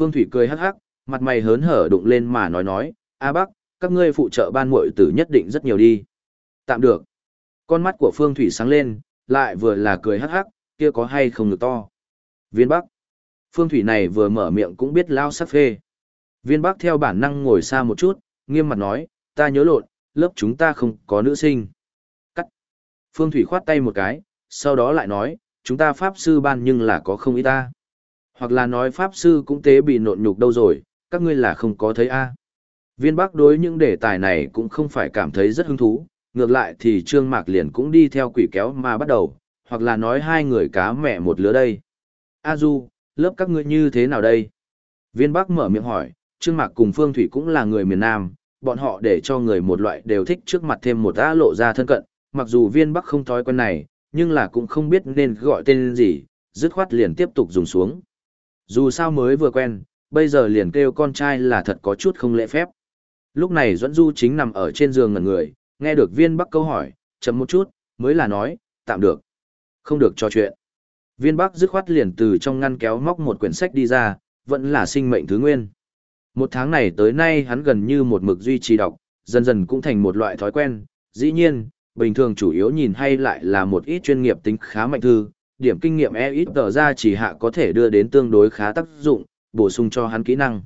Phương Thủy cười hắc hắc, mặt mày hớn hở đụng lên mà nói nói, A Bắc, các ngươi phụ trợ ban muội tử nhất định rất nhiều đi. Tạm được. Con mắt của Phương Thủy sáng lên, lại vừa là cười hắc hắc, kia có hay không được to. Viên Bắc. Phương Thủy này vừa mở miệng cũng biết lao sắc phê. Viên Bắc theo bản năng ngồi xa một chút, nghiêm mặt nói, ta nhớ lộn, lớp chúng ta không có nữ sinh. Cắt. Phương Thủy khoát tay một cái, sau đó lại nói, chúng ta pháp sư ban nhưng là có không ít ta. Hoặc là nói pháp sư cũng tế bị nộn nhục đâu rồi, các ngươi là không có thấy a. Viên Bắc đối những đề tài này cũng không phải cảm thấy rất hứng thú, ngược lại thì Trương Mạc liền cũng đi theo quỷ kéo mà bắt đầu, hoặc là nói hai người cá mẹ một lứa đây. A Du, lớp các ngươi như thế nào đây? Viên Bắc mở miệng hỏi, Trương Mạc cùng Phương Thủy cũng là người miền Nam, bọn họ để cho người một loại đều thích trước mặt thêm một á lộ ra thân cận, mặc dù viên Bắc không thói quen này, nhưng là cũng không biết nên gọi tên gì, dứt khoát liền tiếp tục dùng xuống. Dù sao mới vừa quen, bây giờ liền kêu con trai là thật có chút không lễ phép. Lúc này Duẫn Du chính nằm ở trên giường ngẩn người, nghe được viên Bắc câu hỏi, chấm một chút, mới là nói, tạm được. Không được trò chuyện. Viên Bắc dứt khoát liền từ trong ngăn kéo móc một quyển sách đi ra, vẫn là sinh mệnh thứ nguyên. Một tháng này tới nay hắn gần như một mực duy trì đọc, dần dần cũng thành một loại thói quen. Dĩ nhiên, bình thường chủ yếu nhìn hay lại là một ít chuyên nghiệp tính khá mạnh thư, điểm kinh nghiệm e ít tờ ra chỉ hạ có thể đưa đến tương đối khá tác dụng, bổ sung cho hắn kỹ năng.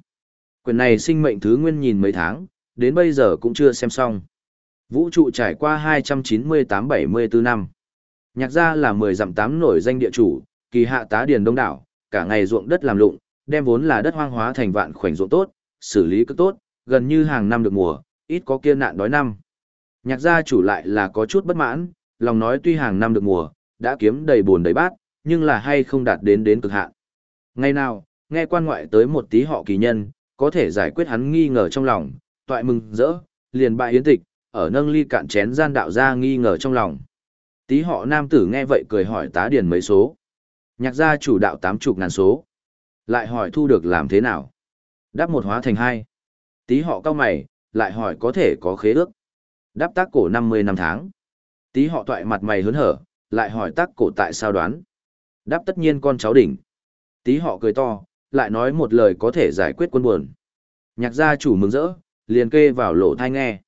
Quyển này sinh mệnh thứ nguyên nhìn mấy tháng, đến bây giờ cũng chưa xem xong. Vũ trụ trải qua 298-74 năm. Nhạc gia là 10 dặm tám nổi danh địa chủ, kỳ hạ tá điền đông đảo, cả ngày ruộng đất làm lụng, đem vốn là đất hoang hóa thành vạn khoảnh ruộng tốt, xử lý cực tốt, gần như hàng năm được mùa, ít có kia nạn đói năm. Nhạc gia chủ lại là có chút bất mãn, lòng nói tuy hàng năm được mùa, đã kiếm đầy buồn đầy bát, nhưng là hay không đạt đến đến cực hạn. Ngày nào, nghe quan ngoại tới một tí họ kỳ nhân, có thể giải quyết hắn nghi ngờ trong lòng, toại mừng rỡ, liền bại yến tịch, ở nâng ly cạn chén gian đạo ra nghi ngờ trong lòng. Tí họ nam tử nghe vậy cười hỏi tá điền mấy số. Nhạc gia chủ đạo tám chục ngàn số. Lại hỏi thu được làm thế nào? Đáp một hóa thành hai. Tí họ cao mày, lại hỏi có thể có khế ước. Đáp tác cổ năm mươi năm tháng. Tí họ toại mặt mày hớn hở, lại hỏi tác cổ tại sao đoán. Đáp tất nhiên con cháu đỉnh. Tí họ cười to, lại nói một lời có thể giải quyết quân buồn. Nhạc gia chủ mừng rỡ, liền kê vào lỗ thai nghe.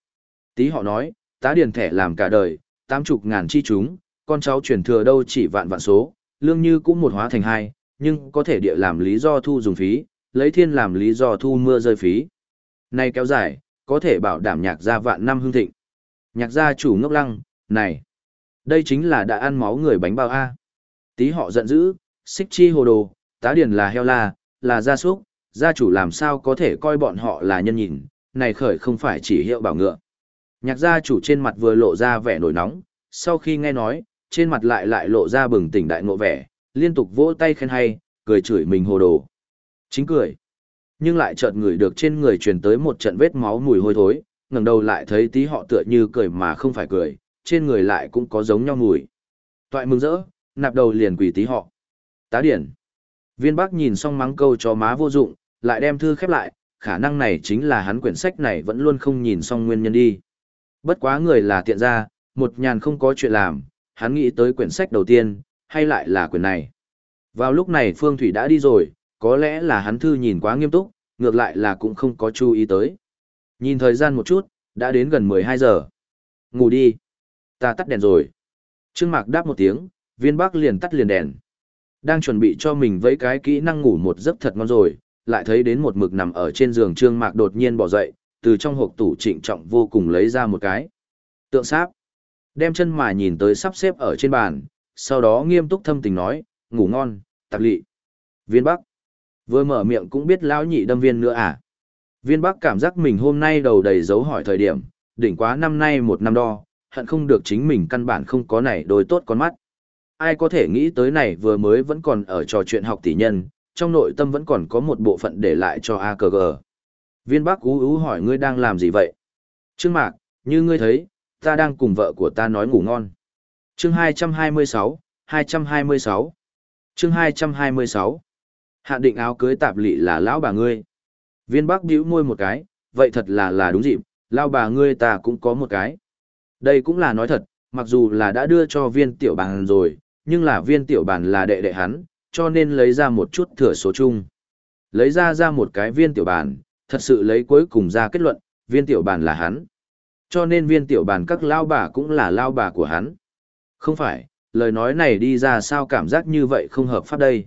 Tí họ nói, tá điền thẻ làm cả đời, tám chục ngàn chi chúng, con cháu truyền thừa đâu chỉ vạn vạn số, lương như cũng một hóa thành hai, nhưng có thể địa làm lý do thu dùng phí, lấy thiên làm lý do thu mưa rơi phí. Này kéo dài, có thể bảo đảm nhạc gia vạn năm hương thịnh. Nhạc gia chủ ngốc lăng, này, đây chính là đã ăn máu người bánh bao A. Tí họ giận dữ, xích chi hồ đồ, tá điền là heo la, là gia súc, gia chủ làm sao có thể coi bọn họ là nhân nhìn, này khởi không phải chỉ hiệu bảo ngựa. Nhạc gia chủ trên mặt vừa lộ ra vẻ nổi nóng, sau khi nghe nói, trên mặt lại lại lộ ra bừng tỉnh đại ngộ vẻ, liên tục vỗ tay khen hay, cười chửi mình hồ đồ. Chính cười. Nhưng lại chợt người được trên người truyền tới một trận vết máu mùi hôi thối, ngẩng đầu lại thấy tí họ tựa như cười mà không phải cười, trên người lại cũng có giống nhau mùi. Toại mừng rỡ, nạp đầu liền quỳ tí họ. Tá điển. Viên Bắc nhìn xong mắng câu cho má vô dụng, lại đem thư khép lại, khả năng này chính là hắn quyển sách này vẫn luôn không nhìn xong nguyên nhân đi. Bất quá người là tiện ra, một nhàn không có chuyện làm, hắn nghĩ tới quyển sách đầu tiên, hay lại là quyển này. Vào lúc này Phương Thủy đã đi rồi, có lẽ là hắn thư nhìn quá nghiêm túc, ngược lại là cũng không có chú ý tới. Nhìn thời gian một chút, đã đến gần 12 giờ. Ngủ đi. Ta tắt đèn rồi. Trương Mạc đáp một tiếng, viên bắc liền tắt liền đèn. Đang chuẩn bị cho mình với cái kỹ năng ngủ một giấc thật ngon rồi, lại thấy đến một mực nằm ở trên giường Trương Mạc đột nhiên bỏ dậy, từ trong hộp tủ trịnh trọng vô cùng lấy ra một cái. Tượng sáp. Đem chân mà nhìn tới sắp xếp ở trên bàn, sau đó nghiêm túc thâm tình nói, ngủ ngon, tạp lị. Viên Bắc. Vừa mở miệng cũng biết lão nhị đâm viên nữa à. Viên Bắc cảm giác mình hôm nay đầu đầy dấu hỏi thời điểm, đỉnh quá năm nay một năm đo, hận không được chính mình căn bản không có này đôi tốt con mắt. Ai có thể nghĩ tới này vừa mới vẫn còn ở trò chuyện học tỷ nhân, trong nội tâm vẫn còn có một bộ phận để lại cho AKG. Viên Bắc ú ú hỏi ngươi đang làm gì vậy? Trương Mạc, như ngươi thấy, ta đang cùng vợ của ta nói ngủ ngon. Chương 226, 226. Chương 226. Hạn định áo cưới tạp lị là lão bà ngươi. Viên Bắc bĩu môi một cái, vậy thật là là đúng dịp, lão bà ngươi ta cũng có một cái. Đây cũng là nói thật, mặc dù là đã đưa cho viên tiểu bàn rồi, nhưng là viên tiểu bàn là đệ đệ hắn, cho nên lấy ra một chút thừa số chung. Lấy ra ra một cái viên tiểu bàn, thật sự lấy cuối cùng ra kết luận, viên tiểu bàn là hắn. Cho nên viên tiểu bàn các lao bà cũng là lao bà của hắn. Không phải, lời nói này đi ra sao cảm giác như vậy không hợp pháp đây.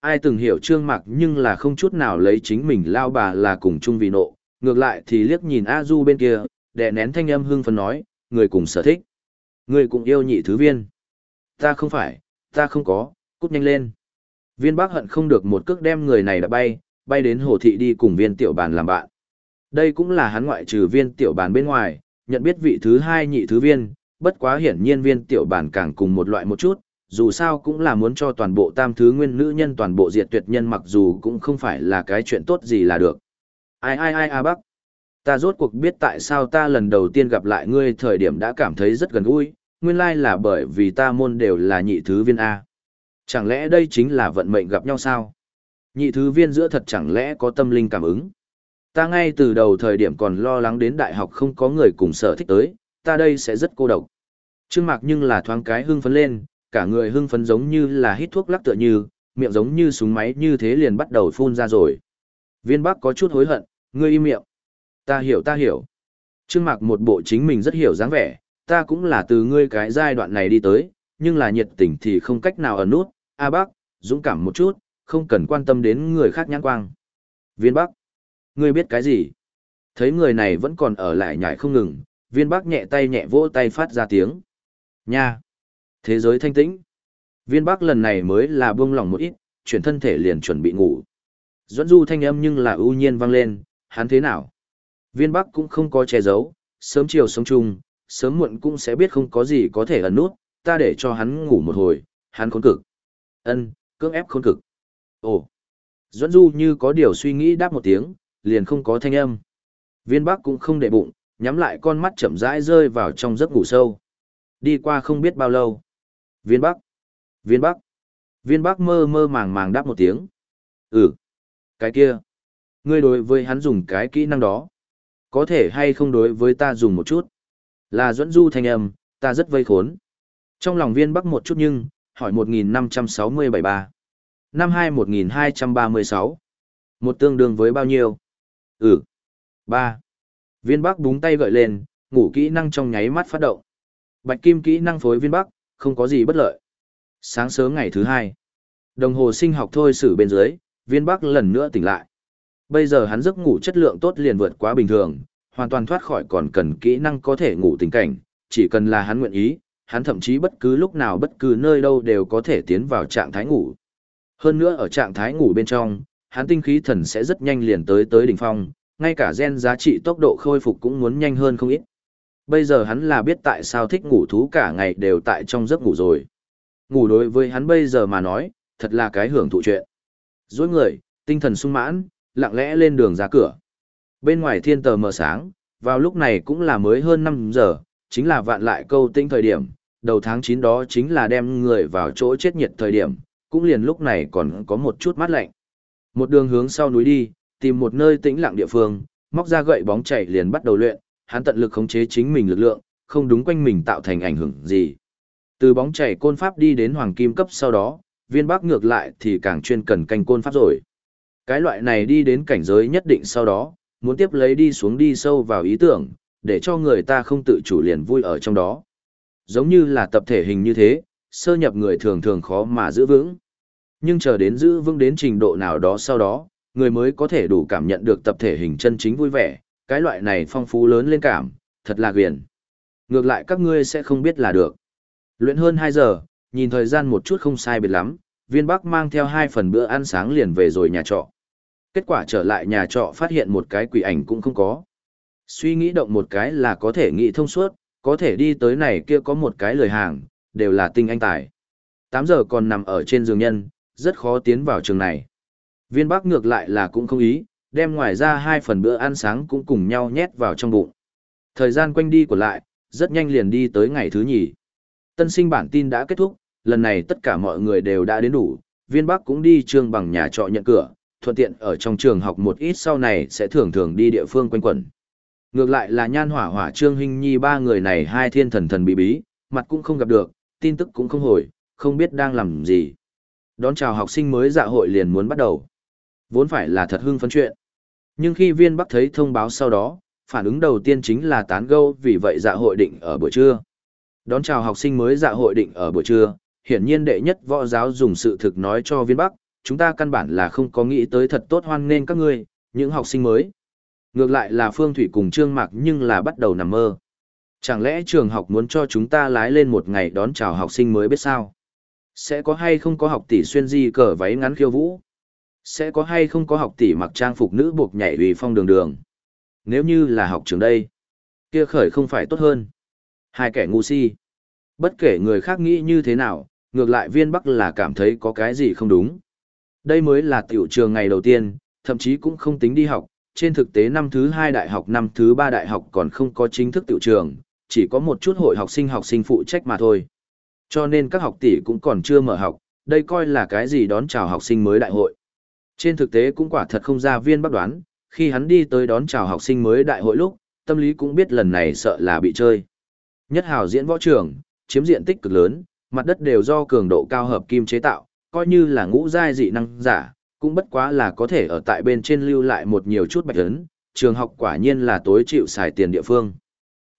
Ai từng hiểu trương mặc nhưng là không chút nào lấy chính mình lao bà là cùng chung vì nộ, ngược lại thì liếc nhìn A Du bên kia, đè nén thanh âm hưng phấn nói, người cùng sở thích. Người cũng yêu nhị thứ viên. Ta không phải, ta không có, cút nhanh lên. Viên bác hận không được một cước đem người này đã bay, bay đến hồ thị đi cùng viên tiểu bàn làm bạn. Đây cũng là hắn ngoại trừ viên tiểu bàn bên ngoài, nhận biết vị thứ hai nhị thứ viên, bất quá hiển nhiên viên tiểu bàn càng cùng một loại một chút, dù sao cũng là muốn cho toàn bộ tam thứ nguyên nữ nhân toàn bộ diệt tuyệt nhân mặc dù cũng không phải là cái chuyện tốt gì là được. Ai ai ai a bác, ta rốt cuộc biết tại sao ta lần đầu tiên gặp lại ngươi thời điểm đã cảm thấy rất gần gũi, nguyên lai là bởi vì ta môn đều là nhị thứ viên A. Chẳng lẽ đây chính là vận mệnh gặp nhau sao? Nhị thứ viên giữa thật chẳng lẽ có tâm linh cảm ứng? Ta ngay từ đầu thời điểm còn lo lắng đến đại học không có người cùng sở thích tới, ta đây sẽ rất cô độc. Trương Mạc nhưng là thoáng cái hưng phấn lên, cả người hưng phấn giống như là hít thuốc lắc tựa như, miệng giống như súng máy như thế liền bắt đầu phun ra rồi. Viên Bắc có chút hối hận, ngươi im miệng. Ta hiểu ta hiểu. Trương Mạc một bộ chính mình rất hiểu dáng vẻ, ta cũng là từ ngươi cái giai đoạn này đi tới, nhưng là nhiệt tình thì không cách nào ẩn nút, A Bắc, dũng cảm một chút, không cần quan tâm đến người khác nhãn quang. Viên Bắc, ngươi biết cái gì? Thấy người này vẫn còn ở lại nhảy không ngừng, viên Bắc nhẹ tay nhẹ vỗ tay phát ra tiếng. Nha! Thế giới thanh tĩnh. Viên Bắc lần này mới là buông lòng một ít, chuyển thân thể liền chuẩn bị ngủ. Duẫn du thanh âm nhưng là ưu nhiên vang lên, hắn thế nào? Viên Bắc cũng không có che giấu, sớm chiều sống chung, sớm muộn cũng sẽ biết không có gì có thể ẩn nút, ta để cho hắn ngủ một hồi, hắn khốn cực. Ân, cưỡng ép khốn cực. Ồ. Duẫn Du như có điều suy nghĩ đáp một tiếng, liền không có thanh âm. Viên Bắc cũng không để bụng, nhắm lại con mắt chậm rãi rơi vào trong giấc ngủ sâu. Đi qua không biết bao lâu. Viên Bắc. Viên Bắc. Viên Bắc mơ mơ màng màng đáp một tiếng. Ừ. Cái kia. Ngươi đối với hắn dùng cái kỹ năng đó. Có thể hay không đối với ta dùng một chút. Là Duẫn Du thanh âm, ta rất vây khốn. Trong lòng viên bắc một chút nhưng, hỏi một nghìn Năm 2-1236. Một tương đương với bao nhiêu? Ừ. 3. Viên bắc búng tay gợi lên, ngủ kỹ năng trong nháy mắt phát động. Bạch kim kỹ năng phối viên bắc, không có gì bất lợi. Sáng sớm ngày thứ hai, đồng hồ sinh học thôi xử bên dưới, viên bắc lần nữa tỉnh lại. Bây giờ hắn giấc ngủ chất lượng tốt liền vượt quá bình thường, hoàn toàn thoát khỏi còn cần kỹ năng có thể ngủ tình cảnh, chỉ cần là hắn nguyện ý, hắn thậm chí bất cứ lúc nào bất cứ nơi đâu đều có thể tiến vào trạng thái ngủ. Hơn nữa ở trạng thái ngủ bên trong, hắn tinh khí thần sẽ rất nhanh liền tới tới đỉnh phong, ngay cả gen giá trị tốc độ khôi phục cũng muốn nhanh hơn không ít. Bây giờ hắn là biết tại sao thích ngủ thú cả ngày đều tại trong giấc ngủ rồi. Ngủ đối với hắn bây giờ mà nói, thật là cái hưởng thụ chuyện. Dối người, tinh thần sung mãn, lặng lẽ lên đường ra cửa. Bên ngoài thiên tờ mờ sáng, vào lúc này cũng là mới hơn 5 giờ, chính là vạn lại câu tinh thời điểm, đầu tháng 9 đó chính là đem người vào chỗ chết nhiệt thời điểm, cũng liền lúc này còn có một chút mát lạnh. Một đường hướng sau núi đi, tìm một nơi tĩnh lặng địa phương, móc ra gậy bóng chảy liền bắt đầu luyện, hắn tận lực khống chế chính mình lực lượng, không đúng quanh mình tạo thành ảnh hưởng gì. Từ bóng chảy côn pháp đi đến hoàng kim cấp sau đó, viên bắc ngược lại thì càng chuyên cần canh côn pháp rồi. Cái loại này đi đến cảnh giới nhất định sau đó, muốn tiếp lấy đi xuống đi sâu vào ý tưởng, để cho người ta không tự chủ liền vui ở trong đó. Giống như là tập thể hình như thế, sơ nhập người thường thường khó mà giữ vững. Nhưng chờ đến giữ vững đến trình độ nào đó sau đó, người mới có thể đủ cảm nhận được tập thể hình chân chính vui vẻ, cái loại này phong phú lớn lên cảm, thật là quyền. Ngược lại các ngươi sẽ không biết là được. Luyện hơn 2 giờ, nhìn thời gian một chút không sai biệt lắm, viên bắc mang theo hai phần bữa ăn sáng liền về rồi nhà trọ. Kết quả trở lại nhà trọ phát hiện một cái quỷ ảnh cũng không có. Suy nghĩ động một cái là có thể nghĩ thông suốt, có thể đi tới này kia có một cái lời hàng, đều là tinh anh tài. 8 giờ còn nằm ở trên giường nhân, rất khó tiến vào trường này. Viên Bắc ngược lại là cũng không ý, đem ngoài ra hai phần bữa ăn sáng cũng cùng nhau nhét vào trong bụng. Thời gian quanh đi của lại, rất nhanh liền đi tới ngày thứ nhì. Tân sinh bản tin đã kết thúc, lần này tất cả mọi người đều đã đến đủ, viên Bắc cũng đi trường bằng nhà trọ nhận cửa, thuận tiện ở trong trường học một ít sau này sẽ thường thường đi địa phương quanh quẩn. Ngược lại là nhan hỏa hỏa trương huynh nhi ba người này hai thiên thần thần bí bí, mặt cũng không gặp được, tin tức cũng không hồi, không biết đang làm gì. Đón chào học sinh mới dạ hội liền muốn bắt đầu. Vốn phải là thật hưng phấn chuyện. Nhưng khi viên bắc thấy thông báo sau đó, phản ứng đầu tiên chính là tán gẫu vì vậy dạ hội định ở buổi trưa. Đón chào học sinh mới dạ hội định ở buổi trưa, hiển nhiên đệ nhất võ giáo dùng sự thực nói cho viên bắc, chúng ta căn bản là không có nghĩ tới thật tốt hoan nên các ngươi, những học sinh mới. Ngược lại là Phương Thủy cùng Trương Mạc nhưng là bắt đầu nằm mơ. Chẳng lẽ trường học muốn cho chúng ta lái lên một ngày đón chào học sinh mới biết sao? Sẽ có hay không có học tỷ xuyên di cờ váy ngắn khiêu vũ? Sẽ có hay không có học tỷ mặc trang phục nữ buộc nhảy ủy phong đường đường? Nếu như là học trường đây, kia khởi không phải tốt hơn. Hai kẻ ngu si. Bất kể người khác nghĩ như thế nào, ngược lại viên bắc là cảm thấy có cái gì không đúng. Đây mới là tiểu trường ngày đầu tiên, thậm chí cũng không tính đi học, trên thực tế năm thứ hai đại học năm thứ ba đại học còn không có chính thức tiểu trường, chỉ có một chút hội học sinh học sinh phụ trách mà thôi. Cho nên các học tỷ cũng còn chưa mở học, đây coi là cái gì đón chào học sinh mới đại hội. Trên thực tế cũng quả thật không ra viên bắc đoán, khi hắn đi tới đón chào học sinh mới đại hội lúc, tâm lý cũng biết lần này sợ là bị chơi. Nhất hào diễn võ trường, chiếm diện tích cực lớn, mặt đất đều do cường độ cao hợp kim chế tạo, coi như là ngũ giai dị năng giả, cũng bất quá là có thể ở tại bên trên lưu lại một nhiều chút bạch ấn, trường học quả nhiên là tối chịu xài tiền địa phương.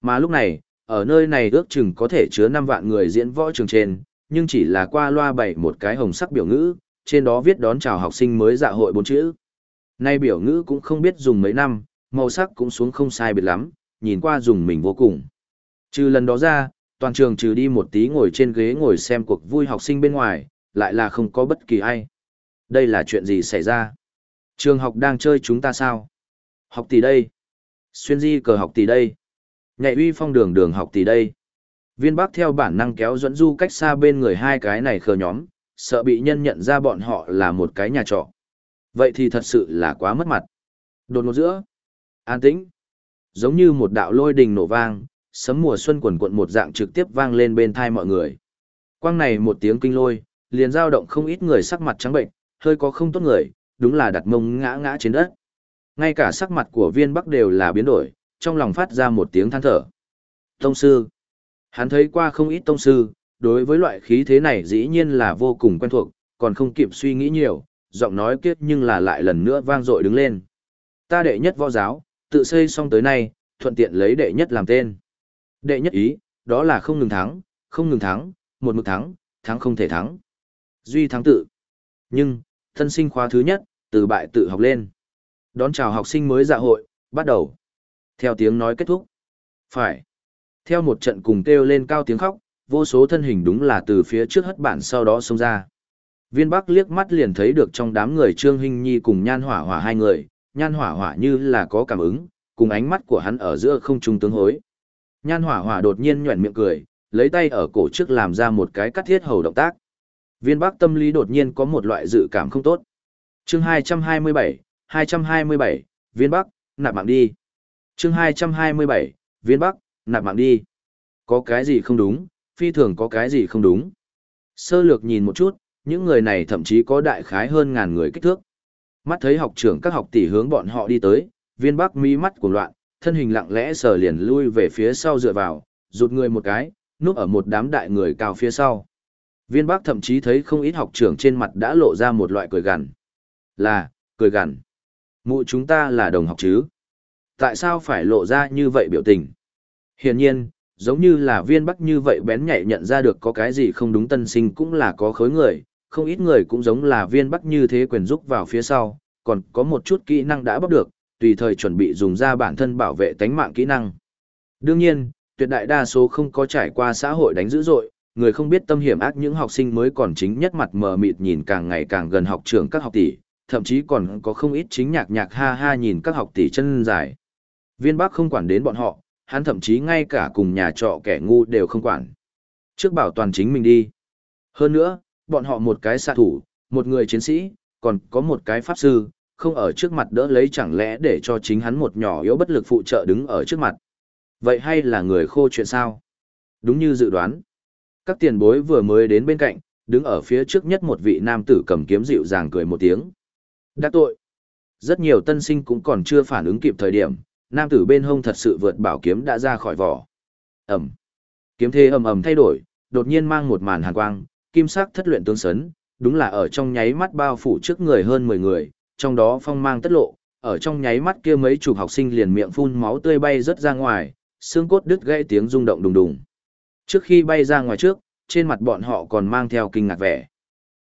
Mà lúc này, ở nơi này ước chừng có thể chứa 5 vạn người diễn võ trường trên, nhưng chỉ là qua loa bày một cái hồng sắc biểu ngữ, trên đó viết đón chào học sinh mới dạ hội bốn chữ. Nay biểu ngữ cũng không biết dùng mấy năm, màu sắc cũng xuống không sai biệt lắm, nhìn qua dùng mình vô cùng. Trừ lần đó ra, toàn trường trừ đi một tí ngồi trên ghế ngồi xem cuộc vui học sinh bên ngoài, lại là không có bất kỳ ai. Đây là chuyện gì xảy ra? Trường học đang chơi chúng ta sao? Học tỷ đây. Xuyên di cờ học tỷ đây. Nhạy uy phong đường đường học tỷ đây. Viên bác theo bản năng kéo dẫn du cách xa bên người hai cái này khờ nhóm, sợ bị nhân nhận ra bọn họ là một cái nhà trọ. Vậy thì thật sự là quá mất mặt. Đột ngột giữa. An tĩnh. Giống như một đạo lôi đình nổ vang, sấm mùa xuân quần cuộn một dạng trực tiếp vang lên bên thai mọi người. Quang này một tiếng kinh lôi, liền dao động không ít người sắc mặt trắng bệnh, hơi có không tốt người, đúng là đặt mông ngã ngã trên đất. Ngay cả sắc mặt của viên bắc đều là biến đổi, trong lòng phát ra một tiếng than thở. Tông sư. Hắn thấy qua không ít tông sư, đối với loại khí thế này dĩ nhiên là vô cùng quen thuộc, còn không kịp suy nghĩ nhiều, giọng nói kiết nhưng là lại lần nữa vang dội đứng lên. Ta đệ nhất võ giáo, tự xây xong tới nay, thuận tiện lấy đệ nhất làm tên. Đệ nhất ý, đó là không ngừng thắng, không ngừng thắng, một mực thắng, thắng không thể thắng. Duy thắng tự. Nhưng, thân sinh khóa thứ nhất, từ bại tự học lên. Đón chào học sinh mới dạ hội, bắt đầu. Theo tiếng nói kết thúc. Phải. Theo một trận cùng kêu lên cao tiếng khóc, vô số thân hình đúng là từ phía trước hất bản sau đó xông ra. Viên Bắc liếc mắt liền thấy được trong đám người Trương Hinh Nhi cùng Nhan Hỏa Hỏa hai người, Nhan Hỏa Hỏa như là có cảm ứng, cùng ánh mắt của hắn ở giữa không trung tướng hối. Nhan Hỏa Hỏa đột nhiên nhuyễn miệng cười, lấy tay ở cổ trước làm ra một cái cắt thiết hầu động tác. Viên Bắc tâm lý đột nhiên có một loại dự cảm không tốt. Chương 227, 227, Viên Bắc, nạp mạng đi. Chương 227, Viên Bắc, nạp mạng đi. Có cái gì không đúng, phi thường có cái gì không đúng. Sơ lược nhìn một chút, những người này thậm chí có đại khái hơn ngàn người kích thước. Mắt thấy học trưởng các học tỷ hướng bọn họ đi tới, viên bắc mí mắt cuồng loạn, thân hình lặng lẽ sờ liền lui về phía sau dựa vào, rụt người một cái, núp ở một đám đại người cao phía sau. Viên bắc thậm chí thấy không ít học trưởng trên mặt đã lộ ra một loại cười gằn. Là, cười gằn. Mụ chúng ta là đồng học chứ? Tại sao phải lộ ra như vậy biểu tình? Hiển nhiên, giống như là viên bắc như vậy bén nhạy nhận ra được có cái gì không đúng tân sinh cũng là có khối người, không ít người cũng giống là viên bắc như thế quyền rúc vào phía sau, còn có một chút kỹ năng đã bóc được, tùy thời chuẩn bị dùng ra bản thân bảo vệ tánh mạng kỹ năng. Đương nhiên, tuyệt đại đa số không có trải qua xã hội đánh dữ dội, người không biết tâm hiểm ác những học sinh mới còn chính nhất mặt mờ mịt nhìn càng ngày càng gần học trường các học tỷ, thậm chí còn có không ít chính nhạc nhạc ha ha nhìn các học tỷ chân dài. Viên Bắc không quản đến bọn họ, hắn thậm chí ngay cả cùng nhà trọ kẻ ngu đều không quản. Trước bảo toàn chính mình đi. Hơn nữa, bọn họ một cái xạ thủ, một người chiến sĩ, còn có một cái pháp sư, không ở trước mặt đỡ lấy chẳng lẽ để cho chính hắn một nhỏ yếu bất lực phụ trợ đứng ở trước mặt. Vậy hay là người khô chuyện sao? Đúng như dự đoán. Các tiền bối vừa mới đến bên cạnh, đứng ở phía trước nhất một vị nam tử cầm kiếm dịu dàng cười một tiếng. Đã tội. Rất nhiều tân sinh cũng còn chưa phản ứng kịp thời điểm, nam tử bên hông thật sự vượt bảo kiếm đã ra khỏi vỏ. Ẩm. Kiếm thế ầm ầm thay đổi, đột nhiên mang một màn hàn quang, kim sắc thất luyện tương sấn, đúng là ở trong nháy mắt bao phủ trước người hơn 10 người, trong đó phong mang tất lộ, ở trong nháy mắt kia mấy chục học sinh liền miệng phun máu tươi bay rất ra ngoài, xương cốt đứt gãy tiếng rung động đùng đùng. Trước khi bay ra ngoài trước, trên mặt bọn họ còn mang theo kinh ngạc vẻ.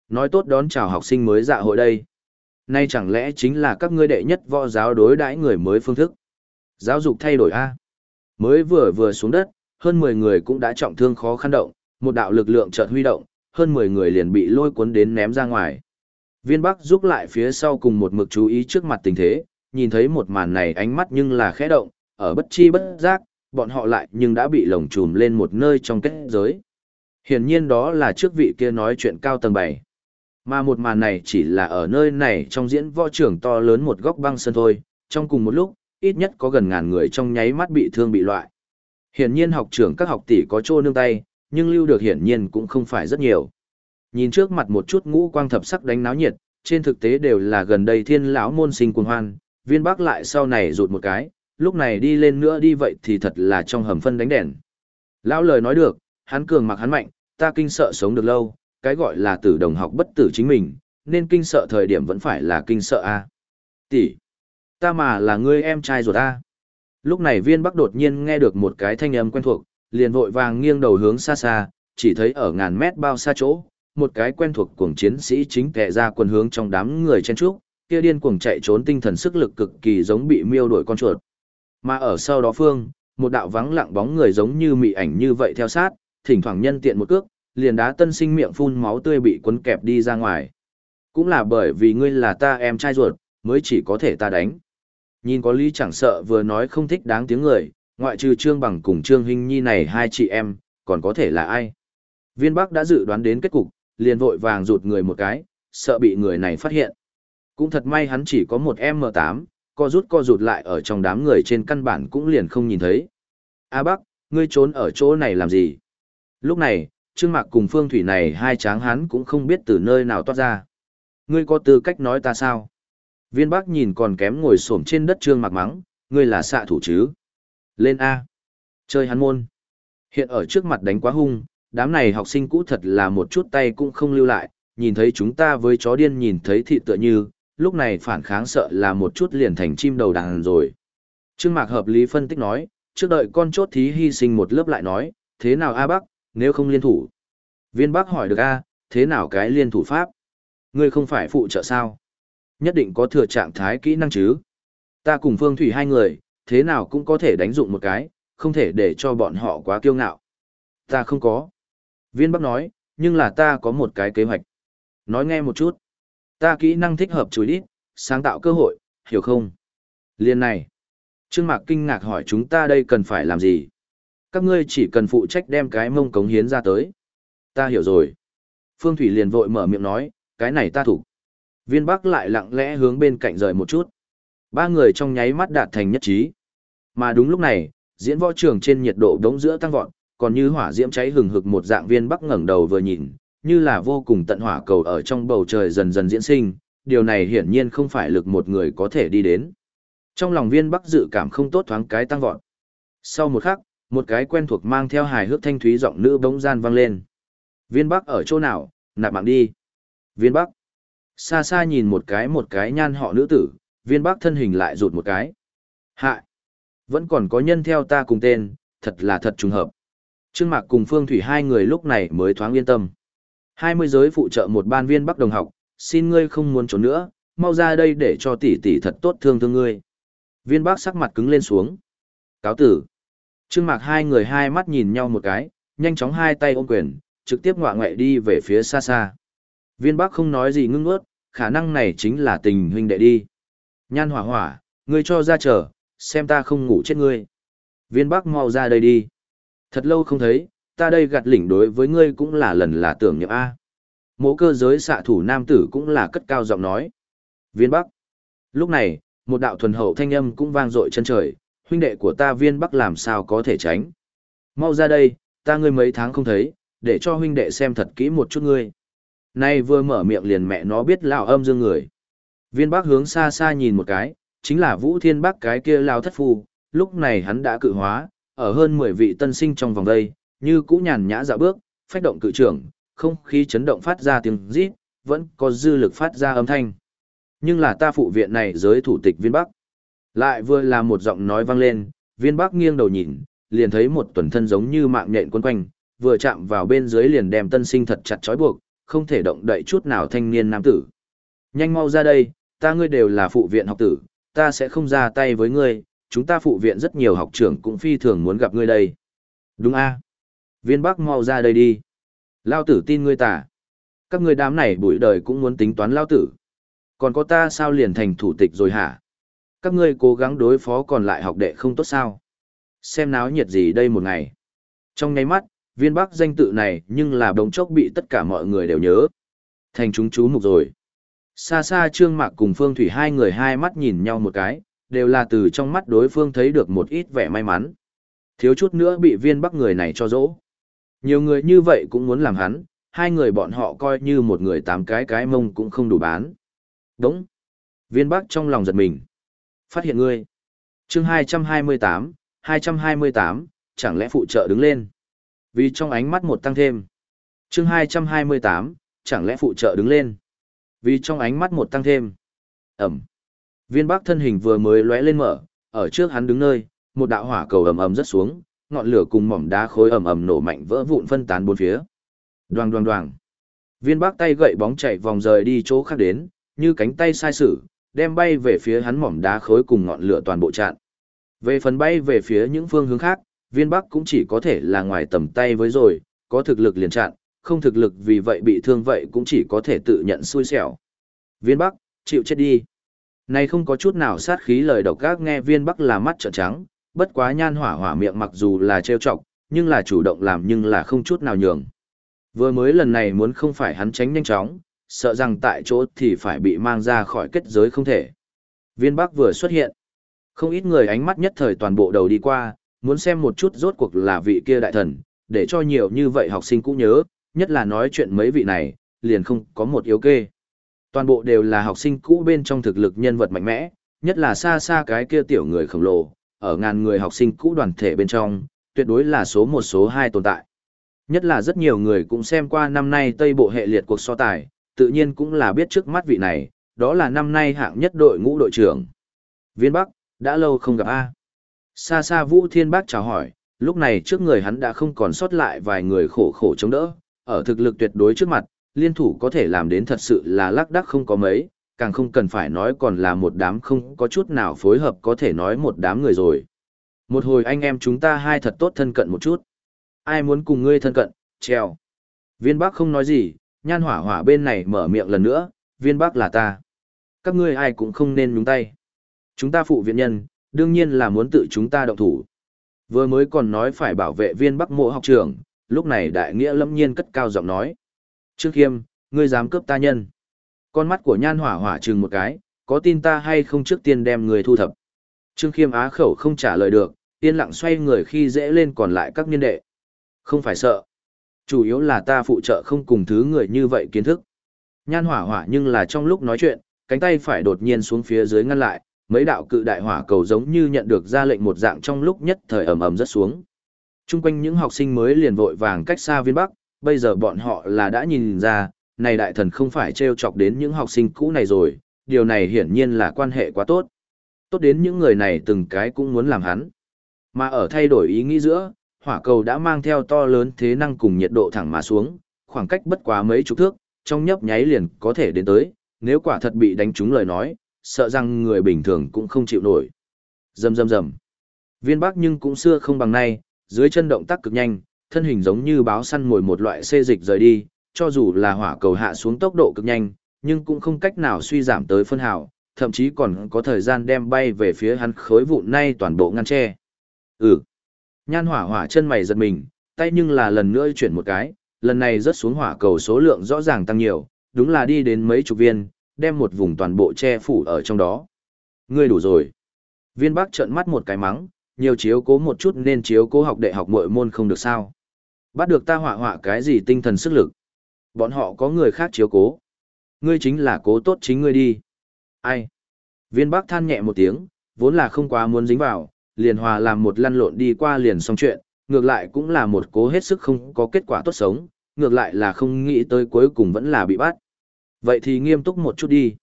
Nói tốt đón chào học sinh mới dạ hội đây. Nay chẳng lẽ chính là các ngươi đệ nhất võ giáo đối đãi người mới phương thức. Giáo dục thay đổi A. Mới vừa vừa xuống đất, hơn 10 người cũng đã trọng thương khó khăn động, một đạo lực lượng chợt huy động, hơn 10 người liền bị lôi cuốn đến ném ra ngoài. Viên Bắc giúp lại phía sau cùng một mực chú ý trước mặt tình thế, nhìn thấy một màn này ánh mắt nhưng là khẽ động, ở bất chi bất giác, bọn họ lại nhưng đã bị lồng trùm lên một nơi trong kết giới. Hiển nhiên đó là trước vị kia nói chuyện cao tầng 7. Mà một màn này chỉ là ở nơi này trong diễn võ trưởng to lớn một góc băng sân thôi, trong cùng một lúc, ít nhất có gần ngàn người trong nháy mắt bị thương bị loại. Hiển nhiên học trưởng các học tỷ có trô nương tay, nhưng lưu được hiển nhiên cũng không phải rất nhiều. Nhìn trước mặt một chút ngũ quang thập sắc đánh náo nhiệt, trên thực tế đều là gần đây thiên lão môn sinh cuồng hoan, viên bác lại sau này rụt một cái, lúc này đi lên nữa đi vậy thì thật là trong hầm phân đánh đèn. Lão lời nói được, hắn cường mặc hắn mạnh, ta kinh sợ sống được lâu, cái gọi là tử đồng học bất tử chính mình, nên kinh sợ thời điểm vẫn phải là kinh sợ a. Tỷ, ta mà là ngươi em trai ruột a. Lúc này viên bắc đột nhiên nghe được một cái thanh âm quen thuộc, liền vội vàng nghiêng đầu hướng xa xa, chỉ thấy ở ngàn mét bao xa chỗ, một cái quen thuộc cuồng chiến sĩ chính tè ra quân hướng trong đám người chen trúc, kia điên cuồng chạy trốn tinh thần sức lực cực kỳ giống bị miêu đuổi con chuột. Mà ở sau đó phương, một đạo vắng lặng bóng người giống như mị ảnh như vậy theo sát, thỉnh thoảng nhân tiện một cước, liền đá tân sinh miệng phun máu tươi bị cuốn kẹp đi ra ngoài. Cũng là bởi vì ngươi là ta em trai ruột, mới chỉ có thể ta đánh. Nhìn có lý chẳng sợ vừa nói không thích đáng tiếng người, ngoại trừ Trương Bằng cùng Trương Hinh Nhi này hai chị em, còn có thể là ai? Viên Bắc đã dự đoán đến kết cục, liền vội vàng rụt người một cái, sợ bị người này phát hiện. Cũng thật may hắn chỉ có một M8, co rút co rụt lại ở trong đám người trên căn bản cũng liền không nhìn thấy. A Bắc, ngươi trốn ở chỗ này làm gì? Lúc này, Trương Mạc cùng Phương Thủy này hai tráng hắn cũng không biết từ nơi nào toát ra. Ngươi có tư cách nói ta sao? Viên Bắc nhìn còn kém ngồi xổm trên đất Trương Mạc mắng, ngươi là xạ thủ chứ? Lên A. Chơi hắn môn. Hiện ở trước mặt đánh quá hung, đám này học sinh cũ thật là một chút tay cũng không lưu lại, nhìn thấy chúng ta với chó điên nhìn thấy thị tựa như, lúc này phản kháng sợ là một chút liền thành chim đầu đàn rồi. Trương Mạc hợp lý phân tích nói, trước đợi con chốt thí hy sinh một lớp lại nói, thế nào A Bắc, nếu không liên thủ. Viên Bắc hỏi được A, thế nào cái liên thủ pháp? Ngươi không phải phụ trợ sao? Nhất định có thừa trạng thái kỹ năng chứ? Ta cùng Phương Thủy hai người, thế nào cũng có thể đánh dụng một cái, không thể để cho bọn họ quá kiêu ngạo. Ta không có. Viên Bắc nói, nhưng là ta có một cái kế hoạch. Nói nghe một chút. Ta kỹ năng thích hợp chùi ít, sáng tạo cơ hội, hiểu không? Liên này. Trương Mạc kinh ngạc hỏi chúng ta đây cần phải làm gì? Các ngươi chỉ cần phụ trách đem cái mông cống hiến ra tới. Ta hiểu rồi. Phương Thủy liền vội mở miệng nói, cái này ta thủ. Viên Bắc lại lặng lẽ hướng bên cạnh rời một chút. Ba người trong nháy mắt đạt thành nhất trí. Mà đúng lúc này, diễn võ trường trên nhiệt độ đống giữa tăng vọt, còn như hỏa diễm cháy hừng hực một dạng viên Bắc ngẩng đầu vừa nhìn, như là vô cùng tận hỏa cầu ở trong bầu trời dần dần diễn sinh, điều này hiển nhiên không phải lực một người có thể đi đến. Trong lòng viên Bắc dự cảm không tốt thoáng cái tăng vọt. Sau một khắc, một cái quen thuộc mang theo hài hước thanh thúy giọng nữ bỗng gian vang lên. Viên Bắc ở chỗ nào, nạp mạng đi. Viên Bắc. Xa xa nhìn một cái một cái nhan họ nữ tử, viên Bắc thân hình lại rụt một cái. Hạ. Vẫn còn có nhân theo ta cùng tên, thật là thật trùng hợp. Trương Mạc cùng Phương Thủy hai người lúc này mới thoáng yên tâm. Hai mươi giới phụ trợ một ban viên Bắc đồng học, xin ngươi không muốn trốn nữa, mau ra đây để cho tỷ tỷ thật tốt thương thương ngươi. Viên Bắc sắc mặt cứng lên xuống. Cáo tử. Trương Mạc hai người hai mắt nhìn nhau một cái, nhanh chóng hai tay ôm quyền, trực tiếp ngọa ngoại đi về phía xa xa. Viên Bắc không nói gì ngưng ướt, khả năng này chính là tình huynh đệ đi. Nhan hỏa hỏa, ngươi cho ra chờ, xem ta không ngủ chết ngươi. Viên Bắc mau ra đây đi. Thật lâu không thấy, ta đây gặt lỉnh đối với ngươi cũng là lần là tưởng nhậm A. Mỗ cơ giới xạ thủ nam tử cũng là cất cao giọng nói. Viên Bắc. Lúc này, một đạo thuần hậu thanh âm cũng vang dội chân trời, huynh đệ của ta viên Bắc làm sao có thể tránh. Mau ra đây, ta ngươi mấy tháng không thấy, để cho huynh đệ xem thật kỹ một chút ngươi. Nay vừa mở miệng liền mẹ nó biết lão âm dương người. Viên Bắc hướng xa xa nhìn một cái, chính là Vũ Thiên Bắc cái kia lao thất phu, lúc này hắn đã cự hóa, ở hơn 10 vị tân sinh trong vòng đây, như cũ nhàn nhã dạo bước, phách động cự trưởng, không khí chấn động phát ra tiếng rít, vẫn có dư lực phát ra âm thanh. Nhưng là ta phụ viện này giới thủ tịch viên Bắc. Lại vừa là một giọng nói vang lên, viên Bắc nghiêng đầu nhìn, liền thấy một tuần thân giống như mạng nhện quấn quanh, vừa chạm vào bên dưới liền đem tân sinh thật chặt trói buộc, không thể động đậy chút nào thanh niên nam tử. Nhanh mau ra đây, ta ngươi đều là phụ viện học tử, ta sẽ không ra tay với ngươi, chúng ta phụ viện rất nhiều học trưởng cũng phi thường muốn gặp ngươi đây. Đúng a Viên Bắc mau ra đây đi. Lao tử tin ngươi tả. Các ngươi đám này buổi đời cũng muốn tính toán lao tử. Còn có ta sao liền thành thủ tịch rồi hả? Các ngươi cố gắng đối phó còn lại học đệ không tốt sao? Xem náo nhiệt gì đây một ngày. Trong nháy mắt, viên bắc danh tự này nhưng là đống chốc bị tất cả mọi người đều nhớ. Thành chúng chú mục rồi. Xa xa Trương Mạc cùng Phương Thủy hai người hai mắt nhìn nhau một cái, đều là từ trong mắt đối phương thấy được một ít vẻ may mắn. Thiếu chút nữa bị viên bắc người này cho dỗ. Nhiều người như vậy cũng muốn làm hắn, hai người bọn họ coi như một người tám cái cái mông cũng không đủ bán. Đúng. Viên bắc trong lòng giật mình. Phát hiện ngươi. chương 228, 228, chẳng lẽ phụ trợ đứng lên. Vì trong ánh mắt một tăng thêm. chương 228, chẳng lẽ phụ trợ đứng lên. Vì trong ánh mắt một tăng thêm. Ẩm. Viên bắc thân hình vừa mới lóe lên mở, ở trước hắn đứng nơi, một đạo hỏa cầu ầm ầm rất xuống, ngọn lửa cùng mỏm đá khối ầm ầm nổ mạnh vỡ vụn phân tán bốn phía. Đoàng đoàng đoàng. Viên bắc tay gậy bóng chạy vòng rời đi chỗ khác đến, như cánh tay sai sử, đem bay về phía hắn mỏm đá khối cùng ngọn lửa toàn bộ chặn. Về phần bay về phía những phương hướng khác, viên bắc cũng chỉ có thể là ngoài tầm tay với rồi, có thực lực liền chặn, không thực lực vì vậy bị thương vậy cũng chỉ có thể tự nhận xui xẻo. Viên bắc, chịu chết đi. Này không có chút nào sát khí lời độc gác nghe viên bắc là mắt trợn trắng, bất quá nhan hỏa hỏa miệng mặc dù là trêu chọc, nhưng là chủ động làm nhưng là không chút nào nhường. Vừa mới lần này muốn không phải hắn tránh nhanh chóng, sợ rằng tại chỗ thì phải bị mang ra khỏi kết giới không thể. Viên Bắc vừa xuất hiện. Không ít người ánh mắt nhất thời toàn bộ đầu đi qua, muốn xem một chút rốt cuộc là vị kia đại thần, để cho nhiều như vậy học sinh cũng nhớ, nhất là nói chuyện mấy vị này, liền không có một yếu kê. Toàn bộ đều là học sinh cũ bên trong thực lực nhân vật mạnh mẽ, nhất là xa xa cái kia tiểu người khổng lồ, ở ngàn người học sinh cũ đoàn thể bên trong, tuyệt đối là số một số hai tồn tại. Nhất là rất nhiều người cũng xem qua năm nay Tây Bộ hệ liệt cuộc so tài, tự nhiên cũng là biết trước mắt vị này, đó là năm nay hạng nhất đội ngũ đội trưởng. Viên Bắc, đã lâu không gặp A. Xa xa Vũ Thiên Bắc chào hỏi, lúc này trước người hắn đã không còn sót lại vài người khổ khổ chống đỡ, ở thực lực tuyệt đối trước mặt, liên thủ có thể làm đến thật sự là lắc đắc không có mấy, càng không cần phải nói còn là một đám không có chút nào phối hợp có thể nói một đám người rồi. Một hồi anh em chúng ta hai thật tốt thân cận một chút. Ai muốn cùng ngươi thân cận, treo. Viên Bắc không nói gì, nhan hỏa hỏa bên này mở miệng lần nữa, viên Bắc là ta. Các ngươi ai cũng không nên nhúng tay. Chúng ta phụ viện nhân, đương nhiên là muốn tự chúng ta động thủ. Vừa mới còn nói phải bảo vệ viên Bắc mộ học trường, lúc này đại nghĩa lâm nhiên cất cao giọng nói. Trương Khiêm, ngươi dám cướp ta nhân. Con mắt của nhan hỏa hỏa chừng một cái, có tin ta hay không trước tiên đem người thu thập. Trương Khiêm á khẩu không trả lời được, yên lặng xoay người khi dễ lên còn lại các niên đệ. Không phải sợ. Chủ yếu là ta phụ trợ không cùng thứ người như vậy kiến thức. Nhan hỏa hỏa nhưng là trong lúc nói chuyện, cánh tay phải đột nhiên xuống phía dưới ngăn lại, mấy đạo cự đại hỏa cầu giống như nhận được ra lệnh một dạng trong lúc nhất thời ầm ầm rất xuống. Trung quanh những học sinh mới liền vội vàng cách xa viên bắc, bây giờ bọn họ là đã nhìn ra, này đại thần không phải trêu chọc đến những học sinh cũ này rồi, điều này hiển nhiên là quan hệ quá tốt. Tốt đến những người này từng cái cũng muốn làm hắn. Mà ở thay đổi ý nghĩ giữa, hỏa cầu đã mang theo to lớn thế năng cùng nhiệt độ thẳng mà xuống, khoảng cách bất quá mấy chục thước, trong nhấp nháy liền có thể đến tới, nếu quả thật bị đánh trúng lời nói, sợ rằng người bình thường cũng không chịu nổi. Rầm rầm rầm. Viên Bắc nhưng cũng xưa không bằng nay, dưới chân động tác cực nhanh, thân hình giống như báo săn mồi một loại xê dịch rời đi, cho dù là hỏa cầu hạ xuống tốc độ cực nhanh, nhưng cũng không cách nào suy giảm tới phân hào, thậm chí còn có thời gian đem bay về phía hắn khối vụn nay toàn bộ ngăn che. Ừ. Nhan hỏa hỏa chân mày giật mình, tay nhưng là lần nữa chuyển một cái, lần này rớt xuống hỏa cầu số lượng rõ ràng tăng nhiều, đúng là đi đến mấy chục viên, đem một vùng toàn bộ che phủ ở trong đó. Ngươi đủ rồi. Viên bác trợn mắt một cái mắng, nhiều chiếu cố một chút nên chiếu cố học đệ học mọi môn không được sao. Bắt được ta hỏa hỏa cái gì tinh thần sức lực. Bọn họ có người khác chiếu cố. Ngươi chính là cố tốt chính ngươi đi. Ai? Viên bác than nhẹ một tiếng, vốn là không quá muốn dính vào, liền hòa làm một lăn lộn đi qua liền xong chuyện, ngược lại cũng là một cố hết sức không có kết quả tốt sống, ngược lại là không nghĩ tới cuối cùng vẫn là bị bắt. Vậy thì nghiêm túc một chút đi.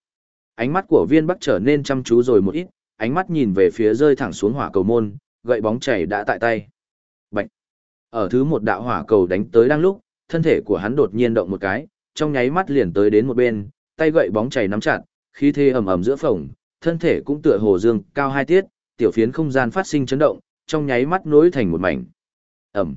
Ánh mắt của viên bắc trở nên chăm chú rồi một ít, ánh mắt nhìn về phía rơi thẳng xuống hỏa cầu môn, gậy bóng chảy đã tại tay. Bạch! Ở thứ một đạo hỏa cầu đánh tới đang lúc, thân thể của hắn đột nhiên động một cái, trong nháy mắt liền tới đến một bên, tay gậy bóng chảy nắm chặt, khí thế ầm ầm giữa phòng, thân thể cũng tựa hồ dương cao hai tiết, tiểu phiến không gian phát sinh chấn động, trong nháy mắt nối thành một mảnh. Ầm.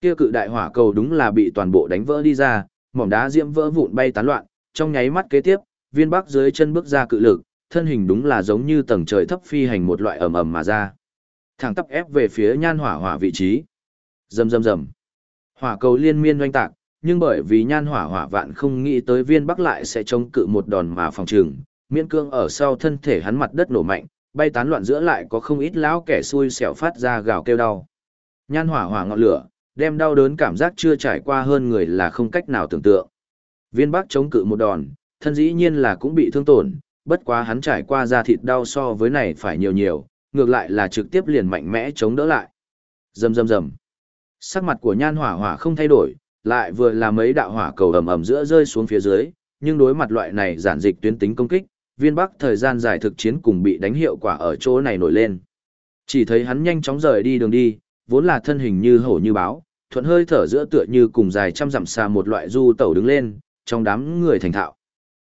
Kia cự đại hỏa cầu đúng là bị toàn bộ đánh vỡ đi ra, mỏm đá diễm vỡ vụn bay tán loạn, trong nháy mắt kế tiếp, viên bắc dưới chân bước ra cự lực, thân hình đúng là giống như tầng trời thấp phi hành một loại ầm ầm mà ra. Thẳng tắp ép về phía nhan hỏa hỏa vị trí. Rầm rầm rầm. Hỏa cầu liên miên oanh tạc, nhưng bởi vì nhan hỏa hỏa vạn không nghĩ tới viên bắc lại sẽ chống cự một đòn mà phòng trường, miễn cương ở sau thân thể hắn mặt đất nổ mạnh, bay tán loạn giữa lại có không ít lão kẻ xui xẻo phát ra gào kêu đau. Nhan hỏa hỏa ngọn lửa, đem đau đớn cảm giác chưa trải qua hơn người là không cách nào tưởng tượng. Viên Bắc chống cự một đòn, thân dĩ nhiên là cũng bị thương tổn, bất quá hắn trải qua da thịt đau so với này phải nhiều nhiều, ngược lại là trực tiếp liền mạnh mẽ chống đỡ lại. Rầm rầm rầm. Sắc mặt của Nhan Hỏa Hỏa không thay đổi, lại vừa là mấy đạo hỏa cầu ầm ầm giữa rơi xuống phía dưới, nhưng đối mặt loại này giản dịch tuyến tính công kích, Viên Bắc thời gian dài thực chiến cùng bị đánh hiệu quả ở chỗ này nổi lên. Chỉ thấy hắn nhanh chóng rời đi đường đi, vốn là thân hình như hổ như báo, thuận hơi thở giữa tựa như cùng dài trăm dặm xa một loại du tẩu đứng lên, trong đám người thành thạo.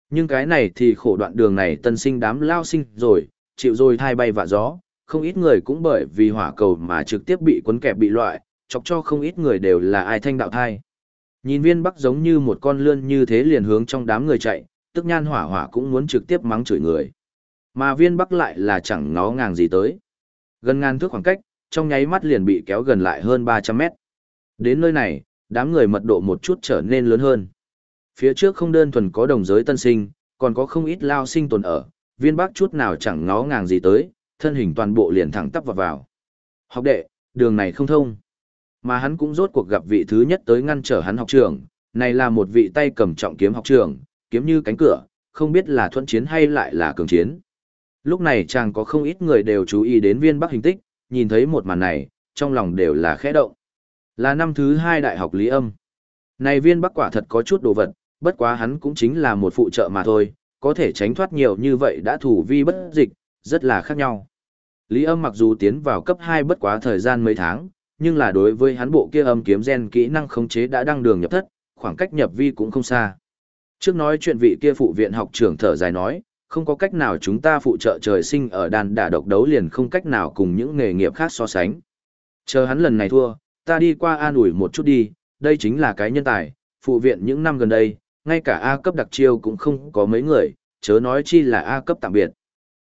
Nhưng cái này thì khổ đoạn đường này tân sinh đám lao sinh rồi, chịu rồi thai bay vạ gió, không ít người cũng bởi vì hỏa cầu mà trực tiếp bị cuốn kẹp bị loại, chọc cho không ít người đều là ai thanh đạo thai. Nhìn viên bắc giống như một con lươn như thế liền hướng trong đám người chạy, tức nhan hỏa hỏa cũng muốn trực tiếp mắng chửi người. Mà viên bắc lại là chẳng ngó ngàng gì tới. Gần ngàn thước khoảng cách, trong nháy mắt liền bị kéo gần lại hơn 300 mét. Đến nơi này, đám người mật độ một chút trở nên lớn hơn. Phía trước không đơn thuần có đồng giới tân sinh, còn có không ít lao sinh tồn ở, viên bắc chút nào chẳng ngó ngàng gì tới, thân hình toàn bộ liền thẳng tắp vào vào. Học đệ, đường này không thông. Mà hắn cũng rốt cuộc gặp vị thứ nhất tới ngăn trở hắn học trường, này là một vị tay cầm trọng kiếm học trường, kiếm như cánh cửa, không biết là thuận chiến hay lại là cường chiến. Lúc này chàng có không ít người đều chú ý đến viên bắc hình tích, nhìn thấy một màn này, trong lòng đều là khẽ động. Là năm thứ hai đại học lý âm. Này viên bắc quả thật có chút đồ vật, bất quá hắn cũng chính là một phụ trợ mà thôi, có thể tránh thoát nhiều như vậy đã thủ vi bất dịch, rất là khác nhau. Lý âm mặc dù tiến vào cấp 2 bất quá thời gian mấy tháng, nhưng là đối với hắn bộ kia âm kiếm gen kỹ năng khống chế đã đăng đường nhập thất, khoảng cách nhập vi cũng không xa. Trước nói chuyện vị kia phụ viện học trưởng thở dài nói, không có cách nào chúng ta phụ trợ trời sinh ở đàn đả độc đấu liền không cách nào cùng những nghề nghiệp khác so sánh. Chờ hắn lần này thua, ta đi qua an ủi một chút đi, đây chính là cái nhân tài, phụ viện những năm gần đây, ngay cả A cấp đặc chiêu cũng không có mấy người, chớ nói chi là A cấp tạm biệt.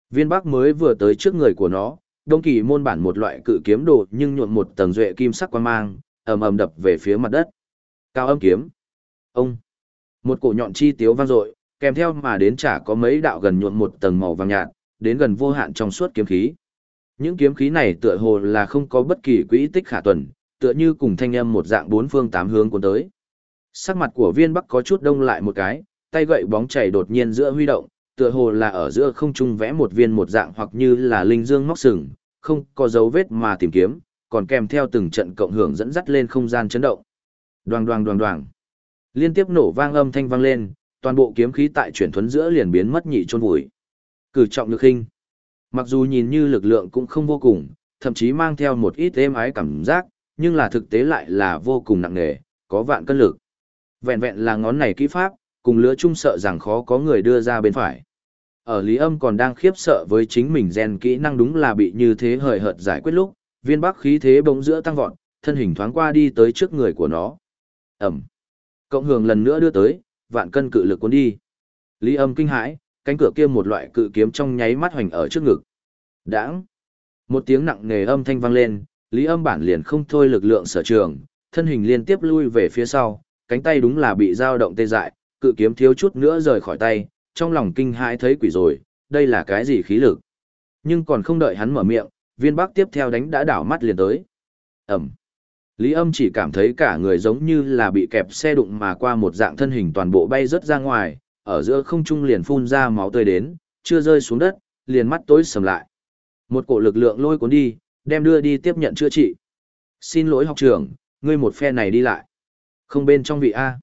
Viên Bắc mới vừa tới trước người của nó, đông kỳ môn bản một loại cự kiếm đồ nhưng nhuộm một tầng duệ kim sắc quan mang, ầm ầm đập về phía mặt đất. Cao âm kiếm. Ông. Một cổ nhọn chi tiếu vang dội, kèm theo mà đến chả có mấy đạo gần nhuộm một tầng màu vàng nhạt, đến gần vô hạn trong suốt kiếm khí. Những kiếm khí này tựa hồ là không có bất kỳ quỹ tích khả tuần, tựa như cùng thanh âm một dạng bốn phương tám hướng cuốn tới. Sắc mặt của viên bắc có chút đông lại một cái, tay gậy bóng chảy đột nhiên giữa huy động, tựa hồ là ở giữa không trung vẽ một viên một dạng hoặc như là linh dương móc sừng, không có dấu vết mà tìm kiếm, còn kèm theo từng trận cộng hưởng dẫn dắt lên không gian chấn động. Đoàng đoàng đoàng đoàng. Liên tiếp nổ vang âm thanh vang lên, toàn bộ kiếm khí tại chuyển thuấn giữa liền biến mất nhị chôn vùi. Cử trọng lực hình. Mặc dù nhìn như lực lượng cũng không vô cùng, thậm chí mang theo một ít êm ái cảm giác, nhưng là thực tế lại là vô cùng nặng nề, có vạn cân lực. Vẹn vẹn là ngón này kỹ pháp, cùng lứa chung sợ rằng khó có người đưa ra bên phải. Ở Lý Âm còn đang khiếp sợ với chính mình gen kỹ năng đúng là bị như thế hời hợt giải quyết lúc, viên bắc khí thế bỗng giữa tăng vọt, thân hình thoáng qua đi tới trước người của nó. Ẩm. Cộng hưởng lần nữa đưa tới, vạn cân cự lực cuốn đi. Lý Âm kinh hãi, cánh cửa kia một loại cự kiếm trong nháy mắt hoành ở trước ngực. Đãng. Một tiếng nặng nề âm thanh vang lên, Lý Âm bản liền không thôi lực lượng sở trường, thân hình liên tiếp lui về phía sau, cánh tay đúng là bị dao động tê dại, cự kiếm thiếu chút nữa rời khỏi tay, trong lòng kinh hãi thấy quỷ rồi, đây là cái gì khí lực. Nhưng còn không đợi hắn mở miệng, viên bắc tiếp theo đánh đã đảo mắt liền tới. Ẩm. Lý âm chỉ cảm thấy cả người giống như là bị kẹp xe đụng mà qua một dạng thân hình toàn bộ bay rớt ra ngoài, ở giữa không trung liền phun ra máu tươi đến, chưa rơi xuống đất, liền mắt tối sầm lại. Một cổ lực lượng lôi cuốn đi, đem đưa đi tiếp nhận chữa trị. Xin lỗi học trưởng, ngươi một phe này đi lại. Không bên trong vị A.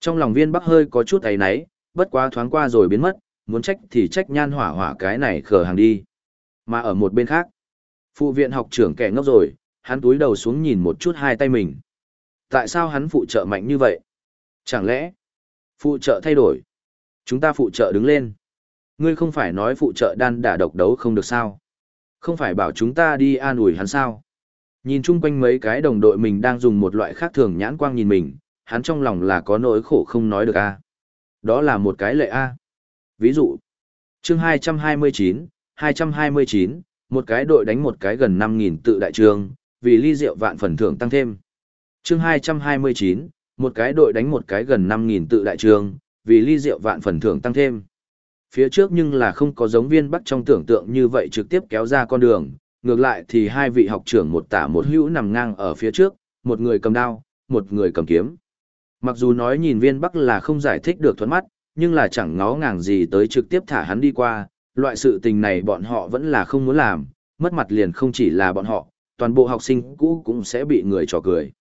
Trong lòng viên bắc hơi có chút ấy náy, bất quá thoáng qua rồi biến mất, muốn trách thì trách nhan hỏa hỏa cái này khờ hàng đi. Mà ở một bên khác, phụ viện học trưởng kẻ ngốc rồi, hắn túi đầu xuống nhìn một chút hai tay mình. Tại sao hắn phụ trợ mạnh như vậy? Chẳng lẽ, phụ trợ thay đổi? Chúng ta phụ trợ đứng lên. Ngươi không phải nói phụ trợ đan đả độc đấu không được sao? Không phải bảo chúng ta đi an ủi hắn sao? Nhìn chung quanh mấy cái đồng đội mình đang dùng một loại khác thường nhãn quang nhìn mình, hắn trong lòng là có nỗi khổ không nói được a. Đó là một cái lệ a. Ví dụ, chương 229, 229, một cái đội đánh một cái gần 5.000 tự đại trường, vì ly rượu vạn phần thưởng tăng thêm. chương 229, một cái đội đánh một cái gần 5.000 tự đại trường, vì ly rượu vạn phần thưởng tăng thêm. Phía trước nhưng là không có giống viên bắc trong tưởng tượng như vậy trực tiếp kéo ra con đường, ngược lại thì hai vị học trưởng một tả một hữu nằm ngang ở phía trước, một người cầm đao, một người cầm kiếm. Mặc dù nói nhìn viên bắc là không giải thích được thuẫn mắt, nhưng là chẳng ngó ngàng gì tới trực tiếp thả hắn đi qua, loại sự tình này bọn họ vẫn là không muốn làm, mất mặt liền không chỉ là bọn họ, toàn bộ học sinh cũ cũng sẽ bị người trò cười.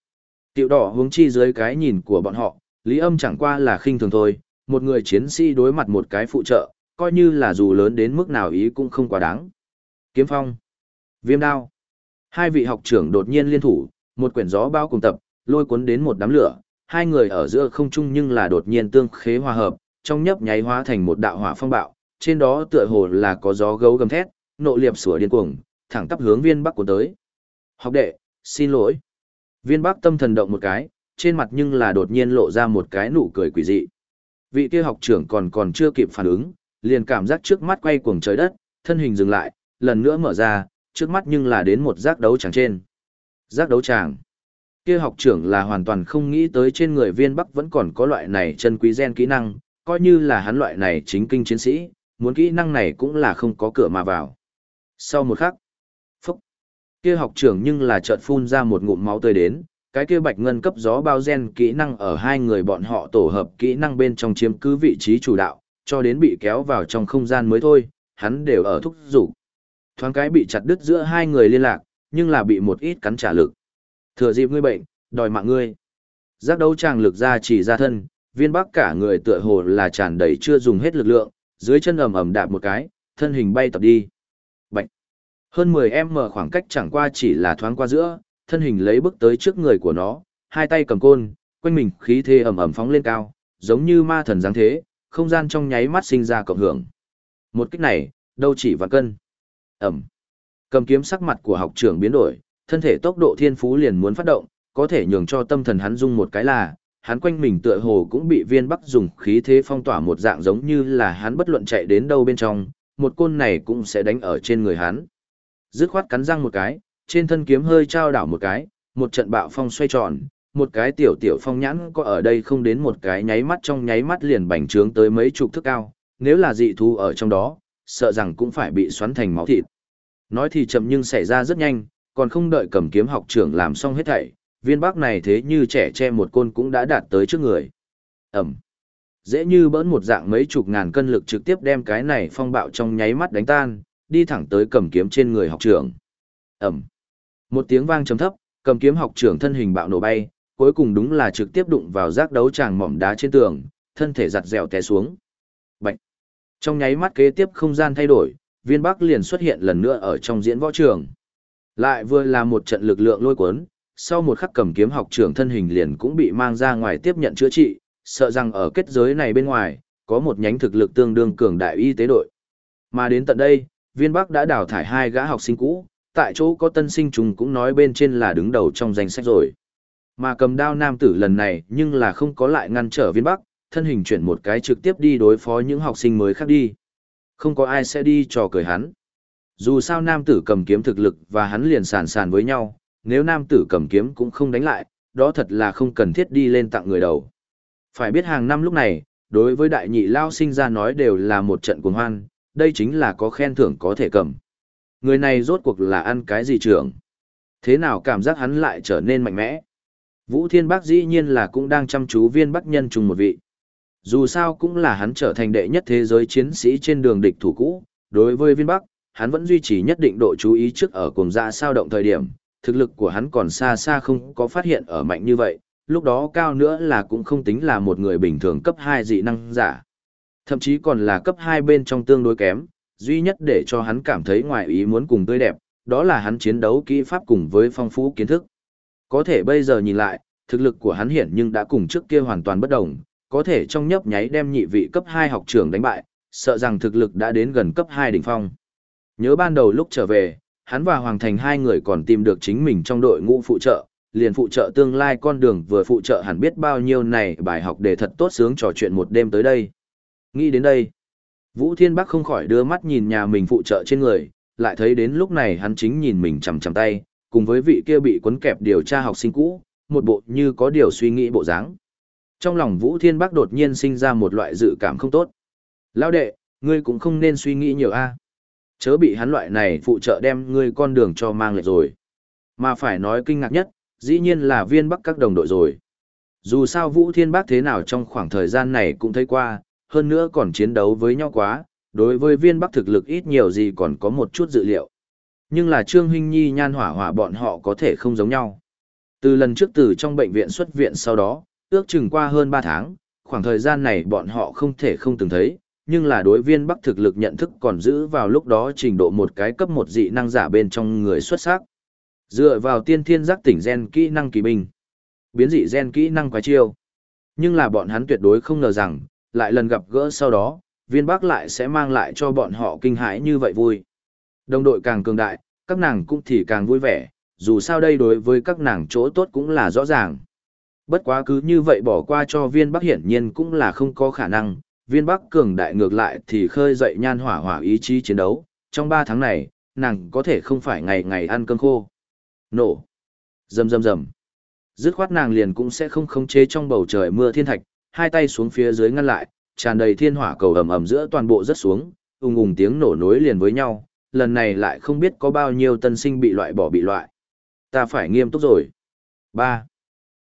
Tiểu đỏ hướng chi dưới cái nhìn của bọn họ, lý âm chẳng qua là khinh thường thôi, một người chiến sĩ đối mặt một cái phụ trợ, coi như là dù lớn đến mức nào ý cũng không quá đáng. Kiếm phong, viêm đao, hai vị học trưởng đột nhiên liên thủ, một quyển gió bao cùng tập, lôi cuốn đến một đám lửa, hai người ở giữa không trung nhưng là đột nhiên tương khế hòa hợp, trong nhấp nháy hóa thành một đạo hỏa phong bạo, trên đó tựa hồ là có gió gấu gầm thét, nộ liệp sủa điên cuồng, thẳng tắp hướng viên bắc của tới. Học đệ, xin lỗi. Viên bắc tâm thần động một cái, trên mặt nhưng là đột nhiên lộ ra một cái nụ cười quỷ dị. Vị kia học trưởng còn còn chưa kịp phản ứng, liền cảm giác trước mắt quay cuồng trời đất, thân hình dừng lại, lần nữa mở ra, trước mắt nhưng là đến một giác đấu tràng trên. Giác đấu tràng. Kia học trưởng là hoàn toàn không nghĩ tới trên người viên bắc vẫn còn có loại này chân quý gen kỹ năng, coi như là hắn loại này chính kinh chiến sĩ, muốn kỹ năng này cũng là không có cửa mà vào. Sau một khắc, phúc, kia học trưởng nhưng là chợt phun ra một ngụm máu tươi đến, cái kia bạch ngân cấp gió bao gen kỹ năng ở hai người bọn họ tổ hợp kỹ năng bên trong chiếm cứ vị trí chủ đạo, cho đến bị kéo vào trong không gian mới thôi, hắn đều ở thúc rủ. Thoáng cái bị chặt đứt giữa hai người liên lạc, nhưng là bị một ít cắn trả lực. Thừa dịp ngươi bệnh, đòi mạng ngươi. Giác đấu tràng lực ra chỉ ra thân, viên bắc cả người tựa hồ là tràn đầy chưa dùng hết lực lượng, dưới chân ầm ầm đạp một cái, thân hình bay tập đi. Bạch. Hơn 10 em mở khoảng cách chẳng qua chỉ là thoáng qua giữa, thân hình lấy bước tới trước người của nó, hai tay cầm côn, quanh mình khí thế ầm ầm phóng lên cao, giống như ma thần dáng thế, không gian trong nháy mắt sinh ra cộng hưởng. Một kích này, đâu chỉ vạn cân. Ẩm. Cầm kiếm sắc mặt của học trưởng biến đổi, thân thể tốc độ thiên phú liền muốn phát động, có thể nhường cho tâm thần hắn dung một cái là, hắn quanh mình tựa hồ cũng bị viên bắc dùng khí thế phong tỏa một dạng giống như là hắn bất luận chạy đến đâu bên trong, một côn này cũng sẽ đánh ở trên người hắn. Dứt khoát cắn răng một cái, trên thân kiếm hơi trao đảo một cái, một trận bạo phong xoay tròn, một cái tiểu tiểu phong nhãn có ở đây không đến một cái nháy mắt trong nháy mắt liền bành trướng tới mấy chục thước cao, nếu là dị thú ở trong đó, sợ rằng cũng phải bị xoắn thành máu thịt. Nói thì chậm nhưng xảy ra rất nhanh, còn không đợi cầm kiếm học trưởng làm xong hết thảy, viên bác này thế như trẻ che một côn cũng đã đạt tới trước người. Ẩm. Dễ như bỡn một dạng mấy chục ngàn cân lực trực tiếp đem cái này phong bạo trong nháy mắt đánh tan, đi thẳng tới cầm kiếm trên người học trưởng. Ẩm. Một tiếng vang trầm thấp, cầm kiếm học trưởng thân hình bạo nổ bay, cuối cùng đúng là trực tiếp đụng vào giác đấu tràng mỏm đá trên tường, thân thể giặt dẻo té xuống. Bạch. Trong nháy mắt kế tiếp không gian thay đổi, viên bắc liền xuất hiện lần nữa ở trong diễn võ trường. Lại vừa là một trận lực lượng lôi cuốn, sau một khắc cầm kiếm học trưởng thân hình liền cũng bị mang ra ngoài tiếp nhận chữa trị, sợ rằng ở kết giới này bên ngoài, có một nhánh thực lực tương đương cường đại y tế đội. Mà đến tận đây, viên bắc đã đào thải hai gã học sinh cũ, tại chỗ có tân sinh trùng cũng nói bên trên là đứng đầu trong danh sách rồi. Mà cầm đao nam tử lần này nhưng là không có lại ngăn trở viên bắc, thân hình chuyển một cái trực tiếp đi đối phó những học sinh mới khác đi. Không có ai sẽ đi trò cười hắn. Dù sao nam tử cầm kiếm thực lực và hắn liền sàn sàn với nhau, nếu nam tử cầm kiếm cũng không đánh lại, đó thật là không cần thiết đi lên tặng người đầu. Phải biết hàng năm lúc này, đối với đại nhị lao sinh ra nói đều là một trận cuồng hoan, đây chính là có khen thưởng có thể cầm. Người này rốt cuộc là ăn cái gì trưởng? Thế nào cảm giác hắn lại trở nên mạnh mẽ? Vũ Thiên Bắc dĩ nhiên là cũng đang chăm chú viên bắc nhân trùng một vị. Dù sao cũng là hắn trở thành đệ nhất thế giới chiến sĩ trên đường địch thủ cũ, đối với viên bắc, hắn vẫn duy trì nhất định độ chú ý trước ở cùng dạ sao động thời điểm, thực lực của hắn còn xa xa không có phát hiện ở mạnh như vậy, lúc đó cao nữa là cũng không tính là một người bình thường cấp 2 dị năng giả. Thậm chí còn là cấp 2 bên trong tương đối kém, duy nhất để cho hắn cảm thấy ngoài ý muốn cùng tươi đẹp, đó là hắn chiến đấu kỹ pháp cùng với phong phú kiến thức. Có thể bây giờ nhìn lại, thực lực của hắn hiện nhưng đã cùng trước kia hoàn toàn bất đồng, có thể trong nhấp nháy đem nhị vị cấp 2 học trưởng đánh bại, sợ rằng thực lực đã đến gần cấp 2 đỉnh phong. Nhớ ban đầu lúc trở về, hắn và Hoàng Thành hai người còn tìm được chính mình trong đội ngũ phụ trợ, liền phụ trợ tương lai con đường vừa phụ trợ hẳn biết bao nhiêu này bài học để thật tốt sướng trò chuyện một đêm tới đây. Nghĩ đến đây, Vũ Thiên Bắc không khỏi đưa mắt nhìn nhà mình phụ trợ trên người, lại thấy đến lúc này hắn chính nhìn mình chằm chằm tay, cùng với vị kia bị cuốn kẹp điều tra học sinh cũ, một bộ như có điều suy nghĩ bộ dáng. Trong lòng Vũ Thiên Bắc đột nhiên sinh ra một loại dự cảm không tốt. Lão đệ, ngươi cũng không nên suy nghĩ nhiều a. Chớ bị hắn loại này phụ trợ đem ngươi con đường cho mang lại rồi. Mà phải nói kinh ngạc nhất, dĩ nhiên là viên bắc các đồng đội rồi. Dù sao Vũ Thiên Bắc thế nào trong khoảng thời gian này cũng thấy qua, hơn nữa còn chiến đấu với nhau quá, đối với viên bắc thực lực ít nhiều gì còn có một chút dự liệu. Nhưng là Trương Hinh Nhi nhan hỏa hỏa bọn họ có thể không giống nhau. Từ lần trước từ trong bệnh viện xuất viện sau đó, ước chừng qua hơn 3 tháng, khoảng thời gian này bọn họ không thể không từng thấy, nhưng là đối viên bắc thực lực nhận thức còn giữ vào lúc đó trình độ một cái cấp một dị năng giả bên trong người xuất sắc. Dựa vào tiên thiên giác tỉnh gen kỹ năng kỳ binh, biến dị gen kỹ năng quái chiêu. Nhưng là bọn hắn tuyệt đối không ngờ rằng, lại lần gặp gỡ sau đó, viên bắc lại sẽ mang lại cho bọn họ kinh hãi như vậy vui. Đồng đội càng cường đại, các nàng cũng thì càng vui vẻ, dù sao đây đối với các nàng chỗ tốt cũng là rõ ràng. Bất quá cứ như vậy bỏ qua cho viên bắc hiển nhiên cũng là không có khả năng, viên bắc cường đại ngược lại thì khơi dậy nhan hỏa hỏa ý chí chiến đấu, trong 3 tháng này, nàng có thể không phải ngày ngày ăn cơm khô. Nổ. Rầm rầm rầm. Dứt khoát nàng liền cũng sẽ không khống chế trong bầu trời mưa thiên thạch, hai tay xuống phía dưới ngăn lại, tràn đầy thiên hỏa cầu ầm ầm giữa toàn bộ rất xuống, ùng ùng tiếng nổ nối liền với nhau, lần này lại không biết có bao nhiêu tân sinh bị loại bỏ bị loại. Ta phải nghiêm túc rồi. 3.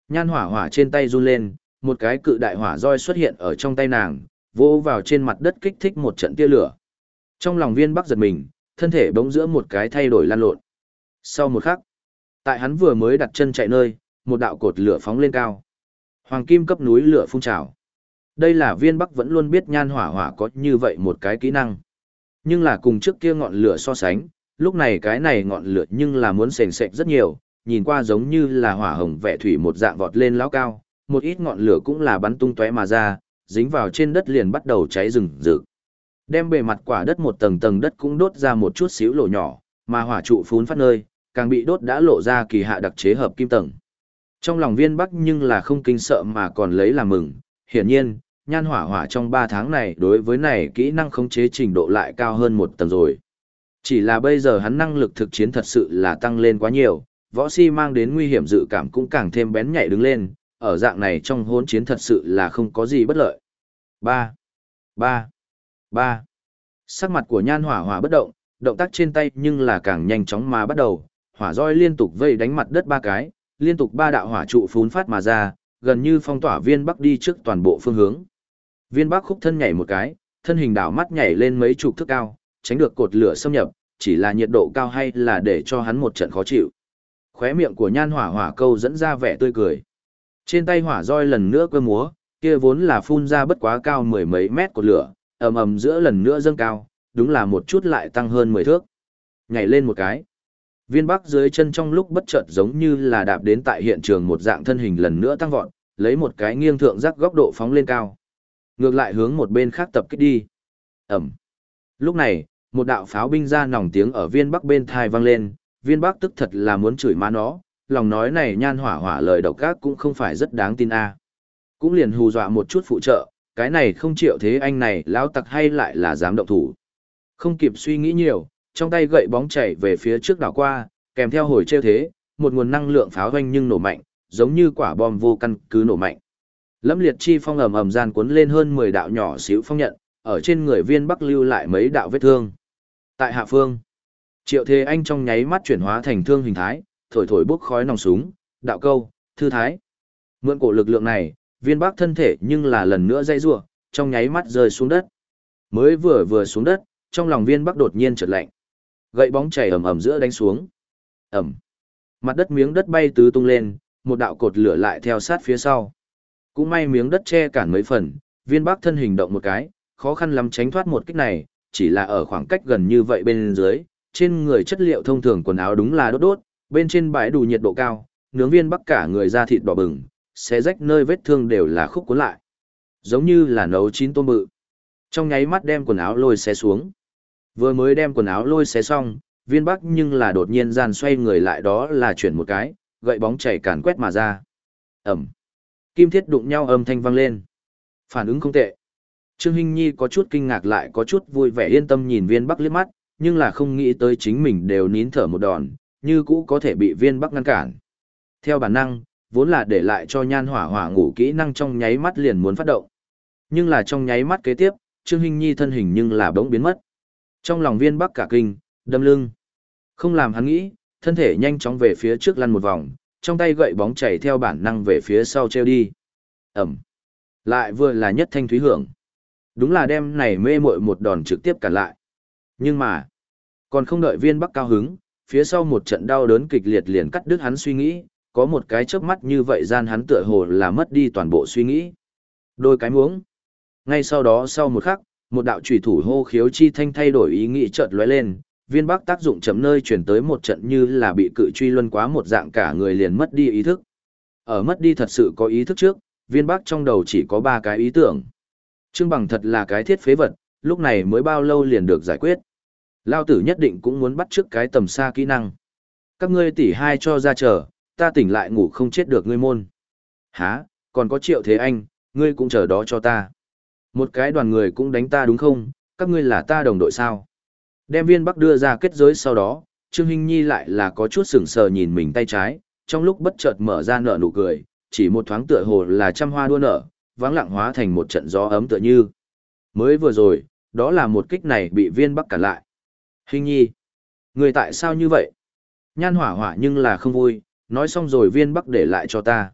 Nhan hỏa hỏa trên tay run lên, một cái cự đại hỏa roi xuất hiện ở trong tay nàng, vỗ vào trên mặt đất kích thích một trận tia lửa. Trong lòng viên bắc giật mình, thân thể bỗng giữa một cái thay đổi lan lộn. Sau một khắc, tại hắn vừa mới đặt chân chạy nơi, một đạo cột lửa phóng lên cao. Hoàng kim cấp núi lửa phun trào. Đây là viên bắc vẫn luôn biết nhan hỏa hỏa có như vậy một cái kỹ năng. Nhưng là cùng trước kia ngọn lửa so sánh, lúc này cái này ngọn lửa nhưng là muốn sền sệt rất nhiều, nhìn qua giống như là hỏa hồng vẽ thủy một dạng vọt lên lão cao, một ít ngọn lửa cũng là bắn tung tóe mà ra, dính vào trên đất liền bắt đầu cháy rừng rực. Đem bề mặt quả đất một tầng tầng đất cũng đốt ra một chút xíu lỗ nhỏ, mà hỏa trụ phún phát nơi, càng bị đốt đã lộ ra kỳ hạ đặc chế hợp kim tầng. Trong lòng viên bắc nhưng là không kinh sợ mà còn lấy làm mừng, hiển nhiên, nhan hỏa hỏa trong 3 tháng này đối với này kỹ năng khống chế trình độ lại cao hơn một tầng rồi. Chỉ là bây giờ hắn năng lực thực chiến thật sự là tăng lên quá nhiều, võ si mang đến nguy hiểm dự cảm cũng càng thêm bén nhạy đứng lên, ở dạng này trong hỗn chiến thật sự là không có gì bất lợi. 3. 3. 3. Sắc mặt của nhan hỏa hỏa bất động, động tác trên tay nhưng là càng nhanh chóng mà bắt đầu, hỏa roi liên tục vây đánh mặt đất ba cái, liên tục ba đạo hỏa trụ phún phát mà ra, gần như phong tỏa viên bắc đi trước toàn bộ phương hướng. Viên bắc khúc thân nhảy một cái, thân hình đảo mắt nhảy lên mấy chục thước cao, tránh được cột lửa xâm nhập, chỉ là nhiệt độ cao hay là để cho hắn một trận khó chịu. Khóe miệng của nhan hỏa hỏa câu dẫn ra vẻ tươi cười. Trên tay hỏa roi lần nữa cơ múa, kia vốn là phun ra bất quá cao mười mấy mét của lửa, ầm ầm giữa lần nữa dâng cao, đúng là một chút lại tăng hơn mười thước. Nhảy lên một cái. Viên bắc dưới chân trong lúc bất chợt giống như là đạp đến tại hiện trường một dạng thân hình lần nữa tăng vọt, lấy một cái nghiêng thượng giác góc độ phóng lên cao. Ngược lại hướng một bên khác tập kích đi. ầm. Lúc này, một đạo pháo binh ra nòng tiếng ở viên bắc bên thai vang lên, viên bắc tức thật là muốn chửi má nó, lòng nói này nhan hỏa hỏa lời độc ác cũng không phải rất đáng tin a. Cũng liền hù dọa một chút phụ trợ, cái này không chịu thế anh này lão tặc hay lại là dám động thủ. Không kịp suy nghĩ nhiều, trong tay gậy bóng chảy về phía trước đảo qua, kèm theo hồi trêu thế, một nguồn năng lượng pháo doanh nhưng nổ mạnh, giống như quả bom vô căn cứ nổ mạnh. Lâm liệt chi phong ầm ầm gian cuốn lên hơn 10 đạo nhỏ xíu phong nhận, ở trên người viên bắc lưu lại mấy đạo vết thương. Tại hạ phương, triệu thế anh trong nháy mắt chuyển hóa thành thương hình thái, thổi thổi bốc khói nòng súng, đạo câu, thư thái. Mượn cổ lực lượng này, viên bác thân thể nhưng là lần nữa dây rủa trong nháy mắt rơi xuống đất. Mới vừa vừa xuống đất, trong lòng viên bác đột nhiên chợt lạnh. Gậy bóng chảy ầm ầm giữa đánh xuống. Ầm. Mặt đất miếng đất bay tứ tung lên, một đạo cột lửa lại theo sát phía sau. Cũng may miếng đất che cản mấy phần, viên bác thân hình động một cái, khó khăn lắm tránh thoát một kích này, chỉ là ở khoảng cách gần như vậy bên dưới, trên người chất liệu thông thường quần áo đúng là đốt đốt, bên trên bãi đủ nhiệt độ cao, nướng viên bắc cả người da thịt đỏ bừng, xé rách nơi vết thương đều là khúc cuốn lại. Giống như là nấu chín tôm bự. Trong nháy mắt đem quần áo lôi xé xuống. Vừa mới đem quần áo lôi xé xong, viên bắc nhưng là đột nhiên gian xoay người lại đó là chuyển một cái, gậy bóng chảy càn quét mà ra. Ẩm. Kim thiết đụng nhau âm thanh vang lên. Phản ứng không tệ. Trương Hinh Nhi có chút kinh ngạc lại có chút vui vẻ yên tâm nhìn viên bắc liếc mắt, nhưng là không nghĩ tới chính mình đều nín thở một đòn, như cũ có thể bị viên bắc ngăn cản. Theo bản năng, vốn là để lại cho nhan hỏa hỏa ngủ kỹ năng trong nháy mắt liền muốn phát động. Nhưng là trong nháy mắt kế tiếp, Trương Hinh Nhi thân hình nhưng là bỗng biến mất. Trong lòng viên bắc cả kinh, đâm lưng. Không làm hắn nghĩ, thân thể nhanh chóng về phía trước lăn một vòng, trong tay gậy bóng chảy theo bản năng về phía sau treo đi. Ẩm. Lại vừa là nhất thanh thúy hưởng. Đúng là đem này mê muội một đòn trực tiếp cản lại. Nhưng mà, còn không đợi viên bắc cao hứng, phía sau một trận đau đớn kịch liệt liền cắt đứt hắn suy nghĩ, có một cái chớp mắt như vậy gian hắn tựa hồ là mất đi toàn bộ suy nghĩ. Đôi cái muống. Ngay sau đó sau một khắc, một đạo chủy thủ hô khiếu chi thanh thay đổi ý nghĩ chợt lóe lên, viên bắc tác dụng chấm nơi chuyển tới một trận như là bị cự truy luân quá một dạng cả người liền mất đi ý thức. Ở mất đi thật sự có ý thức trước, viên bắc trong đầu chỉ có ba cái ý tưởng. Trương Bằng thật là cái thiết phế vật, lúc này mới bao lâu liền được giải quyết. Lao tử nhất định cũng muốn bắt trước cái tầm xa kỹ năng. Các ngươi tỷ hai cho ra chờ, ta tỉnh lại ngủ không chết được ngươi môn. Hả, còn có triệu thế anh, ngươi cũng chờ đó cho ta. Một cái đoàn người cũng đánh ta đúng không, các ngươi là ta đồng đội sao? Đem viên bắc đưa ra kết giới sau đó, Trương Hinh Nhi lại là có chút sừng sờ nhìn mình tay trái, trong lúc bất chợt mở ra nở nụ cười, chỉ một thoáng tựa hồ là trăm hoa đua nở, vắng lặng hóa thành một trận gió ấm tựa như. Mới vừa rồi, đó là một kích này bị viên bắc cản lại. Hình nhi, người tại sao như vậy? Nhan hỏa hỏa nhưng là không vui, nói xong rồi viên bắc để lại cho ta.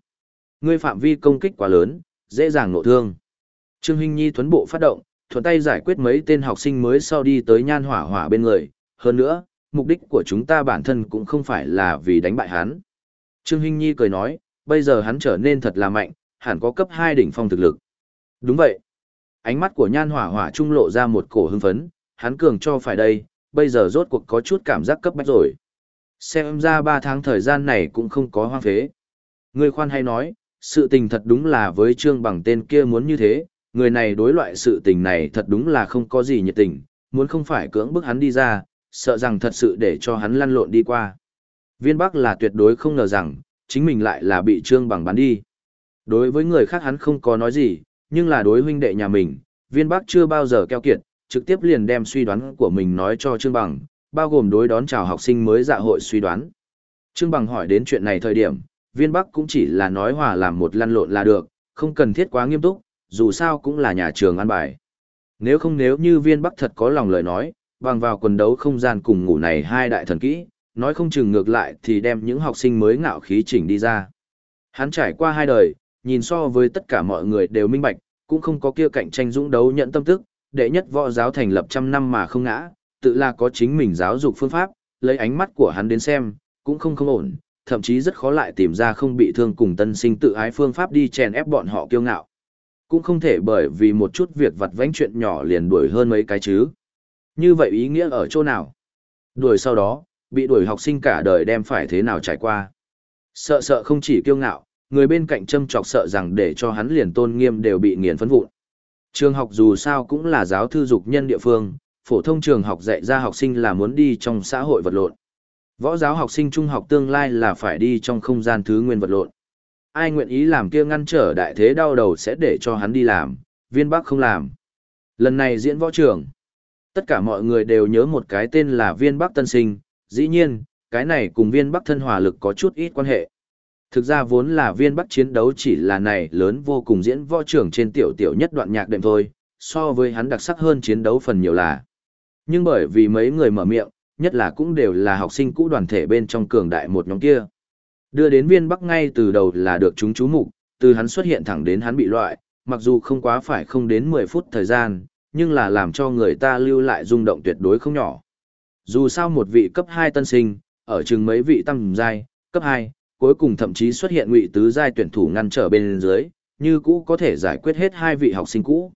Ngươi phạm vi công kích quá lớn, dễ dàng nộ thương. Trương Hinh Nhi thuấn bộ phát động, thuận tay giải quyết mấy tên học sinh mới sau đi tới nhan hỏa hỏa bên người. Hơn nữa, mục đích của chúng ta bản thân cũng không phải là vì đánh bại hắn. Trương Hinh Nhi cười nói, bây giờ hắn trở nên thật là mạnh, hẳn có cấp 2 đỉnh phong thực lực. Đúng vậy. Ánh mắt của nhan hỏa hỏa trung lộ ra một cổ hưng phấn, hắn cường cho phải đây, bây giờ rốt cuộc có chút cảm giác cấp bách rồi. Xem ra 3 tháng thời gian này cũng không có hoang phế. Người khoan hay nói, sự tình thật đúng là với trương bằng tên kia muốn như thế, người này đối loại sự tình này thật đúng là không có gì nhiệt tình, muốn không phải cưỡng bức hắn đi ra, sợ rằng thật sự để cho hắn lăn lộn đi qua. Viên Bắc là tuyệt đối không ngờ rằng, chính mình lại là bị trương bằng bán đi. Đối với người khác hắn không có nói gì, nhưng là đối huynh đệ nhà mình, viên bắc chưa bao giờ keo kiệt, trực tiếp liền đem suy đoán của mình nói cho Trương Bằng, bao gồm đối đón chào học sinh mới dạ hội suy đoán. Trương Bằng hỏi đến chuyện này thời điểm, viên bắc cũng chỉ là nói hòa làm một lăn lộn là được, không cần thiết quá nghiêm túc, dù sao cũng là nhà trường ăn bài. Nếu không nếu như viên bắc thật có lòng lời nói, bằng vào quần đấu không gian cùng ngủ này hai đại thần kỹ, nói không chừng ngược lại thì đem những học sinh mới ngạo khí chỉnh đi ra. Hắn trải qua hai đời, nhìn so với tất cả mọi người đều minh bạch, cũng không có kia cạnh tranh dũng đấu nhận tâm tức, đệ nhất võ giáo thành lập trăm năm mà không ngã, tự là có chính mình giáo dục phương pháp, lấy ánh mắt của hắn đến xem, cũng không không ổn, thậm chí rất khó lại tìm ra không bị thương cùng tân sinh tự ái phương pháp đi chèn ép bọn họ kiêu ngạo. Cũng không thể bởi vì một chút việc vặt vãnh chuyện nhỏ liền đuổi hơn mấy cái chứ. Như vậy ý nghĩa ở chỗ nào? Đuổi sau đó, bị đuổi học sinh cả đời đem phải thế nào trải qua? Sợ sợ không chỉ kiêu ngạo, người bên cạnh châm chọc sợ rằng để cho hắn liền tôn nghiêm đều bị nghiền phấn vụn. Trường học dù sao cũng là giáo thư dục nhân địa phương, phổ thông trường học dạy ra học sinh là muốn đi trong xã hội vật lộn. Võ giáo học sinh trung học tương lai là phải đi trong không gian thứ nguyên vật lộn. Ai nguyện ý làm kia ngăn trở đại thế đau đầu sẽ để cho hắn đi làm, viên bắc không làm. Lần này diễn võ trường, tất cả mọi người đều nhớ một cái tên là viên bắc tân sinh, dĩ nhiên, cái này cùng viên bắc thân hòa lực có chút ít quan hệ. Thực ra vốn là viên bắc chiến đấu chỉ là này lớn vô cùng diễn võ trưởng trên tiểu tiểu nhất đoạn nhạc đệm thôi, so với hắn đặc sắc hơn chiến đấu phần nhiều là. Nhưng bởi vì mấy người mở miệng, nhất là cũng đều là học sinh cũ đoàn thể bên trong cường đại một nhóm kia. Đưa đến viên bắc ngay từ đầu là được chúng chú mục, từ hắn xuất hiện thẳng đến hắn bị loại, mặc dù không quá phải không đến 10 phút thời gian, nhưng là làm cho người ta lưu lại rung động tuyệt đối không nhỏ. Dù sao một vị cấp 2 tân sinh, ở chừng mấy vị tăng giai, cấp 2, cuối cùng thậm chí xuất hiện ngụy tứ giai tuyển thủ ngăn trở bên dưới, như cũ có thể giải quyết hết hai vị học sinh cũ.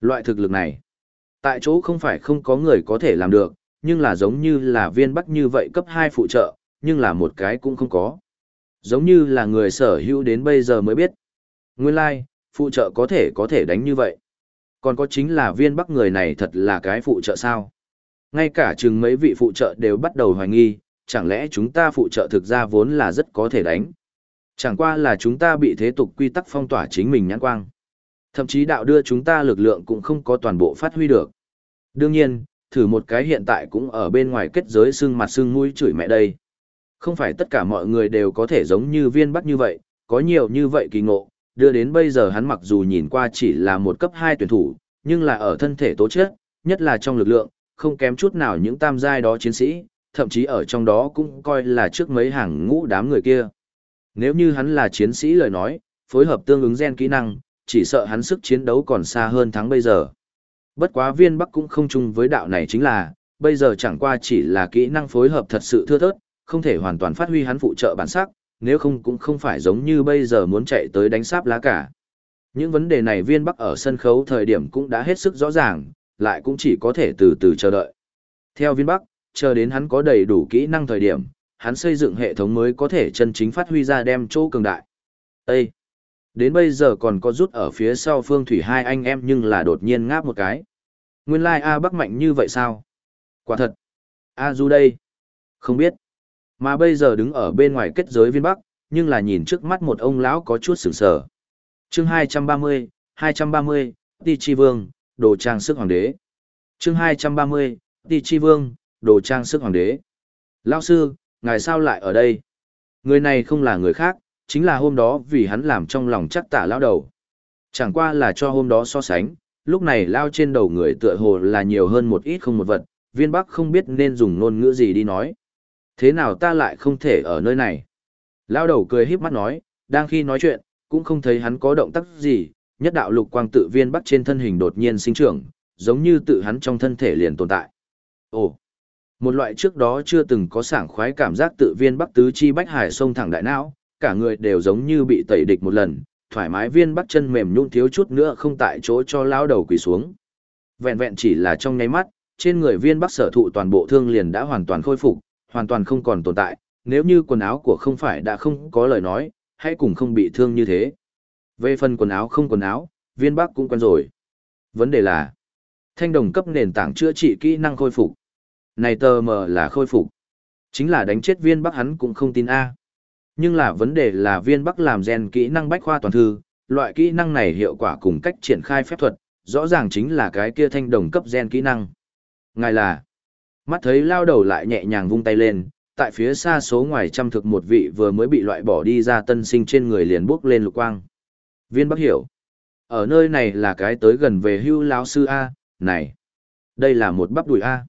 Loại thực lực này, tại chỗ không phải không có người có thể làm được, nhưng là giống như là viên bắc như vậy cấp 2 phụ trợ, nhưng là một cái cũng không có. Giống như là người sở hữu đến bây giờ mới biết. Nguyên lai, like, phụ trợ có thể có thể đánh như vậy. Còn có chính là viên bắc người này thật là cái phụ trợ sao. Ngay cả chừng mấy vị phụ trợ đều bắt đầu hoài nghi, chẳng lẽ chúng ta phụ trợ thực ra vốn là rất có thể đánh. Chẳng qua là chúng ta bị thế tục quy tắc phong tỏa chính mình nhãn quang. Thậm chí đạo đưa chúng ta lực lượng cũng không có toàn bộ phát huy được. Đương nhiên, thử một cái hiện tại cũng ở bên ngoài kết giới xương mặt xương mũi chửi mẹ đây. Không phải tất cả mọi người đều có thể giống như viên bắt như vậy, có nhiều như vậy kỳ ngộ, đưa đến bây giờ hắn mặc dù nhìn qua chỉ là một cấp 2 tuyển thủ, nhưng là ở thân thể tố chất, nhất là trong lực lượng, không kém chút nào những tam giai đó chiến sĩ, thậm chí ở trong đó cũng coi là trước mấy hàng ngũ đám người kia. Nếu như hắn là chiến sĩ lời nói, phối hợp tương ứng gen kỹ năng, chỉ sợ hắn sức chiến đấu còn xa hơn thắng bây giờ. Bất quá viên bắc cũng không chung với đạo này chính là, bây giờ chẳng qua chỉ là kỹ năng phối hợp thật sự thưa thớt, không thể hoàn toàn phát huy hắn phụ trợ bản sắc, nếu không cũng không phải giống như bây giờ muốn chạy tới đánh sáp lá cả. Những vấn đề này viên bắc ở sân khấu thời điểm cũng đã hết sức rõ ràng, lại cũng chỉ có thể từ từ chờ đợi. Theo viên bắc, chờ đến hắn có đầy đủ kỹ năng thời điểm, hắn xây dựng hệ thống mới có thể chân chính phát huy ra đem chỗ cường đại. Ê! Đến bây giờ còn có rút ở phía sau phương thủy hai anh em nhưng là đột nhiên ngáp một cái. Nguyên lai A Bắc mạnh như vậy sao? Quả thật. A Du đây? Không biết. Mà bây giờ đứng ở bên ngoài kết giới viên Bắc, nhưng là nhìn trước mắt một ông lão có chút sửng sở. chương 230, 230, Ti Chi Vương, đồ trang sức hoàng đế. chương 230, Ti Chi Vương, đồ trang sức hoàng đế. Lão sư, ngài sao lại ở đây? Người này không là người khác, chính là hôm đó vì hắn làm trong lòng chắc tả lão đầu. Chẳng qua là cho hôm đó so sánh, lúc này lao trên đầu người tựa hồ là nhiều hơn một ít không một vật, viên bắc không biết nên dùng ngôn ngữ gì đi nói. Thế nào ta lại không thể ở nơi này? Lao đầu cười híp mắt nói, đang khi nói chuyện, cũng không thấy hắn có động tác gì, nhất đạo lục quang tự viên bắc trên thân hình đột nhiên sinh trưởng, giống như tự hắn trong thân thể liền tồn tại. Ồ, một loại trước đó chưa từng có sảng khoái cảm giác tự viên bắc tứ chi bách hải sông thẳng đại não, cả người đều giống như bị tẩy địch một lần, thoải mái viên bắc chân mềm nhũn thiếu chút nữa không tại chỗ cho lao đầu quỳ xuống. Vẹn vẹn chỉ là trong nháy mắt, trên người viên bắc sở thụ toàn bộ thương liền đã hoàn toàn khôi phục, hoàn toàn không còn tồn tại, nếu như quần áo của không phải đã không có lời nói, hãy cùng không bị thương như thế. Về phần quần áo không quần áo, viên bắc cũng quen rồi. Vấn đề là, thanh đồng cấp nền tảng chữa trị kỹ năng khôi phục. Này tờ mờ là khôi phục. Chính là đánh chết viên bắc hắn cũng không tin A. Nhưng là vấn đề là viên bắc làm gen kỹ năng bách khoa toàn thư, loại kỹ năng này hiệu quả cùng cách triển khai phép thuật, rõ ràng chính là cái kia thanh đồng cấp gen kỹ năng. Ngài là, mắt thấy lao đầu lại nhẹ nhàng vung tay lên, tại phía xa số ngoài trăm thực một vị vừa mới bị loại bỏ đi ra tân sinh trên người liền bước lên lục quang. Viên bắc hiểu, ở nơi này là cái tới gần về hưu lão sư A, này, đây là một bắp đùi A.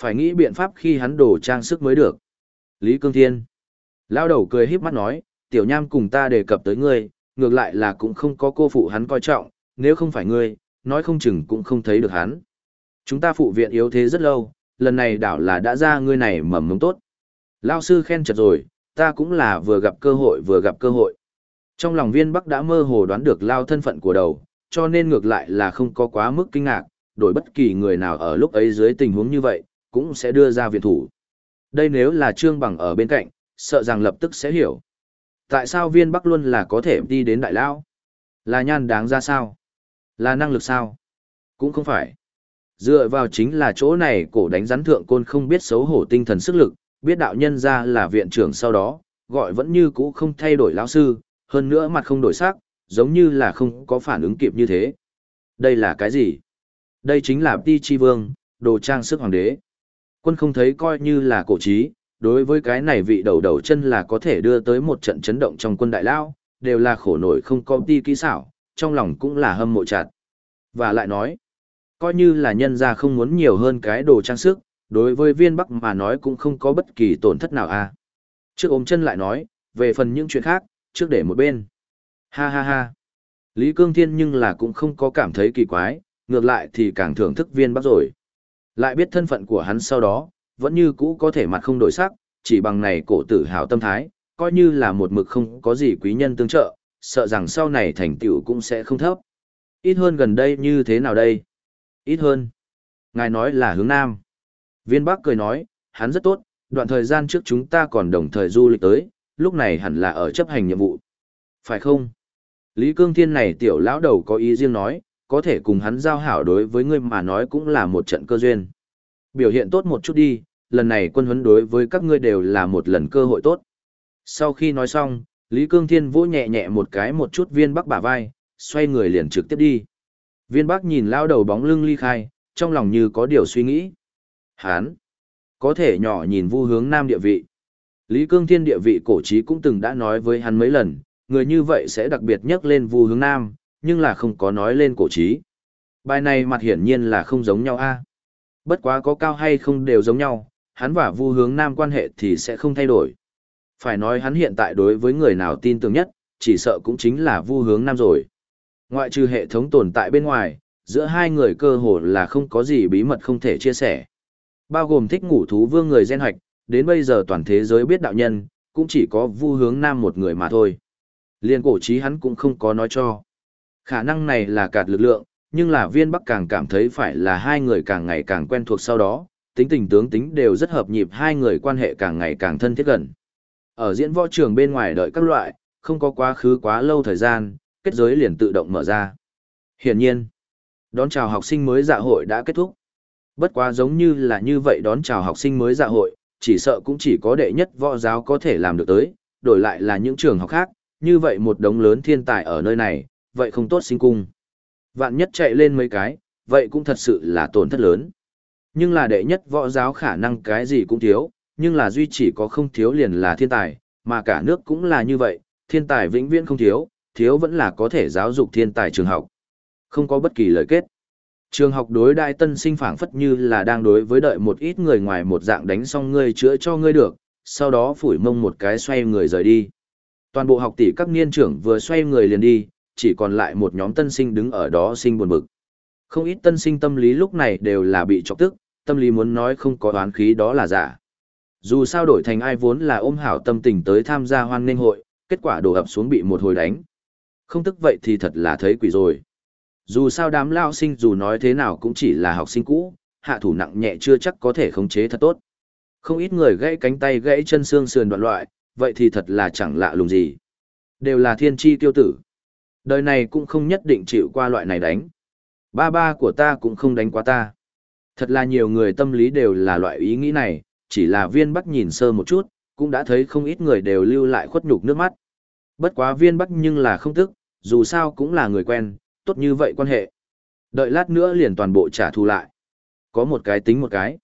Phải nghĩ biện pháp khi hắn đổ trang sức mới được. Lý Cương Thiên. Lao đầu cười híp mắt nói, tiểu nham cùng ta đề cập tới ngươi, ngược lại là cũng không có cô phụ hắn coi trọng, nếu không phải ngươi, nói không chừng cũng không thấy được hắn. Chúng ta phụ viện yếu thế rất lâu, lần này đảo là đã ra ngươi này mầm mống tốt. Lao sư khen chật rồi, ta cũng là vừa gặp cơ hội vừa gặp cơ hội. Trong lòng viên Bắc đã mơ hồ đoán được Lao thân phận của đầu, cho nên ngược lại là không có quá mức kinh ngạc, đổi bất kỳ người nào ở lúc ấy dưới tình huống như vậy, cũng sẽ đưa ra viện thủ. Đây nếu là Trương Bằng ở bên cạnh, sợ rằng lập tức sẽ hiểu. Tại sao viên Bắc luôn là có thể đi đến đại lao? Là nhan đáng ra sao? Là năng lực sao? Cũng không phải. Dựa vào chính là chỗ này cổ đánh rắn thượng côn không biết xấu hổ tinh thần sức lực, biết đạo nhân ra là viện trưởng sau đó, gọi vẫn như cũ không thay đổi lão sư, hơn nữa mặt không đổi sắc, giống như là không có phản ứng kịp như thế. Đây là cái gì? Đây chính là Ti Chi Vương, đồ trang sức hoàng đế. Quân không thấy coi như là cổ trí, đối với cái này vị đầu đầu chân là có thể đưa tới một trận chấn động trong quân đại lao, đều là khổ nổi không có ti kỹ xảo, trong lòng cũng là hâm mộ chặt. Và lại nói, coi như là nhân ra không muốn nhiều hơn cái đồ trang sức, đối với viên bắc mà nói cũng không có bất kỳ tổn thất nào à. Trước ôm chân lại nói, về phần những chuyện khác, trước để một bên. Ha ha ha. Lý Cương Thiên nhưng là cũng không có cảm thấy kỳ quái, ngược lại thì càng thưởng thức viên bắc rồi. Lại biết thân phận của hắn sau đó, vẫn như cũ có thể mặt không đổi sắc, chỉ bằng này cổ tử hào tâm thái, coi như là một mực không có gì quý nhân tương trợ, sợ rằng sau này thành tựu cũng sẽ không thấp. Ít hơn gần đây như thế nào đây? Ít hơn. Ngài nói là hướng Nam. Viên Bắc cười nói, hắn rất tốt, đoạn thời gian trước chúng ta còn đồng thời du lịch tới, lúc này hẳn là ở chấp hành nhiệm vụ. Phải không? Lý Cương Thiên này tiểu lão đầu có ý riêng nói, có thể cùng hắn giao hảo đối với ngươi mà nói cũng là một trận cơ duyên. Biểu hiện tốt một chút đi, lần này quân huấn đối với các ngươi đều là một lần cơ hội tốt. Sau khi nói xong, Lý Cương Thiên vỗ nhẹ nhẹ một cái một chút viên bắc bả vai, xoay người liền trực tiếp đi. Viên bắc nhìn lao đầu bóng lưng ly khai, trong lòng như có điều suy nghĩ. Hán, có thể nhỏ nhìn vu hướng nam địa vị. Lý Cương Thiên địa vị cổ trí cũng từng đã nói với hắn mấy lần, người như vậy sẽ đặc biệt nhắc lên vu hướng nam, nhưng là không có nói lên cổ trí. Bài này mặt hiển nhiên là không giống nhau a. Bất quá có cao hay không đều giống nhau, hắn và vu hướng nam quan hệ thì sẽ không thay đổi. Phải nói hắn hiện tại đối với người nào tin tưởng nhất, chỉ sợ cũng chính là vu hướng nam rồi. Ngoại trừ hệ thống tồn tại bên ngoài, giữa hai người cơ hồ là không có gì bí mật không thể chia sẻ. Bao gồm thích ngủ thú vương người gen hoạch, đến bây giờ toàn thế giới biết đạo nhân, cũng chỉ có vu hướng nam một người mà thôi. Liên cổ trí hắn cũng không có nói cho. Khả năng này là cạt lực lượng, nhưng là viên bắc càng cảm thấy phải là hai người càng ngày càng quen thuộc sau đó, tính tình tướng tính đều rất hợp nhịp hai người quan hệ càng ngày càng thân thiết gần. Ở diễn võ trường bên ngoài đợi các loại, không có quá khứ quá lâu thời gian, kết giới liền tự động mở ra. Hiển nhiên, đón chào học sinh mới dạ hội đã kết thúc. Bất quá giống như là như vậy đón chào học sinh mới dạ hội, chỉ sợ cũng chỉ có đệ nhất võ giáo có thể làm được tới, đổi lại là những trường học khác, như vậy một đống lớn thiên tài ở nơi này, vậy không tốt sinh cung. Vạn nhất chạy lên mấy cái, vậy cũng thật sự là tổn thất lớn. Nhưng là đệ nhất võ giáo khả năng cái gì cũng thiếu, nhưng là duy chỉ có không thiếu liền là thiên tài, mà cả nước cũng là như vậy, thiên tài vĩnh viễn không thiếu, thiếu vẫn là có thể giáo dục thiên tài trường học. Không có bất kỳ lời kết. Trường học đối đại tân sinh phảng phất như là đang đối với đợi một ít người ngoài một dạng đánh xong ngươi chữa cho ngươi được, sau đó phủi mông một cái xoay người rời đi. Toàn bộ học tỷ các niên trưởng vừa xoay người liền đi, chỉ còn lại một nhóm tân sinh đứng ở đó sinh buồn bực. Không ít tân sinh tâm lý lúc này đều là bị chọc tức, tâm lý muốn nói không có oán khí đó là giả. Dù sao đổi thành ai vốn là ôm hảo tâm tình tới tham gia hoan nghênh hội, kết quả đổ ập xuống bị một hồi đánh. Không tức vậy thì thật là thấy quỷ rồi. Dù sao đám lao sinh dù nói thế nào cũng chỉ là học sinh cũ, hạ thủ nặng nhẹ chưa chắc có thể khống chế thật tốt. Không ít người gãy cánh tay gãy chân xương sườn đoạn loại, vậy thì thật là chẳng lạ lùng gì. Đều là thiên tri tiêu tử. Đời này cũng không nhất định chịu qua loại này đánh. Ba ba của ta cũng không đánh qua ta. Thật là nhiều người tâm lý đều là loại ý nghĩ này, chỉ là viên bắc nhìn sơ một chút, cũng đã thấy không ít người đều lưu lại khuất nhục nước mắt. Bất quá viên bắc nhưng là không tức, dù sao cũng là người quen, tốt như vậy quan hệ. Đợi lát nữa liền toàn bộ trả thù lại. Có một cái tính một cái.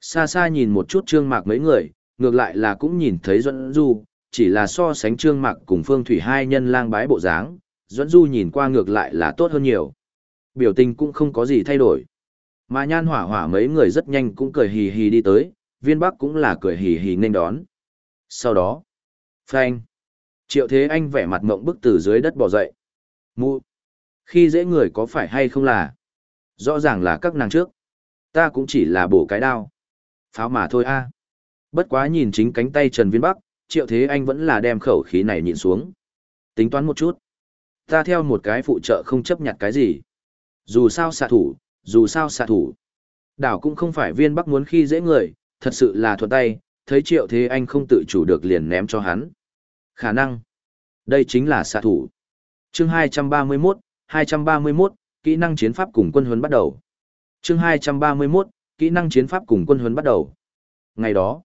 Xa xa nhìn một chút trương mạc mấy người, ngược lại là cũng nhìn thấy Duẫn Du, chỉ là so sánh trương mạc cùng phương thủy hai nhân lang bái bộ dáng, Duẫn Du nhìn qua ngược lại là tốt hơn nhiều. Biểu tình cũng không có gì thay đổi. Mà nhan hỏa hỏa mấy người rất nhanh cũng cười hì hì đi tới, viên bắc cũng là cười hì hì nên đón. Sau đó, phanh, triệu thế anh vẻ mặt mộng bức từ dưới đất bò dậy. Mụ, khi dễ người có phải hay không là, rõ ràng là các nàng trước. Ta cũng chỉ là bổ cái đao. Pháo mà thôi a. Bất quá nhìn chính cánh tay Trần Viên Bắc, triệu thế anh vẫn là đem khẩu khí này nhịn xuống. Tính toán một chút. Ta theo một cái phụ trợ không chấp nhận cái gì. Dù sao xạ thủ, dù sao xạ thủ. Đảo cũng không phải viên bắc muốn khi dễ người, thật sự là thuận tay, thấy triệu thế anh không tự chủ được liền ném cho hắn. Khả năng. Đây chính là xạ thủ. chương 231, 231, kỹ năng chiến pháp cùng quân huấn bắt đầu. chương 231, kỹ năng chiến pháp cùng quân huấn bắt đầu. Ngày đó,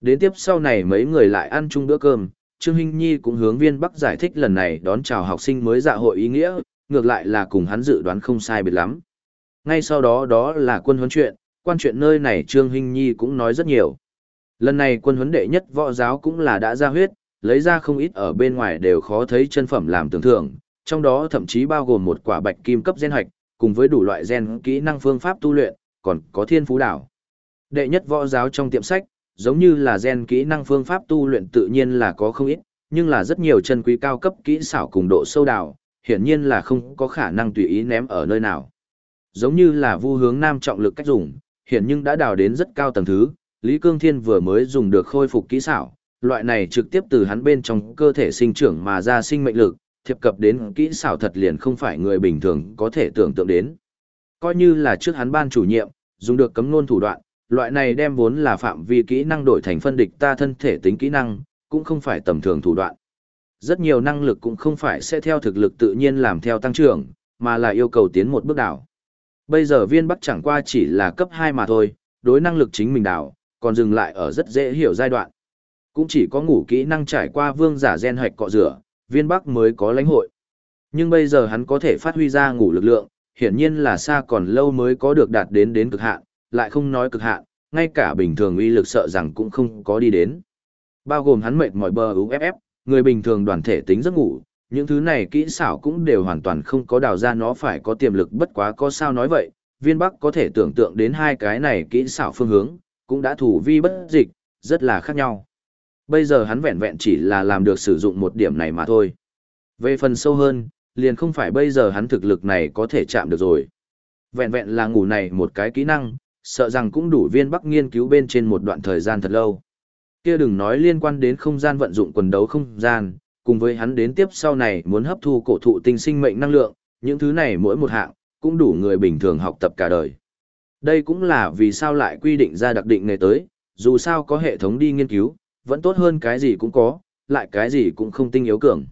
đến tiếp sau này mấy người lại ăn chung bữa cơm, Trương Hinh Nhi cũng hướng viên Bắc giải thích lần này đón chào học sinh mới dạ hội ý nghĩa, ngược lại là cùng hắn dự đoán không sai biệt lắm. Ngay sau đó đó là quân huấn chuyện, quan chuyện nơi này Trương Hinh Nhi cũng nói rất nhiều. Lần này quân huấn đệ nhất võ giáo cũng là đã ra huyết, lấy ra không ít ở bên ngoài đều khó thấy chân phẩm làm tưởng thưởng, trong đó thậm chí bao gồm một quả bạch kim cấp gen hoạch, cùng với đủ loại gen kỹ năng phương pháp tu luyện, còn có thiên phú đảo. Đệ nhất võ giáo trong tiệm sách, giống như là gen kỹ năng phương pháp tu luyện tự nhiên là có không ít, nhưng là rất nhiều chân quý cao cấp kỹ xảo cùng độ sâu đào, hiển nhiên là không có khả năng tùy ý ném ở nơi nào. Giống như là vu hướng nam trọng lực cách dùng, hiển nhưng đã đào đến rất cao tầng thứ, Lý Cương Thiên vừa mới dùng được khôi phục kỹ xảo, loại này trực tiếp từ hắn bên trong cơ thể sinh trưởng mà ra sinh mệnh lực, thiệp cập đến kỹ xảo thật liền không phải người bình thường có thể tưởng tượng đến. Coi như là trước hắn ban chủ nhiệm, dùng được cấm nôn thủ đoạn, loại này đem vốn là phạm vi kỹ năng đổi thành phân địch ta thân thể tính kỹ năng, cũng không phải tầm thường thủ đoạn. Rất nhiều năng lực cũng không phải sẽ theo thực lực tự nhiên làm theo tăng trưởng, mà là yêu cầu tiến một bước đảo. Bây giờ viên bắc chẳng qua chỉ là cấp 2 mà thôi, đối năng lực chính mình đảo, còn dừng lại ở rất dễ hiểu giai đoạn. Cũng chỉ có ngủ kỹ năng trải qua vương giả gen hoạch cọ rửa, viên bắc mới có lãnh hội. Nhưng bây giờ hắn có thể phát huy ra ngủ lực lượng, hiển nhiên là xa còn lâu mới có được đạt đến đến cực hạn, lại không nói cực hạn, ngay cả bình thường uy lực sợ rằng cũng không có đi đến. Bao gồm hắn mệt mỏi bờ UFF, người bình thường đoàn thể tính giấc ngủ, những thứ này kỹ xảo cũng đều hoàn toàn không có đào ra nó phải có tiềm lực bất quá có sao nói vậy, viên bắc có thể tưởng tượng đến hai cái này kỹ xảo phương hướng, cũng đã thủ vi bất dịch, rất là khác nhau. Bây giờ hắn vẹn vẹn chỉ là làm được sử dụng một điểm này mà thôi. Về phần sâu hơn, liền không phải bây giờ hắn thực lực này có thể chạm được rồi. Vẹn vẹn là ngủ này một cái kỹ năng, sợ rằng cũng đủ viên bắc nghiên cứu bên trên một đoạn thời gian thật lâu. Kia đừng nói liên quan đến không gian vận dụng quần đấu không gian, cùng với hắn đến tiếp sau này muốn hấp thu cổ thụ tinh sinh mệnh năng lượng, những thứ này mỗi một hạng, cũng đủ người bình thường học tập cả đời. Đây cũng là vì sao lại quy định ra đặc định nghề tới, dù sao có hệ thống đi nghiên cứu, vẫn tốt hơn cái gì cũng có, lại cái gì cũng không tinh yếu cường.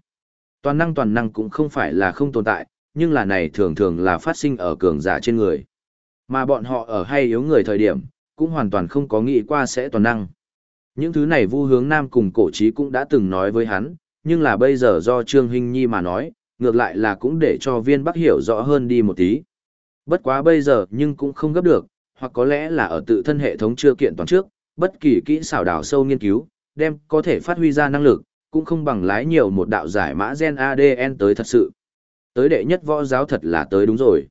Toàn năng toàn năng cũng không phải là không tồn tại, nhưng là này thường thường là phát sinh ở cường giả trên người. Mà bọn họ ở hay yếu người thời điểm, cũng hoàn toàn không có nghĩ qua sẽ toàn năng. Những thứ này vu hướng nam cùng cổ trí cũng đã từng nói với hắn, nhưng là bây giờ do Trương Hinh Nhi mà nói, ngược lại là cũng để cho viên bắc hiểu rõ hơn đi một tí. Bất quá bây giờ nhưng cũng không gấp được, hoặc có lẽ là ở tự thân hệ thống chưa kiện toàn trước, bất kỳ kỹ xảo đào sâu nghiên cứu, đem có thể phát huy ra năng lực, cũng không bằng lái nhiều một đạo giải mã gen ADN tới thật sự. Tới đệ nhất võ giáo thật là tới đúng rồi.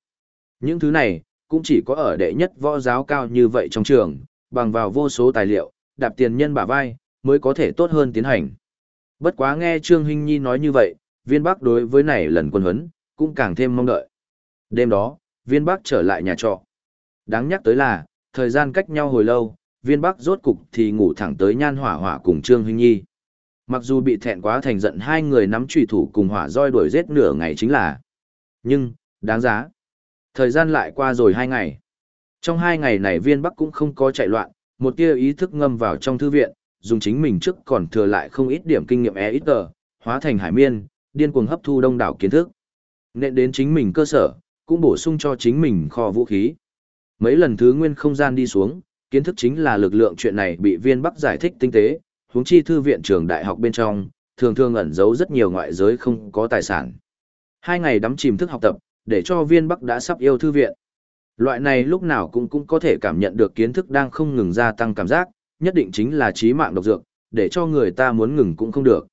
Những thứ này, cũng chỉ có ở đệ nhất võ giáo cao như vậy trong trường, bằng vào vô số tài liệu, đạp tiền nhân bả vai, mới có thể tốt hơn tiến hành. Bất quá nghe Trương Hinh Nhi nói như vậy, viên bắc đối với này lần quân huấn, cũng càng thêm mong đợi. Đêm đó, viên bắc trở lại nhà trọ. Đáng nhắc tới là, thời gian cách nhau hồi lâu, viên bắc rốt cục thì ngủ thẳng tới nhan hỏa hỏa cùng Trương Hinh Nhi. Mặc dù bị thẹn quá thành giận hai người nắm trùy thủ cùng hỏa roi đuổi giết nửa ngày chính là. Nhưng, đáng giá. Thời gian lại qua rồi hai ngày. Trong hai ngày này viên bắc cũng không có chạy loạn, một tia ý thức ngâm vào trong thư viện, dùng chính mình trước còn thừa lại không ít điểm kinh nghiệm e ít tờ, hóa thành hải miên, điên cuồng hấp thu đông đảo kiến thức. Nên đến chính mình cơ sở, cũng bổ sung cho chính mình kho vũ khí. Mấy lần thứ nguyên không gian đi xuống, kiến thức chính là lực lượng chuyện này bị viên bắc giải thích tinh tế, huống chi thư viện trường đại học bên trong, thường thường ẩn giấu rất nhiều ngoại giới không có tài sản. Hai ngày đắm chìm thức học tập, để cho viên bắc đã sắp yêu thư viện. Loại này lúc nào cũng cũng có thể cảm nhận được kiến thức đang không ngừng gia tăng cảm giác, nhất định chính là trí mạng độc dược, để cho người ta muốn ngừng cũng không được.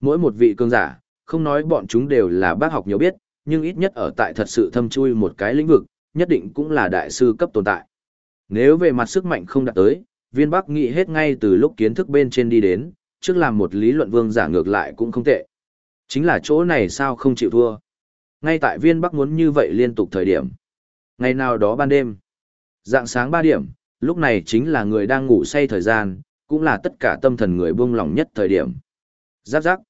Mỗi một vị cường giả, không nói bọn chúng đều là bác học nhiều biết, nhưng ít nhất ở tại thật sự thâm chui một cái lĩnh vực, nhất định cũng là đại sư cấp tồn tại. Nếu về mặt sức mạnh không đạt tới, viên bắc nghĩ hết ngay từ lúc kiến thức bên trên đi đến, trước làm một lý luận vương giả ngược lại cũng không tệ. Chính là chỗ này sao không chịu thua. Ngay tại viên bắc muốn như vậy liên tục thời điểm. Ngày nào đó ban đêm, dạng sáng 3 điểm, lúc này chính là người đang ngủ say thời gian, cũng là tất cả tâm thần người buông lỏng nhất thời điểm. Giáp giáp.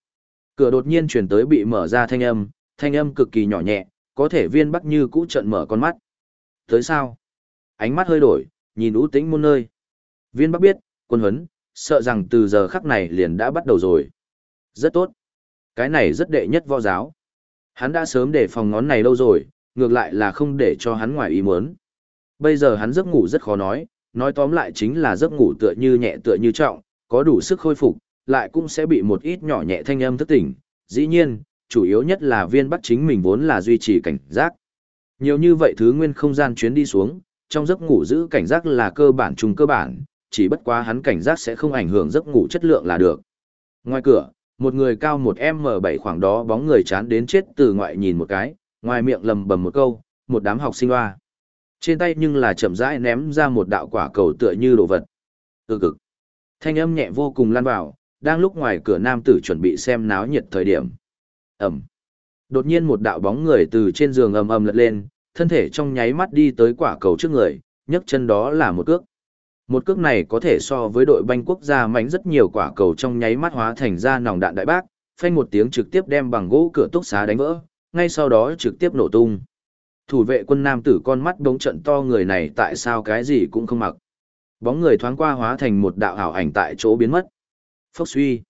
Cửa đột nhiên truyền tới bị mở ra thanh âm, thanh âm cực kỳ nhỏ nhẹ, có thể viên bắc như cũ trận mở con mắt. Tới sao? Ánh mắt hơi đổi, nhìn ú tĩnh muôn nơi. Viên bắc biết, quân huấn, sợ rằng từ giờ khắc này liền đã bắt đầu rồi. Rất tốt. Cái này rất đệ nhất võ giáo. Hắn đã sớm để phòng ngón này lâu rồi, ngược lại là không để cho hắn ngoài ý muốn. Bây giờ hắn giấc ngủ rất khó nói, nói tóm lại chính là giấc ngủ tựa như nhẹ tựa như trọng, có đủ sức khôi phục, lại cũng sẽ bị một ít nhỏ nhẹ thanh âm thức tỉnh. Dĩ nhiên, chủ yếu nhất là viên bắt chính mình vốn là duy trì cảnh giác. Nhiều như vậy thứ nguyên không gian chuyến đi xuống, trong giấc ngủ giữ cảnh giác là cơ bản chung cơ bản, chỉ bất quá hắn cảnh giác sẽ không ảnh hưởng giấc ngủ chất lượng là được. Ngoài cửa, một người cao một m bảy khoảng đó bóng người chán đến chết từ ngoại nhìn một cái, ngoài miệng lầm bầm một câu, một đám học sinh hoa. Trên tay nhưng là chậm rãi ném ra một đạo quả cầu tựa như đồ vật. Ừ cực. Thanh âm nhẹ vô cùng lan vào, đang lúc ngoài cửa nam tử chuẩn bị xem náo nhiệt thời điểm. Ẩm. Đột nhiên một đạo bóng người từ trên giường ầm ầm lật lên, thân thể trong nháy mắt đi tới quả cầu trước người, nhấc chân đó là một cước. Một cước này có thể so với đội banh quốc gia mánh rất nhiều quả cầu trong nháy mắt hóa thành ra nòng đạn đại bác, phanh một tiếng trực tiếp đem bằng gỗ cửa túc xá đánh vỡ, ngay sau đó trực tiếp nổ tung. Thủ vệ quân nam tử con mắt đống trận to người này tại sao cái gì cũng không mặc. Bóng người thoáng qua hóa thành một đạo hảo ảnh tại chỗ biến mất. Phốc suy.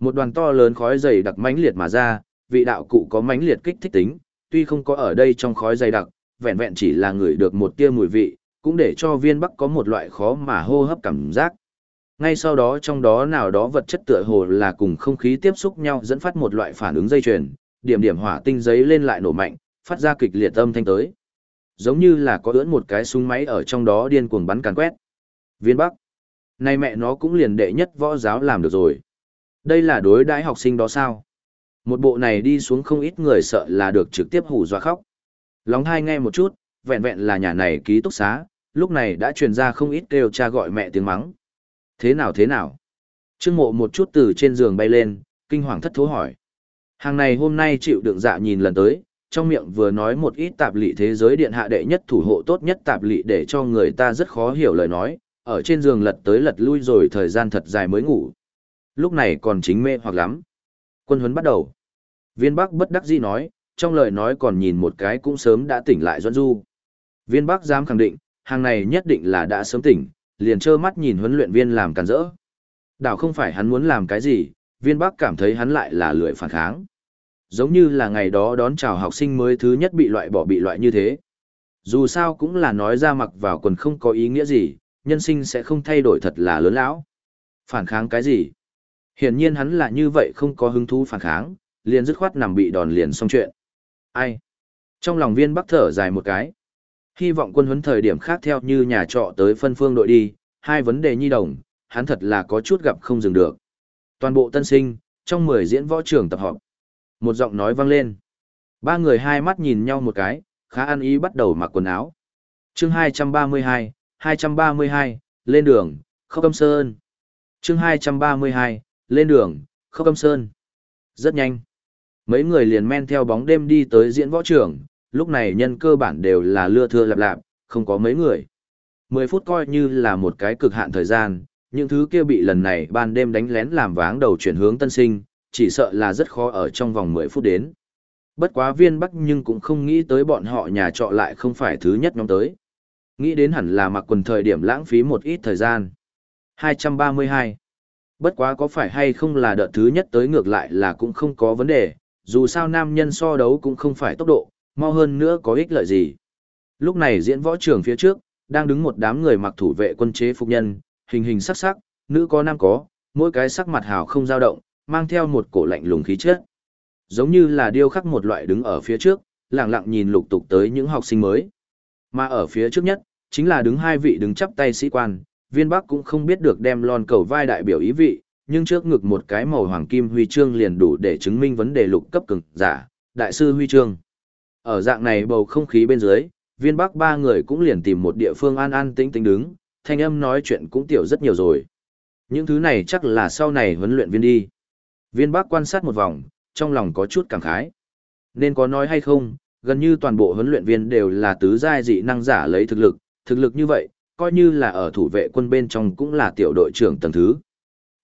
Một đoàn to lớn khói dày đặc mãnh liệt mà ra, vị đạo cụ có mãnh liệt kích thích tính, tuy không có ở đây trong khói dày đặc, vẹn vẹn chỉ là người được một tia mùi vị, cũng để cho viên bắc có một loại khó mà hô hấp cảm giác. Ngay sau đó trong đó nào đó vật chất tựa hồ là cùng không khí tiếp xúc nhau dẫn phát một loại phản ứng dây chuyền, điểm điểm hỏa tinh giấy lên lại nổ mạnh, phát ra kịch liệt âm thanh tới. Giống như là có ưỡn một cái súng máy ở trong đó điên cuồng bắn càn quét. Viên Bắc. Nay mẹ nó cũng liền đệ nhất võ giáo làm được rồi. Đây là đối đãi học sinh đó sao? Một bộ này đi xuống không ít người sợ là được trực tiếp hù dọa khóc. Lóng hai nghe một chút, vẹn vẹn là nhà này ký túc xá, lúc này đã truyền ra không ít kêu cha gọi mẹ tiếng mắng. Thế nào thế nào? Trương mộ một chút từ trên giường bay lên, kinh hoàng thất thố hỏi. Hàng này hôm nay chịu đựng dạ nhìn lần tới, trong miệng vừa nói một ít tạp lị thế giới điện hạ đệ nhất thủ hộ tốt nhất tạp lị để cho người ta rất khó hiểu lời nói, ở trên giường lật tới lật lui rồi thời gian thật dài mới ngủ. Lúc này còn chính mê hoặc lắm. Quân huấn bắt đầu. Viên Bắc bất đắc dĩ nói, trong lời nói còn nhìn một cái cũng sớm đã tỉnh lại Doãn Du. Viên Bắc dám khẳng định, hàng này nhất định là đã sớm tỉnh, liền trơ mắt nhìn huấn luyện viên làm cản rỡ. Đảo không phải hắn muốn làm cái gì, viên Bắc cảm thấy hắn lại là lười phản kháng. Giống như là ngày đó đón chào học sinh mới thứ nhất bị loại bỏ bị loại như thế. Dù sao cũng là nói ra mặc vào quần không có ý nghĩa gì, nhân sinh sẽ không thay đổi thật là lớn lão. Phản kháng cái gì? Hiển nhiên hắn là như vậy không có hứng thú phản kháng, liền dứt khoát nằm bị đòn liền xong chuyện. Ai? Trong lòng viên bắc thở dài một cái. Hy vọng quân huấn thời điểm khác theo như nhà trọ tới phân phương đội đi, hai vấn đề nhi đồng, hắn thật là có chút gặp không dừng được. Toàn bộ tân sinh, trong 10 diễn võ trường tập họp. Một giọng nói vang lên. Ba người hai mắt nhìn nhau một cái, khá ăn ý bắt đầu mặc quần áo. chương 232, 232, lên đường, khốc âm sơn. chương 232, lên đường, khốc âm sơn. Rất nhanh. Mấy người liền men theo bóng đêm đi tới diễn võ trường, lúc này nhân cơ bản đều là lưa thưa lạp lạp, không có mấy người. 10 phút coi như là một cái cực hạn thời gian, những thứ kia bị lần này ban đêm đánh lén làm váng đầu chuyển hướng tân sinh, chỉ sợ là rất khó ở trong vòng 10 phút đến. Bất quá viên bắc nhưng cũng không nghĩ tới bọn họ nhà trọ lại không phải thứ nhất nhóm tới. Nghĩ đến hẳn là mặc quần thời điểm lãng phí một ít thời gian. 232. Bất quá có phải hay không là đợt thứ nhất tới ngược lại là cũng không có vấn đề, dù sao nam nhân so đấu cũng không phải tốc độ, mau hơn nữa có ích lợi gì. Lúc này diễn võ trường phía trước, đang đứng một đám người mặc thủ vệ quân chế phục nhân, hình hình sắc sắc, nữ có nam có, mỗi cái sắc mặt hào không dao động, mang theo một cổ lạnh lùng khí chất. Giống như là điêu khắc một loại đứng ở phía trước, lặng lặng nhìn lục tục tới những học sinh mới. Mà ở phía trước nhất, chính là đứng hai vị đứng chắp tay sĩ quan, viên bắc cũng không biết được đem lon cầu vai đại biểu ý vị, nhưng trước ngực một cái màu hoàng kim huy chương liền đủ để chứng minh vấn đề lục cấp cường giả, đại sư huy chương. Ở dạng này bầu không khí bên dưới, viên bắc ba người cũng liền tìm một địa phương an an tĩnh tĩnh đứng, thanh âm nói chuyện cũng tiểu rất nhiều rồi. Những thứ này chắc là sau này huấn luyện viên đi. Viên bắc quan sát một vòng, trong lòng có chút cảm khái. Nên có nói hay không, gần như toàn bộ huấn luyện viên đều là tứ giai dị năng giả lấy thực lực, thực lực như vậy, coi như là ở thủ vệ quân bên trong cũng là tiểu đội trưởng tầng thứ.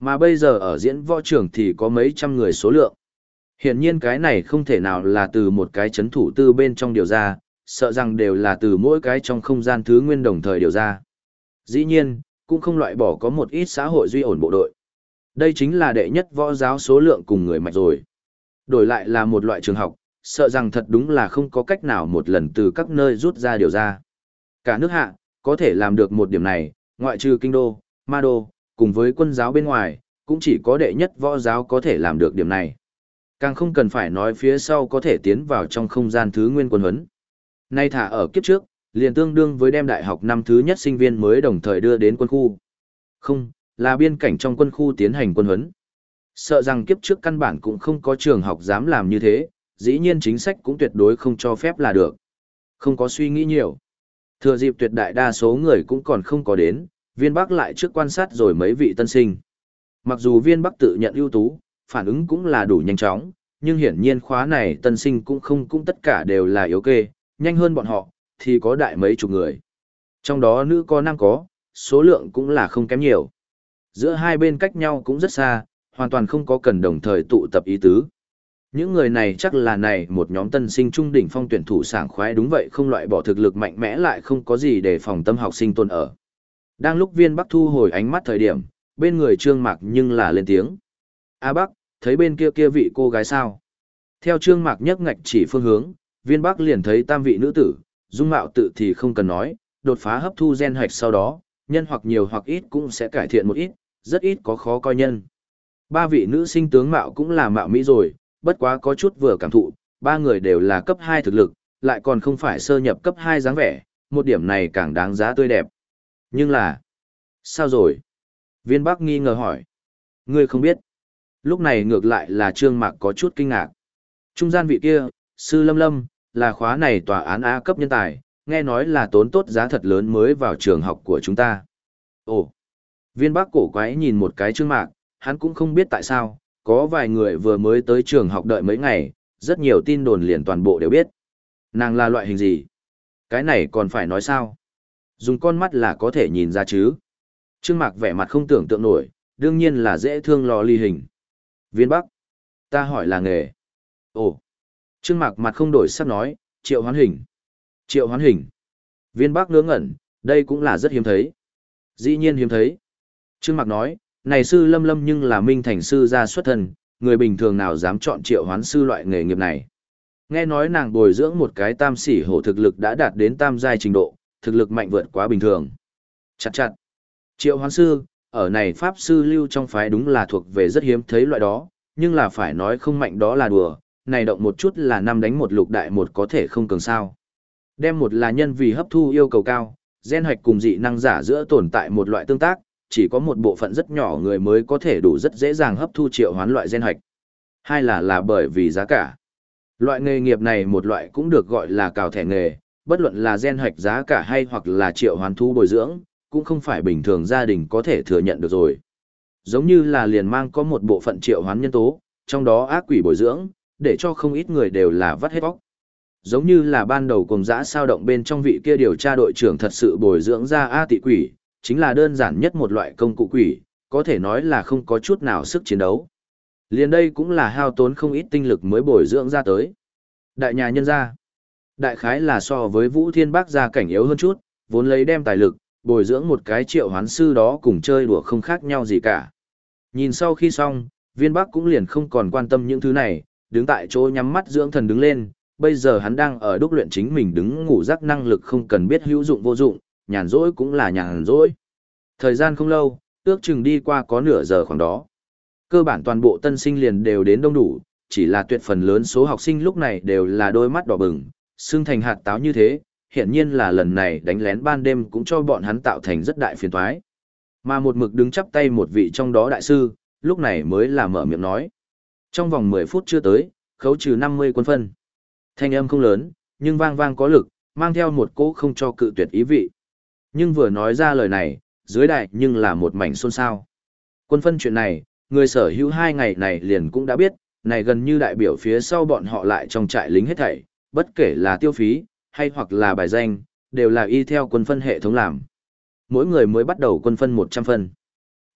Mà bây giờ ở diễn võ trưởng thì có mấy trăm người số lượng. Hiển nhiên cái này không thể nào là từ một cái chấn thủ tư bên trong điều ra, sợ rằng đều là từ mỗi cái trong không gian thứ nguyên đồng thời điều ra. Dĩ nhiên, cũng không loại bỏ có một ít xã hội duy ổn bộ đội. Đây chính là đệ nhất võ giáo số lượng cùng người mạch rồi. Đổi lại là một loại trường học, sợ rằng thật đúng là không có cách nào một lần từ các nơi rút ra điều ra. Cả nước hạ, có thể làm được một điểm này, ngoại trừ kinh đô, ma đô, cùng với quân giáo bên ngoài, cũng chỉ có đệ nhất võ giáo có thể làm được điểm này. Càng không cần phải nói phía sau có thể tiến vào trong không gian thứ nguyên quân huấn. Nay thả ở kiếp trước, liền tương đương với đem đại học năm thứ nhất sinh viên mới đồng thời đưa đến quân khu. Không, là biên cảnh trong quân khu tiến hành quân huấn. Sợ rằng kiếp trước căn bản cũng không có trường học dám làm như thế, dĩ nhiên chính sách cũng tuyệt đối không cho phép là được. Không có suy nghĩ nhiều. Thừa dịp tuyệt đại đa số người cũng còn không có đến, viên bắc lại trước quan sát rồi mấy vị tân sinh. Mặc dù viên bắc tự nhận ưu tú, phản ứng cũng là đủ nhanh chóng, nhưng hiển nhiên khóa này tân sinh cũng không cũng tất cả đều là yếu kê, nhanh hơn bọn họ, thì có đại mấy chục người. Trong đó nữ có nam có, số lượng cũng là không kém nhiều. Giữa hai bên cách nhau cũng rất xa, hoàn toàn không có cần đồng thời tụ tập ý tứ. Những người này chắc là này một nhóm tân sinh trung đỉnh phong tuyển thủ sảng khoái đúng vậy không loại bỏ thực lực mạnh mẽ lại không có gì để phòng tâm học sinh tồn ở. Đang lúc viên bắc thu hồi ánh mắt thời điểm, bên người trương mạc nhưng là lên tiếng. A Bắc, thấy bên kia kia vị cô gái sao? Theo trương mạc nhấc ngạch chỉ phương hướng, viên bắc liền thấy tam vị nữ tử, dung mạo tự thì không cần nói, đột phá hấp thu gen hạch sau đó, nhân hoặc nhiều hoặc ít cũng sẽ cải thiện một ít, rất ít có khó coi nhân. Ba vị nữ sinh tướng mạo cũng là mạo mỹ rồi, bất quá có chút vừa cảm thụ, ba người đều là cấp 2 thực lực, lại còn không phải sơ nhập cấp 2 dáng vẻ, một điểm này càng đáng giá tươi đẹp. Nhưng là, sao rồi? Viên Bắc nghi ngờ hỏi. Ngươi không biết. Lúc này ngược lại là Trương Mạc có chút kinh ngạc. Trung gian vị kia, Sư Lâm Lâm, là khóa này tòa án A cấp nhân tài, nghe nói là tốn tốt giá thật lớn mới vào trường học của chúng ta. Ồ, viên bác cổ quái nhìn một cái Trương Mạc, hắn cũng không biết tại sao, có vài người vừa mới tới trường học đợi mấy ngày, rất nhiều tin đồn liền toàn bộ đều biết. Nàng là loại hình gì? Cái này còn phải nói sao? Dùng con mắt là có thể nhìn ra chứ. Trương Mạc vẻ mặt không tưởng tượng nổi, đương nhiên là dễ thương lò ly hình. Viên Bắc. Ta hỏi là nghề. Ồ. Trương Mạc mặt không đổi sắc nói, triệu hoán hình. Triệu hoán hình. Viên Bắc ngớ ngẩn, đây cũng là rất hiếm thấy. Dĩ nhiên hiếm thấy. Trương Mạc nói, này sư lâm lâm nhưng là minh thành sư gia xuất thân, người bình thường nào dám chọn triệu hoán sư loại nghề nghiệp này. Nghe nói nàng bồi dưỡng một cái tam sỉ hổ thực lực đã đạt đến tam giai trình độ, thực lực mạnh vượt quá bình thường. Chặt chặt. Triệu hoán sư, ở này pháp sư lưu trong phái đúng là thuộc về rất hiếm thấy loại đó, nhưng là phải nói không mạnh đó là đùa, này động một chút là năm đánh một lục đại một có thể không cường sao. Đem một là nhân vì hấp thu yêu cầu cao, gen hoạch cùng dị năng giả giữa tồn tại một loại tương tác, chỉ có một bộ phận rất nhỏ người mới có thể đủ rất dễ dàng hấp thu triệu hoán loại gen hoạch. Hai là là bởi vì giá cả. Loại nghề nghiệp này một loại cũng được gọi là cào thẻ nghề, bất luận là gen hoạch giá cả hay hoặc là triệu hoán thu bồi dưỡng, cũng không phải bình thường gia đình có thể thừa nhận được rồi. Giống như là liền mang có một bộ phận triệu hoán nhân tố, trong đó ác quỷ bồi dưỡng, để cho không ít người đều là vắt hết vóc. Giống như là ban đầu cùng dã sao động bên trong vị kia điều tra đội trưởng thật sự bồi dưỡng ra A tị quỷ, chính là đơn giản nhất một loại công cụ quỷ, có thể nói là không có chút nào sức chiến đấu. Liền đây cũng là hao tốn không ít tinh lực mới bồi dưỡng ra tới. Đại nhà nhân gia, đại khái là so với Vũ Thiên Bác gia cảnh yếu hơn chút, vốn lấy đem tài lực, bồi dưỡng một cái triệu hoán sư đó cùng chơi đùa không khác nhau gì cả. Nhìn sau khi xong, viên bắc cũng liền không còn quan tâm những thứ này, đứng tại chỗ nhắm mắt dưỡng thần đứng lên, bây giờ hắn đang ở đúc luyện chính mình đứng ngủ giác năng lực không cần biết hữu dụng vô dụng, nhàn rỗi cũng là nhàn rỗi. Thời gian không lâu, ước chừng đi qua có nửa giờ khoảng đó. Cơ bản toàn bộ tân sinh liền đều đến đông đủ, chỉ là tuyệt phần lớn số học sinh lúc này đều là đôi mắt đỏ bừng, xương thành hạt táo như thế, hiện nhiên là lần này đánh lén ban đêm cũng cho bọn hắn tạo thành rất đại phiền toái. Mà một mực đứng chắp tay một vị trong đó đại sư, lúc này mới là mở miệng nói. Trong vòng 10 phút chưa tới, khấu trừ 50 quân phân. Thanh âm không lớn, nhưng vang vang có lực, mang theo một cỗ không cho cự tuyệt ý vị. Nhưng vừa nói ra lời này, dưới đại nhưng là một mảnh xôn xao. Quân phân chuyện này, người sở hữu hai ngày này liền cũng đã biết, này gần như đại biểu phía sau bọn họ lại trong trại lính hết thảy, bất kể là tiêu phí, hay hoặc là bài danh, đều là y theo quân phân hệ thống làm. Mỗi người mới bắt đầu quân phân 100 phân.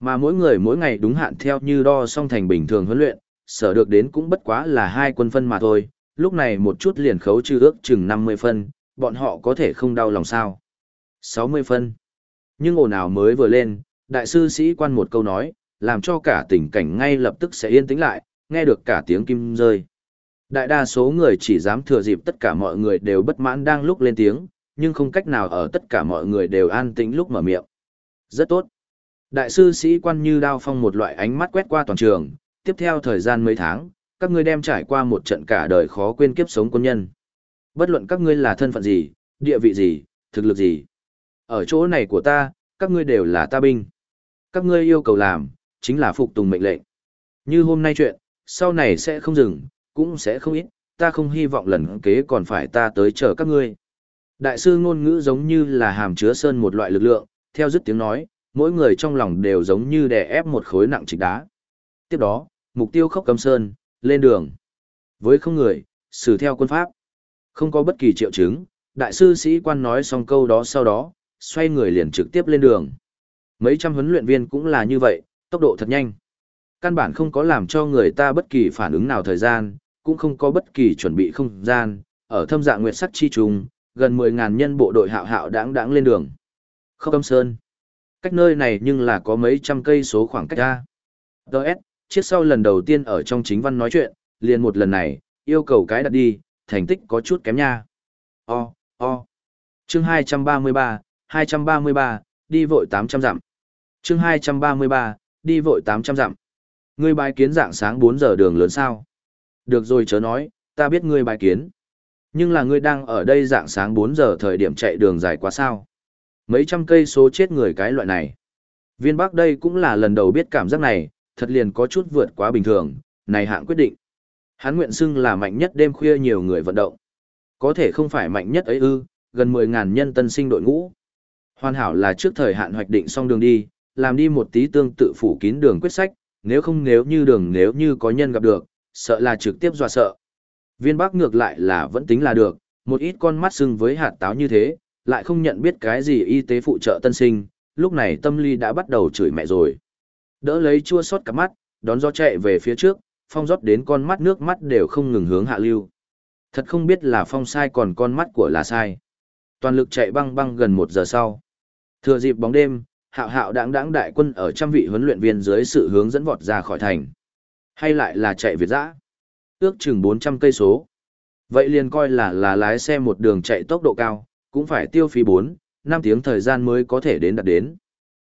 Mà mỗi người mỗi ngày đúng hạn theo như đo xong thành bình thường huấn luyện, sở được đến cũng bất quá là hai quân phân mà thôi, lúc này một chút liền khấu trừ ước chừng 50 phân, bọn họ có thể không đau lòng sao. 60 phân. Nhưng ồn ào mới vừa lên, đại sư sĩ quan một câu nói, làm cho cả tình cảnh ngay lập tức sẽ yên tĩnh lại, nghe được cả tiếng kim rơi. Đại đa số người chỉ dám thừa dịp tất cả mọi người đều bất mãn đang lúc lên tiếng, nhưng không cách nào ở tất cả mọi người đều an tĩnh lúc mở miệng. Rất tốt. Đại sư sĩ quan như đao phong một loại ánh mắt quét qua toàn trường, tiếp theo thời gian mấy tháng, các ngươi đem trải qua một trận cả đời khó quên kiếp sống quân nhân. Bất luận các ngươi là thân phận gì, địa vị gì, thực lực gì. Ở chỗ này của ta, các ngươi đều là ta binh. Các ngươi yêu cầu làm, chính là phục tùng mệnh lệnh. Như hôm nay chuyện, sau này sẽ không dừng, cũng sẽ không ít, ta không hy vọng lần kế còn phải ta tới chờ các ngươi. Đại sư ngôn ngữ giống như là hàm chứa sơn một loại lực lượng, theo dứt tiếng nói, mỗi người trong lòng đều giống như đè ép một khối nặng trịch đá. Tiếp đó, mục tiêu khốc cầm sơn, lên đường. Với không người, xử theo quân pháp. Không có bất kỳ triệu chứng, đại sư sĩ quan nói xong câu đó sau đó, xoay người liền trực tiếp lên đường. Mấy trăm huấn luyện viên cũng là như vậy, tốc độ thật nhanh. Căn bản không có làm cho người ta bất kỳ phản ứng nào thời gian, cũng không có bất kỳ chuẩn bị không gian, ở thâm dạng nguyệt sắc chi trùng, gần 10.000 nhân bộ đội hạo hạo đáng đáng lên đường. Không âm sơn. Cách nơi này nhưng là có mấy trăm cây số khoảng cách ra. Đợt, chiếc sau lần đầu tiên ở trong chính văn nói chuyện, liền một lần này, yêu cầu cái đặt đi, thành tích có chút kém nha. O, o. Chương 233, 233, đi vội 800 dặm. Chương 233, đi vội 800 dặm. Ngươi bài kiến dạng sáng 4 giờ đường lớn sao? Được rồi chớ nói, ta biết ngươi bài kiến. Nhưng là ngươi đang ở đây dạng sáng 4 giờ thời điểm chạy đường dài quá sao? Mấy trăm cây số chết người cái loại này. Viên Bắc đây cũng là lần đầu biết cảm giác này, thật liền có chút vượt quá bình thường, này hạng quyết định. Hắn nguyện xưng là mạnh nhất đêm khuya nhiều người vận động. Có thể không phải mạnh nhất ấy ư, gần 10.000 nhân tân sinh đội ngũ. Hoàn hảo là trước thời hạn hoạch định xong đường đi, làm đi một tí tương tự phủ kín đường quyết sách, nếu không nếu như đường nếu như có nhân gặp được, sợ là trực tiếp dọa sợ. Viên Bắc ngược lại là vẫn tính là được, một ít con mắt sưng với hạt táo như thế, lại không nhận biết cái gì y tế phụ trợ tân sinh, lúc này tâm lý đã bắt đầu chửi mẹ rồi. Đỡ lấy chua xót cả mắt, đón gió chạy về phía trước, phong rót đến con mắt nước mắt đều không ngừng hướng hạ lưu. Thật không biết là phong sai còn con mắt của là sai. Toàn lực chạy băng băng gần một giờ sau. Thừa dịp bóng đêm, hạo hạo đáng đáng đại quân ở trăm vị huấn luyện viên dưới sự hướng dẫn vọt ra khỏi thành. Hay lại là chạy Việt dã ước chừng 400 cây số. Vậy liền coi là là lái xe một đường chạy tốc độ cao, cũng phải tiêu phí 4, 5 tiếng thời gian mới có thể đến đạt đến.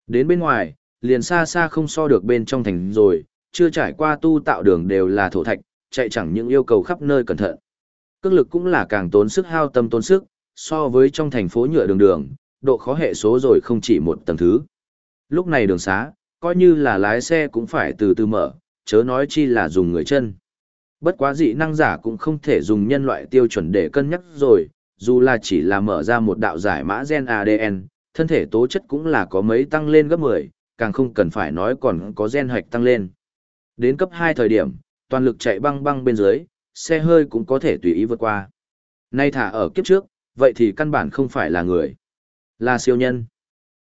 Đến bên ngoài, liền xa xa không so được bên trong thành rồi, chưa trải qua tu tạo đường đều là thổ thạch, chạy chẳng những yêu cầu khắp nơi cẩn thận. Cước lực cũng là càng tốn sức hao tâm tốn sức, so với trong thành phố nhựa đường đường, độ khó hệ số rồi không chỉ một tầng thứ. Lúc này đường xá, coi như là lái xe cũng phải từ từ mở, chớ nói chi là dùng người chân. Bất quá dị năng giả cũng không thể dùng nhân loại tiêu chuẩn để cân nhắc rồi, dù là chỉ là mở ra một đạo giải mã gen ADN, thân thể tố chất cũng là có mấy tăng lên gấp 10, càng không cần phải nói còn có gen hoạch tăng lên. Đến cấp 2 thời điểm, toàn lực chạy băng băng bên dưới, xe hơi cũng có thể tùy ý vượt qua. Nay thả ở kiếp trước, vậy thì căn bản không phải là người, là siêu nhân.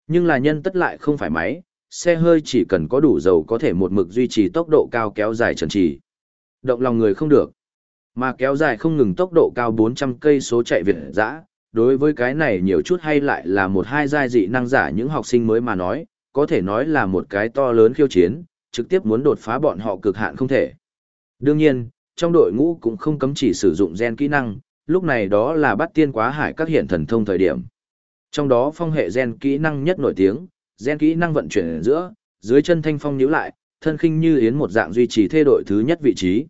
Nhưng là nhân tất lại không phải máy, xe hơi chỉ cần có đủ dầu có thể một mực duy trì tốc độ cao kéo dài trần trì. Động lòng người không được. Mà kéo dài không ngừng tốc độ cao 400 cây số chạy việt dã, đối với cái này nhiều chút hay lại là một hai giai dị năng giả những học sinh mới mà nói, có thể nói là một cái to lớn khiêu chiến, trực tiếp muốn đột phá bọn họ cực hạn không thể. Đương nhiên, trong đội ngũ cũng không cấm chỉ sử dụng gen kỹ năng, lúc này đó là bắt tiên quá hải các hiện thần thông thời điểm. Trong đó phong hệ gen kỹ năng nhất nổi tiếng, gen kỹ năng vận chuyển giữa, dưới chân thanh phong nhíu lại, thân khinh như yến một dạng duy trì thê đội thứ nhất vị trí.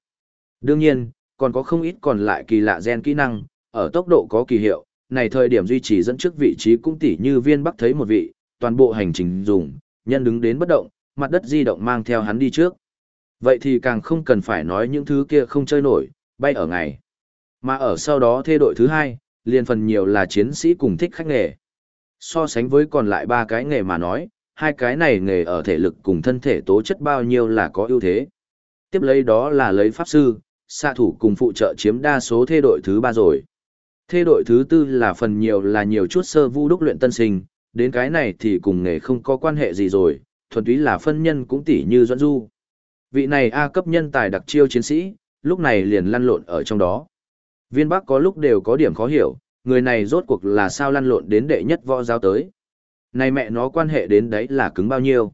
Đương nhiên, còn có không ít còn lại kỳ lạ gen kỹ năng, ở tốc độ có kỳ hiệu, này thời điểm duy trì dẫn trước vị trí cũng tỉ như viên bắc thấy một vị, toàn bộ hành trình dùng, nhân đứng đến bất động, mặt đất di động mang theo hắn đi trước. Vậy thì càng không cần phải nói những thứ kia không chơi nổi, bay ở ngày. Mà ở sau đó thê đội thứ hai, liền phần nhiều là chiến sĩ cùng thích khách nghề. So sánh với còn lại ba cái nghề mà nói, hai cái này nghề ở thể lực cùng thân thể tố chất bao nhiêu là có ưu thế. Tiếp lấy đó là lấy pháp sư, xạ thủ cùng phụ trợ chiếm đa số thê đội thứ ba rồi. Thê đội thứ tư là phần nhiều là nhiều chút sơ vu đúc luyện tân sinh, đến cái này thì cùng nghề không có quan hệ gì rồi, thuần túy là phân nhân cũng tỉ như doãn du. Vị này A cấp nhân tài đặc chiêu chiến sĩ, lúc này liền lăn lộn ở trong đó. Viên Bắc có lúc đều có điểm khó hiểu, người này rốt cuộc là sao lăn lộn đến đệ nhất võ giáo tới. Này mẹ nó quan hệ đến đấy là cứng bao nhiêu.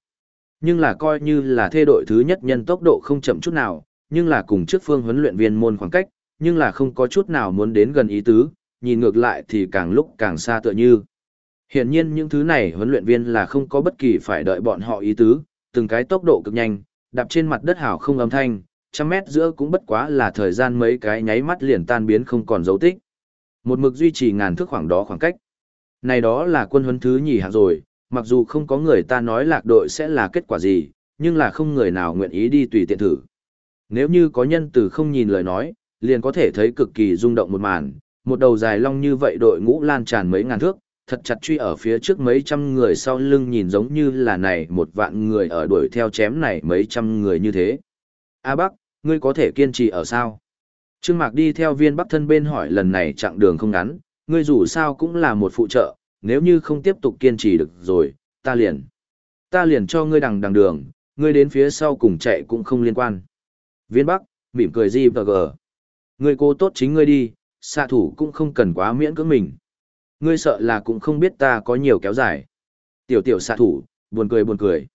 Nhưng là coi như là thê đội thứ nhất nhân tốc độ không chậm chút nào, nhưng là cùng trước phương huấn luyện viên môn khoảng cách, nhưng là không có chút nào muốn đến gần ý tứ, nhìn ngược lại thì càng lúc càng xa tựa như. Hiển nhiên những thứ này huấn luyện viên là không có bất kỳ phải đợi bọn họ ý tứ, từng cái tốc độ cực nhanh, đạp trên mặt đất hảo không âm thanh, trăm mét giữa cũng bất quá là thời gian mấy cái nháy mắt liền tan biến không còn dấu tích. Một mực duy trì ngàn thước khoảng đó khoảng cách. Này đó là quân huấn thứ nhì hạng rồi, mặc dù không có người ta nói lạc đội sẽ là kết quả gì, nhưng là không người nào nguyện ý đi tùy tiện thử. Nếu như có nhân từ không nhìn lời nói, liền có thể thấy cực kỳ rung động một màn, một đầu dài long như vậy đội ngũ lan tràn mấy ngàn thước, thật chặt truy ở phía trước mấy trăm người sau lưng nhìn giống như là này một vạn người ở đuổi theo chém này mấy trăm người như thế. A Bắc, ngươi có thể kiên trì ở sao? Trương Mạc đi theo viên Bắc thân bên hỏi lần này chặng đường không ngắn, ngươi dù sao cũng là một phụ trợ, nếu như không tiếp tục kiên trì được rồi, ta liền. Ta liền cho ngươi đằng đằng đường, ngươi đến phía sau cùng chạy cũng không liên quan. Viên Bắc, mỉm cười gì và gờ. Ngươi cố tốt chính ngươi đi, xạ thủ cũng không cần quá miễn cưỡng mình. Ngươi sợ là cũng không biết ta có nhiều kéo dài. Tiểu tiểu xạ thủ, buồn cười buồn cười.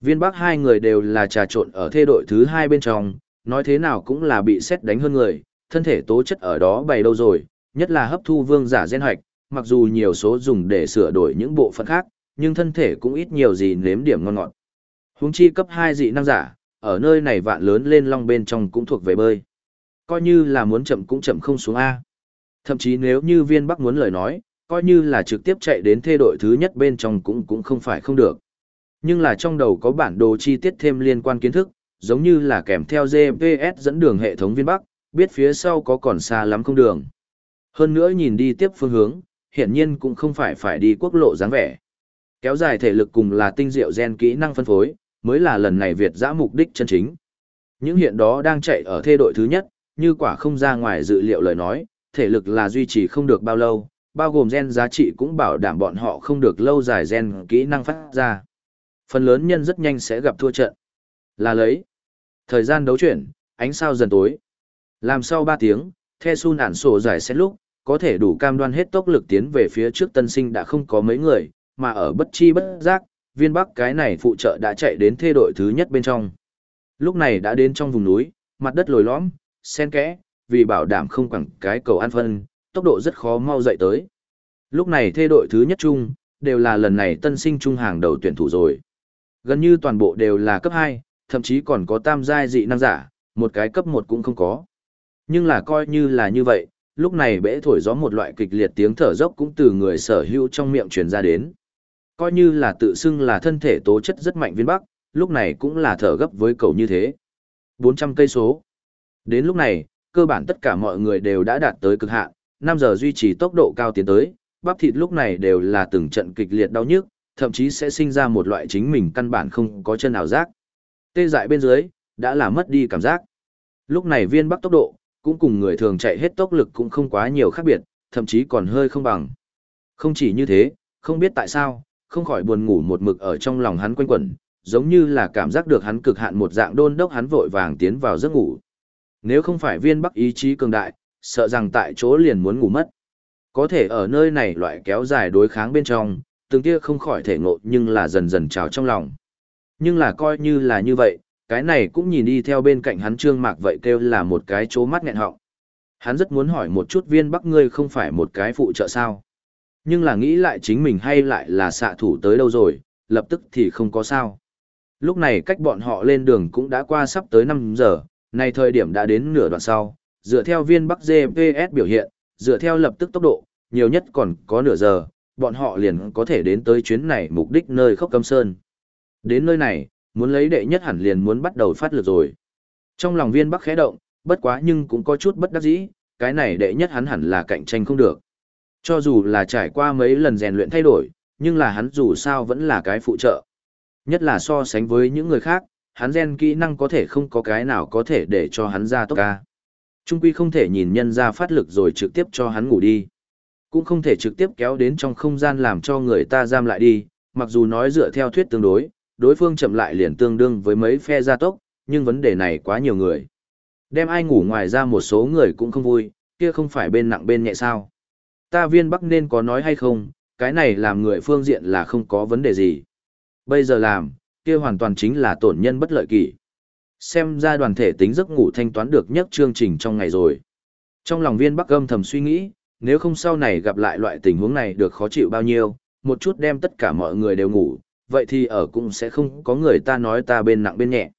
Viên Bắc hai người đều là trà trộn ở thê đội thứ hai bên trong, nói thế nào cũng là bị xét đánh hơn người, thân thể tố chất ở đó bày đâu rồi, nhất là hấp thu vương giả gen hoạch, mặc dù nhiều số dùng để sửa đổi những bộ phận khác, nhưng thân thể cũng ít nhiều gì nếm điểm ngon ngọt. Huống chi cấp 2 dị năng giả, ở nơi này vạn lớn lên long bên trong cũng thuộc về bơi. Coi như là muốn chậm cũng chậm không xuống A. Thậm chí nếu như viên bắc muốn lời nói, coi như là trực tiếp chạy đến thê đội thứ nhất bên trong cũng cũng không phải không được. Nhưng là trong đầu có bản đồ chi tiết thêm liên quan kiến thức, giống như là kèm theo GPS dẫn đường hệ thống viên bắc, biết phía sau có còn xa lắm không đường. Hơn nữa nhìn đi tiếp phương hướng, hiển nhiên cũng không phải phải đi quốc lộ dáng vẻ. Kéo dài thể lực cùng là tinh diệu gen kỹ năng phân phối, mới là lần này Việt giã mục đích chân chính. Những hiện đó đang chạy ở thê đội thứ nhất, như quả không ra ngoài dự liệu lời nói, thể lực là duy trì không được bao lâu, bao gồm gen giá trị cũng bảo đảm bọn họ không được lâu dài gen kỹ năng phát ra. Phần lớn nhân rất nhanh sẽ gặp thua trận. Là lấy. Thời gian đấu chuyển, ánh sao dần tối. Làm sau 3 tiếng, The Sun ản sổ giải xét lúc, có thể đủ cam đoan hết tốc lực tiến về phía trước tân sinh đã không có mấy người, mà ở bất chi bất giác, viên bắc cái này phụ trợ đã chạy đến thê đội thứ nhất bên trong. Lúc này đã đến trong vùng núi, mặt đất lồi lõm, sen kẽ, vì bảo đảm không quẳng cái cầu an phân, tốc độ rất khó mau dậy tới. Lúc này thê đội thứ nhất chung, đều là lần này tân sinh trung hàng đầu tuyển thủ rồi. Gần như toàn bộ đều là cấp 2, thậm chí còn có tam giai dị năng giả, một cái cấp 1 cũng không có. Nhưng là coi như là như vậy, lúc này bẽ thổi gió một loại kịch liệt tiếng thở dốc cũng từ người sở hữu trong miệng truyền ra đến. Coi như là tự xưng là thân thể tố chất rất mạnh viên bắc, lúc này cũng là thở gấp với cầu như thế. 400 cây số. Đến lúc này, cơ bản tất cả mọi người đều đã đạt tới cực hạn, 5 giờ duy trì tốc độ cao tiến tới, bắp thịt lúc này đều là từng trận kịch liệt đau nhức, thậm chí sẽ sinh ra một loại chính mình căn bản không có chân nào giác. Tê dại bên dưới, đã là mất đi cảm giác. Lúc này viên bắc tốc độ, cũng cùng người thường chạy hết tốc lực cũng không quá nhiều khác biệt, thậm chí còn hơi không bằng. Không chỉ như thế, không biết tại sao, không khỏi buồn ngủ một mực ở trong lòng hắn quanh quẩn, giống như là cảm giác được hắn cực hạn một dạng đôn đốc hắn vội vàng tiến vào giấc ngủ. Nếu không phải viên bắc ý chí cường đại, sợ rằng tại chỗ liền muốn ngủ mất. Có thể ở nơi này loại kéo dài đối kháng bên trong, từng kia không khỏi thể ngộ nhưng là dần dần trào trong lòng. Nhưng là coi như là như vậy, cái này cũng nhìn đi theo bên cạnh hắn trương mạc vậy kêu là một cái chố mắt nghẹn họng. Hắn rất muốn hỏi một chút viên bắc ngươi không phải một cái phụ trợ sao. Nhưng là nghĩ lại chính mình hay lại là xạ thủ tới đâu rồi, lập tức thì không có sao. Lúc này cách bọn họ lên đường cũng đã qua sắp tới 5 giờ, này thời điểm đã đến nửa đoạn sau, dựa theo viên bắc GPS biểu hiện, dựa theo lập tức tốc độ, nhiều nhất còn có nửa giờ, bọn họ liền có thể đến tới chuyến này mục đích nơi khốc câm sơn. Đến nơi này, muốn lấy đệ nhất hẳn liền muốn bắt đầu phát lực rồi. Trong lòng viên bắc khẽ động, bất quá nhưng cũng có chút bất đắc dĩ, cái này đệ nhất hắn hẳn là cạnh tranh không được. Cho dù là trải qua mấy lần rèn luyện thay đổi, nhưng là hắn dù sao vẫn là cái phụ trợ. Nhất là so sánh với những người khác, hắn gen kỹ năng có thể không có cái nào có thể để cho hắn ra tốc ca. Trung quy không thể nhìn nhân ra phát lực rồi trực tiếp cho hắn ngủ đi. Cũng không thể trực tiếp kéo đến trong không gian làm cho người ta giam lại đi, mặc dù nói dựa theo thuyết tương đối, đối phương chậm lại liền tương đương với mấy phe gia tốc, nhưng vấn đề này quá nhiều người. Đem ai ngủ ngoài ra một số người cũng không vui, kia không phải bên nặng bên nhẹ sao. Ta viên bắc nên có nói hay không, cái này làm người phương diện là không có vấn đề gì. Bây giờ làm, kia hoàn toàn chính là tổn nhân bất lợi kỷ. Xem ra đoàn thể tính giấc ngủ thanh toán được nhất chương trình trong ngày rồi. Trong lòng viên bắc âm thầm suy nghĩ, nếu không sau này gặp lại loại tình huống này được khó chịu bao nhiêu, một chút đem tất cả mọi người đều ngủ, vậy thì ở cũng sẽ không có người ta nói ta bên nặng bên nhẹ.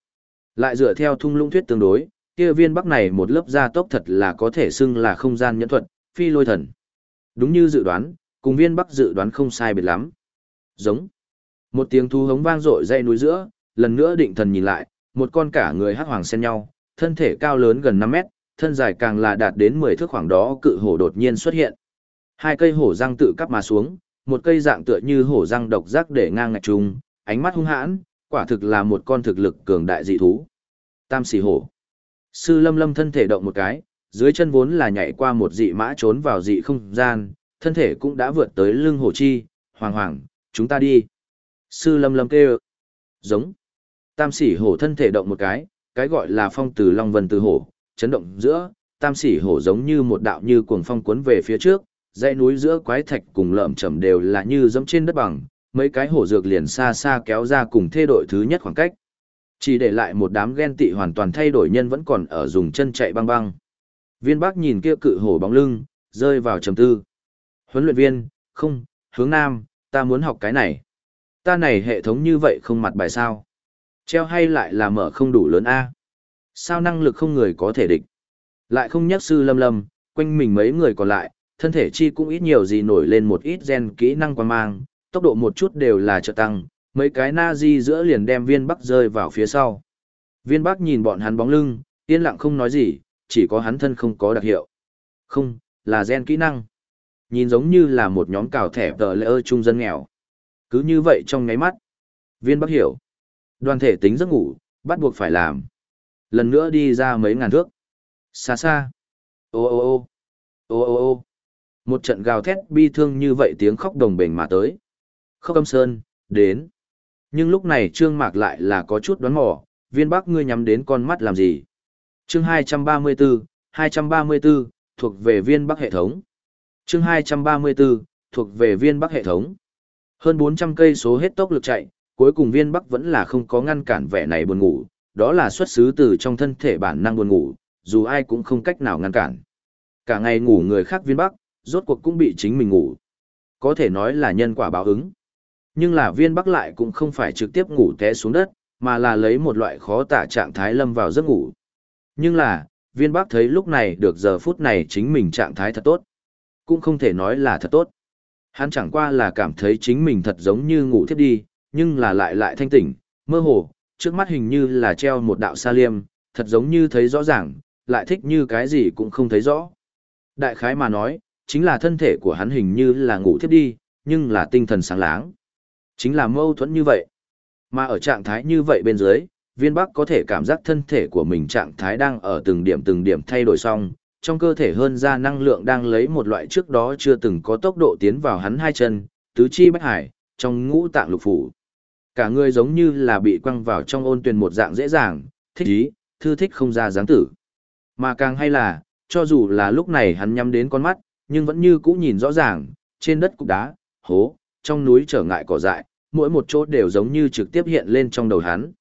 Lại dựa theo thung lũng thuyết tương đối, kia viên bắc này một lớp da tốc thật là có thể xưng là không gian nhẫn thuật, phi lôi thần. Đúng như dự đoán, cùng viên bắc dự đoán không sai biệt lắm. Giống. Một tiếng thu hống vang rội dây núi giữa, lần nữa định thần nhìn lại, một con cả người hắc hoàng xen nhau, thân thể cao lớn gần 5 mét, thân dài càng là đạt đến 10 thước khoảng đó cự hổ đột nhiên xuất hiện. Hai cây hổ răng tự cắp mà xuống, một cây dạng tựa như hổ răng độc giác để ngang ngạch trùng, ánh mắt hung hãn, quả thực là một con thực lực cường đại dị thú. Tam xỉ hổ. Sư lâm lâm thân thể động một cái, dưới chân vốn là nhảy qua một dị mã trốn vào dị không gian, thân thể cũng đã vượt tới lưng hổ chi, hoàng hoàng, chúng ta đi. Sư lâm lâm kêu. Giống. Tam sỉ hổ thân thể động một cái, cái gọi là phong từ long vân từ hổ, chấn động giữa, tam sỉ hổ giống như một đạo như cuồng phong cuốn về phía trước, dãy núi giữa quái thạch cùng lợm chầm đều là như dẫm trên đất bằng, mấy cái hổ dược liền xa xa kéo ra cùng thê đội thứ nhất khoảng cách. Chỉ để lại một đám ghen tị hoàn toàn thay đổi nhân vẫn còn ở dùng chân chạy băng băng. Viên Bắc nhìn kia cự hổ bóng lưng, rơi vào trầm tư. Huấn luyện viên, không, hướng nam, ta muốn học cái này. Ta này hệ thống như vậy không mặt bài sao. Treo hay lại là mở không đủ lớn A. Sao năng lực không người có thể địch. Lại không nhắc sư lâm lâm, quanh mình mấy người còn lại, thân thể chi cũng ít nhiều gì nổi lên một ít gen kỹ năng quan mang, tốc độ một chút đều là trợ tăng, mấy cái na di giữa liền đem viên bắc rơi vào phía sau. Viên bắc nhìn bọn hắn bóng lưng, yên lặng không nói gì, chỉ có hắn thân không có đặc hiệu. Không, là gen kỹ năng. Nhìn giống như là một nhóm cào thẻ tờ lệ ơ trung dân nghèo. Cứ như vậy trong ngáy mắt. Viên bắc hiểu. Đoàn thể tính giấc ngủ, bắt buộc phải làm. Lần nữa đi ra mấy ngàn thước. Xa xa. Ô ô ô. Ô ô ô. Một trận gào thét bi thương như vậy tiếng khóc đồng bền mà tới. Khóc âm sơn, đến. Nhưng lúc này Trương Mạc lại là có chút đoán mò, viên bắc ngươi nhắm đến con mắt làm gì. Chương 234, 234, thuộc về viên bắc hệ thống. Chương 234, thuộc về viên bắc hệ thống. Hơn 400 cây số hết tốc lực chạy, cuối cùng viên bắc vẫn là không có ngăn cản vẻ này buồn ngủ, đó là xuất xứ từ trong thân thể bản năng buồn ngủ, dù ai cũng không cách nào ngăn cản. Cả ngày ngủ người khác viên bắc, rốt cuộc cũng bị chính mình ngủ. Có thể nói là nhân quả báo ứng. Nhưng là viên bắc lại cũng không phải trực tiếp ngủ té xuống đất, mà là lấy một loại khó tả trạng thái lâm vào giấc ngủ. Nhưng là, viên bắc thấy lúc này được giờ phút này chính mình trạng thái thật tốt. Cũng không thể nói là thật tốt. Hắn chẳng qua là cảm thấy chính mình thật giống như ngủ thiếp đi, nhưng là lại lại thanh tỉnh, mơ hồ, trước mắt hình như là treo một đạo sa liêm, thật giống như thấy rõ ràng, lại thích như cái gì cũng không thấy rõ. Đại khái mà nói, chính là thân thể của hắn hình như là ngủ thiếp đi, nhưng là tinh thần sáng láng. Chính là mâu thuẫn như vậy. Mà ở trạng thái như vậy bên dưới, viên bắc có thể cảm giác thân thể của mình trạng thái đang ở từng điểm từng điểm thay đổi xong, trong cơ thể hơn ra năng lượng đang lấy một loại trước đó chưa từng có tốc độ tiến vào hắn hai chân, tứ chi bách hải, trong ngũ tạng lục phủ. Cả người giống như là bị quăng vào trong ôn tuyền một dạng dễ dàng, thích ý, thư thích không ra dáng tử. Mà càng hay là, cho dù là lúc này hắn nhắm đến con mắt, nhưng vẫn như cũ nhìn rõ ràng, trên đất cục đá, hố, trong núi trở ngại cỏ dại, mỗi một chỗ đều giống như trực tiếp hiện lên trong đầu hắn.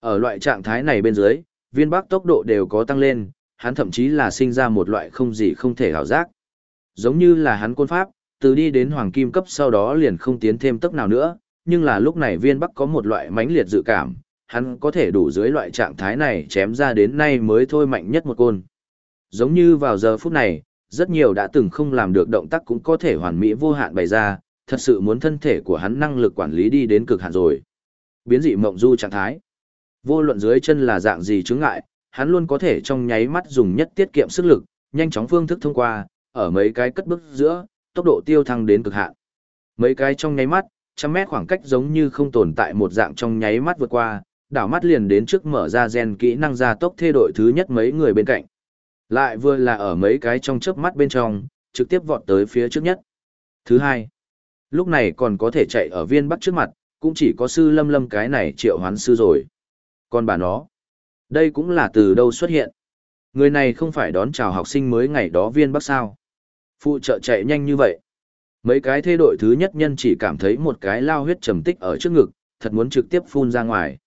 Ở loại trạng thái này bên dưới, viên bắc tốc độ đều có tăng lên, hắn thậm chí là sinh ra một loại không gì không thể hảo giác. Giống như là hắn côn pháp, từ đi đến hoàng kim cấp sau đó liền không tiến thêm tốc nào nữa, nhưng là lúc này viên bắc có một loại mãnh liệt dự cảm, hắn có thể đủ dưới loại trạng thái này chém ra đến nay mới thôi mạnh nhất một côn. Giống như vào giờ phút này, rất nhiều đã từng không làm được động tác cũng có thể hoàn mỹ vô hạn bày ra, thật sự muốn thân thể của hắn năng lực quản lý đi đến cực hạn rồi. Biến dị mộng du trạng thái. Vô luận dưới chân là dạng gì chướng ngại, hắn luôn có thể trong nháy mắt dùng nhất tiết kiệm sức lực, nhanh chóng phương thức thông qua, ở mấy cái cất bước giữa, tốc độ tiêu thăng đến cực hạn. Mấy cái trong nháy mắt, trăm mét khoảng cách giống như không tồn tại một dạng trong nháy mắt vượt qua, đảo mắt liền đến trước mở ra gen kỹ năng ra tốc thay đổi thứ nhất mấy người bên cạnh. Lại vừa là ở mấy cái trong chớp mắt bên trong, trực tiếp vọt tới phía trước nhất. Thứ hai, lúc này còn có thể chạy ở viên bắc trước mặt, cũng chỉ có sư lâm lâm cái này triệu hoán sư rồi. Còn bà nó, đây cũng là từ đâu xuất hiện. Người này không phải đón chào học sinh mới ngày đó viên bắc sao. Phụ trợ chạy nhanh như vậy. Mấy cái thê đội thứ nhất nhân chỉ cảm thấy một cái lao huyết trầm tích ở trước ngực, thật muốn trực tiếp phun ra ngoài.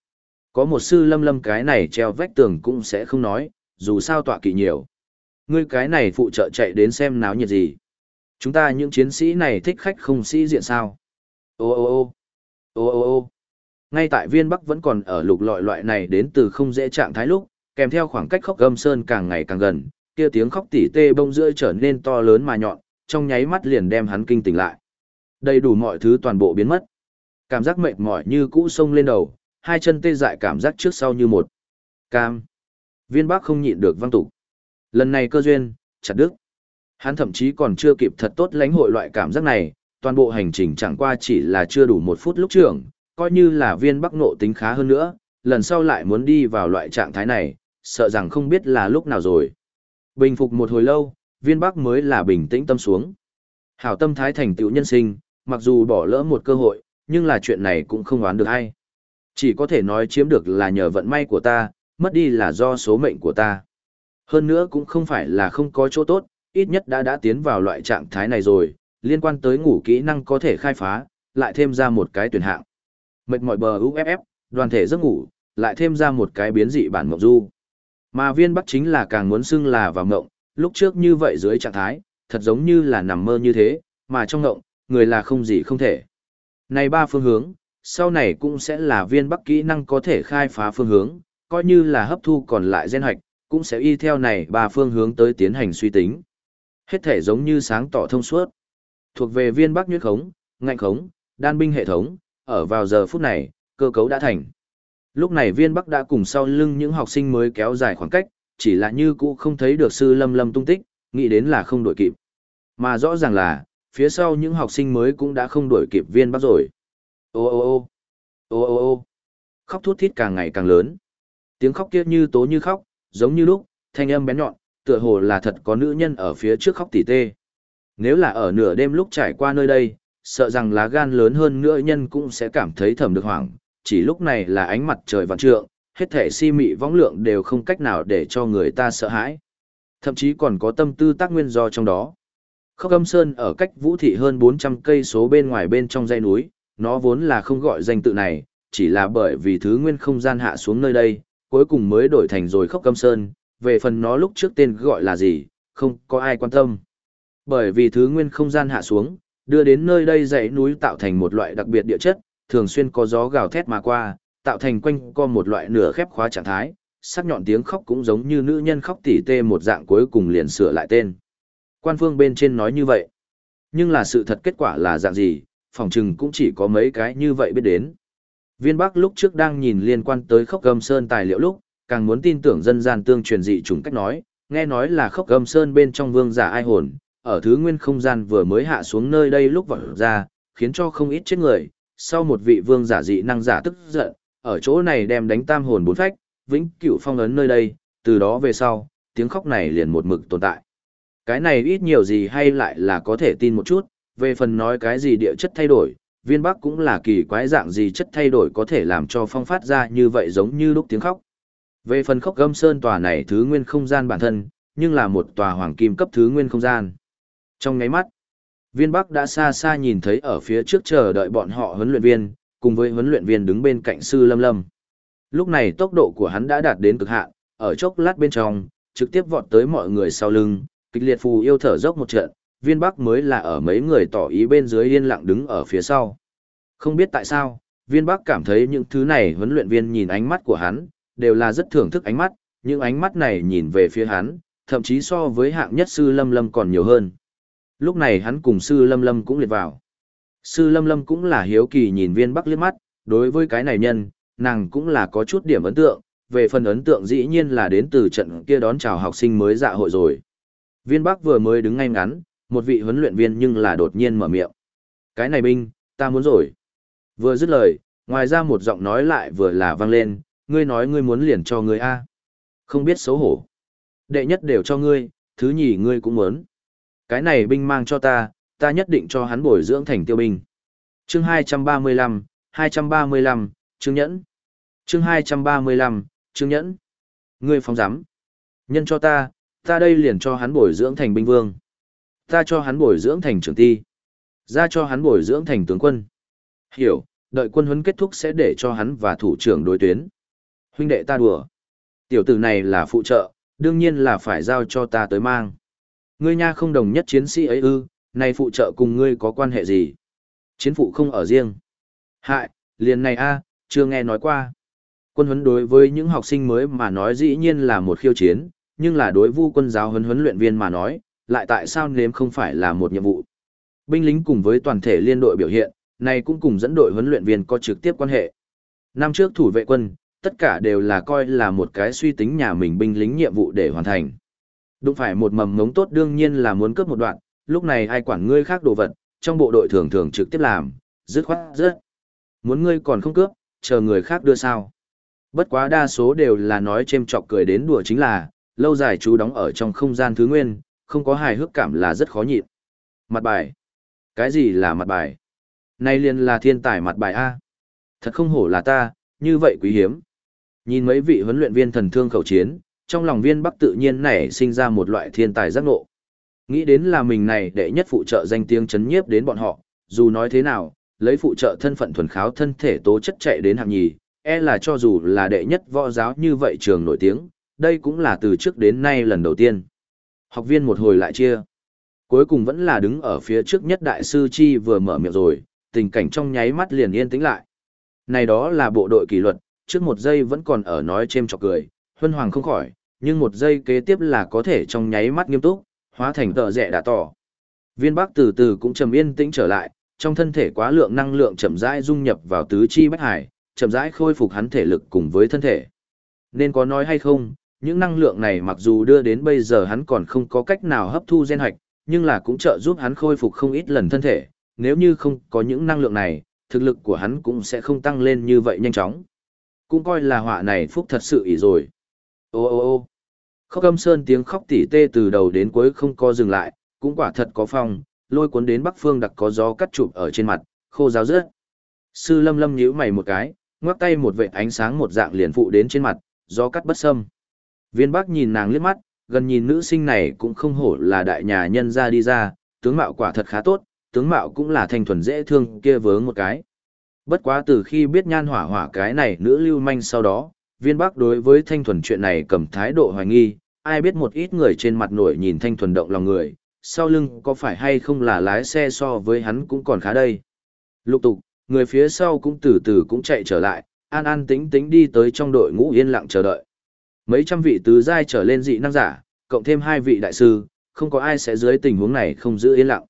Có một sư lâm lâm cái này treo vách tường cũng sẽ không nói, dù sao tọa kỵ nhiều. Ngươi cái này phụ trợ chạy đến xem náo nhiệt gì. Chúng ta những chiến sĩ này thích khách không sĩ diện sao. Ô ô ô ô ô ô. Ngay tại viên bắc vẫn còn ở lục lọi loại này đến từ không dễ trạng thái lúc, kèm theo khoảng cách khóc gâm sơn càng ngày càng gần, kia tiếng khóc tỉ tê bông giữa trở nên to lớn mà nhọn, trong nháy mắt liền đem hắn kinh tỉnh lại. Đầy đủ mọi thứ toàn bộ biến mất. Cảm giác mệt mỏi như cũ sông lên đầu, hai chân tê dại cảm giác trước sau như một. Cam. Viên bắc không nhịn được văng tục lần này cơ duyên chặt đứt hắn thậm chí còn chưa kịp thật tốt lãnh hội loại cảm giác này toàn bộ hành trình chẳng qua chỉ là chưa đủ một phút lúc trưởng coi như là viên bắc nộ tính khá hơn nữa, lần sau lại muốn đi vào loại trạng thái này, sợ rằng không biết là lúc nào rồi. Bình phục một hồi lâu, viên bắc mới là bình tĩnh tâm xuống. Hảo tâm thái thành tựu nhân sinh, mặc dù bỏ lỡ một cơ hội, nhưng là chuyện này cũng không oán được hay. Chỉ có thể nói chiếm được là nhờ vận may của ta, mất đi là do số mệnh của ta. Hơn nữa cũng không phải là không có chỗ tốt, ít nhất đã đã tiến vào loại trạng thái này rồi, liên quan tới ngủ kỹ năng có thể khai phá, lại thêm ra một cái tuyển hạng. Mệt mỏi bờ UFF, đoàn thể giấc ngủ, lại thêm ra một cái biến dị bản mộng du. Mà viên bắc chính là càng muốn xưng là vào mộng, lúc trước như vậy dưới trạng thái, thật giống như là nằm mơ như thế, mà trong mộng, người là không gì không thể. Này ba phương hướng, sau này cũng sẽ là viên bắc kỹ năng có thể khai phá phương hướng, coi như là hấp thu còn lại gen hoạch, cũng sẽ y theo này ba phương hướng tới tiến hành suy tính. Hết thể giống như sáng tỏ thông suốt. Thuộc về viên bắc nhuyễn khống, ngạnh khống, đan binh hệ thống, ở vào giờ phút này, cơ cấu đã thành. Lúc này viên bắc đã cùng sau lưng những học sinh mới kéo dài khoảng cách, chỉ là như cũ không thấy được sư lâm lâm tung tích, nghĩ đến là không đổi kịp. Mà rõ ràng là, phía sau những học sinh mới cũng đã không đổi kịp viên bắc rồi. Ô ô ô ô ô ô khóc thút thít càng ngày càng lớn. Tiếng khóc kia như tố như khóc, giống như lúc, thanh âm bén nhọn, tựa hồ là thật có nữ nhân ở phía trước khóc tỉ tê. Nếu là ở nửa đêm lúc trải qua nơi đây, sợ rằng lá gan lớn hơn nữa nhân cũng sẽ cảm thấy thầm được hoảng, chỉ lúc này là ánh mặt trời vạn trượng, hết thể si mị võng lượng đều không cách nào để cho người ta sợ hãi. Thậm chí còn có tâm tư tác nguyên do trong đó. Khóc âm sơn ở cách vũ thị hơn 400 cây số bên ngoài bên trong dãy núi, nó vốn là không gọi danh tự này, chỉ là bởi vì thứ nguyên không gian hạ xuống nơi đây, cuối cùng mới đổi thành rồi khốc câm sơn, về phần nó lúc trước tên gọi là gì, không có ai quan tâm. Bởi vì thứ nguyên không gian hạ xuống, đưa đến nơi đây dãy núi tạo thành một loại đặc biệt địa chất, thường xuyên có gió gào thét mà qua, tạo thành quanh co một loại nửa khép khóa trạng thái, sắc nhọn tiếng khóc cũng giống như nữ nhân khóc tỉ tê một dạng cuối cùng liền sửa lại tên. Quan phương bên trên nói như vậy. Nhưng là sự thật kết quả là dạng gì, phòng trừng cũng chỉ có mấy cái như vậy biết đến. Viên Bắc lúc trước đang nhìn liên quan tới khốc gầm sơn tài liệu lúc, càng muốn tin tưởng dân gian tương truyền dị trùng cách nói, nghe nói là khốc gầm sơn bên trong vương giả ai hồn, ở thứ nguyên không gian vừa mới hạ xuống nơi đây lúc vọt ra, khiến cho không ít chết người, sau một vị vương giả dị năng giả tức giận, ở chỗ này đem đánh tam hồn bốn phách, vĩnh cửu phong ấn nơi đây, từ đó về sau, tiếng khóc này liền một mực tồn tại. Cái này ít nhiều gì hay lại là có thể tin một chút, về phần nói cái gì địa chất thay đổi, viên bắc cũng là kỳ quái dạng gì chất thay đổi có thể làm cho phong phát ra như vậy giống như lúc tiếng khóc. Về phần khóc gâm sơn tòa này thứ nguyên không gian bản thân, nhưng là một tòa hoàng kim cấp thứ nguyên không gian. Trong ngáy mắt, viên bắc đã xa xa nhìn thấy ở phía trước chờ đợi bọn họ huấn luyện viên, cùng với huấn luyện viên đứng bên cạnh sư lâm lâm. Lúc này tốc độ của hắn đã đạt đến cực hạn, ở chốc lát bên trong, trực tiếp vọt tới mọi người sau lưng, kịch liệt phù yêu thở dốc một trận, viên bắc mới là ở mấy người tỏ ý bên dưới yên lặng đứng ở phía sau. Không biết tại sao, viên bắc cảm thấy những thứ này huấn luyện viên nhìn ánh mắt của hắn, đều là rất thưởng thức ánh mắt, những ánh mắt này nhìn về phía hắn, thậm chí so với hạng nhất sư lâm lâm còn nhiều hơn. Lúc này hắn cùng sư lâm lâm cũng liệt vào. Sư lâm lâm cũng là hiếu kỳ nhìn viên bắc liếc mắt, đối với cái này nhân, nàng cũng là có chút điểm ấn tượng, về phần ấn tượng dĩ nhiên là đến từ trận kia đón chào học sinh mới dạ hội rồi. Viên bắc vừa mới đứng ngay ngắn, một vị huấn luyện viên nhưng là đột nhiên mở miệng. Cái này binh, ta muốn rồi. Vừa dứt lời, ngoài ra một giọng nói lại vừa là vang lên, ngươi nói ngươi muốn liền cho ngươi A. Không biết xấu hổ. Đệ nhất đều cho ngươi, thứ nhì ngươi cũng muốn. Cái này binh mang cho ta, ta nhất định cho hắn bồi dưỡng thành tiêu binh. Chương 235, 235, Trương Nhẫn. Chương 235, Trương Nhẫn. Ngươi phóng giám. Nhân cho ta, ta đây liền cho hắn bồi dưỡng thành binh vương. Ta cho hắn bồi dưỡng thành trưởng ti. Ra cho hắn bồi dưỡng thành tướng quân. Hiểu, đợi quân huấn kết thúc sẽ để cho hắn và thủ trưởng đối tuyến. Huynh đệ ta đùa. Tiểu tử này là phụ trợ, đương nhiên là phải giao cho ta tới mang. Ngươi nha không đồng nhất chiến sĩ ấy ư, này phụ trợ cùng ngươi có quan hệ gì? Chiến phụ không ở riêng. Hại, liền này a, chưa nghe nói qua. Quân huấn đối với những học sinh mới mà nói dĩ nhiên là một khiêu chiến, nhưng là đối vu quân giáo huấn huấn luyện viên mà nói, lại tại sao nếm không phải là một nhiệm vụ. Binh lính cùng với toàn thể liên đội biểu hiện, này cũng cùng dẫn đội huấn luyện viên có trực tiếp quan hệ. Năm trước thủ vệ quân, tất cả đều là coi là một cái suy tính nhà mình binh lính nhiệm vụ để hoàn thành. Đúng phải một mầm ngống tốt đương nhiên là muốn cướp một đoạn, lúc này ai quản ngươi khác đồ vật, trong bộ đội thường thường trực tiếp làm, dứt khoát rất. Muốn ngươi còn không cướp, chờ người khác đưa sao. Bất quá đa số đều là nói chêm chọc cười đến đùa chính là, lâu dài chú đóng ở trong không gian thứ nguyên, không có hài hước cảm là rất khó nhịn. Mặt bài. Cái gì là mặt bài? Nay liền là thiên tài mặt bài A. Thật không hổ là ta, như vậy quý hiếm. Nhìn mấy vị huấn luyện viên thần thương khẩu chiến, trong lòng viên bắc tự nhiên nảy sinh ra một loại thiên tài giác ngộ. Nghĩ đến là mình này đệ nhất phụ trợ danh tiếng chấn nhiếp đến bọn họ, dù nói thế nào, lấy phụ trợ thân phận thuần kháo thân thể tố chất chạy đến hạng nhì, e là cho dù là đệ nhất võ giáo như vậy trường nổi tiếng, đây cũng là từ trước đến nay lần đầu tiên. Học viên một hồi lại chia. Cuối cùng vẫn là đứng ở phía trước nhất đại sư Chi vừa mở miệng rồi, tình cảnh trong nháy mắt liền yên tĩnh lại. Này đó là bộ đội kỷ luật, trước một giây vẫn còn ở nói chêm chọc cười, huân hoàng không khỏi, nhưng một giây kế tiếp là có thể trong nháy mắt nghiêm túc, hóa thành tờ rẻ đã tỏ. Viên Bắc từ từ cũng trầm yên tĩnh trở lại, trong thân thể quá lượng năng lượng chậm rãi dung nhập vào tứ chi bách hải, chậm rãi khôi phục hắn thể lực cùng với thân thể. Nên có nói hay không, những năng lượng này mặc dù đưa đến bây giờ hắn còn không có cách nào hấp thu gen hạch, nhưng là cũng trợ giúp hắn khôi phục không ít lần thân thể, nếu như không có những năng lượng này, thực lực của hắn cũng sẽ không tăng lên như vậy nhanh chóng. Cũng coi là họa này phúc thật sự ý rồi. Ô ô ô khóc âm sơn tiếng khóc tỉ tê từ đầu đến cuối không có dừng lại, cũng quả thật có phong, lôi cuốn đến bắc phương đặc có gió cắt chụp ở trên mặt, khô ráo rớt. Sư lâm lâm nhíu mày một cái, ngoắc tay một vệ ánh sáng một dạng liền phụ đến trên mặt, gió cắt bất sâm. Viên bắc nhìn nàng liếc mắt, gần nhìn nữ sinh này cũng không hổ là đại nhà nhân ra đi ra, tướng mạo quả thật khá tốt, tướng mạo cũng là thanh thuần dễ thương kia vướng một cái. Bất quá từ khi biết nhan hỏa hỏa cái này nữ lưu manh sau đó, viên bắc đối với thanh thuần chuyện này cầm thái độ hoài nghi, ai biết một ít người trên mặt nổi nhìn thanh thuần động lòng người, sau lưng có phải hay không là lái xe so với hắn cũng còn khá đây. Lục tục, người phía sau cũng từ từ cũng chạy trở lại, an an tính tính đi tới trong đội ngũ yên lặng chờ đợi. Mấy trăm vị tứ giai trở lên dị năng giả, cộng thêm hai vị đại sư, không có ai sẽ dưới tình huống này không giữ yên lặng.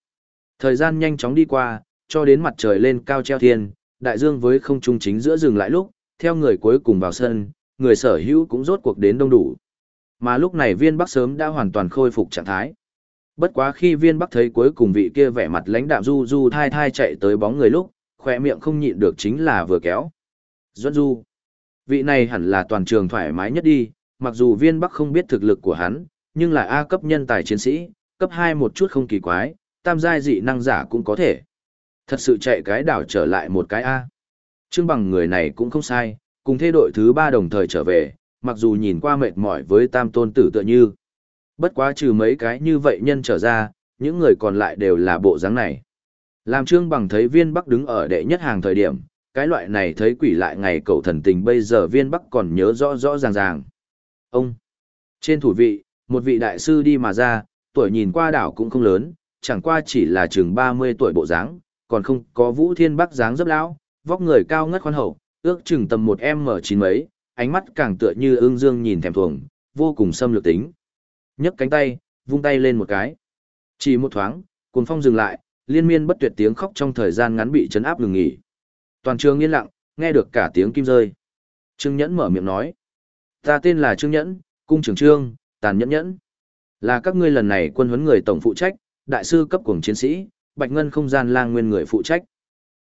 Thời gian nhanh chóng đi qua, cho đến mặt trời lên cao treo thiên, đại dương với không trung chính giữa dừng lại lúc, theo người cuối cùng vào sân, người sở hữu cũng rốt cuộc đến đông đủ. Mà lúc này viên bắc sớm đã hoàn toàn khôi phục trạng thái. Bất quá khi viên bắc thấy cuối cùng vị kia vẻ mặt lãnh đạm du du thai thai chạy tới bóng người lúc, khỏe miệng không nhịn được chính là vừa kéo. Duẫn du. Vị này hẳn là toàn trường thoải mái nhất đi, mặc dù viên bắc không biết thực lực của hắn, nhưng là A cấp nhân tài chiến sĩ, cấp 2 một chút không kỳ quái, tam giai dị năng giả cũng có thể. Thật sự chạy cái đảo trở lại một cái A. Trương bằng người này cũng không sai, cùng thế đội thứ 3 đồng thời trở về, mặc dù nhìn qua mệt mỏi với tam tôn tử tựa như. Bất quá trừ mấy cái như vậy nhân trở ra, những người còn lại đều là bộ dáng này. Làm trương bằng thấy viên bắc đứng ở đệ nhất hàng thời điểm, cái loại này thấy quỷ lại ngày cầu thần tình bây giờ viên bắc còn nhớ rõ rõ ràng ràng. Ông, trên thủ vị, một vị đại sư đi mà ra, tuổi nhìn qua đảo cũng không lớn, chẳng qua chỉ là chừng 30 tuổi bộ dáng, còn không có vũ thiên bắc dáng dấp lão, vóc người cao ngất khoan hậu, ước chừng tầm một m chín mấy, ánh mắt càng tựa như ương dương nhìn thèm thuồng, vô cùng xâm lược tính. nhấc cánh tay, vung tay lên một cái. Chỉ một thoáng, cuồng phong dừng lại, liên miên bất tuyệt tiếng khóc trong thời gian ngắn bị chấn áp ngừng nghỉ. Toàn trường yên lặng, nghe được cả tiếng kim rơi. Trương Nhẫn mở miệng nói. Ta tên là Trương Nhẫn, cung trưởng trương, tàn nhẫn nhẫn. Là các ngươi lần này quân huấn người tổng phụ trách, đại sư cấp cuồng chiến sĩ, bạch ngân không gian lang nguyên người phụ trách.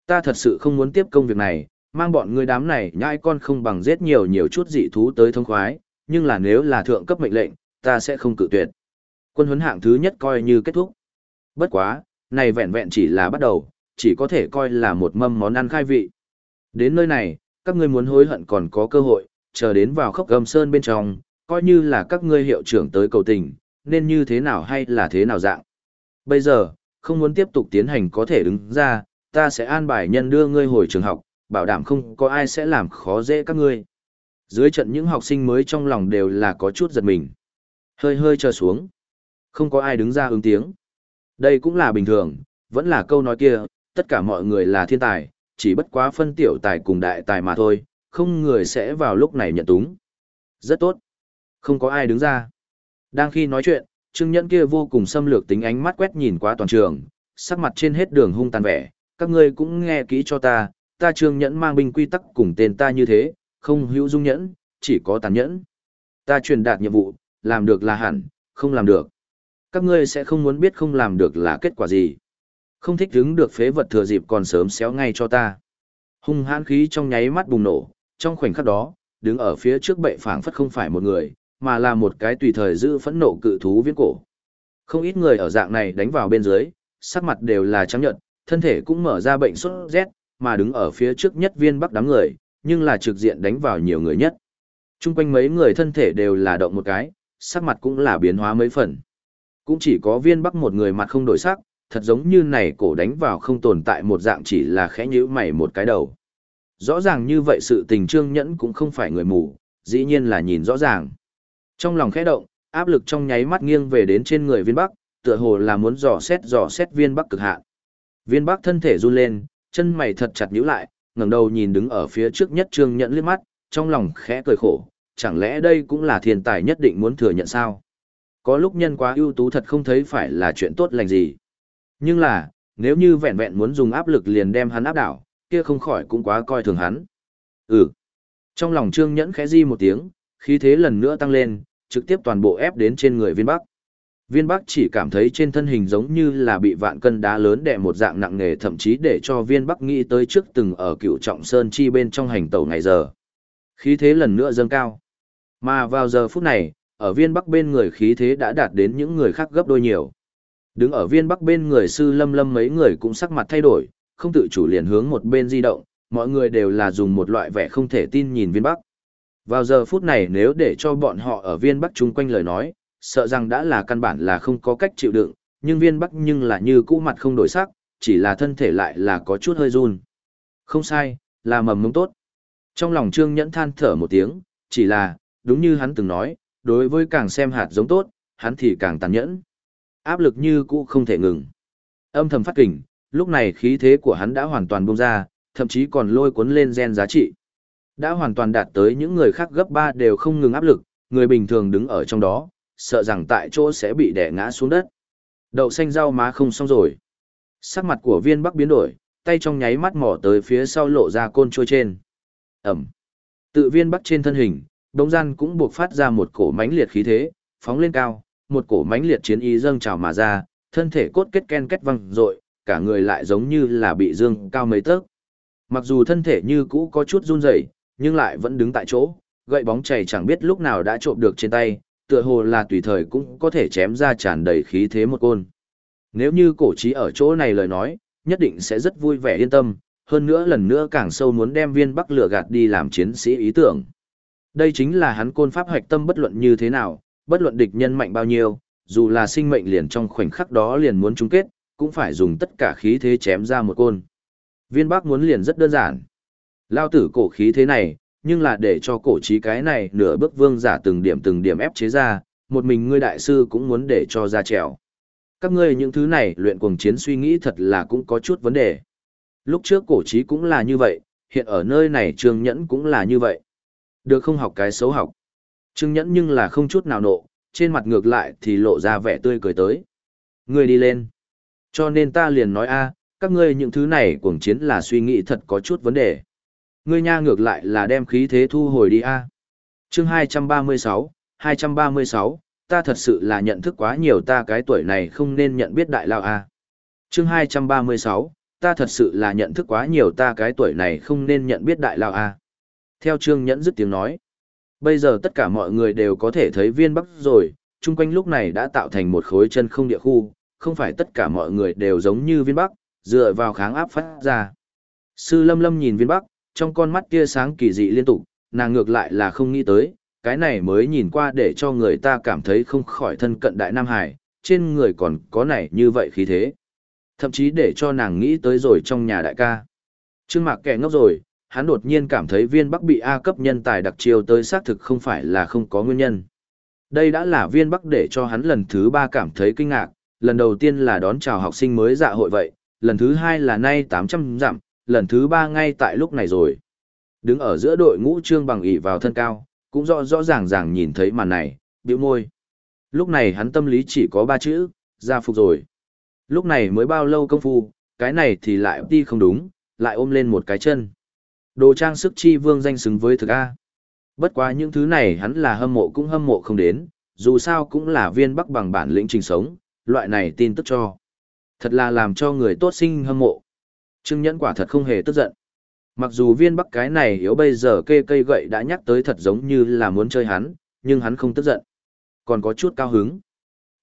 Ta thật sự không muốn tiếp công việc này, mang bọn ngươi đám này nhãi con không bằng giết nhiều nhiều chút dị thú tới thông khoái, nhưng là nếu là thượng cấp mệnh lệnh, ta sẽ không cự tuyệt. Quân huấn hạng thứ nhất coi như kết thúc. Bất quá, này vẹn vẹn chỉ là bắt đầu, chỉ có thể coi là một mâm món ăn khai vị. Đến nơi này, các ngươi muốn hối hận còn có cơ hội, chờ đến vào khốc gầm sơn bên trong, coi như là các ngươi hiệu trưởng tới cầu tình, nên như thế nào hay là thế nào dạng. Bây giờ, không muốn tiếp tục tiến hành có thể đứng ra, ta sẽ an bài nhân đưa ngươi hồi trường học, bảo đảm không có ai sẽ làm khó dễ các ngươi. Dưới trận những học sinh mới trong lòng đều là có chút giật mình. Hơi hơi chờ xuống. Không có ai đứng ra ứng tiếng. Đây cũng là bình thường, vẫn là câu nói kia, tất cả mọi người là thiên tài, chỉ bất quá phân tiểu tài cùng đại tài mà thôi, không người sẽ vào lúc này nhận túng. Rất tốt. Không có ai đứng ra. Đang khi nói chuyện, Trương Nhẫn kia vô cùng xâm lược tính ánh mắt quét nhìn qua toàn trường, sắc mặt trên hết đường hung tàn vẻ, các ngươi cũng nghe kỹ cho ta, ta Trương Nhẫn mang binh quy tắc cùng tên ta như thế, không hữu dung nhẫn, chỉ có tàn nhẫn. Ta truyền đạt nhiệm vụ, làm được là hẳn, không làm được. Các ngươi sẽ không muốn biết không làm được là kết quả gì. Không thích đứng được phế vật thừa dịp còn sớm xéo ngay cho ta. Hung hãn khí trong nháy mắt bùng nổ, trong khoảnh khắc đó, đứng ở phía trước bệ phảng phất không phải một người, mà là một cái tùy thời giữ phẫn nộ cự thú viễn cổ. Không ít người ở dạng này đánh vào bên dưới, sắc mặt đều là trắng nhợt, thân thể cũng mở ra bệnh sốt rét, mà đứng ở phía trước nhất viên bắc đám người, nhưng là trực diện đánh vào nhiều người nhất. Trung quanh mấy người thân thể đều là động một cái, sắc mặt cũng là biến hóa mấy phần. Cũng chỉ có viên bắc một người mặt không đổi sắc, thật giống như này cổ đánh vào không tồn tại một dạng chỉ là khẽ nhíu mày một cái đầu. Rõ ràng như vậy sự tình trương nhẫn cũng không phải người mù, dĩ nhiên là nhìn rõ ràng. Trong lòng khẽ động, áp lực trong nháy mắt nghiêng về đến trên người viên bắc, tựa hồ là muốn dò xét dò xét viên bắc cực hạn. Viên bắc thân thể run lên, chân mày thật chặt nhíu lại, ngẩng đầu nhìn đứng ở phía trước nhất trương nhẫn liếc mắt, trong lòng khẽ cười khổ, chẳng lẽ đây cũng là thiên tài nhất định muốn thừa nhận sao? Có lúc nhân quá ưu tú thật không thấy phải là chuyện tốt lành gì. Nhưng là, nếu như vẹn vẹn muốn dùng áp lực liền đem hắn áp đảo, kia không khỏi cũng quá coi thường hắn. Ừ. Trong lòng Trương Nhẫn khẽ di một tiếng, khí thế lần nữa tăng lên, trực tiếp toàn bộ ép đến trên người viên bắc. Viên bắc chỉ cảm thấy trên thân hình giống như là bị vạn cân đá lớn đè một dạng nặng nề thậm chí để cho viên bắc nghĩ tới trước từng ở cựu trọng sơn chi bên trong hành tẩu ngày giờ. Khí thế lần nữa dâng cao. Mà vào giờ phút này, ở viên bắc bên người khí thế đã đạt đến những người khác gấp đôi nhiều. Đứng ở viên bắc bên người sư lâm lâm mấy người cũng sắc mặt thay đổi, không tự chủ liền hướng một bên di động, mọi người đều là dùng một loại vẻ không thể tin nhìn viên bắc. Vào giờ phút này nếu để cho bọn họ ở viên bắc chung quanh lời nói, sợ rằng đã là căn bản là không có cách chịu đựng, nhưng viên bắc nhưng là như cũ mặt không đổi sắc, chỉ là thân thể lại là có chút hơi run. Không sai, là mầm mống tốt. Trong lòng trương nhẫn than thở một tiếng, chỉ là, đúng như hắn từng nói, đối với càng xem hạt giống tốt, hắn thì càng tàn nhẫn. Áp lực như cũ không thể ngừng. Âm thầm phát kình, lúc này khí thế của hắn đã hoàn toàn bung ra, thậm chí còn lôi cuốn lên gen giá trị. Đã hoàn toàn đạt tới những người khác gấp 3 đều không ngừng áp lực, người bình thường đứng ở trong đó, sợ rằng tại chỗ sẽ bị đè ngã xuống đất. Đậu xanh rau má không xong rồi. Sắc mặt của viên bắc biến đổi, tay trong nháy mắt mỏ tới phía sau lộ ra côn trôi trên. Ẩm. Tự viên bắc trên thân hình, đống gian cũng buộc phát ra một cổ mãnh liệt khí thế, phóng lên cao, một cổ mãnh liệt chiến ý dâng trào mà ra, thân thể cốt kết ken kết văng rội, cả người lại giống như là bị dương cao mấy tấc. Mặc dù thân thể như cũ có chút run rẩy, nhưng lại vẫn đứng tại chỗ, gậy bóng chảy chẳng biết lúc nào đã trộm được trên tay, tựa hồ là tùy thời cũng có thể chém ra tràn đầy khí thế một côn. Nếu như cổ trí ở chỗ này lời nói, nhất định sẽ rất vui vẻ yên tâm, hơn nữa lần nữa càng sâu muốn đem viên bắc lửa gạt đi làm chiến sĩ ý tưởng. Đây chính là hắn côn pháp hoạch tâm bất luận như thế nào, bất luận địch nhân mạnh bao nhiêu, dù là sinh mệnh liền trong khoảnh khắc đó liền muốn chung kết, cũng phải dùng tất cả khí thế chém ra một côn. Viên bác muốn liền rất đơn giản. Lao tử cổ khí thế này, nhưng là để cho cổ trí cái này nửa bước vương giả từng điểm từng điểm ép chế ra, một mình ngươi đại sư cũng muốn để cho ra trèo. Các ngươi những thứ này luyện cuồng chiến suy nghĩ thật là cũng có chút vấn đề. Lúc trước cổ trí cũng là như vậy, hiện ở nơi này trương nhẫn cũng là như vậy. Được không học cái xấu học. Trương nhẫn nhưng là không chút nào nộ, trên mặt ngược lại thì lộ ra vẻ tươi cười tới. Ngươi đi lên. Cho nên ta liền nói a, các ngươi những thứ này cuồng chiến là suy nghĩ thật có chút vấn đề. Ngươi nha ngược lại là đem khí thế thu hồi đi a. À. Chương 236, 236, ta thật sự là nhận thức quá nhiều ta cái tuổi này không nên nhận biết đại lao a. À. Chương 236, ta thật sự là nhận thức quá nhiều ta cái tuổi này không nên nhận biết đại lao a. Theo Trương Nhẫn dứt tiếng nói, bây giờ tất cả mọi người đều có thể thấy viên bắc rồi, chung quanh lúc này đã tạo thành một khối chân không địa khu, không phải tất cả mọi người đều giống như viên bắc, dựa vào kháng áp phát ra. Sư Lâm Lâm nhìn viên bắc, trong con mắt kia sáng kỳ dị liên tục, nàng ngược lại là không nghĩ tới, cái này mới nhìn qua để cho người ta cảm thấy không khỏi thân cận đại Nam Hải, trên người còn có này như vậy khí thế. Thậm chí để cho nàng nghĩ tới rồi trong nhà đại ca. Trương Mạc kẻ ngốc rồi, hắn đột nhiên cảm thấy viên bắc bị A cấp nhân tài đặc chiêu tới xác thực không phải là không có nguyên nhân. Đây đã là viên bắc để cho hắn lần thứ ba cảm thấy kinh ngạc, lần đầu tiên là đón chào học sinh mới dạ hội vậy, lần thứ hai là nay 800 dặm, lần thứ ba ngay tại lúc này rồi. Đứng ở giữa đội ngũ trương bằng ỉ vào thân cao, cũng rõ rõ ràng ràng nhìn thấy màn này, biểu môi. Lúc này hắn tâm lý chỉ có ba chữ, ra phục rồi. Lúc này mới bao lâu công phu, cái này thì lại đi không đúng, lại ôm lên một cái chân. Đồ trang sức chi vương danh xứng với thực A. Bất quá những thứ này hắn là hâm mộ cũng hâm mộ không đến, dù sao cũng là viên bắc bằng bản lĩnh trình sống, loại này tin tức cho. Thật là làm cho người tốt sinh hâm mộ. Trương Nhẫn quả thật không hề tức giận. Mặc dù viên bắc cái này yếu bây giờ kê cây gậy đã nhắc tới thật giống như là muốn chơi hắn, nhưng hắn không tức giận. Còn có chút cao hứng.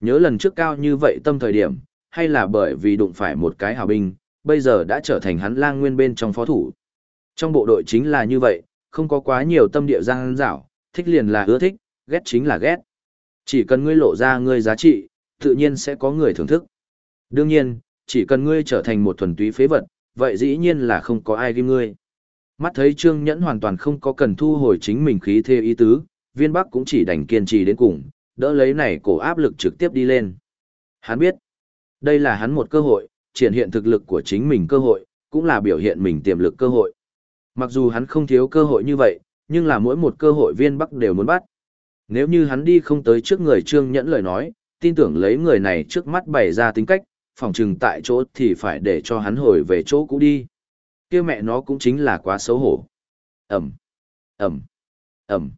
Nhớ lần trước cao như vậy tâm thời điểm, hay là bởi vì đụng phải một cái hào binh, bây giờ đã trở thành hắn lang nguyên bên trong phó thủ. Trong bộ đội chính là như vậy, không có quá nhiều tâm địa giang dảo, thích liền là ưa thích, ghét chính là ghét. Chỉ cần ngươi lộ ra ngươi giá trị, tự nhiên sẽ có người thưởng thức. Đương nhiên, chỉ cần ngươi trở thành một thuần túy phế vật, vậy dĩ nhiên là không có ai ghim ngươi. Mắt thấy Trương Nhẫn hoàn toàn không có cần thu hồi chính mình khí thê ý tứ, viên bắc cũng chỉ đành kiên trì đến cùng, đỡ lấy này cổ áp lực trực tiếp đi lên. Hắn biết, đây là hắn một cơ hội, triển hiện thực lực của chính mình cơ hội, cũng là biểu hiện mình tiềm lực cơ hội. Mặc dù hắn không thiếu cơ hội như vậy, nhưng là mỗi một cơ hội viên bắc đều muốn bắt. Nếu như hắn đi không tới trước người Trương Nhẫn lời nói, tin tưởng lấy người này trước mắt bày ra tính cách, phòng trừng tại chỗ thì phải để cho hắn hồi về chỗ cũ đi. kia mẹ nó cũng chính là quá xấu hổ. Ẩm, Ẩm, Ẩm.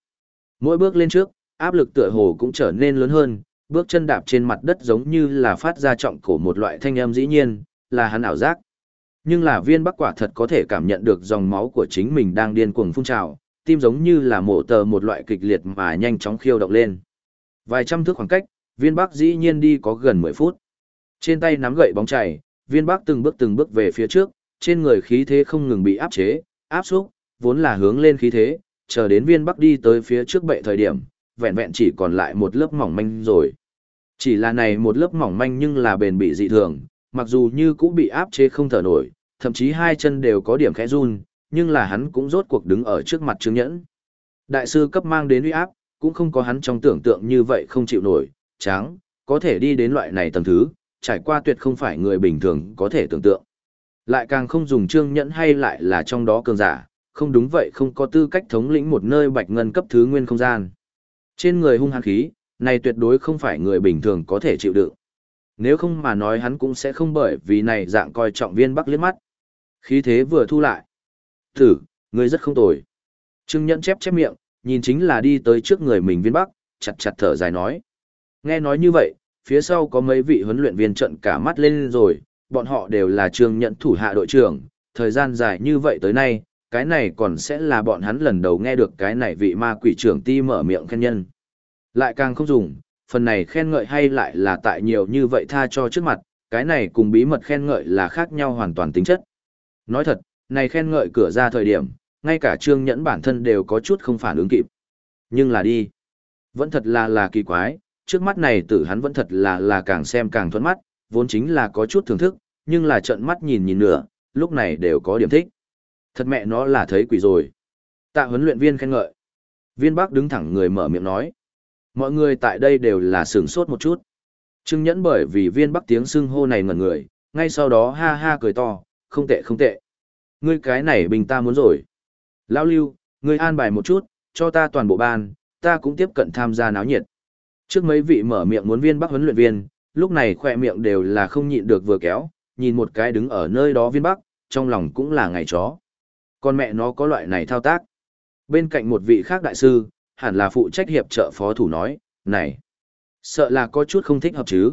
Mỗi bước lên trước, áp lực tựa hồ cũng trở nên lớn hơn, bước chân đạp trên mặt đất giống như là phát ra trọng cổ một loại thanh âm dĩ nhiên, là hắn ảo giác. Nhưng là viên bắc quả thật có thể cảm nhận được dòng máu của chính mình đang điên cuồng phun trào, tim giống như là mổ tờ một loại kịch liệt mà nhanh chóng khiêu động lên. Vài trăm thước khoảng cách, viên bắc dĩ nhiên đi có gần 10 phút. Trên tay nắm gậy bóng chảy, viên bắc từng bước từng bước về phía trước, trên người khí thế không ngừng bị áp chế, áp xúc, vốn là hướng lên khí thế, chờ đến viên bắc đi tới phía trước bệ thời điểm, vẹn vẹn chỉ còn lại một lớp mỏng manh rồi. Chỉ là này một lớp mỏng manh nhưng là bền bị dị thường, mặc dù như cũng bị áp chế không thở nổi, thậm chí hai chân đều có điểm khẽ run, nhưng là hắn cũng rốt cuộc đứng ở trước mặt chứng Nhẫn. Đại sư cấp mang đến uy áp, cũng không có hắn trong tưởng tượng như vậy không chịu nổi, tráng, có thể đi đến loại này tầng thứ, trải qua tuyệt không phải người bình thường có thể tưởng tượng. Lại càng không dùng Trương Nhẫn hay lại là trong đó cường giả, không đúng vậy không có tư cách thống lĩnh một nơi bạch ngân cấp thứ nguyên không gian. Trên người hung hăng khí, này tuyệt đối không phải người bình thường có thể chịu đựng. Nếu không mà nói hắn cũng sẽ không bởi vì này dạng coi trọng viên bắc liếc mắt. Khí thế vừa thu lại. Thử, ngươi rất không tồi. Trương Nhẫn chép chép miệng, nhìn chính là đi tới trước người mình viên bắc, chặt chặt thở dài nói. Nghe nói như vậy, phía sau có mấy vị huấn luyện viên trận cả mắt lên rồi, bọn họ đều là trường nhận thủ hạ đội trưởng, thời gian dài như vậy tới nay, cái này còn sẽ là bọn hắn lần đầu nghe được cái này vị ma quỷ trưởng ti mở miệng khen nhân. Lại càng không dùng, phần này khen ngợi hay lại là tại nhiều như vậy tha cho trước mặt, cái này cùng bí mật khen ngợi là khác nhau hoàn toàn tính chất. Nói thật, này khen ngợi cửa ra thời điểm, ngay cả trương nhẫn bản thân đều có chút không phản ứng kịp. Nhưng là đi. Vẫn thật là là kỳ quái, trước mắt này tử hắn vẫn thật là là càng xem càng thuẫn mắt, vốn chính là có chút thưởng thức, nhưng là trận mắt nhìn nhìn nửa, lúc này đều có điểm thích. Thật mẹ nó là thấy quỷ rồi. Tạ huấn luyện viên khen ngợi. Viên bác đứng thẳng người mở miệng nói. Mọi người tại đây đều là sửng sốt một chút. Trương nhẫn bởi vì viên bắc tiếng xưng hô này ngẩn người, ngay sau đó ha ha cười to, không tệ không tệ. Ngươi cái này bình ta muốn rồi. Lão lưu, ngươi an bài một chút, cho ta toàn bộ ban, ta cũng tiếp cận tham gia náo nhiệt. Trước mấy vị mở miệng muốn viên bắc huấn luyện viên, lúc này khỏe miệng đều là không nhịn được vừa kéo, nhìn một cái đứng ở nơi đó viên bắc, trong lòng cũng là ngày chó. Con mẹ nó có loại này thao tác. Bên cạnh một vị khác đại sư, hẳn là phụ trách hiệp trợ phó thủ nói, này, sợ là có chút không thích hợp chứ.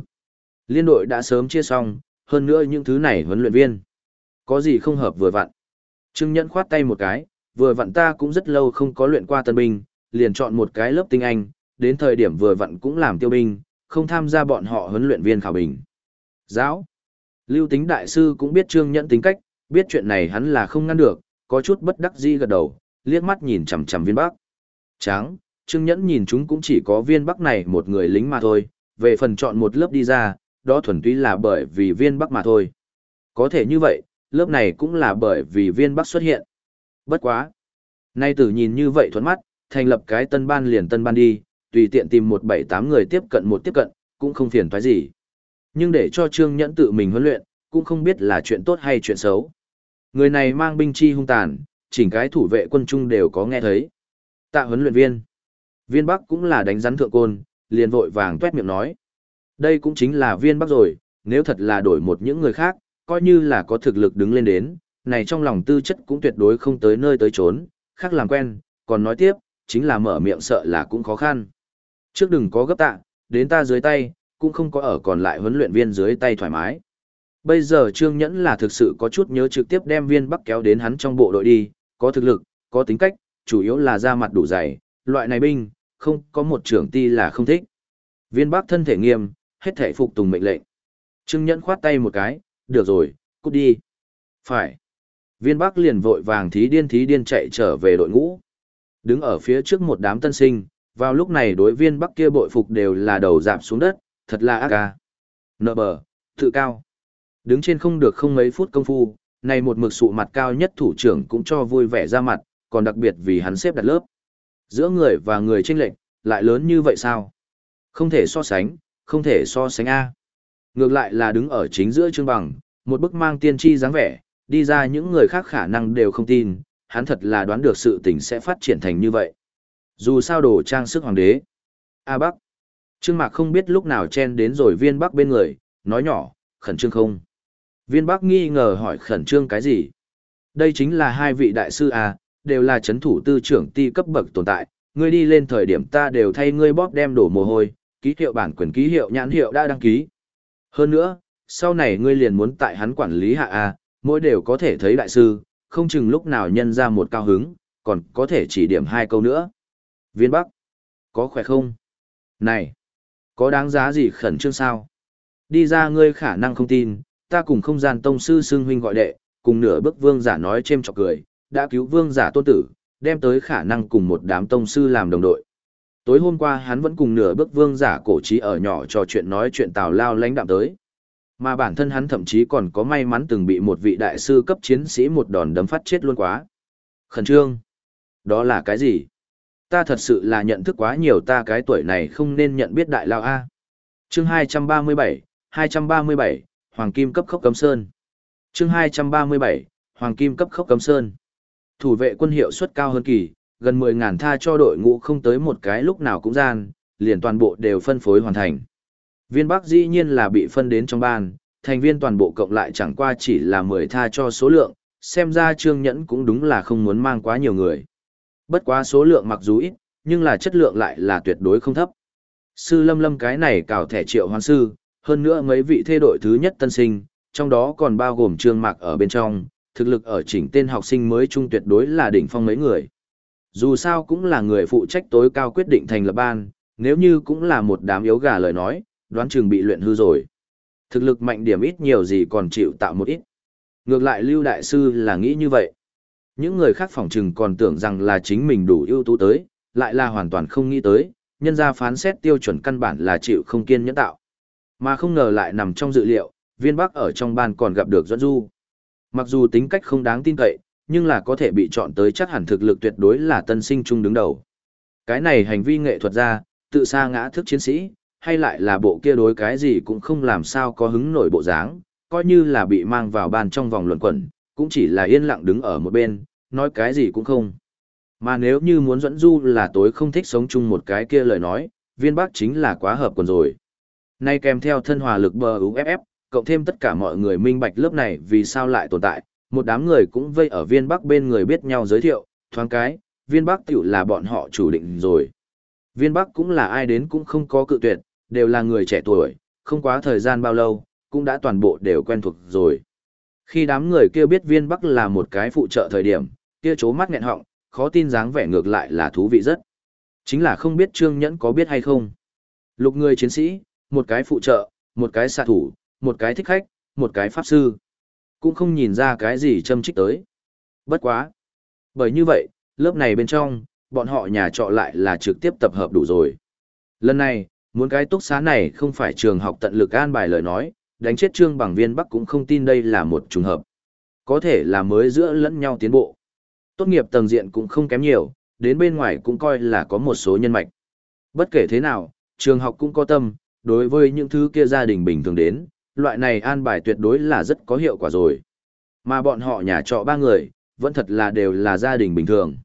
Liên đội đã sớm chia xong, hơn nữa những thứ này huấn luyện viên. Có gì không hợp vừa vặn. Trương Nhẫn khoát tay một cái, vừa vặn ta cũng rất lâu không có luyện qua tân binh, liền chọn một cái lớp tinh anh, đến thời điểm vừa vặn cũng làm tiêu binh, không tham gia bọn họ huấn luyện viên khảo bình. Giáo. Lưu tính đại sư cũng biết Trương Nhẫn tính cách, biết chuyện này hắn là không ngăn được, có chút bất đắc dĩ gật đầu, liếc mắt nhìn chằm chằm viên bắc. Tráng, Trương Nhẫn nhìn chúng cũng chỉ có viên bắc này một người lính mà thôi, về phần chọn một lớp đi ra, đó thuần túy là bởi vì viên bắc mà thôi. Có thể như vậy, lớp này cũng là bởi vì viên bắc xuất hiện. Bất quá. Nay tử nhìn như vậy thuẫn mắt, thành lập cái tân ban liền tân ban đi, tùy tiện tìm một bảy tám người tiếp cận một tiếp cận, cũng không phiền toái gì. Nhưng để cho Trương Nhẫn tự mình huấn luyện, cũng không biết là chuyện tốt hay chuyện xấu. Người này mang binh chi hung tàn, chỉnh cái thủ vệ quân trung đều có nghe thấy. Tạ huấn luyện viên. Viên Bắc cũng là đánh rắn thượng côn, liền vội vàng tuét miệng nói. Đây cũng chính là viên Bắc rồi, nếu thật là đổi một những người khác, coi như là có thực lực đứng lên đến, này trong lòng tư chất cũng tuyệt đối không tới nơi tới trốn, khác làm quen, còn nói tiếp, chính là mở miệng sợ là cũng khó khăn. Trước đừng có gấp tạ, đến ta dưới tay, cũng không có ở còn lại huấn luyện viên dưới tay thoải mái. Bây giờ Trương Nhẫn là thực sự có chút nhớ trực tiếp đem viên Bắc kéo đến hắn trong bộ đội đi, có thực lực, có tính cách, chủ yếu là da mặt đủ dày, loại này binh, không có một trưởng ti là không thích. Viên Bắc thân thể nghiêm, hết thể phục tùng mệnh lệnh. Trương Nhẫn khoát tay một cái, được rồi, cút đi. Phải. Viên Bắc liền vội vàng thí điên thí điên chạy trở về đội ngũ. Đứng ở phía trước một đám tân sinh, vào lúc này đối viên Bắc kia bội phục đều là đầu dạp xuống đất, thật là ác ca. Nợ bờ, tự cao. Đứng trên không được không mấy phút công phu, này một mực sụ mặt cao nhất thủ trưởng cũng cho vui vẻ ra mặt, còn đặc biệt vì hắn xếp đặt lớp. Giữa người và người trên lệnh, lại lớn như vậy sao? Không thể so sánh, không thể so sánh A. Ngược lại là đứng ở chính giữa chương bằng, một bức mang tiên tri dáng vẻ, đi ra những người khác khả năng đều không tin, hắn thật là đoán được sự tình sẽ phát triển thành như vậy. Dù sao đồ trang sức hoàng đế. A Bắc. Trương Mạc không biết lúc nào chen đến rồi viên Bắc bên người, nói nhỏ, khẩn trương không. Viên Bắc nghi ngờ hỏi khẩn trương cái gì. Đây chính là hai vị đại sư A, đều là chấn thủ tư trưởng ti cấp bậc tồn tại, ngươi đi lên thời điểm ta đều thay ngươi bóp đem đổ mồ hôi, ký hiệu bản quyền ký hiệu nhãn hiệu đã đăng ký. Hơn nữa, sau này ngươi liền muốn tại hắn quản lý hạ A, mỗi đều có thể thấy đại sư, không chừng lúc nào nhân ra một cao hứng, còn có thể chỉ điểm hai câu nữa. Viên Bắc, có khỏe không? Này, có đáng giá gì khẩn trương sao? Đi ra ngươi khả năng không tin, ta cùng không gian tông sư xưng huynh gọi đệ, cùng nửa bước vương giả nói chêm chọc cười, đã cứu vương giả tôn tử, đem tới khả năng cùng một đám tông sư làm đồng đội. Tối hôm qua hắn vẫn cùng nửa bước vương giả cổ trí ở nhỏ trò chuyện nói chuyện tào lao lãnh đạm tới. Mà bản thân hắn thậm chí còn có may mắn từng bị một vị đại sư cấp chiến sĩ một đòn đấm phát chết luôn quá. Khẩn trương. Đó là cái gì? Ta thật sự là nhận thức quá nhiều ta cái tuổi này không nên nhận biết đại lao A. Chương 237, 237, Hoàng Kim cấp khốc cấm sơn. Chương 237, Hoàng Kim cấp khốc cấm sơn. Thủ vệ quân hiệu suất cao hơn kỳ, gần 10.000 tha cho đội ngũ không tới một cái lúc nào cũng gian, liền toàn bộ đều phân phối hoàn thành. Viên Bắc dĩ nhiên là bị phân đến trong ban, thành viên toàn bộ cộng lại chẳng qua chỉ là 10 tha cho số lượng, xem ra Trương Nhẫn cũng đúng là không muốn mang quá nhiều người. Bất quá số lượng mặc dù ít, nhưng là chất lượng lại là tuyệt đối không thấp. Sư Lâm Lâm cái này cào thẻ triệu hoán sư, hơn nữa mấy vị thê đội thứ nhất tân sinh, trong đó còn bao gồm Trương Mạc ở bên trong, thực lực ở chỉnh tên học sinh mới trung tuyệt đối là đỉnh phong mấy người. Dù sao cũng là người phụ trách tối cao quyết định thành lập ban, nếu như cũng là một đám yếu gà lời nói, đoán chừng bị luyện hư rồi. Thực lực mạnh điểm ít nhiều gì còn chịu tạo một ít. Ngược lại Lưu Đại Sư là nghĩ như vậy. Những người khác phỏng chừng còn tưởng rằng là chính mình đủ ưu tú tới, lại là hoàn toàn không nghĩ tới, nhân ra phán xét tiêu chuẩn căn bản là chịu không kiên nhẫn tạo. Mà không ngờ lại nằm trong dự liệu, viên bắc ở trong ban còn gặp được Doãn Du. Mặc dù tính cách không đáng tin cậy, nhưng là có thể bị chọn tới chắc hẳn thực lực tuyệt đối là tân sinh trung đứng đầu. Cái này hành vi nghệ thuật ra, tự xa ngã thức chiến sĩ, hay lại là bộ kia đối cái gì cũng không làm sao có hứng nổi bộ dáng, coi như là bị mang vào ban trong vòng luận quẩn, cũng chỉ là yên lặng đứng ở một bên, nói cái gì cũng không. Mà nếu như muốn dẫn du là tối không thích sống chung một cái kia lời nói, viên bác chính là quá hợp quần rồi. Nay kèm theo thân hòa lực bờ UFF, cộng thêm tất cả mọi người minh bạch lớp này vì sao lại tồn tại, một đám người cũng vây ở viên bắc bên người biết nhau giới thiệu, thoáng cái, viên bắc tiểu là bọn họ chủ định rồi. Viên bắc cũng là ai đến cũng không có cự tuyệt, đều là người trẻ tuổi, không quá thời gian bao lâu, cũng đã toàn bộ đều quen thuộc rồi. Khi đám người kia biết viên bắc là một cái phụ trợ thời điểm, kia chố mắt nghẹn họng, khó tin dáng vẻ ngược lại là thú vị rất. Chính là không biết Trương Nhẫn có biết hay không. Lục người chiến sĩ, một cái phụ trợ, một cái xạ thủ, một cái thích khách, một cái pháp sư. Cũng không nhìn ra cái gì châm trích tới. Bất quá. Bởi như vậy, lớp này bên trong, bọn họ nhà trọ lại là trực tiếp tập hợp đủ rồi. Lần này, muốn cái túc xá này không phải trường học tận lực an bài lời nói, đánh chết trương bằng viên Bắc cũng không tin đây là một trùng hợp. Có thể là mới giữa lẫn nhau tiến bộ. Tốt nghiệp tầng diện cũng không kém nhiều, đến bên ngoài cũng coi là có một số nhân mạch. Bất kể thế nào, trường học cũng có tâm, đối với những thứ kia gia đình bình thường đến, loại này an bài tuyệt đối là rất có hiệu quả rồi. Mà bọn họ nhà trọ ba người, vẫn thật là đều là gia đình bình thường.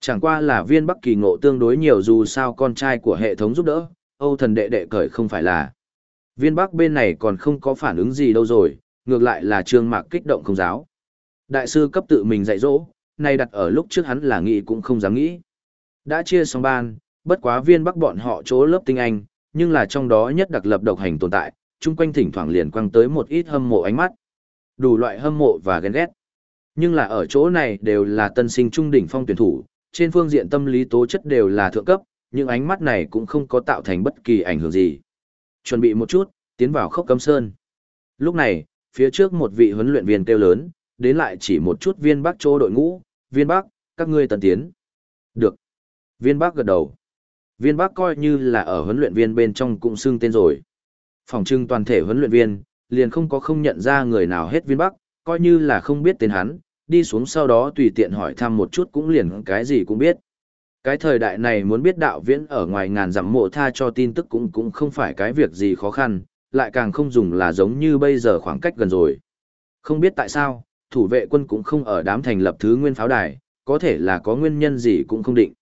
Chẳng qua là viên Bắc kỳ ngộ tương đối nhiều dù sao con trai của hệ thống giúp đỡ, Âu thần đệ đệ cởi không phải là. Viên Bắc bên này còn không có phản ứng gì đâu rồi, ngược lại là trương mạc kích động không giáo. Đại sư cấp tự mình dạy dỗ, này đặt ở lúc trước hắn là nghĩ cũng không dám nghĩ. Đã chia xong ban, bất quá viên Bắc bọn họ chỗ lớp tinh anh, nhưng là trong đó nhất đặc lập độc hành tồn tại, chung quanh thỉnh thoảng liền quăng tới một ít hâm mộ ánh mắt. Đủ loại hâm mộ và ghen ghét. Nhưng là ở chỗ này đều là tân sinh trung đỉnh phong tuyển thủ, trên phương diện tâm lý tố chất đều là thượng cấp, nhưng ánh mắt này cũng không có tạo thành bất kỳ ảnh hưởng gì. Chuẩn bị một chút, tiến vào khốc cấm sơn. Lúc này, phía trước một vị huấn luyện viên kêu lớn, đến lại chỉ một chút viên bắc chỗ đội ngũ, viên bắc, các ngươi tần tiến. Được. Viên bắc gật đầu. Viên bắc coi như là ở huấn luyện viên bên trong cũng xưng tên rồi. Phòng trưng toàn thể huấn luyện viên, liền không có không nhận ra người nào hết viên bắc, coi như là không biết tên hắn, đi xuống sau đó tùy tiện hỏi thăm một chút cũng liền cái gì cũng biết. Cái thời đại này muốn biết đạo viễn ở ngoài ngàn dặm mộ tha cho tin tức cũng cũng không phải cái việc gì khó khăn, lại càng không dùng là giống như bây giờ khoảng cách gần rồi. Không biết tại sao, thủ vệ quân cũng không ở đám thành lập thứ nguyên pháo đài, có thể là có nguyên nhân gì cũng không định.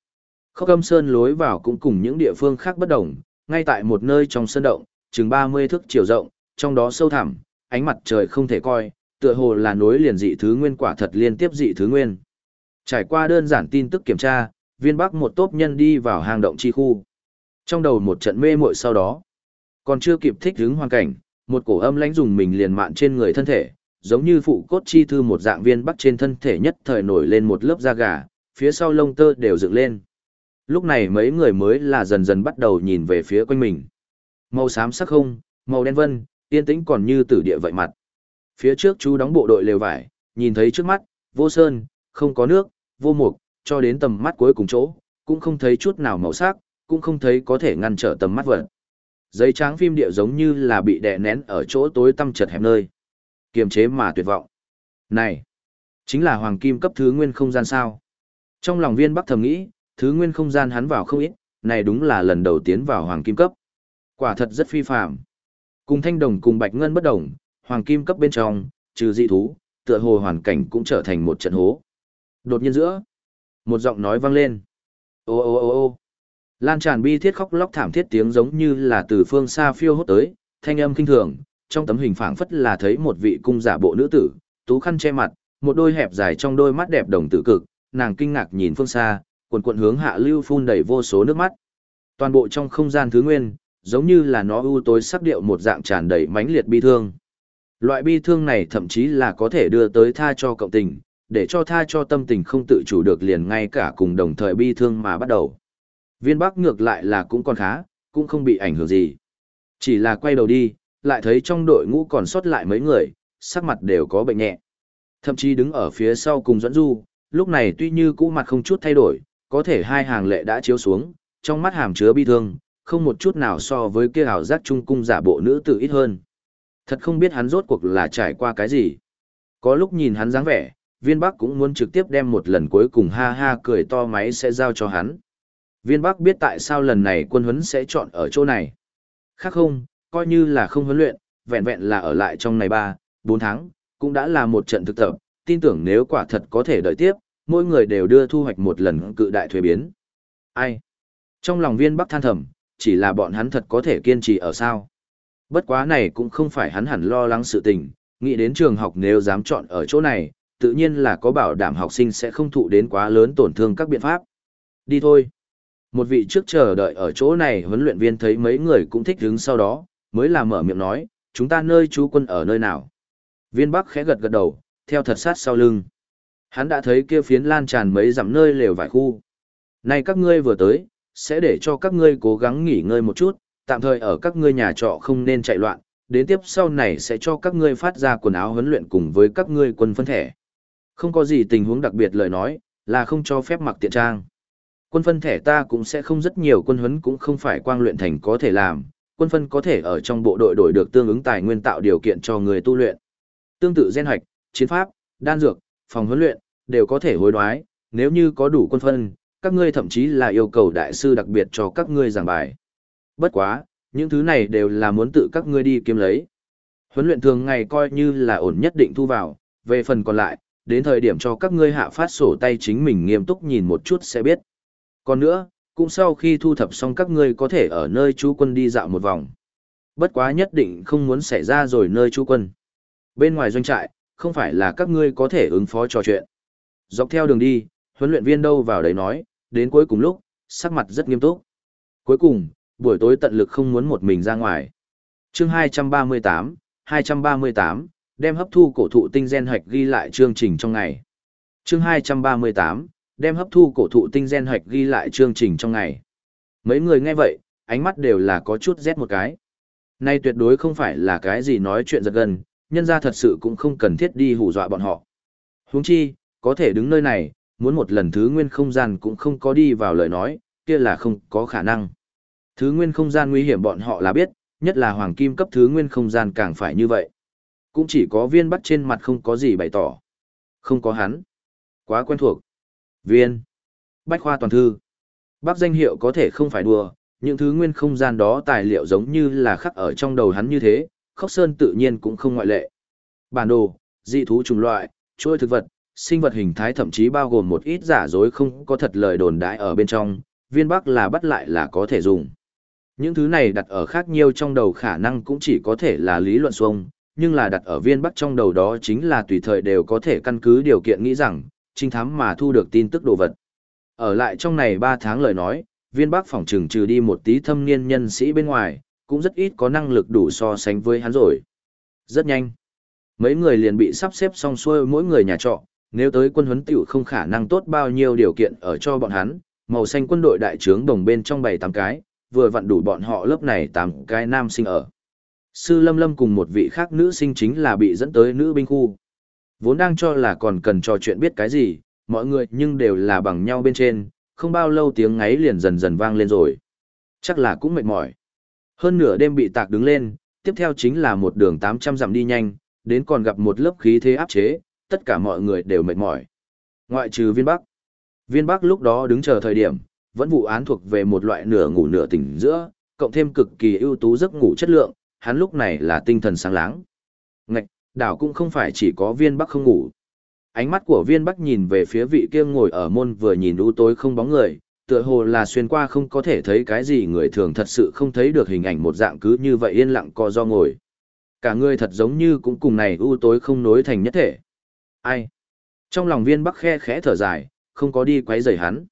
Khóc âm sơn lối vào cũng cùng những địa phương khác bất đồng, ngay tại một nơi trong sân động, chừng 30 thước chiều rộng, trong đó sâu thẳm, ánh mặt trời không thể coi, tựa hồ là nối liền dị thứ nguyên quả thật liên tiếp dị thứ nguyên. Trải qua đơn giản tin tức kiểm tra, viên bắc một tốp nhân đi vào hang động chi khu. Trong đầu một trận mê muội sau đó, còn chưa kịp thích ứng hoàn cảnh, một cổ âm lãnh dùng mình liền mạn trên người thân thể, giống như phụ cốt chi thư một dạng viên bắc trên thân thể nhất thời nổi lên một lớp da gà, phía sau lông tơ đều dựng lên. Lúc này mấy người mới là dần dần bắt đầu nhìn về phía quanh mình. Màu xám sắc không, màu đen vân, yên tĩnh còn như tử địa vậy mặt. Phía trước chú đóng bộ đội lều vải, nhìn thấy trước mắt, vô sơn, không có nước, vô mục, cho đến tầm mắt cuối cùng chỗ, cũng không thấy chút nào màu sắc, cũng không thấy có thể ngăn trở tầm mắt vật. Giấy trắng phim địa giống như là bị đè nén ở chỗ tối tăm chật hẹp nơi. Kiềm chế mà tuyệt vọng. Này, chính là hoàng kim cấp thứ nguyên không gian sao. Trong lòng viên bắc thầm nghĩ, thứ nguyên không gian hắn vào không ít, này đúng là lần đầu tiến vào hoàng kim cấp. Quả thật rất phi phạm. Cùng thanh đồng cùng bạch ngân bất đồng, hoàng kim cấp bên trong, trừ dị thú, tựa hồ hoàn cảnh cũng trở thành một trận hố. Đột nhiên giữa, một giọng nói vang lên. Ô ô ô ô Lan tràn bi thiết khóc lóc thảm thiết tiếng giống như là từ phương xa phiêu hốt tới, thanh âm kinh thường, trong tấm hình phảng phất là thấy một vị cung giả bộ nữ tử, tú khăn che mặt, một đôi hẹp dài trong đôi mắt đẹp đồng tử cực, nàng kinh ngạc nhìn phương xa, cuộn cuộn hướng hạ lưu phun đầy vô số nước mắt. Toàn bộ trong không gian thứ nguyên, giống như là nó ưu tối sắc điệu một dạng tràn đầy mãnh liệt bi thương. Loại bi thương này thậm chí là có thể đưa tới tha cho cộng tình, để cho tha cho tâm tình không tự chủ được liền ngay cả cùng đồng thời bi thương mà bắt đầu. Viên Bắc ngược lại là cũng còn khá, cũng không bị ảnh hưởng gì. Chỉ là quay đầu đi, lại thấy trong đội ngũ còn sót lại mấy người, sắc mặt đều có bệnh nhẹ. Thậm chí đứng ở phía sau cùng dẫn du, lúc này tuy như cũ mặt không chút thay đổi, có thể hai hàng lệ đã chiếu xuống, trong mắt hàm chứa bi thương, không một chút nào so với kia hào giác trung cung giả bộ nữ tử ít hơn. Thật không biết hắn rốt cuộc là trải qua cái gì. Có lúc nhìn hắn dáng vẻ, viên bắc cũng muốn trực tiếp đem một lần cuối cùng ha ha cười to máy sẽ giao cho hắn. Viên bắc biết tại sao lần này quân huấn sẽ chọn ở chỗ này. Khác không, coi như là không huấn luyện, vẹn vẹn là ở lại trong này 3, 4 tháng, cũng đã là một trận thực tập, tin tưởng nếu quả thật có thể đợi tiếp, mỗi người đều đưa thu hoạch một lần cự đại thuế biến. Ai? Trong lòng viên bắc than thầm, chỉ là bọn hắn thật có thể kiên trì ở sao. Bất quá này cũng không phải hắn hẳn lo lắng sự tình, nghĩ đến trường học nếu dám chọn ở chỗ này, tự nhiên là có bảo đảm học sinh sẽ không thụ đến quá lớn tổn thương các biện pháp. Đi thôi. Một vị trước chờ đợi ở chỗ này huấn luyện viên thấy mấy người cũng thích đứng sau đó, mới là mở miệng nói, chúng ta nơi chú quân ở nơi nào. Viên Bắc khẽ gật gật đầu, theo thật sát sau lưng. Hắn đã thấy kia phiến lan tràn mấy dặm nơi lều vài khu. Này các ngươi vừa tới, sẽ để cho các ngươi cố gắng nghỉ ngơi một chút, tạm thời ở các ngươi nhà trọ không nên chạy loạn, đến tiếp sau này sẽ cho các ngươi phát ra quần áo huấn luyện cùng với các ngươi quân phân thể. Không có gì tình huống đặc biệt lời nói, là không cho phép mặc tiện trang. Quân phân thẻ ta cũng sẽ không rất nhiều quân huấn cũng không phải quang luyện thành có thể làm, quân phân có thể ở trong bộ đội đổi được tương ứng tài nguyên tạo điều kiện cho người tu luyện. Tương tự gen hoạch, chiến pháp, đan dược, phòng huấn luyện, đều có thể hối đoái, nếu như có đủ quân phân, các ngươi thậm chí là yêu cầu đại sư đặc biệt cho các ngươi giảng bài. Bất quá, những thứ này đều là muốn tự các ngươi đi kiếm lấy. Huấn luyện thường ngày coi như là ổn nhất định thu vào, về phần còn lại, đến thời điểm cho các ngươi hạ phát sổ tay chính mình nghiêm túc nhìn một chút sẽ biết. Còn nữa, cũng sau khi thu thập xong các ngươi có thể ở nơi chú quân đi dạo một vòng. Bất quá nhất định không muốn xảy ra rồi nơi chú quân. Bên ngoài doanh trại, không phải là các ngươi có thể ứng phó trò chuyện. Dọc theo đường đi, huấn luyện viên đâu vào đấy nói, đến cuối cùng lúc, sắc mặt rất nghiêm túc. Cuối cùng, buổi tối tận lực không muốn một mình ra ngoài. Chương 238, 238, đem hấp thu cổ thụ tinh gen hạch ghi lại chương trình trong ngày. Chương 238, đem hấp thu cổ thụ tinh gen hạch ghi lại chương trình trong ngày. Mấy người nghe vậy, ánh mắt đều là có chút rét một cái. Nay tuyệt đối không phải là cái gì nói chuyện giật gần, nhân ra thật sự cũng không cần thiết đi hù dọa bọn họ. Huống chi, có thể đứng nơi này, muốn một lần thứ nguyên không gian cũng không có đi vào lời nói, kia là không có khả năng. Thứ nguyên không gian nguy hiểm bọn họ là biết, nhất là hoàng kim cấp thứ nguyên không gian càng phải như vậy. Cũng chỉ có viên bắt trên mặt không có gì bày tỏ. Không có hắn. Quá quen thuộc. Viên. Bách khoa toàn thư. Bác danh hiệu có thể không phải đùa, những thứ nguyên không gian đó tài liệu giống như là khắc ở trong đầu hắn như thế, khốc sơn tự nhiên cũng không ngoại lệ. Bản đồ, dị thú chủng loại, trôi thực vật, sinh vật hình thái thậm chí bao gồm một ít giả dối không có thật lời đồn đãi ở bên trong, viên bắc là bắt lại là có thể dùng. Những thứ này đặt ở khác nhiều trong đầu khả năng cũng chỉ có thể là lý luận xuông, nhưng là đặt ở viên bắc trong đầu đó chính là tùy thời đều có thể căn cứ điều kiện nghĩ rằng, trinh thám mà thu được tin tức đồ vật. Ở lại trong này 3 tháng lời nói, viên bắc phỏng trừng trừ đi một tí thâm niên nhân sĩ bên ngoài, cũng rất ít có năng lực đủ so sánh với hắn rồi. Rất nhanh. Mấy người liền bị sắp xếp xong xuôi mỗi người nhà trọ, nếu tới quân huấn tiểu không khả năng tốt bao nhiêu điều kiện ở cho bọn hắn, màu xanh quân đội đại trướng đồng bên trong bảy tám cái, vừa vặn đủ bọn họ lớp này tám cái nam sinh ở. Sư Lâm Lâm cùng một vị khác nữ sinh chính là bị dẫn tới nữ binh khu. Vốn đang cho là còn cần trò chuyện biết cái gì, mọi người nhưng đều là bằng nhau bên trên, không bao lâu tiếng ngáy liền dần dần vang lên rồi. Chắc là cũng mệt mỏi. Hơn nửa đêm bị tạc đứng lên, tiếp theo chính là một đường 800 dặm đi nhanh, đến còn gặp một lớp khí thế áp chế, tất cả mọi người đều mệt mỏi. Ngoại trừ viên bắc. Viên bắc lúc đó đứng chờ thời điểm, vẫn vụ án thuộc về một loại nửa ngủ nửa tỉnh giữa, cộng thêm cực kỳ ưu tú giấc ngủ chất lượng, hắn lúc này là tinh thần sáng láng. Ngạch, đảo cũng không phải chỉ có viên bắc không ngủ. Ánh mắt của viên bắc nhìn về phía vị kia ngồi ở môn vừa nhìn u tối không bóng người, tựa hồ là xuyên qua không có thể thấy cái gì người thường thật sự không thấy được hình ảnh một dạng cứ như vậy yên lặng co do ngồi. Cả người thật giống như cũng cùng này u tối không nối thành nhất thể. Ai? Trong lòng viên bắc khe khẽ thở dài, không có đi quấy rầy hắn.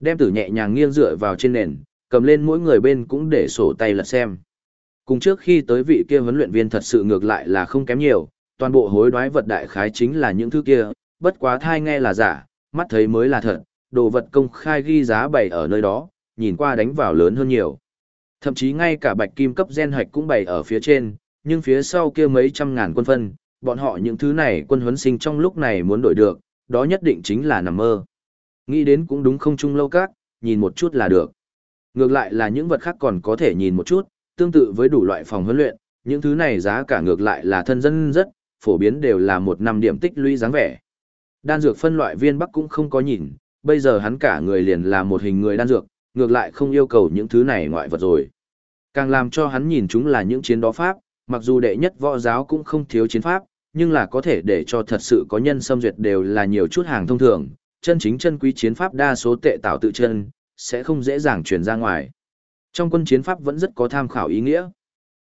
Đem tử nhẹ nhàng nghiêng dựa vào trên nền, cầm lên mỗi người bên cũng để sổ tay lật xem. Cùng trước khi tới vị kia huấn luyện viên thật sự ngược lại là không kém nhiều, toàn bộ hối đoái vật đại khái chính là những thứ kia, bất quá thai nghe là giả, mắt thấy mới là thật, đồ vật công khai ghi giá bày ở nơi đó, nhìn qua đánh vào lớn hơn nhiều. Thậm chí ngay cả bạch kim cấp gen hạch cũng bày ở phía trên, nhưng phía sau kia mấy trăm ngàn quân phân, bọn họ những thứ này quân huấn sinh trong lúc này muốn đổi được, đó nhất định chính là nằm mơ. Nghĩ đến cũng đúng không chung lâu các, nhìn một chút là được. Ngược lại là những vật khác còn có thể nhìn một chút, tương tự với đủ loại phòng huấn luyện, những thứ này giá cả ngược lại là thân dân rất, phổ biến đều là một năm điểm tích lũy dáng vẻ. Đan dược phân loại viên bắc cũng không có nhìn, bây giờ hắn cả người liền là một hình người đan dược, ngược lại không yêu cầu những thứ này ngoại vật rồi. Càng làm cho hắn nhìn chúng là những chiến đó pháp, mặc dù đệ nhất võ giáo cũng không thiếu chiến pháp, nhưng là có thể để cho thật sự có nhân xâm duyệt đều là nhiều chút hàng thông thường, chân chính chân quý chiến pháp đa số tệ tạo tự chân, sẽ không dễ dàng truyền ra ngoài. Trong quân chiến pháp vẫn rất có tham khảo ý nghĩa.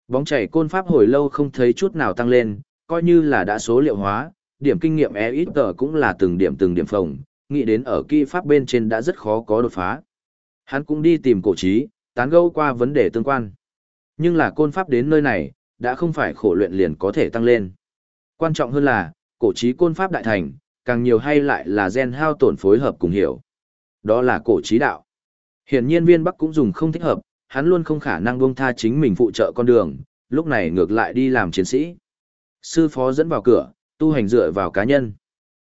Bóng chảy côn pháp hồi lâu không thấy chút nào tăng lên, coi như là đã số liệu hóa, điểm kinh nghiệm e ít tờ cũng là từng điểm từng điểm phồng, nghĩ đến ở kỹ pháp bên trên đã rất khó có đột phá. Hắn cũng đi tìm cổ trí, tán gẫu qua vấn đề tương quan. Nhưng là côn pháp đến nơi này, đã không phải khổ luyện liền có thể tăng lên. Quan trọng hơn là, cổ trí côn pháp đại thành, càng nhiều hay lại là gen hao tổn phối hợp cùng hiểu. Đó là cổ trí đạo. Hiển nhiên viên Bắc cũng dùng không thích hợp, hắn luôn không khả năng buông tha chính mình phụ trợ con đường, lúc này ngược lại đi làm chiến sĩ. Sư phó dẫn vào cửa, tu hành dựa vào cá nhân.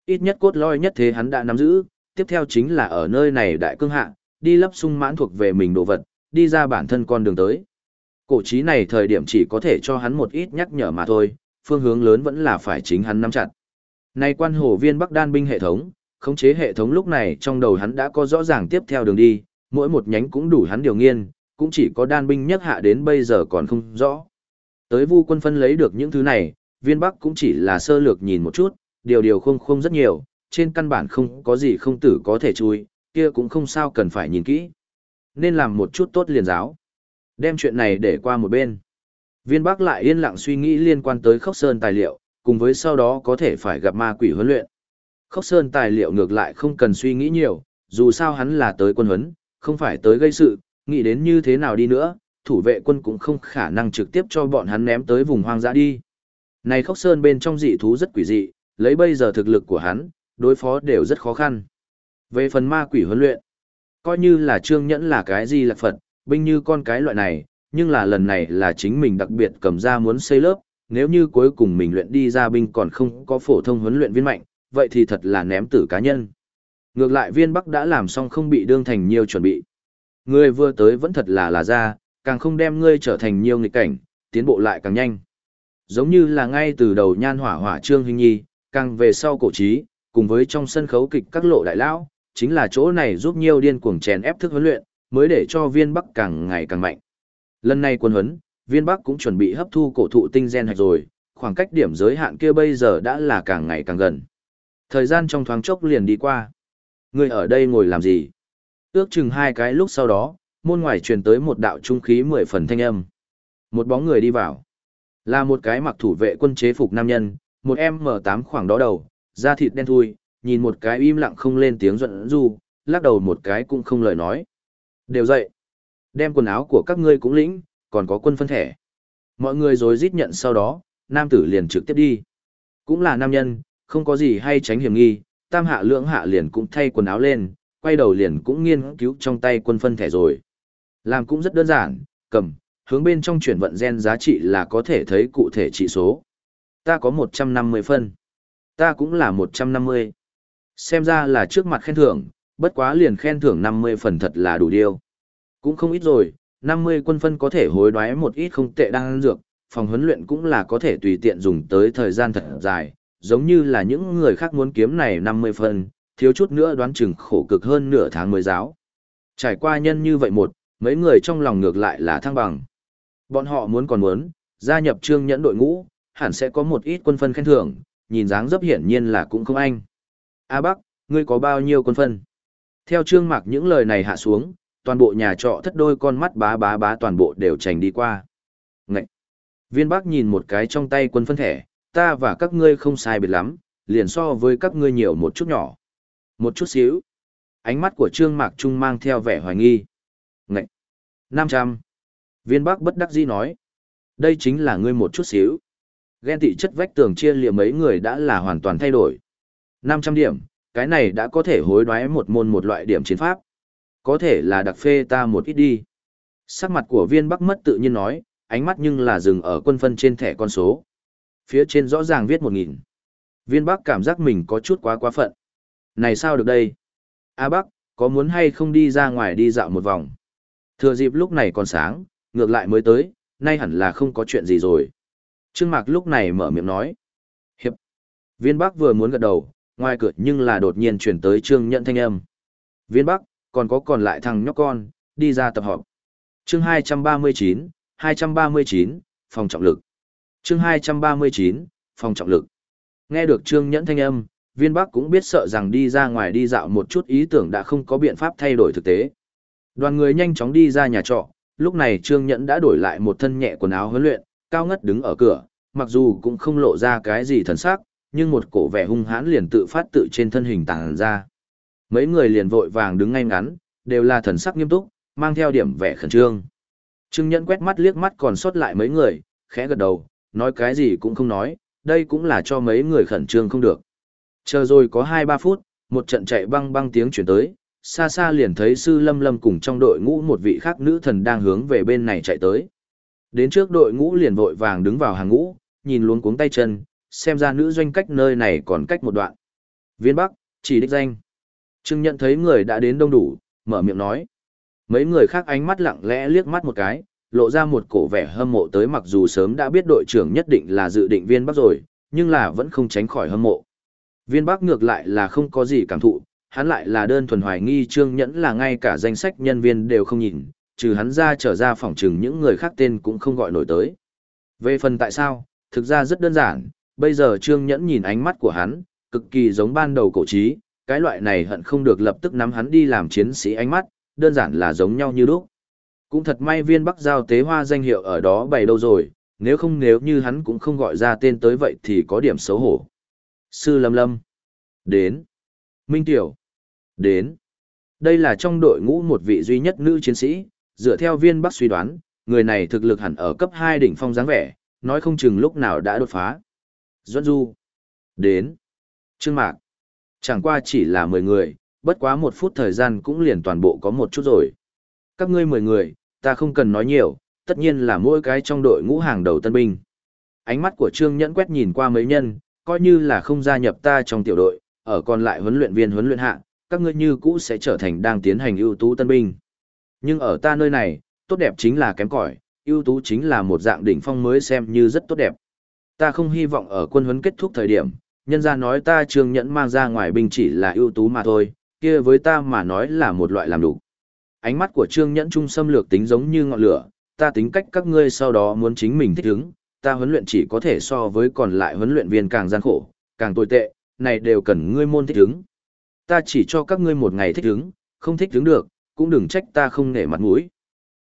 Ít nhất cốt lõi nhất thế hắn đã nắm giữ, tiếp theo chính là ở nơi này đại cương hạ, đi lấp sung mãn thuộc về mình đồ vật, đi ra bản thân con đường tới. Cổ trí này thời điểm chỉ có thể cho hắn một ít nhắc nhở mà thôi, phương hướng lớn vẫn là phải chính hắn nắm chặt. Nay quan hồ viên Bắc đan binh hệ thống, khống chế hệ thống lúc này trong đầu hắn đã có rõ ràng tiếp theo đường đi, mỗi một nhánh cũng đủ hắn điều nghiên, cũng chỉ có đan binh nhất hạ đến bây giờ còn không rõ. Tới vu quân phân lấy được những thứ này, viên Bắc cũng chỉ là sơ lược nhìn một chút, điều điều không không rất nhiều, trên căn bản không có gì không tử có thể chui, kia cũng không sao cần phải nhìn kỹ. Nên làm một chút tốt liền giáo. Đem chuyện này để qua một bên. Viên Bắc lại yên lặng suy nghĩ liên quan tới Khốc Sơn tài liệu, cùng với sau đó có thể phải gặp ma quỷ huấn luyện. Khốc Sơn tài liệu ngược lại không cần suy nghĩ nhiều, dù sao hắn là tới quân huấn, không phải tới gây sự, nghĩ đến như thế nào đi nữa, thủ vệ quân cũng không khả năng trực tiếp cho bọn hắn ném tới vùng hoang dã đi. Này Khốc Sơn bên trong dị thú rất quỷ dị, lấy bây giờ thực lực của hắn, đối phó đều rất khó khăn. Về phần ma quỷ huấn luyện, coi như là trương nhẫn là cái gì là Phật, binh như con cái loại này, nhưng là lần này là chính mình đặc biệt cầm ra muốn xây lớp, nếu như cuối cùng mình luyện đi ra binh còn không có phổ thông huấn luyện viên mạnh, vậy thì thật là ném tử cá nhân. Ngược lại viên Bắc đã làm xong không bị đương thành nhiều chuẩn bị. Ngươi vừa tới vẫn thật là là ra, càng không đem ngươi trở thành nhiều nghịch cảnh, tiến bộ lại càng nhanh. Giống như là ngay từ đầu nhan hỏa hỏa trương hình nhi, càng về sau cổ trí, cùng với trong sân khấu kịch các lộ đại lão, chính là chỗ này giúp nhiều điên cuồng chèn ép thức huấn luyện, mới để cho viên Bắc càng ngày càng mạnh. Lần này quân huấn, viên Bắc cũng chuẩn bị hấp thu cổ thụ tinh gen hạch rồi, khoảng cách điểm giới hạn kia bây giờ đã là càng ngày càng gần. Thời gian trong thoáng chốc liền đi qua. Ngươi ở đây ngồi làm gì? Ước chừng hai cái lúc sau đó, môn ngoài truyền tới một đạo trung khí mười phần thanh âm. Một bóng người đi vào. Là một cái mặc thủ vệ quân chế phục nam nhân, một em m tám khoảng đó đầu, da thịt đen thui, nhìn một cái im lặng không lên tiếng giận du, lắc đầu một cái cũng không lời nói. Đều dậy. Đem quần áo của các ngươi cũng lĩnh, còn có quân phân thẻ. Mọi người rồi rít nhận sau đó, nam tử liền trực tiếp đi. Cũng là nam nhân, không có gì hay tránh hiểm nghi, tam hạ lưỡng hạ liền cũng thay quần áo lên, quay đầu liền cũng nghiên cứu trong tay quân phân thẻ rồi. Làm cũng rất đơn giản, cầm, hướng bên trong chuyển vận gen giá trị là có thể thấy cụ thể trị số. Ta có 150 phân. Ta cũng là 150. Xem ra là trước mặt khen thưởng, bất quá liền khen thưởng 50 phần thật là đủ điều. Cũng không ít rồi, 50 quân phân có thể hối đoái một ít không tệ đang dược, phòng huấn luyện cũng là có thể tùy tiện dùng tới thời gian thật dài, giống như là những người khác muốn kiếm này 50 phân, thiếu chút nữa đoán chừng khổ cực hơn nửa tháng mới giáo. Trải qua nhân như vậy một, mấy người trong lòng ngược lại là thăng bằng. Bọn họ muốn còn muốn, gia nhập trương nhẫn đội ngũ, hẳn sẽ có một ít quân phân khen thưởng, nhìn dáng dấp hiển nhiên là cũng không anh. A Bắc, ngươi có bao nhiêu quân phân? Theo trương mạc những lời này hạ xuống, toàn bộ nhà trọ thất đôi con mắt bá bá bá toàn bộ đều trành đi qua. Ngậy! Viên Bắc nhìn một cái trong tay quân phân thẻ, ta và các ngươi không sai biệt lắm, liền so với các ngươi nhiều một chút nhỏ. Một chút xíu. Ánh mắt của Trương Mạc Trung mang theo vẻ hoài nghi. Ngậy! 500. Viên Bắc bất đắc dĩ nói. Đây chính là ngươi một chút xíu. Ghen tị chất vách tường chia liệm mấy người đã là hoàn toàn thay đổi. 500 điểm, cái này đã có thể hối đoái một môn một loại điểm chiến pháp. Có thể là đặc phê ta một ít đi. Sắc mặt của viên Bắc mất tự nhiên nói, ánh mắt nhưng là dừng ở quân phân trên thẻ con số. Phía trên rõ ràng viết 1.000. Viên Bắc cảm giác mình có chút quá quá phận. Này sao được đây? A Bắc, có muốn hay không đi ra ngoài đi dạo một vòng? Thừa dịp lúc này còn sáng, ngược lại mới tới, nay hẳn là không có chuyện gì rồi. Trương Mạc lúc này mở miệng nói. Hiệp. Viên Bắc vừa muốn gật đầu, ngoài cửa nhưng là đột nhiên chuyển tới Trương Nhận thanh âm. Viên Bắc, còn có còn lại thằng nhóc con, đi ra tập họp. Chương 239, 239, phòng trọng lực. Chương 239, phòng trọng lực. Nghe được Trương Nhẫn thanh âm, viên bắc cũng biết sợ rằng đi ra ngoài đi dạo một chút ý tưởng đã không có biện pháp thay đổi thực tế. Đoàn người nhanh chóng đi ra nhà trọ, lúc này Trương Nhẫn đã đổi lại một thân nhẹ quần áo huấn luyện, cao ngất đứng ở cửa, mặc dù cũng không lộ ra cái gì thần sắc, nhưng một cổ vẻ hung hãn liền tự phát tự trên thân hình tàng ra. Mấy người liền vội vàng đứng ngay ngắn, đều là thần sắc nghiêm túc, mang theo điểm vẻ khẩn trương. Trương Nhẫn quét mắt liếc mắt còn sót lại mấy người, khẽ gật đầu, nói cái gì cũng không nói, đây cũng là cho mấy người khẩn trương không được. Chờ rồi có 2-3 phút, một trận chạy băng băng tiếng chuyển tới, xa xa liền thấy sư lâm lâm cùng trong đội ngũ một vị khác nữ thần đang hướng về bên này chạy tới. Đến trước đội ngũ liền vội vàng đứng vào hàng ngũ, nhìn luống cuống tay chân, xem ra nữ doanh cách nơi này còn cách một đoạn. Viên Bắc, chỉ đích danh. Trương nhận thấy người đã đến đông đủ, mở miệng nói. Mấy người khác ánh mắt lặng lẽ liếc mắt một cái, lộ ra một cổ vẻ hâm mộ tới mặc dù sớm đã biết đội trưởng nhất định là dự định viên bắc rồi, nhưng là vẫn không tránh khỏi hâm mộ. Viên bắc ngược lại là không có gì cảm thụ, hắn lại là đơn thuần hoài nghi trương nhẫn là ngay cả danh sách nhân viên đều không nhìn, trừ hắn ra trở ra phòng trừng những người khác tên cũng không gọi nổi tới. Về phần tại sao, thực ra rất đơn giản, bây giờ trương nhẫn nhìn ánh mắt của hắn, cực kỳ giống ban đầu cổ trí, cái loại này hận không được lập tức nắm hắn đi làm chiến sĩ ánh mắt, đơn giản là giống nhau như lúc. Cũng thật may viên bắc giao tế hoa danh hiệu ở đó bày đâu rồi, nếu không nếu như hắn cũng không gọi ra tên tới vậy thì có điểm xấu hổ. Sư Lâm Lâm. Đến. Minh Tiểu. Đến. Đây là trong đội ngũ một vị duy nhất nữ chiến sĩ, dựa theo viên bắc suy đoán, người này thực lực hẳn ở cấp 2 đỉnh phong dáng vẻ, nói không chừng lúc nào đã đột phá. Duẫn Du. Đến. Trương Mạc. Chẳng qua chỉ là 10 người, bất quá một phút thời gian cũng liền toàn bộ có một chút rồi. Các ngươi 10 người, ta không cần nói nhiều, tất nhiên là mỗi cái trong đội ngũ hàng đầu tân binh. Ánh mắt của Trương Nhẫn quét nhìn qua mấy nhân, coi như là không gia nhập ta trong tiểu đội, ở còn lại huấn luyện viên huấn luyện hạ, các ngươi như cũ sẽ trở thành đang tiến hành ưu tú tân binh. Nhưng ở ta nơi này, tốt đẹp chính là kém cỏi, ưu tú chính là một dạng đỉnh phong mới xem như rất tốt đẹp. Ta không hy vọng ở quân huấn kết thúc thời điểm, nhân ra nói ta trương nhẫn mang ra ngoài binh chỉ là ưu tú mà thôi, kia với ta mà nói là một loại làm đủ. Ánh mắt của trương nhẫn trung xâm lược tính giống như ngọn lửa, ta tính cách các ngươi sau đó muốn chính mình thích ứng, ta huấn luyện chỉ có thể so với còn lại huấn luyện viên càng gian khổ, càng tồi tệ, này đều cần ngươi môn thích ứng. Ta chỉ cho các ngươi một ngày thích ứng, không thích ứng được, cũng đừng trách ta không nể mặt mũi.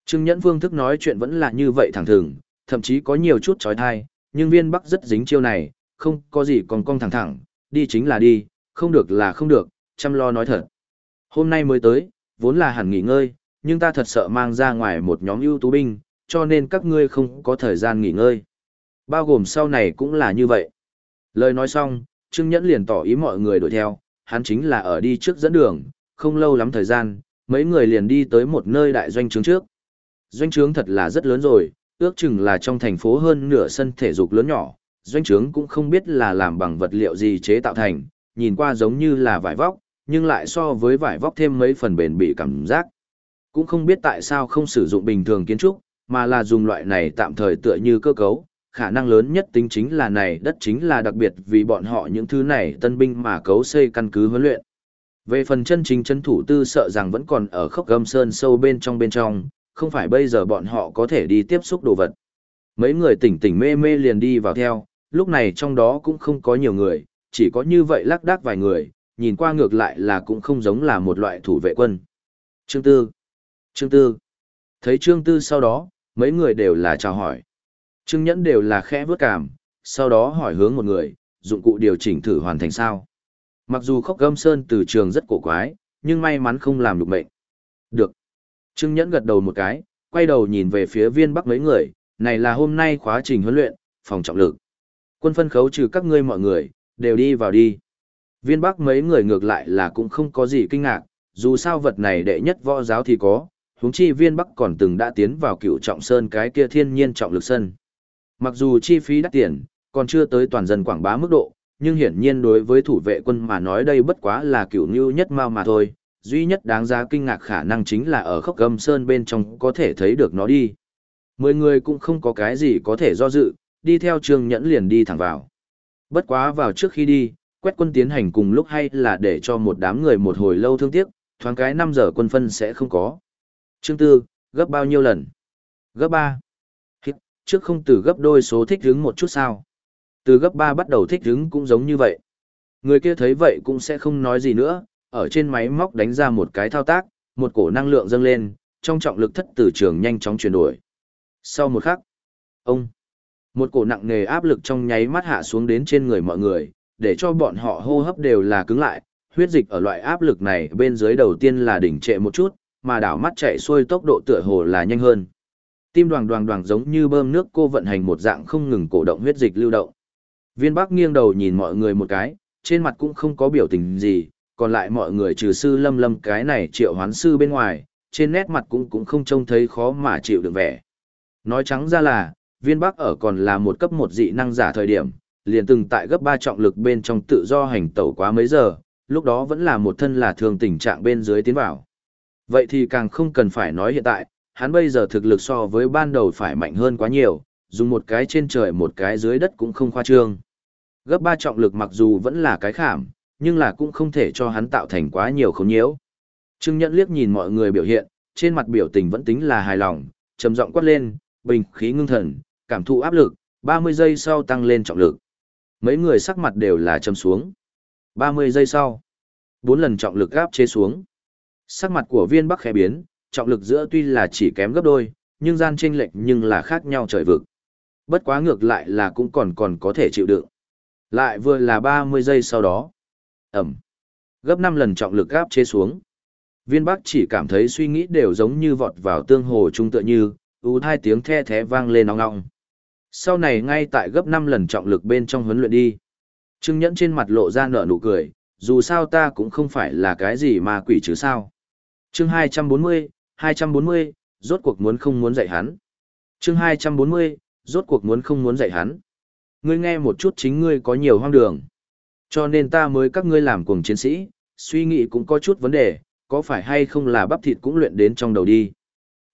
Trương Nhẫn Vương thức nói chuyện vẫn là như vậy thẳng thừng, thậm chí có nhiều chút trói thai, nhưng viên bắc rất dính chiêu này, không có gì còn cong thẳng thẳng, đi chính là đi, không được là không được, chăm lo nói thật. Hôm nay mới tới, vốn là hẳn nghỉ ngơi, nhưng ta thật sợ mang ra ngoài một nhóm ưu tú binh, cho nên các ngươi không có thời gian nghỉ ngơi. Bao gồm sau này cũng là như vậy. Lời nói xong, Trương Nhẫn liền tỏ ý mọi người đuổi theo, hắn chính là ở đi trước dẫn đường, không lâu lắm thời gian, mấy người liền đi tới một nơi đại doanh trướng trước. Doanh trướng thật là rất lớn rồi, ước chừng là trong thành phố hơn nửa sân thể dục lớn nhỏ, doanh trướng cũng không biết là làm bằng vật liệu gì chế tạo thành, nhìn qua giống như là vải vóc, nhưng lại so với vải vóc thêm mấy phần bền bị cảm giác. Cũng không biết tại sao không sử dụng bình thường kiến trúc, mà là dùng loại này tạm thời tựa như cơ cấu, khả năng lớn nhất tính chính là này đất chính là đặc biệt vì bọn họ những thứ này tân binh mà cấu xây căn cứ huấn luyện. Về phần chân chính chân thủ tư sợ rằng vẫn còn ở khốc gâm sơn sâu bên trong bên trong, không phải bây giờ bọn họ có thể đi tiếp xúc đồ vật. Mấy người tỉnh tỉnh mê mê liền đi vào theo, lúc này trong đó cũng không có nhiều người, chỉ có như vậy lác đác vài người, nhìn qua ngược lại là cũng không giống là một loại thủ vệ quân. Trương Tư Trương Tư Thấy Trương Tư sau đó, mấy người đều là chào hỏi. Trương Nhẫn đều là khẽ vớt cảm, sau đó hỏi hướng một người, dụng cụ điều chỉnh thử hoàn thành sao. Mặc dù khóc gâm sơn từ trường rất cổ quái, nhưng may mắn không làm được mệnh. Được. Trương Nhẫn gật đầu một cái, quay đầu nhìn về phía viên bắc mấy người, này là hôm nay khóa trình huấn luyện, phòng trọng lực. Quân phân khấu trừ các ngươi mọi người, đều đi vào đi. Viên bắc mấy người ngược lại là cũng không có gì kinh ngạc, dù sao vật này đệ nhất võ giáo thì có, huống chi viên bắc còn từng đã tiến vào cựu trọng sơn cái kia thiên nhiên trọng lực sân. Mặc dù chi phí đắt tiền, còn chưa tới toàn dân quảng bá mức độ, nhưng hiển nhiên đối với thủ vệ quân mà nói đây bất quá là kiểu như nhất mao mà thôi, duy nhất đáng giá kinh ngạc khả năng chính là ở khốc gâm sơn bên trong có thể thấy được nó đi. Mười người cũng không có cái gì có thể do dự, đi theo trương nhẫn liền đi thẳng vào. Bất quá vào trước khi đi, quét quân tiến hành cùng lúc hay là để cho một đám người một hồi lâu thương tiếc, thoáng cái 5 giờ quân phân sẽ không có. Chương tư, gấp bao nhiêu lần? Gấp 3. Trước không từ gấp đôi số thích hứng một chút sao? Từ gấp 3 bắt đầu thích hứng cũng giống như vậy. Người kia thấy vậy cũng sẽ không nói gì nữa, ở trên máy móc đánh ra một cái thao tác, một cổ năng lượng dâng lên, trong trọng lực thất từ trường nhanh chóng chuyển đổi. Sau một khắc, ông, một cổ nặng nề áp lực trong nháy mắt hạ xuống đến trên người mọi người, để cho bọn họ hô hấp đều là cứng lại, huyết dịch ở loại áp lực này bên dưới đầu tiên là đỉnh trệ một chút, mà đảo mắt chạy xuôi tốc độ tựa hồ là nhanh hơn. Tim đoàn đoàn đoàn giống như bơm nước cô vận hành một dạng không ngừng cổ động huyết dịch lưu động. Viên Bắc nghiêng đầu nhìn mọi người một cái, trên mặt cũng không có biểu tình gì, còn lại mọi người trừ sư lâm lâm cái này triệu hoán sư bên ngoài, trên nét mặt cũng cũng không trông thấy khó mà chịu được vẻ. Nói trắng ra là, viên bắc ở còn là một cấp một dị năng giả thời điểm, liền từng tại gấp ba trọng lực bên trong tự do hành tẩu quá mấy giờ, lúc đó vẫn là một thân là thường tình trạng bên dưới tiến vào. Vậy thì càng không cần phải nói hiện tại, hắn bây giờ thực lực so với ban đầu phải mạnh hơn quá nhiều, dùng một cái trên trời một cái dưới đất cũng không khoa trương. Gấp ba trọng lực mặc dù vẫn là cái khảm, nhưng là cũng không thể cho hắn tạo thành quá nhiều khốn nhiễu. Trương Nhẫn liếc nhìn mọi người biểu hiện, trên mặt biểu tình vẫn tính là hài lòng, trầm giọng quát lên, bình khí ngưng thần, cảm thụ áp lực, 30 giây sau tăng lên trọng lực. Mấy người sắc mặt đều là trầm xuống. 30 giây sau, bốn lần trọng lực áp chế xuống. Sắc mặt của viên bắc khẽ biến, trọng lực giữa tuy là chỉ kém gấp đôi, nhưng gian chênh lệch nhưng là khác nhau trời vực. Bất quá ngược lại là cũng còn còn có thể chịu đựng. Lại vừa là 30 giây sau đó. Ẩm. Gấp 5 lần trọng lực gáp chế xuống. Viên Bắc chỉ cảm thấy suy nghĩ đều giống như vọt vào tương hồ trung tựa như, ú hai tiếng the thé vang lên ong ong. Sau này ngay tại gấp 5 lần trọng lực bên trong huấn luyện đi. Trương Nhẫn trên mặt lộ ra nở nụ cười, dù sao ta cũng không phải là cái gì mà quỷ chứ sao. Chương 240, 240, rốt cuộc muốn không muốn dạy hắn. Chương 240, rốt cuộc muốn không muốn dạy hắn. ngươi nghe một chút chính ngươi có nhiều hoang đường. Cho nên ta mới các ngươi làm cuồng chiến sĩ, suy nghĩ cũng có chút vấn đề, có phải hay không là bắp thịt cũng luyện đến trong đầu đi.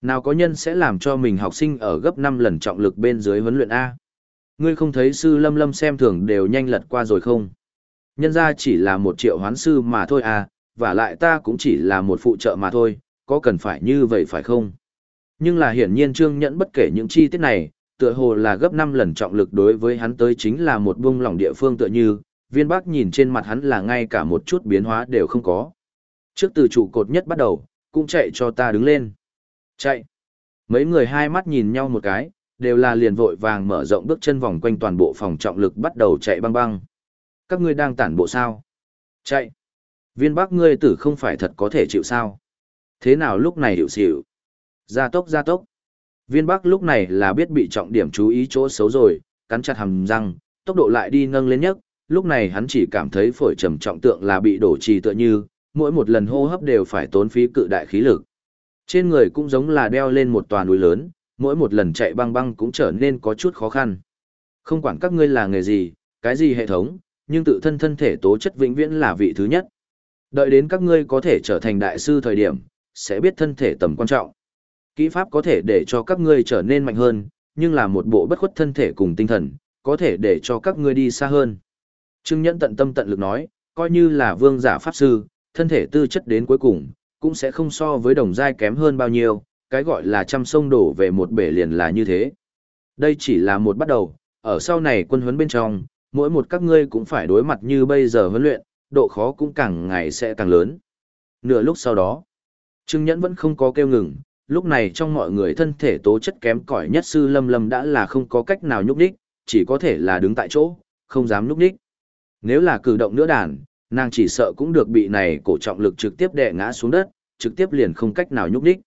Nào có nhân sẽ làm cho mình học sinh ở gấp 5 lần trọng lực bên dưới huấn luyện A. Ngươi không thấy sư lâm lâm xem thường đều nhanh lật qua rồi không? Nhân ra chỉ là một triệu hoán sư mà thôi à, và lại ta cũng chỉ là một phụ trợ mà thôi, có cần phải như vậy phải không? Nhưng là hiển nhiên Trương Nhẫn bất kể những chi tiết này, tựa hồ là gấp 5 lần trọng lực đối với hắn tới chính là một buông lỏng địa phương tựa như, viên bắc nhìn trên mặt hắn là ngay cả một chút biến hóa đều không có. Trước từ trụ cột nhất bắt đầu, cũng chạy cho ta đứng lên. Chạy. Mấy người hai mắt nhìn nhau một cái, đều là liền vội vàng mở rộng bước chân vòng quanh toàn bộ phòng trọng lực bắt đầu chạy băng băng. Các ngươi đang tản bộ sao? Chạy. Viên bắc ngươi tử không phải thật có thể chịu sao? Thế nào lúc này hiệu xỉu? Gia tốc gia tốc. Viên bắc lúc này là biết bị trọng điểm chú ý chỗ xấu rồi, cắn chặt hàm răng, tốc độ lại đi nâng lên nhất, lúc này hắn chỉ cảm thấy phổi trầm trọng tượng là bị đổ trì tựa như, mỗi một lần hô hấp đều phải tốn phí cự đại khí lực. Trên người cũng giống là đeo lên một tòa núi lớn, mỗi một lần chạy băng băng cũng trở nên có chút khó khăn. Không quản các ngươi là nghề gì, cái gì hệ thống, nhưng tự thân thân thể tố chất vĩnh viễn là vị thứ nhất. Đợi đến các ngươi có thể trở thành đại sư thời điểm, sẽ biết thân thể tầm quan trọng. Kỹ pháp có thể để cho các ngươi trở nên mạnh hơn, nhưng là một bộ bất khuất thân thể cùng tinh thần, có thể để cho các ngươi đi xa hơn. Trương Nhẫn tận tâm tận lực nói, coi như là vương giả pháp sư, thân thể tư chất đến cuối cùng, cũng sẽ không so với đồng giai kém hơn bao nhiêu, cái gọi là trăm sông đổ về một bể liền là như thế. Đây chỉ là một bắt đầu, ở sau này quân huấn bên trong, mỗi một các ngươi cũng phải đối mặt như bây giờ huấn luyện, độ khó cũng càng ngày sẽ càng lớn. Nửa lúc sau đó, Trương Nhẫn vẫn không có kêu ngừng, lúc này trong mọi người thân thể tố chất kém cỏi nhất sư Lâm Lâm đã là không có cách nào nhúc đích, chỉ có thể là đứng tại chỗ, không dám nhúc đích. Nếu là cử động nữa đàn, nàng chỉ sợ cũng được bị này cổ trọng lực trực tiếp đè ngã xuống đất, trực tiếp liền không cách nào nhúc đích.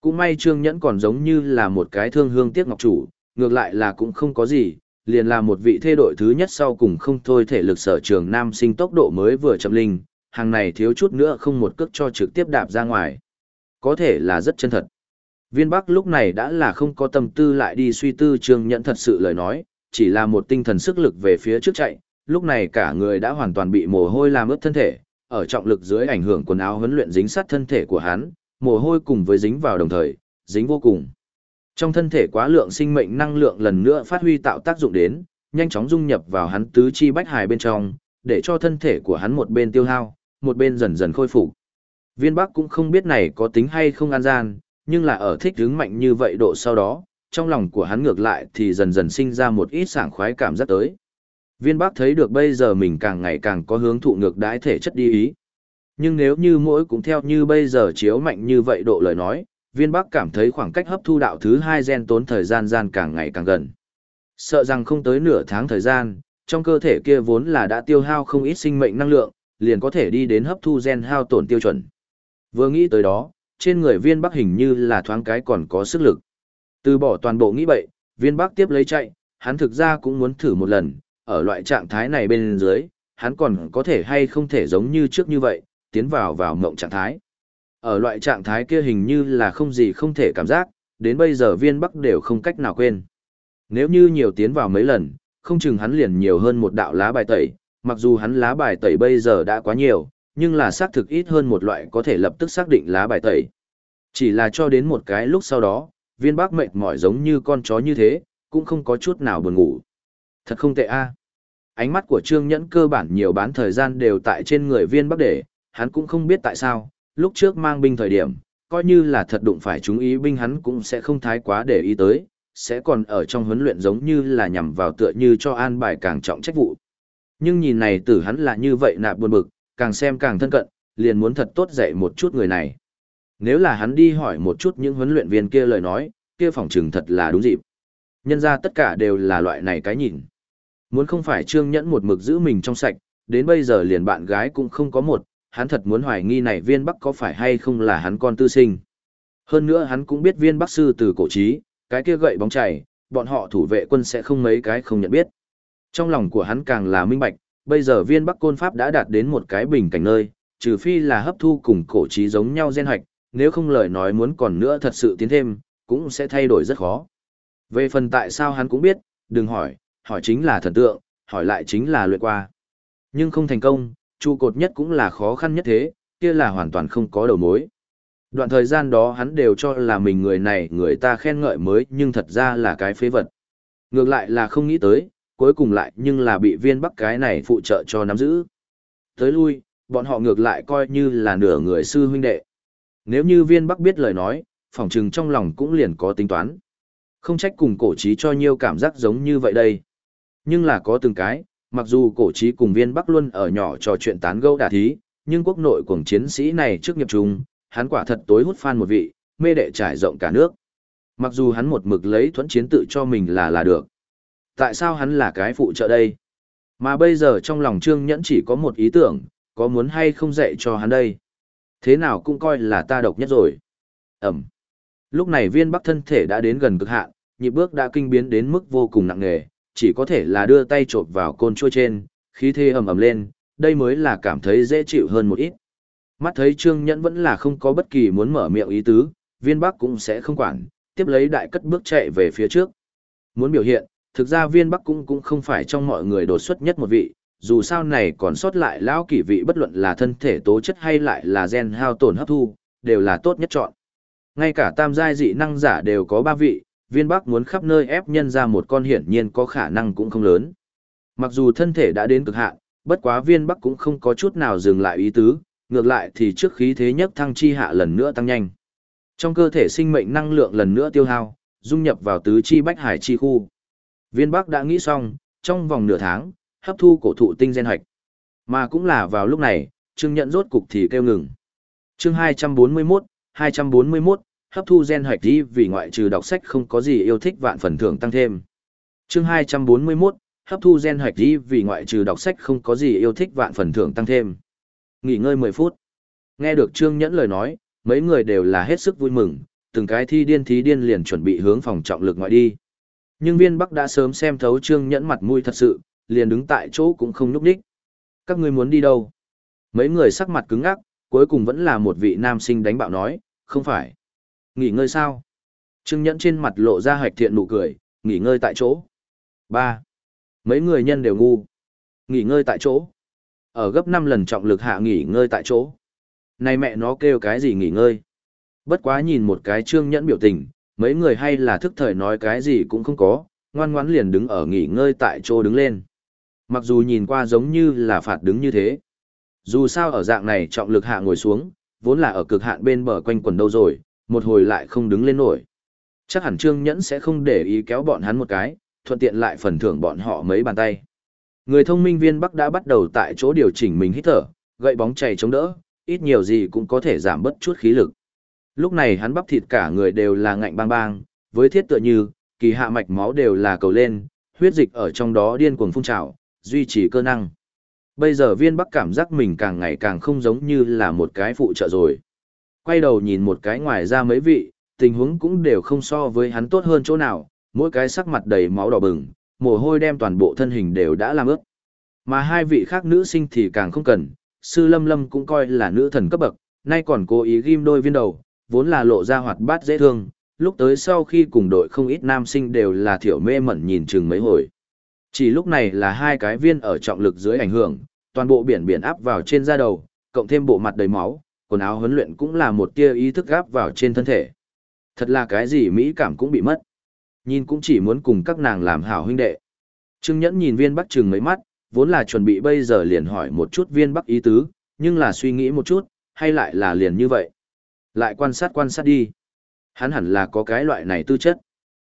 Cũng may Trương Nhẫn còn giống như là một cái thương hương tiếc ngọc chủ, ngược lại là cũng không có gì, liền là một vị thê đội thứ nhất sau cùng không thôi thể lực sở trường nam sinh tốc độ mới vừa chậm linh, hàng này thiếu chút nữa không một cước cho trực tiếp đạp ra ngoài. Có thể là rất chân thật. Viên Bắc lúc này đã là không có tâm tư lại đi suy tư Trương Nhẫn thật sự lời nói, chỉ là một tinh thần sức lực về phía trước chạy, lúc này cả người đã hoàn toàn bị mồ hôi làm ướt thân thể, ở trọng lực dưới ảnh hưởng quần áo huấn luyện dính sát thân thể của hắn, mồ hôi cùng với dính vào đồng thời, dính vô cùng. Trong thân thể quá lượng sinh mệnh năng lượng lần nữa phát huy tạo tác dụng đến, nhanh chóng dung nhập vào hắn tứ chi bách hài bên trong, để cho thân thể của hắn một bên tiêu hao, một bên dần dần khôi phục. Viên Bắc cũng không biết này có tính hay không an gian, nhưng là ở thích hứng mạnh như vậy độ sau đó, trong lòng của hắn ngược lại thì dần dần sinh ra một ít sảng khoái cảm giác tới. Viên Bắc thấy được bây giờ mình càng ngày càng có hướng thụ ngược đãi thể chất đi ý. Nhưng nếu như mỗi cũng theo như bây giờ chiếu mạnh như vậy độ lời nói, viên Bắc cảm thấy khoảng cách hấp thu đạo thứ hai gen tốn thời gian gian càng ngày càng gần. Sợ rằng không tới nửa tháng thời gian, trong cơ thể kia vốn là đã tiêu hao không ít sinh mệnh năng lượng, liền có thể đi đến hấp thu gen hao tổn tiêu chuẩn. Vừa nghĩ tới đó, trên người viên Bắc hình như là thoáng cái còn có sức lực. Từ bỏ toàn bộ nghĩ bậy, viên Bắc tiếp lấy chạy, hắn thực ra cũng muốn thử một lần, ở loại trạng thái này bên dưới, hắn còn có thể hay không thể giống như trước như vậy, tiến vào vào mộng trạng thái. Ở loại trạng thái kia hình như là không gì không thể cảm giác, đến bây giờ viên bắc đều không cách nào quên. Nếu như nhiều tiến vào mấy lần, không chừng hắn liền nhiều hơn một đạo lá bài tẩy, mặc dù hắn lá bài tẩy bây giờ đã quá nhiều, nhưng là xác thực ít hơn một loại có thể lập tức xác định lá bài tẩy. Chỉ là cho đến một cái lúc sau đó, viên bác mệt mỏi giống như con chó như thế, cũng không có chút nào buồn ngủ. Thật không tệ a. Ánh mắt của Trương Nhẫn cơ bản nhiều bán thời gian đều tại trên người viên bác để, hắn cũng không biết tại sao, lúc trước mang binh thời điểm, coi như là thật đụng phải chúng ý binh hắn cũng sẽ không thái quá để ý tới, sẽ còn ở trong huấn luyện giống như là nhằm vào tựa như cho an bài càng trọng trách vụ. Nhưng nhìn này tử hắn là như vậy nạp buồn bực, càng xem càng thân cận, liền muốn thật tốt dạy một chút người này. Nếu là hắn đi hỏi một chút những huấn luyện viên kia lời nói, kia phòng trừng thật là đúng dịp. Nhân ra tất cả đều là loại này cái nhìn. Muốn không phải Trương Nhẫn một mực giữ mình trong sạch, đến bây giờ liền bạn gái cũng không có một, hắn thật muốn hoài nghi này viên bắc có phải hay không là hắn con tư sinh. Hơn nữa hắn cũng biết viên bắc sư từ cổ trí, cái kia gậy bóng chảy, bọn họ thủ vệ quân sẽ không mấy cái không nhận biết. Trong lòng của hắn càng là minh bạch, bây giờ viên bắc côn pháp đã đạt đến một cái bình cảnh nơi, trừ phi là hấp thu cùng cổ trí giống nhau gen hoạch, nếu không lời nói muốn còn nữa thật sự tiến thêm, cũng sẽ thay đổi rất khó. Về phần tại sao hắn cũng biết, đừng hỏi, hỏi chính là thần tượng, hỏi lại chính là luyện qua. Nhưng không thành công, trụ cột nhất cũng là khó khăn nhất thế, kia là hoàn toàn không có đầu mối. Đoạn thời gian đó hắn đều cho là mình người này người ta khen ngợi mới nhưng thật ra là cái phế vật. Ngược lại là không nghĩ tới, cuối cùng lại nhưng là bị viên bắc cái này phụ trợ cho nắm giữ. Tới lui, bọn họ ngược lại coi như là nửa người sư huynh đệ. Nếu như viên bắc biết lời nói, phỏng chừng trong lòng cũng liền có tính toán. Không trách cùng cổ trí cho nhiều cảm giác giống như vậy đây. Nhưng là có từng cái, mặc dù cổ trí cùng viên bắc luôn ở nhỏ trò chuyện tán gẫu đả thí, nhưng quốc nội cùng chiến sĩ này trước nghiệp trùng, hắn quả thật tối hút fan một vị, mê đệ trải rộng cả nước. Mặc dù hắn một mực lấy thuẫn chiến tự cho mình là là được. Tại sao hắn là cái phụ trợ đây? Mà bây giờ trong lòng Trương Nhẫn chỉ có một ý tưởng, có muốn hay không dạy cho hắn đây? Thế nào cũng coi là ta độc nhất rồi. Ẩm. Lúc này viên bắc thân thể đã đến gần cực hạn, nhịp bước đã kinh biến đến mức vô cùng nặng nề, chỉ có thể là đưa tay chộp vào côn chua trên, khí thế ầm ầm lên, đây mới là cảm thấy dễ chịu hơn một ít. Mắt thấy Trương Nhẫn vẫn là không có bất kỳ muốn mở miệng ý tứ, viên bắc cũng sẽ không quản, tiếp lấy đại cất bước chạy về phía trước. Muốn biểu hiện, thực ra viên bắc cũng cũng không phải trong mọi người đột xuất nhất một vị, dù sao này còn sót lại lão kỷ vị bất luận là thân thể tố chất hay lại là gen hao tổn hấp thu, đều là tốt nhất chọn. Ngay cả tam giai dị năng giả đều có ba vị, viên bắc muốn khắp nơi ép nhân ra một con hiển nhiên có khả năng cũng không lớn. Mặc dù thân thể đã đến cực hạn, bất quá viên bắc cũng không có chút nào dừng lại ý tứ, ngược lại thì trước khí thế nhất thăng chi hạ lần nữa tăng nhanh. Trong cơ thể sinh mệnh năng lượng lần nữa tiêu hao, dung nhập vào tứ chi bách hải chi khu. Viên Bắc đã nghĩ xong, trong vòng nửa tháng, hấp thu cổ thụ tinh gen hoạch. Mà cũng là vào lúc này, Trương Nhận rốt cục thì kêu ngừng. Chương 241, 241, hấp thu gen hoạch đi vì ngoại trừ đọc sách không có gì yêu thích vạn phần thưởng tăng thêm. Chương 241, hấp thu gen hoạch đi vì ngoại trừ đọc sách không có gì yêu thích vạn phần thưởng tăng thêm. Nghỉ ngơi 10 phút. Nghe được Trương Nhẫn lời nói, mấy người đều là hết sức vui mừng, từng cái thi điên thí điên liền chuẩn bị hướng phòng trọng lực ngoại đi. Nhưng viên bắc đã sớm xem thấu trương nhẫn mặt mũi thật sự, liền đứng tại chỗ cũng không núp đích. Các ngươi muốn đi đâu? Mấy người sắc mặt cứng ngắc, cuối cùng vẫn là một vị nam sinh đánh bạo nói, không phải. Nghỉ ngơi sao? Trương nhẫn trên mặt lộ ra hạch thiện nụ cười, nghỉ ngơi tại chỗ. ba Mấy người nhân đều ngu. Nghỉ ngơi tại chỗ. Ở gấp 5 lần trọng lực hạ nghỉ ngơi tại chỗ. Này mẹ nó kêu cái gì nghỉ ngơi? Bất quá nhìn một cái trương nhẫn biểu tình, mấy người hay là thức thời nói cái gì cũng không có, ngoan ngoãn liền đứng ở nghỉ ngơi tại chỗ đứng lên. Mặc dù nhìn qua giống như là phạt đứng như thế. Dù sao ở dạng này trọng lực hạ ngồi xuống, vốn là ở cực hạn bên bờ quanh quần đâu rồi, một hồi lại không đứng lên nổi. Chắc hẳn Trương Nhẫn sẽ không để ý kéo bọn hắn một cái, thuận tiện lại phần thưởng bọn họ mấy bàn tay. Người thông minh viên Bắc đã bắt đầu tại chỗ điều chỉnh mình hít thở, gậy bóng chảy chống đỡ, ít nhiều gì cũng có thể giảm bớt chút khí lực. Lúc này hắn bắp thịt cả người đều là ngạnh bang bang, với thiết tựa như, kỳ hạ mạch máu đều là cầu lên, huyết dịch ở trong đó điên cuồng phun trào, duy trì cơ năng. Bây giờ viên bắc cảm giác mình càng ngày càng không giống như là một cái phụ trợ rồi. Quay đầu nhìn một cái ngoài ra mấy vị, tình huống cũng đều không so với hắn tốt hơn chỗ nào, mỗi cái sắc mặt đầy máu đỏ bừng, mồ hôi đem toàn bộ thân hình đều đã làm ướt. Mà hai vị khác nữ sinh thì càng không cần, sư lâm lâm cũng coi là nữ thần cấp bậc, nay còn cố ý ghim đôi viên đầu, vốn là lộ ra hoạt bát dễ thương, lúc tới sau khi cùng đội không ít nam sinh đều là thiểu mê mẩn nhìn chừng mấy hồi. Chỉ lúc này là hai cái viên ở trọng lực dưới ảnh hưởng, toàn bộ biển biển áp vào trên da đầu, cộng thêm bộ mặt đầy máu, quần áo huấn luyện cũng là một tia ý thức áp vào trên thân thể. Thật là cái gì mỹ cảm cũng bị mất. Nhìn cũng chỉ muốn cùng các nàng làm hảo huynh đệ. Trương Nhẫn nhìn viên bắc trừng mấy mắt, vốn là chuẩn bị bây giờ liền hỏi một chút viên bắc ý tứ, nhưng là suy nghĩ một chút, hay lại là liền như vậy. Lại quan sát quan sát đi. Hắn hẳn là có cái loại này tư chất.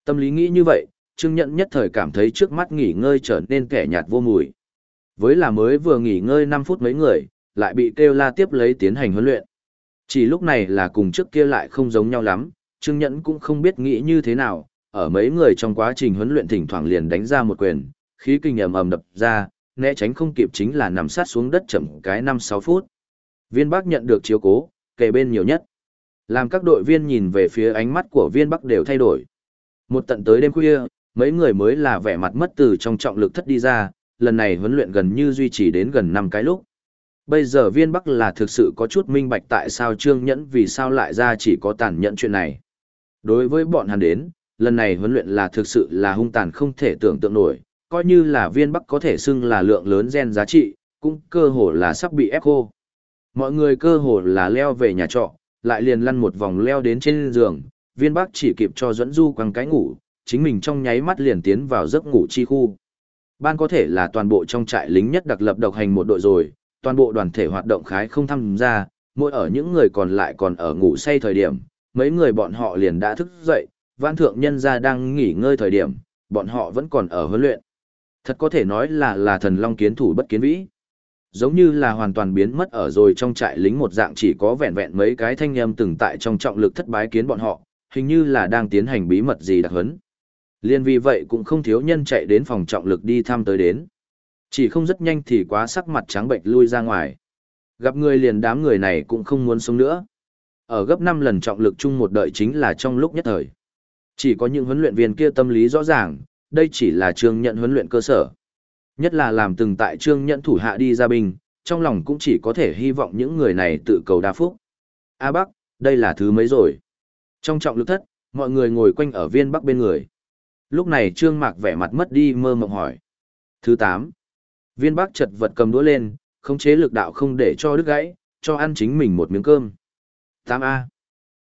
Tâm lý nghĩ như vậy, Trương Nhẫn nhất thời cảm thấy trước mắt nghỉ ngơi trở nên kẻ nhạt vô mùi. Với là mới vừa nghỉ ngơi 5 phút mấy người, lại bị kêu la tiếp lấy tiến hành huấn luyện. Chỉ lúc này là cùng trước kia lại không giống nhau lắm, Trương Nhẫn cũng không biết nghĩ như thế nào, ở mấy người trong quá trình huấn luyện thỉnh thoảng liền đánh ra một quyền, khí kinh ầm ầm đập ra, né tránh không kịp chính là nằm sát xuống đất chậm cái 5-6 phút. Viên Bắc nhận được chiếu cố, kề bên nhiều nhất. Làm các đội viên nhìn về phía ánh mắt của viên Bắc đều thay đổi. Một tận tới đêm khuya, mấy người mới là vẻ mặt mất từ trong trọng lực thất đi ra, lần này huấn luyện gần như duy trì đến gần 5 cái lúc. Bây giờ viên Bắc là thực sự có chút minh bạch tại sao Trương Nhẫn vì sao lại ra chỉ có tàn nhẫn chuyện này. Đối với bọn hắn đến, lần này huấn luyện là thực sự là hung tàn không thể tưởng tượng nổi, coi như là viên bắc có thể xưng là lượng lớn gen giá trị, cũng cơ hồ là sắp bị ép khô. Mọi người cơ hồ là leo về nhà trọ, lại liền lăn một vòng leo đến trên giường, viên bác chỉ kịp cho dẫn du quăng cái ngủ, chính mình trong nháy mắt liền tiến vào giấc ngủ chi khu. Ban có thể là toàn bộ trong trại lính nhất đặc lập độc hành một đội rồi, toàn bộ đoàn thể hoạt động khái không tham gia, mỗi ở những người còn lại còn ở ngủ say thời điểm, mấy người bọn họ liền đã thức dậy, văn thượng nhân gia đang nghỉ ngơi thời điểm, bọn họ vẫn còn ở huấn luyện. Thật có thể nói là là thần long kiến thủ bất kiến vĩ. Giống như là hoàn toàn biến mất ở rồi trong trại lính một dạng chỉ có vẹn vẹn mấy cái thanh âm từng tại trong trọng lực thất bái kiến bọn họ, hình như là đang tiến hành bí mật gì đặc huấn. Liên vì vậy cũng không thiếu nhân chạy đến phòng trọng lực đi thăm tới đến. Chỉ không rất nhanh thì quá sắc mặt trắng bệnh lui ra ngoài. Gặp người liền đám người này cũng không muốn sống nữa. Ở gấp 5 lần trọng lực chung một đợi chính là trong lúc nhất thời. Chỉ có những huấn luyện viên kia tâm lý rõ ràng, đây chỉ là trường nhận huấn luyện cơ sở. Nhất là làm từng tại trương nhận thủ hạ đi ra binh, trong lòng cũng chỉ có thể hy vọng những người này tự cầu đa phúc. A Bắc, đây là thứ mấy rồi? Trong trọng lực thất, mọi người ngồi quanh ở viên Bắc bên người. Lúc này trương mạc vẻ mặt mất đi mơ mộng hỏi. Thứ 8. Viên Bắc chật vật cầm đũa lên, khống chế lực đạo không để cho đứt gãy, cho ăn chính mình một miếng cơm. 8A.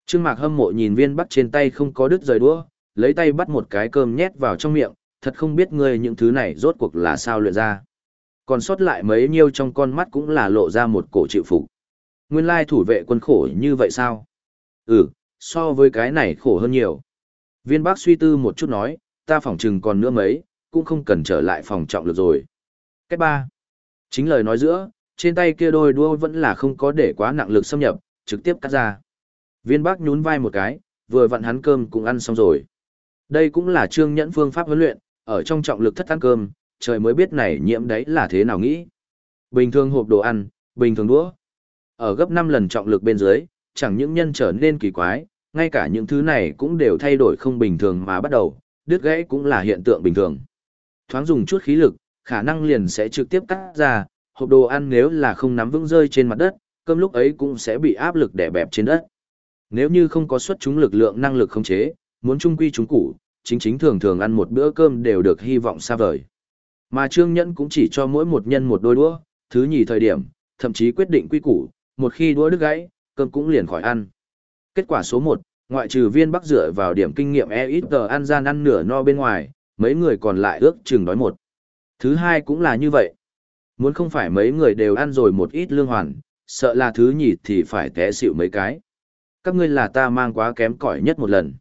Trương Mạc hâm mộ nhìn viên bắc trên tay không có đứt rời đũa, lấy tay bắt một cái cơm nhét vào trong miệng, thật không biết ngươi những thứ này rốt cuộc là sao luyện ra. Còn sót lại mấy nhiêu trong con mắt cũng là lộ ra một cổ chịu phục. Nguyên lai thủ vệ quân khổ như vậy sao? Ừ, so với cái này khổ hơn nhiều. Viên bác suy tư một chút nói, ta phỏng chừng còn nữa mấy, cũng không cần trở lại phòng trọng lực rồi. Cách ba. Chính lời nói giữa, trên tay kia đôi đua vẫn là không có để quá nặng lực xâm nhập, trực tiếp cắt ra. Viên bác nhún vai một cái, vừa vặn hắn cơm cũng ăn xong rồi. Đây cũng là trương nhẫn phương pháp huấn luyện, ở trong trọng lực thất ăn cơm, trời mới biết này nhiễm đấy là thế nào nghĩ. Bình thường hộp đồ ăn, bình thường đũa. Ở gấp 5 lần trọng lực bên dưới, chẳng những nhân trở nên kỳ quái, ngay cả những thứ này cũng đều thay đổi không bình thường mà bắt đầu, đứt gãy cũng là hiện tượng bình thường. Thoáng dùng chút khí lực, khả năng liền sẽ trực tiếp cắt ra, hộp đồ ăn nếu là không nắm vững rơi trên mặt đất, cơm lúc ấy cũng sẽ bị áp lực đè bẹp trên đất. Nếu như không có xuất chúng lực lượng năng lực khống chế, muốn trung quy chúng củ, chính chính thường thường ăn một bữa cơm đều được hy vọng xa vời. Mà Trương Nhẫn cũng chỉ cho mỗi một nhân một đôi đũa, thứ nhì thời điểm, thậm chí quyết định quy củ, một khi đũa đứt gãy, cơm cũng liền khỏi ăn. Kết quả số 1, ngoại trừ viên bắc dựa vào điểm kinh nghiệm e ít tờ ăn gian ăn nửa no bên ngoài, mấy người còn lại ước chừng đói một. Thứ hai cũng là như vậy. Muốn không phải mấy người đều ăn rồi một ít lương hoàn, sợ là thứ nhì thì phải té xịu mấy cái. Các ngươi là ta mang quá kém cỏi nhất một lần.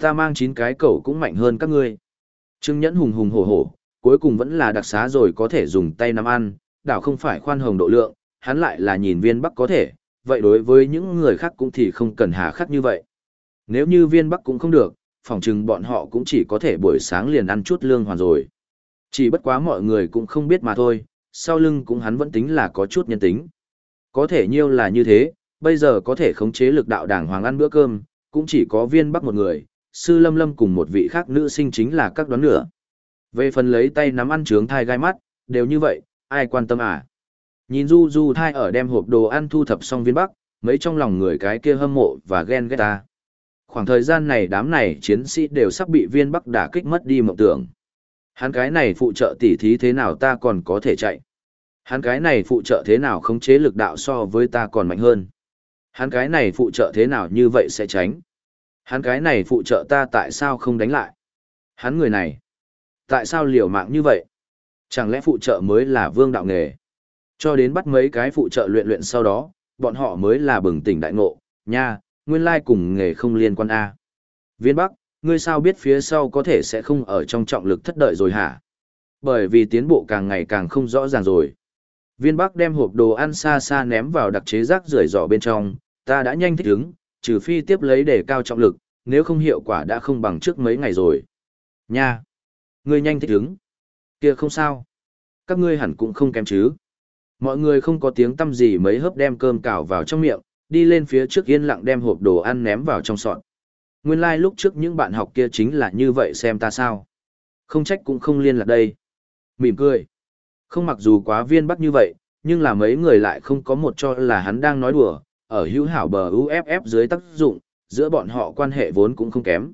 Ta mang chín cái cậu cũng mạnh hơn các ngươi. Trương Nhẫn hùng hùng hổ hổ, cuối cùng vẫn là đặc xá rồi có thể dùng tay nắm ăn, đảo không phải khoan hồng độ lượng, hắn lại là nhìn viên bắc có thể, vậy đối với những người khác cũng thì không cần hà khắc như vậy. Nếu như viên bắc cũng không được, phòng chừng bọn họ cũng chỉ có thể buổi sáng liền ăn chút lương hoàn rồi. Chỉ bất quá mọi người cũng không biết mà thôi, sau lưng cũng hắn vẫn tính là có chút nhân tính. Có thể nhiêu là như thế, bây giờ có thể khống chế lực đạo đảng hoàng ăn bữa cơm, cũng chỉ có viên bắc một người, sư lâm lâm cùng một vị khác nữ sinh chính là các đoán nửa. Về phần lấy tay nắm ăn trướng thai gai mắt, đều như vậy, ai quan tâm à? Nhìn du du thai ở đem hộp đồ ăn thu thập xong viên bắc, mấy trong lòng người cái kia hâm mộ và ghen ghét ta. Khoảng thời gian này đám này chiến sĩ đều sắp bị viên bắc đả kích mất đi mộng tưởng. Hắn cái này phụ trợ tỉ thí thế nào ta còn có thể chạy. Hắn cái này phụ trợ thế nào khống chế lực đạo so với ta còn mạnh hơn. Hắn cái này phụ trợ thế nào như vậy sẽ tránh. Hắn cái này phụ trợ ta tại sao không đánh lại. Hắn người này. Tại sao liều mạng như vậy? Chẳng lẽ phụ trợ mới là vương đạo nghề? Cho đến bắt mấy cái phụ trợ luyện luyện sau đó, bọn họ mới là bừng tỉnh đại ngộ, nha, nguyên lai cùng nghề không liên quan A. Viên Bắc, ngươi sao biết phía sau có thể sẽ không ở trong trọng lực thất đợi rồi hả? Bởi vì tiến bộ càng ngày càng không rõ ràng rồi. Viên Bắc đem hộp đồ ăn xa xa ném vào đặc chế rác rưởi giỏ bên trong, ta đã nhanh thích ứng, trừ phi tiếp lấy để cao trọng lực, nếu không hiệu quả đã không bằng trước mấy ngày rồi. Nha! Ngươi nhanh thích ứng. kia không sao. Các ngươi hẳn cũng không kém chứ. Mọi người không có tiếng tâm gì mấy hớp đem cơm cào vào trong miệng, đi lên phía trước yên lặng đem hộp đồ ăn ném vào trong sọt. Nguyên lai like lúc trước những bạn học kia chính là như vậy xem ta sao. Không trách cũng không liên lạc đây. Mỉm cười. Không mặc dù quá viên bắt như vậy, nhưng là mấy người lại không có một cho là hắn đang nói đùa, ở hữu hảo bờ UFF dưới tác dụng, giữa bọn họ quan hệ vốn cũng không kém.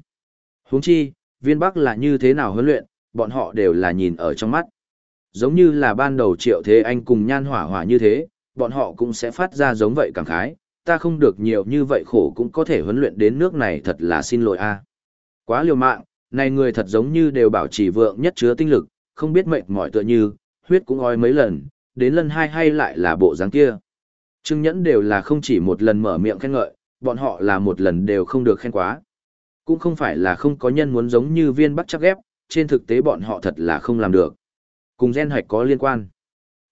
Huống chi, viên bắc là như thế nào huấn luyện, bọn họ đều là nhìn ở trong mắt. Giống như là ban đầu triệu thế anh cùng nhan hỏa hỏa như thế, bọn họ cũng sẽ phát ra giống vậy cảm khái, ta không được nhiều như vậy khổ cũng có thể huấn luyện đến nước này thật là xin lỗi a. Quá liều mạng, này người thật giống như đều bảo trì vượng nhất chứa tinh lực, không biết mệt mỏi tựa như, huyết cũng ói mấy lần, đến lần hai hay lại là bộ dáng kia. Trương Nhẫn đều là không chỉ một lần mở miệng khen ngợi, bọn họ là một lần đều không được khen quá. Cũng không phải là không có nhân muốn giống như viên bắt chắc ghép, trên thực tế bọn họ thật là không làm được. Cùng gen hoạch có liên quan.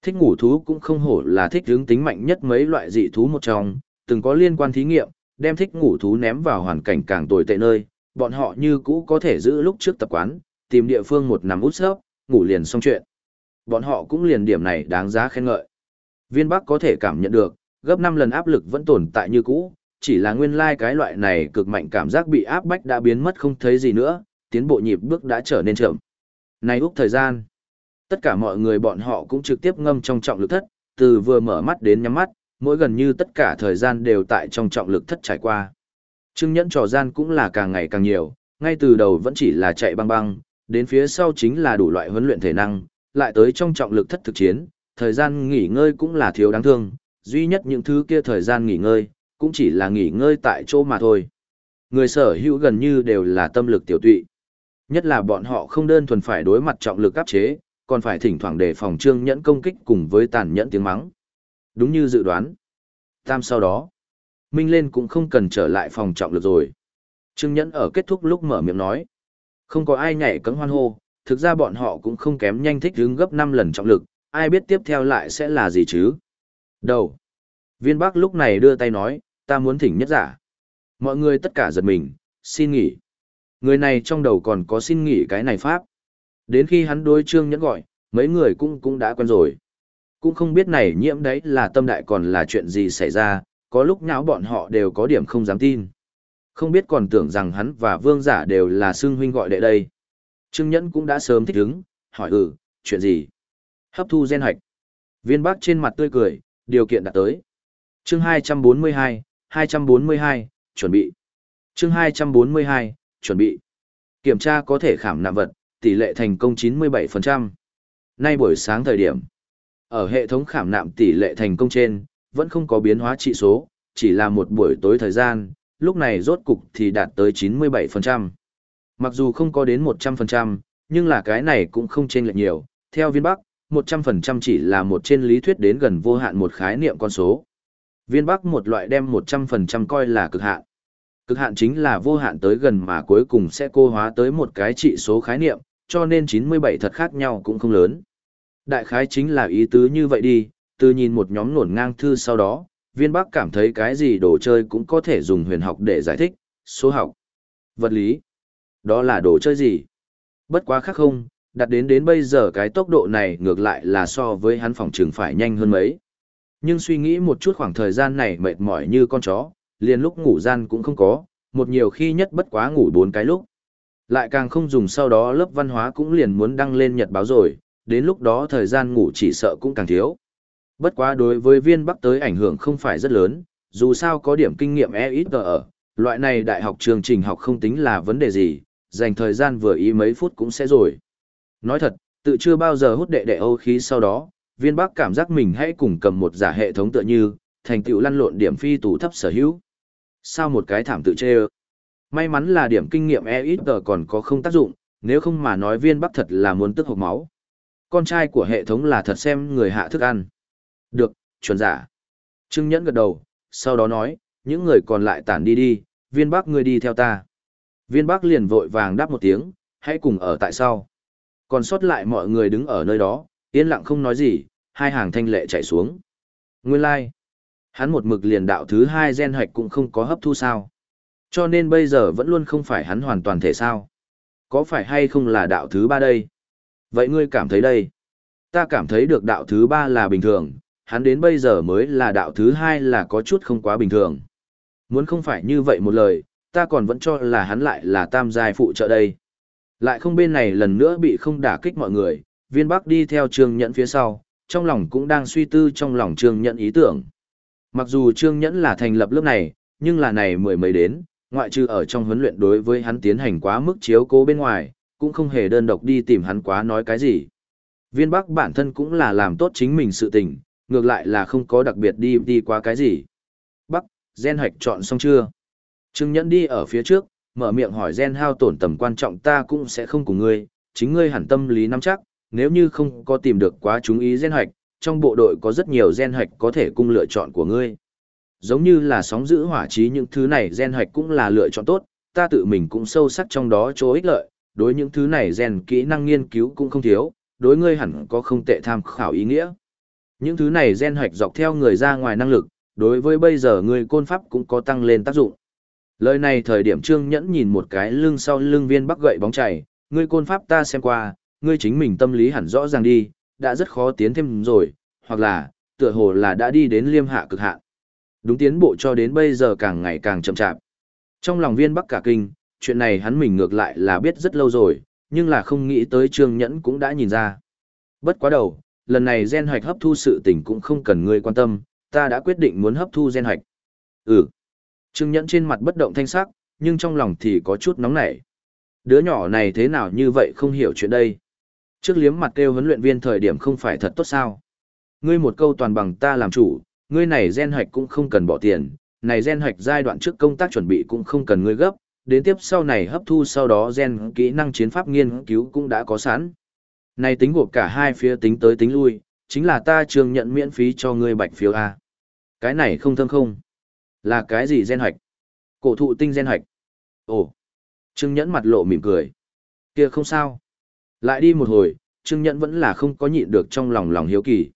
Thích ngủ thú cũng không hổ là thích hướng tính mạnh nhất mấy loại dị thú một trong, từng có liên quan thí nghiệm, đem thích ngủ thú ném vào hoàn cảnh càng tồi tệ nơi, bọn họ như cũ có thể giữ lúc trước tập quán, tìm địa phương một nằm út sớp, ngủ liền xong chuyện. Bọn họ cũng liền điểm này đáng giá khen ngợi. Viên Bắc có thể cảm nhận được, gấp 5 lần áp lực vẫn tồn tại như cũ, chỉ là nguyên lai like cái loại này cực mạnh cảm giác bị áp bách đã biến mất không thấy gì nữa, tiến bộ nhịp bước đã trở nên chậm. Này úc thời gian, tất cả mọi người bọn họ cũng trực tiếp ngâm trong trọng lực thất, từ vừa mở mắt đến nhắm mắt, mỗi gần như tất cả thời gian đều tại trong trọng lực thất trải qua. Trương nhẫn trò gian cũng là càng ngày càng nhiều, ngay từ đầu vẫn chỉ là chạy băng băng, đến phía sau chính là đủ loại huấn luyện thể năng, lại tới trong trọng lực thất thực chiến, thời gian nghỉ ngơi cũng là thiếu đáng thương, duy nhất những thứ kia thời gian nghỉ ngơi, cũng chỉ là nghỉ ngơi tại chỗ mà thôi. Người sở hữu gần như đều là tâm lực tiểu tụy. Nhất là bọn họ không đơn thuần phải đối mặt trọng lực áp chế, còn phải thỉnh thoảng đề phòng trương nhẫn công kích cùng với tàn nhẫn tiếng mắng. Đúng như dự đoán. Tam sau đó, Minh lên cũng không cần trở lại phòng trọng lực rồi. Trương nhẫn ở kết thúc lúc mở miệng nói. Không có ai nhảy cấm hoan hô, thực ra bọn họ cũng không kém nhanh thích đứng gấp 5 lần trọng lực, ai biết tiếp theo lại sẽ là gì chứ. Đầu. Viên Bắc lúc này đưa tay nói, ta muốn thỉnh nhất giả. Mọi người tất cả giật mình, xin nghỉ. Người này trong đầu còn có xin nghỉ cái này pháp. Đến khi hắn đối trương nhẫn gọi, mấy người cũng cũng đã quen rồi. Cũng không biết này nhiễm đấy là tâm đại còn là chuyện gì xảy ra, có lúc nháo bọn họ đều có điểm không dám tin. Không biết còn tưởng rằng hắn và vương giả đều là xương huynh gọi đệ đây. Trương Nhẫn cũng đã sớm thích ứng, hỏi ừ, chuyện gì? Hấp thu gen hạch. Viên Bắc trên mặt tươi cười, điều kiện đã tới. Chương 242, 242, chuẩn bị. Chương 242, chuẩn bị. Kiểm tra có thể khảm nạm vật, tỷ lệ thành công 97%. Nay buổi sáng thời điểm, ở hệ thống khảm nạm tỷ lệ thành công trên, vẫn không có biến hóa trị số, chỉ là một buổi tối thời gian, lúc này rốt cục thì đạt tới 97%. Mặc dù không có đến 100%, nhưng là cái này cũng không chênh lệch nhiều, theo viên Bắc, 100% chỉ là một trên lý thuyết đến gần vô hạn một khái niệm con số. Viên Bắc một loại đem 100% coi là cực hạn. Cực hạn chính là vô hạn tới gần mà cuối cùng sẽ cô hóa tới một cái trị số khái niệm, cho nên 97 thật khác nhau cũng không lớn. Đại khái chính là ý tứ như vậy đi, từ nhìn một nhóm nổn ngang thư sau đó, viên bắc cảm thấy cái gì đồ chơi cũng có thể dùng huyền học để giải thích, số học, vật lý. Đó là đồ chơi gì? Bất quá khác không, đặt đến đến bây giờ cái tốc độ này ngược lại là so với hắn phòng trường phải nhanh hơn mấy. Nhưng suy nghĩ một chút khoảng thời gian này mệt mỏi như con chó, liền lúc ngủ gian cũng không có, một nhiều khi nhất bất quá ngủ bốn cái lúc. Lại càng không dùng sau đó lớp văn hóa cũng liền muốn đăng lên nhật báo rồi, đến lúc đó thời gian ngủ chỉ sợ cũng càng thiếu. Bất quá đối với viên bắc tới ảnh hưởng không phải rất lớn, dù sao có điểm kinh nghiệm e ít ở, loại này đại học chương trình học không tính là vấn đề gì, dành thời gian vừa ý mấy phút cũng sẽ rồi. Nói thật, tự chưa bao giờ hút đệ đệ âu khí sau đó, viên bắc cảm giác mình hãy cùng cầm một giả hệ thống tựa như, thành tựu lăn lộn điểm phi tủ thấp sở hữu. Sao một cái thảm tự chê ơ? May mắn là điểm kinh nghiệm e ít còn có không tác dụng, nếu không mà nói viên bắc thật là muốn tức hộp máu. Con trai của hệ thống là thật xem người hạ thức ăn. Được, chuẩn giả. Trương Nhẫn gật đầu, sau đó nói, những người còn lại tản đi đi, viên bắc ngươi đi theo ta. Viên bắc liền vội vàng đáp một tiếng, hãy cùng ở tại sau. Còn sót lại mọi người đứng ở nơi đó, yên lặng không nói gì, hai hàng thanh lệ chạy xuống. Nguyên lai, like. hắn một mực liền đạo thứ hai gen hạch cũng không có hấp thu sao. Cho nên bây giờ vẫn luôn không phải hắn hoàn toàn thể sao. Có phải hay không là đạo thứ ba đây? Vậy ngươi cảm thấy đây? Ta cảm thấy được đạo thứ ba là bình thường, hắn đến bây giờ mới là đạo thứ hai là có chút không quá bình thường. Muốn không phải như vậy một lời, ta còn vẫn cho là hắn lại là tam giai phụ trợ đây. Lại không bên này lần nữa bị không đả kích mọi người, viên bắc đi theo trương nhẫn phía sau, trong lòng cũng đang suy tư trong lòng trương nhẫn ý tưởng. Mặc dù trương nhẫn là thành lập lớp này, nhưng là này mười mấy đến, ngoại trừ ở trong huấn luyện đối với hắn tiến hành quá mức chiếu cố bên ngoài, cũng không hề đơn độc đi tìm hắn quá nói cái gì. Viên Bắc bản thân cũng là làm tốt chính mình sự tình, ngược lại là không có đặc biệt đi đi qua cái gì. Bắc, gen hoạch chọn xong chưa? Trương Nhẫn đi ở phía trước, mở miệng hỏi gen hao tổn tầm quan trọng ta cũng sẽ không cùng ngươi, chính ngươi hẳn tâm lý nắm chắc, nếu như không có tìm được quá chúng ý gen hoạch, trong bộ đội có rất nhiều gen hoạch có thể cung lựa chọn của ngươi. Giống như là sóng giữ hỏa trí những thứ này gen hoạch cũng là lựa chọn tốt, ta tự mình cũng sâu sắc trong đó chỗ ích lợi, đối những thứ này gen kỹ năng nghiên cứu cũng không thiếu, đối ngươi hẳn có không tệ tham khảo ý nghĩa. Những thứ này gen hoạch dọc theo người ra ngoài năng lực, đối với bây giờ người côn pháp cũng có tăng lên tác dụng. Lời này thời điểm Trương Nhẫn nhìn một cái lưng sau lưng viên bắc gậy bóng chảy, ngươi côn pháp ta xem qua, ngươi chính mình tâm lý hẳn rõ ràng đi, đã rất khó tiến thêm rồi, hoặc là, tựa hồ là đã đi đến liêm hạ cực hạn. Đúng tiến bộ cho đến bây giờ càng ngày càng chậm chạp. Trong lòng viên bắc cả kinh, chuyện này hắn mình ngược lại là biết rất lâu rồi, nhưng là không nghĩ tới Trương Nhẫn cũng đã nhìn ra. Bất quá đầu, lần này gen hoạch hấp thu sự tình cũng không cần ngươi quan tâm, ta đã quyết định muốn hấp thu gen hoạch. Ừ. Trương Nhẫn trên mặt bất động thanh sắc, nhưng trong lòng thì có chút nóng nảy. Đứa nhỏ này thế nào như vậy không hiểu chuyện đây. Trước liếm mặt kêu huấn luyện viên thời điểm không phải thật tốt sao. Ngươi một câu toàn bằng ta làm chủ, ngươi này gen hoạch cũng không cần bỏ tiền, này gen hoạch giai đoạn trước công tác chuẩn bị cũng không cần ngươi gấp, đến tiếp sau này hấp thu sau đó gen kỹ năng chiến pháp nghiên cứu cũng đã có sẵn. Này tính gộp cả hai phía tính tới tính lui, chính là ta trường nhận miễn phí cho ngươi bạch phiếu A. Cái này không thâm không? Là cái gì gen hoạch? Cổ thụ tinh gen hoạch. Ồ! Trương Nhẫn mặt lộ mỉm cười. Kia không sao. Lại đi một hồi, Trương Nhẫn vẫn là không có nhịn được trong lòng lòng hiếu kỳ.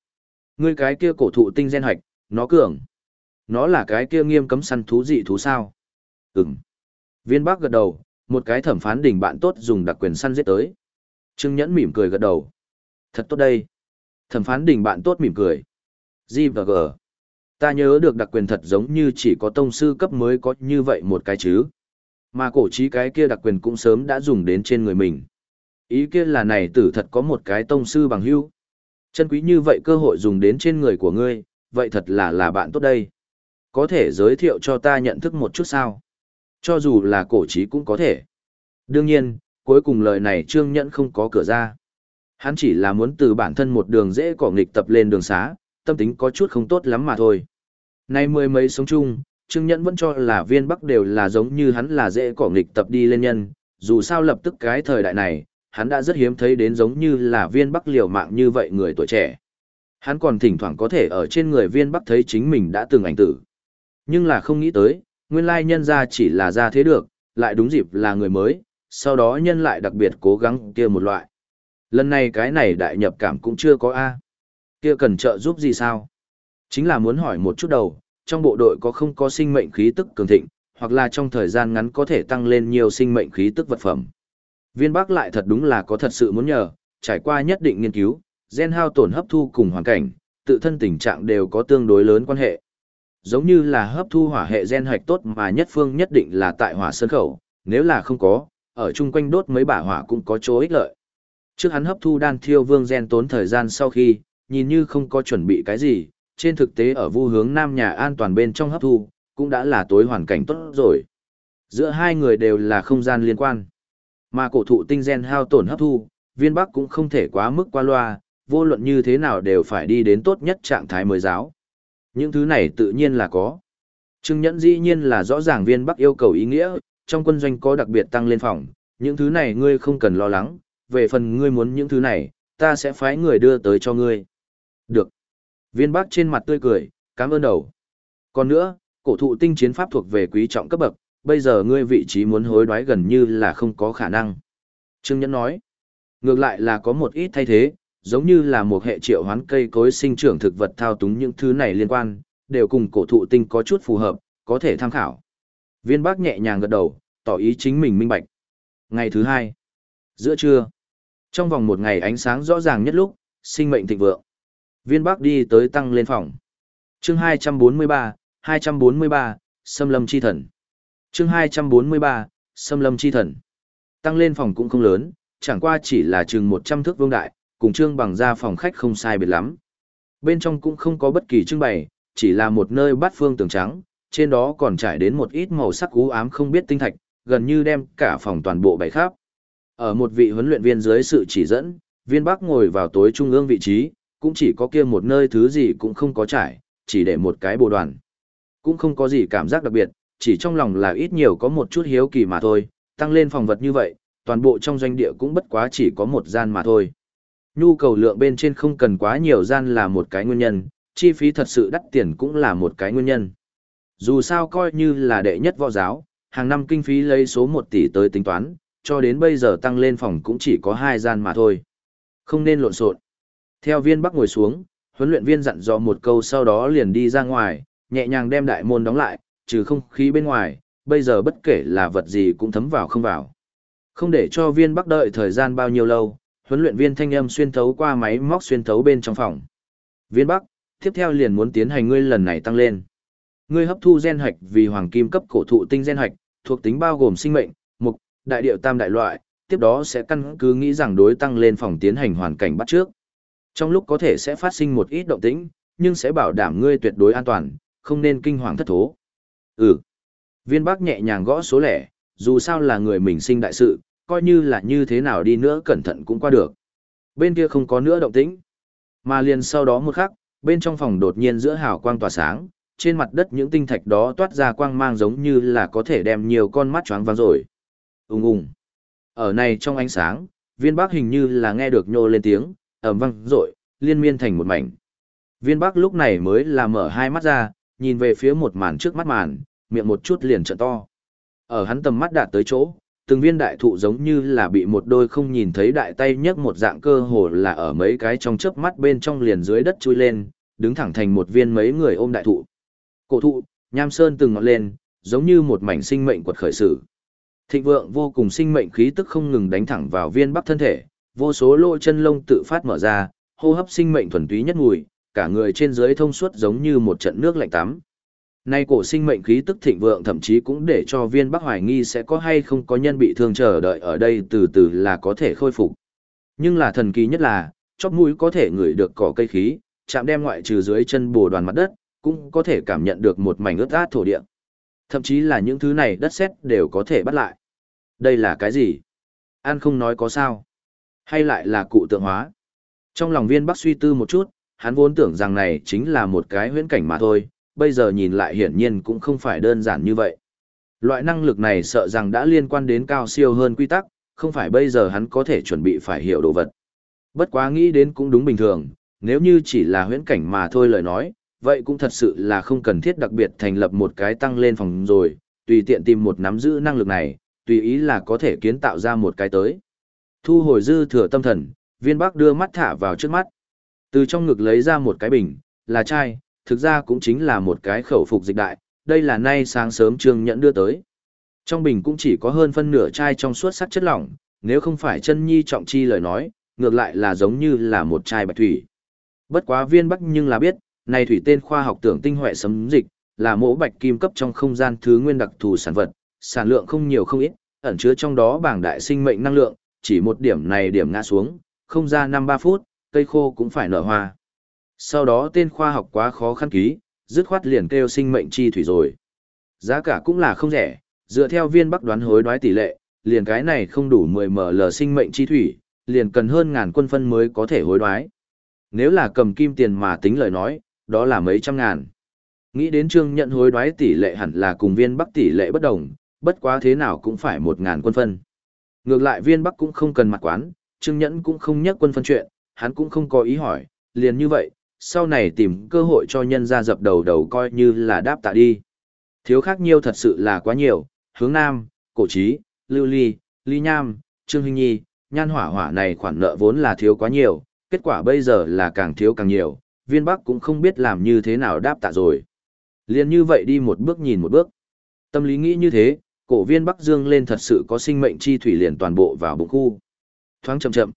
Ngươi cái kia cổ thụ tinh gen hoạch, nó cường. Nó là cái kia nghiêm cấm săn thú dị thú sao? Ừm. Viên Bắc gật đầu, một cái thẩm phán đỉnh bạn tốt dùng đặc quyền săn giết tới. Trương Nhẫn mỉm cười gật đầu. Thật tốt đây. Thẩm phán đỉnh bạn tốt mỉm cười. G và G. Ta nhớ được đặc quyền thật giống như chỉ có tông sư cấp mới có như vậy một cái chứ. Mà cổ trí cái kia đặc quyền cũng sớm đã dùng đến trên người mình. Ý kia là này tử thật có một cái tông sư bằng hưu. Chân quý như vậy cơ hội dùng đến trên người của ngươi, vậy thật là là bạn tốt đây. Có thể giới thiệu cho ta nhận thức một chút sao? Cho dù là cổ trí cũng có thể. Đương nhiên, cuối cùng lời này Trương Nhẫn không có cửa ra. Hắn chỉ là muốn từ bản thân một đường dễ cỏ nghịch tập lên đường xá, tâm tính có chút không tốt lắm mà thôi. Nay mười mấy sống chung, Trương Nhẫn vẫn cho là viên bắc đều là giống như hắn là dễ cỏ nghịch tập đi lên nhân, dù sao lập tức cái thời đại này, hắn đã rất hiếm thấy đến giống như là viên bắc liều mạng như vậy người tuổi trẻ. Hắn còn thỉnh thoảng có thể ở trên người viên bắc thấy chính mình đã từng ảnh tử. Nhưng là không nghĩ tới, nguyên lai nhân ra chỉ là ra thế được, lại đúng dịp là người mới, sau đó nhân lại đặc biệt cố gắng kia một loại. Lần này cái này đại nhập cảm cũng chưa có A. Kia cần trợ giúp gì sao? Chính là muốn hỏi một chút đầu, trong bộ đội có không có sinh mệnh khí tức cường thịnh, hoặc là trong thời gian ngắn có thể tăng lên nhiều sinh mệnh khí tức vật phẩm. Viên Bắc lại thật đúng là có thật sự muốn nhờ, trải qua nhất định nghiên cứu, gen hao tổn hấp thu cùng hoàn cảnh, tự thân tình trạng đều có tương đối lớn quan hệ. Giống như là hấp thu hỏa hệ gen hoạch tốt mà nhất phương nhất định là tại hỏa sơn khẩu, nếu là không có, ở chung quanh đốt mấy bả hỏa cũng có chỗ ích lợi. Trước hắn hấp thu đan thiêu vương gen tốn thời gian sau khi, nhìn như không có chuẩn bị cái gì, trên thực tế ở vu hướng nam nhà an toàn bên trong hấp thu, cũng đã là tối hoàn cảnh tốt rồi. Giữa hai người đều là không gian liên quan. Mà cổ thụ tinh gen hao tổn hấp thu, viên bắc cũng không thể quá mức qua loa, vô luận như thế nào đều phải đi đến tốt nhất trạng thái mới giáo. Những thứ này tự nhiên là có. Trương Nhẫn dĩ nhiên là rõ ràng viên bắc yêu cầu ý nghĩa, trong quân doanh có đặc biệt tăng lên phòng, những thứ này ngươi không cần lo lắng, về phần ngươi muốn những thứ này, ta sẽ phái người đưa tới cho ngươi. Được. Viên bắc trên mặt tươi cười, cảm ơn đầu. Còn nữa, cổ thụ tinh chiến pháp thuộc về quý trọng cấp bậc, bây giờ ngươi vị trí muốn hối đoái gần như là không có khả năng. Trương Nhẫn nói, ngược lại là có một ít thay thế, giống như là một hệ triệu hoán cây cối sinh trưởng thực vật thao túng những thứ này liên quan, đều cùng cổ thụ tinh có chút phù hợp, có thể tham khảo. Viên bác nhẹ nhàng gật đầu, tỏ ý chính mình minh bạch. Ngày thứ hai, giữa trưa, trong vòng một ngày ánh sáng rõ ràng nhất lúc, sinh mệnh thịnh vượng. Viên Bắc đi tới tăng lên phòng. chương 243, 243, Xâm lâm chi thần. chương 243, Xâm lâm chi thần. Tăng lên phòng cũng không lớn, chẳng qua chỉ là chừng 100 thước vương đại, cùng trương bằng ra phòng khách không sai biệt lắm. Bên trong cũng không có bất kỳ trưng bày, chỉ là một nơi bát phương tường trắng, trên đó còn trải đến một ít màu sắc ú ám không biết tinh thạch, gần như đem cả phòng toàn bộ bày khắp. Ở một vị huấn luyện viên dưới sự chỉ dẫn, viên bắc ngồi vào tối trung ương vị trí, cũng chỉ có kia một nơi thứ gì cũng không có trải, chỉ để một cái bồ đoàn. Cũng không có gì cảm giác đặc biệt, chỉ trong lòng là ít nhiều có một chút hiếu kỳ mà thôi, tăng lên phòng vật như vậy, toàn bộ trong doanh địa cũng bất quá chỉ có một gian mà thôi. Nhu cầu lượng bên trên không cần quá nhiều gian là một cái nguyên nhân, chi phí thật sự đắt tiền cũng là một cái nguyên nhân. Dù sao coi như là đệ nhất võ giáo, hàng năm kinh phí lấy số 1 tỷ tới tính toán, cho đến bây giờ tăng lên phòng cũng chỉ có hai gian mà thôi. Không nên lộn xộn. Theo viên bắc ngồi xuống, huấn luyện viên dặn dò một câu sau đó liền đi ra ngoài, nhẹ nhàng đem đại môn đóng lại, trừ không khí bên ngoài, bây giờ bất kể là vật gì cũng thấm vào không vào. Không để cho viên bắc đợi thời gian bao nhiêu lâu, huấn luyện viên thanh âm xuyên thấu qua máy móc xuyên thấu bên trong phòng. Viên bắc, tiếp theo liền muốn tiến hành ngươi lần này tăng lên. Ngươi hấp thu gen hạch vì hoàng kim cấp cổ thụ tinh gen hạch, thuộc tính bao gồm sinh mệnh, mục, đại điệu tam đại loại, tiếp đó sẽ căn cứ nghĩ rằng đối tăng lên phòng tiến hành hoàn cảnh bắt trước. Trong lúc có thể sẽ phát sinh một ít động tĩnh, nhưng sẽ bảo đảm ngươi tuyệt đối an toàn, không nên kinh hoàng thất thố. Ừ. Viên Bắc nhẹ nhàng gõ số lẻ, dù sao là người mình sinh đại sự, coi như là như thế nào đi nữa cẩn thận cũng qua được. Bên kia không có nữa động tĩnh. Mà liền sau đó một khắc, bên trong phòng đột nhiên giữa hào quang tỏa sáng, trên mặt đất những tinh thạch đó toát ra quang mang giống như là có thể đem nhiều con mắt choáng váng rồi. Ùng ùng. Ở này trong ánh sáng, viên bác hình như là nghe được nhô lên tiếng, ầm vang rội, liên miên thành một mảnh. Viên Bắc lúc này mới là mở hai mắt ra, nhìn về phía một màn trước mắt màn, miệng một chút liền trợn to. Ở hắn tầm mắt đạt tới chỗ, từng viên đại thụ giống như là bị một đôi không nhìn thấy đại tay nhấc một dạng cơ hồ là ở mấy cái trong chớp mắt bên trong liền dưới đất chui lên, đứng thẳng thành một viên mấy người ôm đại thụ. Cổ thụ, nham sơn từng ngọn lên, giống như một mảnh sinh mệnh quật khởi sự. Thịnh vượng vô cùng sinh mệnh khí tức không ngừng đánh thẳng vào viên bắc thân thể, vô số lỗ chân lông tự phát mở ra, hô hấp sinh mệnh thuần túy nhất mùi, cả người trên dưới thông suốt giống như một trận nước lạnh tắm. Nay cổ sinh mệnh khí tức thịnh vượng thậm chí cũng để cho viên bắc hoài nghi sẽ có hay không có nhân bị thương chờ đợi ở đây từ từ là có thể khôi phục. Nhưng là thần kỳ nhất là, chóp mũi có thể ngửi được cỏ cây khí, chạm đem ngoại trừ dưới chân bồ đoàn mặt đất, cũng có thể cảm nhận được một mảnh ướt át thổ địa. Thậm chí là những thứ này đất sét đều có thể bắt lại. Đây là cái gì? An không nói có sao. Hay lại là cụ tượng hóa? Trong lòng viên bắc suy tư một chút, hắn vốn tưởng rằng này chính là một cái huyễn cảnh mà thôi, bây giờ nhìn lại hiển nhiên cũng không phải đơn giản như vậy. Loại năng lực này sợ rằng đã liên quan đến cao siêu hơn quy tắc, không phải bây giờ hắn có thể chuẩn bị phải hiểu đồ vật. Bất quá nghĩ đến cũng đúng bình thường, nếu như chỉ là huyễn cảnh mà thôi lời nói, vậy cũng thật sự là không cần thiết đặc biệt thành lập một cái tăng lên phòng rồi, tùy tiện tìm một nắm giữ năng lực này, tùy ý là có thể kiến tạo ra một cái tới. Thu hồi dư thừa tâm thần, viên bắc đưa mắt thả vào trước mắt. Từ trong ngực lấy ra một cái bình, là chai, thực ra cũng chính là một cái khẩu phục dịch đại, đây là nay sáng sớm trương nhẫn đưa tới. Trong bình cũng chỉ có hơn phân nửa chai trong suốt sắc chất lỏng, nếu không phải chân nhi trọng chi lời nói, ngược lại là giống như là một chai bạch thủy. Bất quá viên bắc nhưng là biết, này thủy tên khoa học tưởng tinh huệ sấm dịch, là mẫu bạch kim cấp trong không gian thứ nguyên đặc thù sản vật, sản lượng không nhiều không ít, ẩn chứa trong đó bảng đại sinh mệnh năng lượng, chỉ một điểm này điểm ngã xuống, không ra 5-3 phút, cây khô cũng phải nở hoa. Sau đó tên khoa học quá khó khăn ký, dứt khoát liền kêu sinh mệnh chi thủy rồi. Giá cả cũng là không rẻ, dựa theo viên bắc đoán hối đoái tỷ lệ, liền cái này không đủ 10 ml sinh mệnh chi thủy, liền cần hơn ngàn quân phân mới có thể hối đoái. Nếu là cầm kim tiền mà tính lời nói, đó là mấy trăm ngàn. Nghĩ đến trương nhận hối đoái tỷ lệ hẳn là cùng viên bắc tỷ lệ bất đồng, bất quá thế nào cũng phải một ngàn quân phân. Ngược lại viên bắc cũng không cần mặt quán, trương nhẫn cũng không nhắc quân phân chuyện, hắn cũng không có ý hỏi, liền như vậy, sau này tìm cơ hội cho nhân ra dập đầu đầu coi như là đáp tạ đi. Thiếu khác nhiêu thật sự là quá nhiều, hướng nam, cổ trí, lưu ly, ly nham, trương hình nhi, nhan hỏa hỏa này khoản nợ vốn là thiếu quá nhiều, kết quả bây giờ là càng thiếu càng nhiều, viên bắc cũng không biết làm như thế nào đáp tạ rồi. Liền như vậy đi một bước nhìn một bước. Tâm lý nghĩ như thế, cổ viên bắc dương lên thật sự có sinh mệnh chi thủy liền toàn bộ vào bụng khu. Thoáng chậm chậm.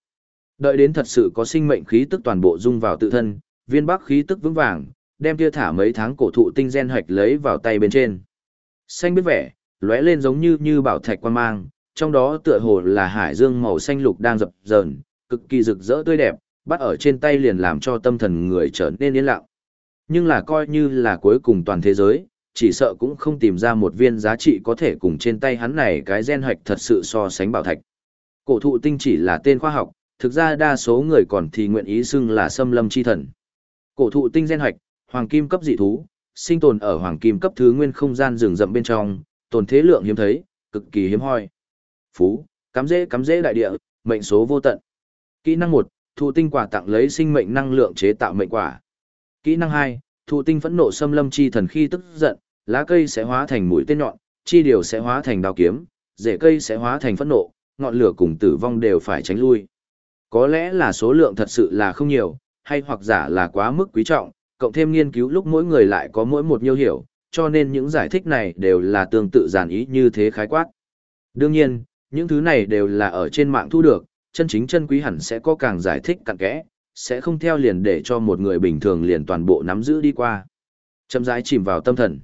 Đợi đến thật sự có sinh mệnh khí tức toàn bộ dung vào tự thân, viên bắc khí tức vững vàng, đem kia thả mấy tháng cổ thụ tinh gen hoạch lấy vào tay bên trên. Xanh biết vẻ, lóe lên giống như như bảo thạch quan mang, trong đó tựa hồ là hải dương màu xanh lục đang dập dờn, cực kỳ rực rỡ tươi đẹp, bắt ở trên tay liền làm cho tâm thần người trở nên yên lặng. Nhưng là coi như là cuối cùng toàn thế giới, chỉ sợ cũng không tìm ra một viên giá trị có thể cùng trên tay hắn này cái gen hoạch thật sự so sánh bảo thạch. Cổ thụ tinh chỉ là tên khoa học, thực ra đa số người còn thì nguyện ý xưng là xâm lâm chi thần. Cổ thụ tinh gen hoạch, hoàng kim cấp dị thú, sinh tồn ở hoàng kim cấp thứ nguyên không gian rừng rậm bên trong, tồn thế lượng hiếm thấy, cực kỳ hiếm hoi. Phú, cắm dễ cắm dễ đại địa, mệnh số vô tận. Kỹ năng 1, thụ tinh quả tặng lấy sinh mệnh năng lượng chế tạo mệnh quả. Kỹ năng 2, thụ tinh phẫn nộ xâm lâm chi thần khi tức giận, lá cây sẽ hóa thành mũi tên nhọn, chi điều sẽ hóa thành đao kiếm, rễ cây sẽ hóa thành phẫn nộ, ngọn lửa cùng tử vong đều phải tránh lui. Có lẽ là số lượng thật sự là không nhiều, hay hoặc giả là quá mức quý trọng, cộng thêm nghiên cứu lúc mỗi người lại có mỗi một nhiêu hiểu, cho nên những giải thích này đều là tương tự giản ý như thế khái quát. Đương nhiên, những thứ này đều là ở trên mạng thu được, chân chính chân quý hẳn sẽ có càng giải thích cặn kẽ, sẽ không theo liền để cho một người bình thường liền toàn bộ nắm giữ đi qua. Châm rãi chìm vào tâm thần.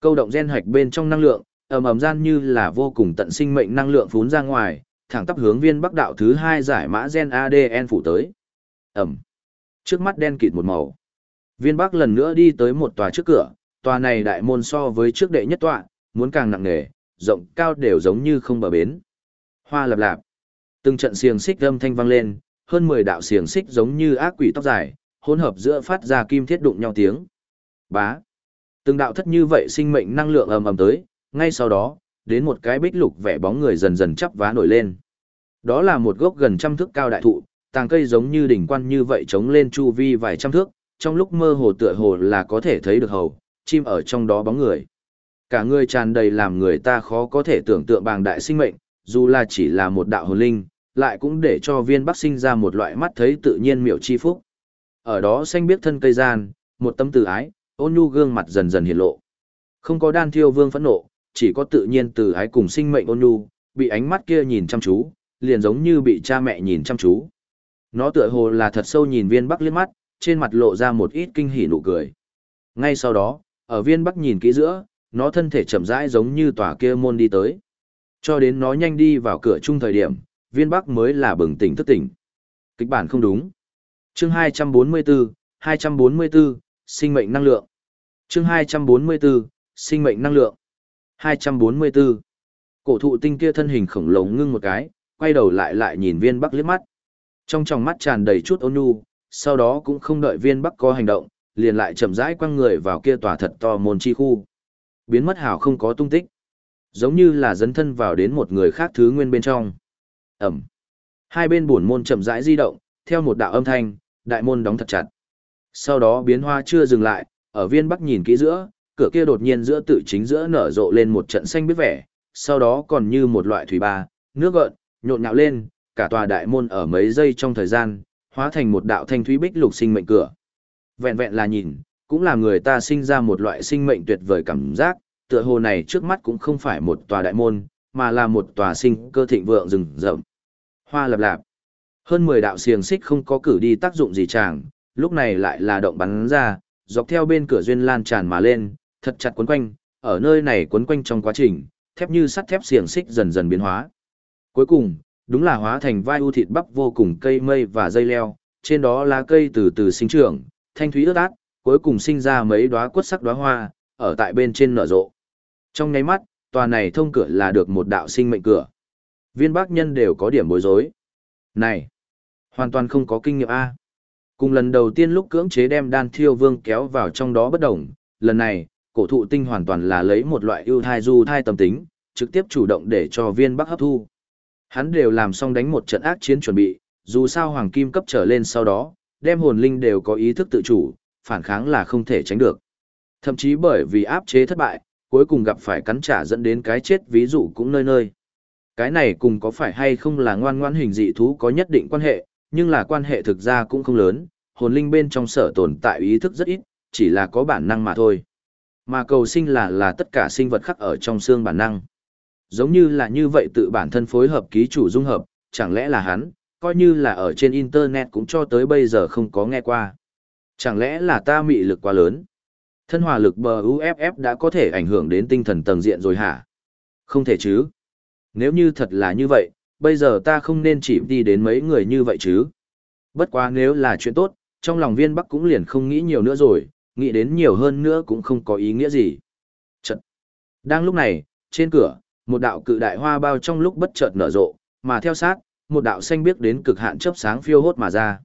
Câu động gen hoạch bên trong năng lượng, ầm ầm gian như là vô cùng tận sinh mệnh năng lượng phún ra ngoài, thẳng tắp hướng viên bắc đạo thứ hai giải mã gen ADN phủ tới. ầm. Trước mắt đen kịt một màu. Viên bắc lần nữa đi tới một tòa trước cửa, tòa này đại môn so với trước đệ nhất tọa, muốn càng nặng nề, rộng cao đều giống như không bờ bến. Hoa lập lạp. Từng trận xiềng xích âm thanh vang lên, hơn 10 đạo xiềng xích giống như ác quỷ tóc dài, hỗn hợp giữa phát ra kim thiết đụng nhau tiếng. Bá. Từng đạo thất như vậy sinh mệnh năng lượng ầm ầm tới, ngay sau đó, đến một cái bích lục vẻ bóng người dần dần chắp vá nổi lên. Đó là một gốc gần trăm thước cao đại thụ, tàng cây giống như đỉnh quan như vậy chống lên chu vi vài trăm thước, trong lúc mơ hồ tựa hồ là có thể thấy được hầu, chim ở trong đó bóng người. Cả người tràn đầy làm người ta khó có thể tưởng tượng bàng đại sinh mệnh, dù là chỉ là một đạo hồn linh, lại cũng để cho viên bắc sinh ra một loại mắt thấy tự nhiên miểu chi phúc. Ở đó xanh biết thân cây gian, một tâm từ ái, ôn nhu gương mặt dần dần hiện lộ. Không có đan thiêu vương phẫn nộ, chỉ có tự nhiên từ ái cùng sinh mệnh ôn nhu, bị ánh mắt kia nhìn chăm chú, liền giống như bị cha mẹ nhìn chăm chú. Nó tựa hồ là thật sâu nhìn viên bắc liếc mắt, trên mặt lộ ra một ít kinh hỉ nụ cười. Ngay sau đó, ở viên bắc nhìn kỹ giữa, nó thân thể chậm rãi giống như tòa kia môn đi tới. Cho đến nó nhanh đi vào cửa chung thời điểm, viên bắc mới là bừng tỉnh thức tỉnh. Kịch bản không đúng. Chương 244, 244, sinh mệnh năng lượng. Chương 244, sinh mệnh năng lượng. 244. Cổ thụ tinh kia thân hình khổng lồ ngưng một cái, quay đầu lại lại nhìn viên bắc liếc mắt. Trong tròng mắt tràn đầy chút ôn nhu, sau đó cũng không đợi viên bắc có hành động, liền lại chậm rãi quăng người vào kia tòa thật to môn chi khu. Biến mất hào không có tung tích. Giống như là dấn thân vào đến một người khác thứ nguyên bên trong. Ẩm. Hai bên buồn môn chậm rãi di động, theo một đạo âm thanh, đại môn đóng thật chặt. Sau đó biến hoa chưa dừng lại, ở viên bắc nhìn kỹ giữa, cửa kia đột nhiên giữa tự chính giữa nở rộ lên một trận xanh biết vẻ, sau đó còn như một loại thủy ba, nước gợn, nhộn nhạo lên, cả tòa đại môn ở mấy giây trong thời gian, hóa thành một đạo thanh thúy bích lục sinh mệnh cửa. Vẹn vẹn là nhìn, cũng làm người ta sinh ra một loại sinh mệnh tuyệt vời cảm giác, tựa hồ này trước mắt cũng không phải một tòa đại môn, mà là một tòa sinh cơ thịnh vượng rừng rậm. Hoa lập lạp. Hơn 10 đạo xiềng xích không có cử đi tác dụng gì chàng, lúc này lại là động bắn ra, dọc theo bên cửa duyên lan tràn mà lên, thật chặt quấn quanh, ở nơi này quấn quanh trong quá trình, thép như sắt thép xiềng xích dần dần biến hóa. Cuối cùng, đúng là hóa thành vai u thịt bắp vô cùng cây mây và dây leo, trên đó lá cây từ từ sinh trưởng, thanh thúy ướt át, cuối cùng sinh ra mấy đóa quất sắc đóa hoa, ở tại bên trên nở rộ. Trong nháy mắt, tòa này thông cửa là được một đạo sinh mệnh cửa. Viên bác nhân đều có điểm bối rối. Này, hoàn toàn không có kinh nghiệm A. Cùng lần đầu tiên lúc cưỡng chế đem đan thiêu vương kéo vào trong đó bất đồng, lần này, cổ thụ tinh hoàn toàn là lấy một loại ưu thai du thai tâm tính, trực tiếp chủ động để cho viên bắc hấp thu. Hắn đều làm xong đánh một trận ác chiến chuẩn bị, dù sao hoàng kim cấp trở lên sau đó, đem hồn linh đều có ý thức tự chủ, phản kháng là không thể tránh được. Thậm chí bởi vì áp chế thất bại, cuối cùng gặp phải cắn trả dẫn đến cái chết ví dụ cũng nơi nơi. Cái này cùng có phải hay không là ngoan ngoãn hình dị thú có nhất định quan hệ, nhưng là quan hệ thực ra cũng không lớn, hồn linh bên trong sở tồn tại ý thức rất ít, chỉ là có bản năng mà thôi. Mà cầu sinh là là tất cả sinh vật khắc ở trong xương bản năng. Giống như là như vậy tự bản thân phối hợp ký chủ dung hợp, chẳng lẽ là hắn, coi như là ở trên internet cũng cho tới bây giờ không có nghe qua. Chẳng lẽ là ta mị lực quá lớn? Thân hòa lực bờ UFF đã có thể ảnh hưởng đến tinh thần tầng diện rồi hả? Không thể chứ. Nếu như thật là như vậy, bây giờ ta không nên chỉ đi đến mấy người như vậy chứ. Bất quá nếu là chuyện tốt, trong lòng viên bắc cũng liền không nghĩ nhiều nữa rồi, nghĩ đến nhiều hơn nữa cũng không có ý nghĩa gì. Chật. Đang lúc này, trên cửa, một đạo cự đại hoa bao trong lúc bất chợt nở rộ, mà theo sát, một đạo xanh biếc đến cực hạn chớp sáng phiêu hốt mà ra.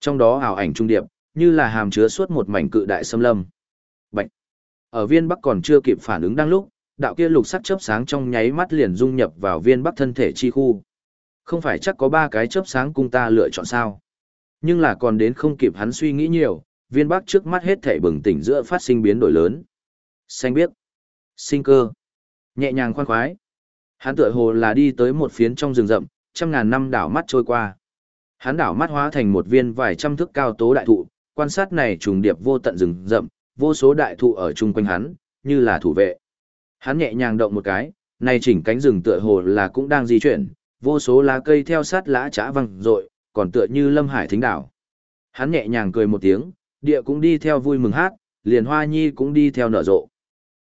Trong đó ảo ảnh trung điệp, như là hàm chứa suốt một mảnh cự đại xâm lâm. Bạch. Ở viên bắc còn chưa kịp phản ứng đang lúc, đạo kia lục sắc chớp sáng trong nháy mắt liền dung nhập vào viên bắc thân thể chi khu. Không phải chắc có ba cái chớp sáng cung ta lựa chọn sao? Nhưng là còn đến không kịp hắn suy nghĩ nhiều, viên bắc trước mắt hết thể bừng tỉnh giữa phát sinh biến đổi lớn. Xanh biếc, sinh cơ, nhẹ nhàng khoan khoái. Hắn tựa hồ là đi tới một phiến trong rừng rậm, trăm ngàn năm đảo mắt trôi qua. Hắn đảo mắt hóa thành một viên vài trăm thước cao tố đại thụ, quan sát này trùng điệp vô tận rừng rậm, vô số đại thụ ở chung quanh hắn, như là thủ vệ. Hắn nhẹ nhàng động một cái, này chỉnh cánh rừng tựa hồ là cũng đang di chuyển, vô số lá cây theo sát lá chã văng rội, còn tựa như lâm hải thính đảo. Hắn nhẹ nhàng cười một tiếng, địa cũng đi theo vui mừng hát, liền hoa nhi cũng đi theo nở rộ.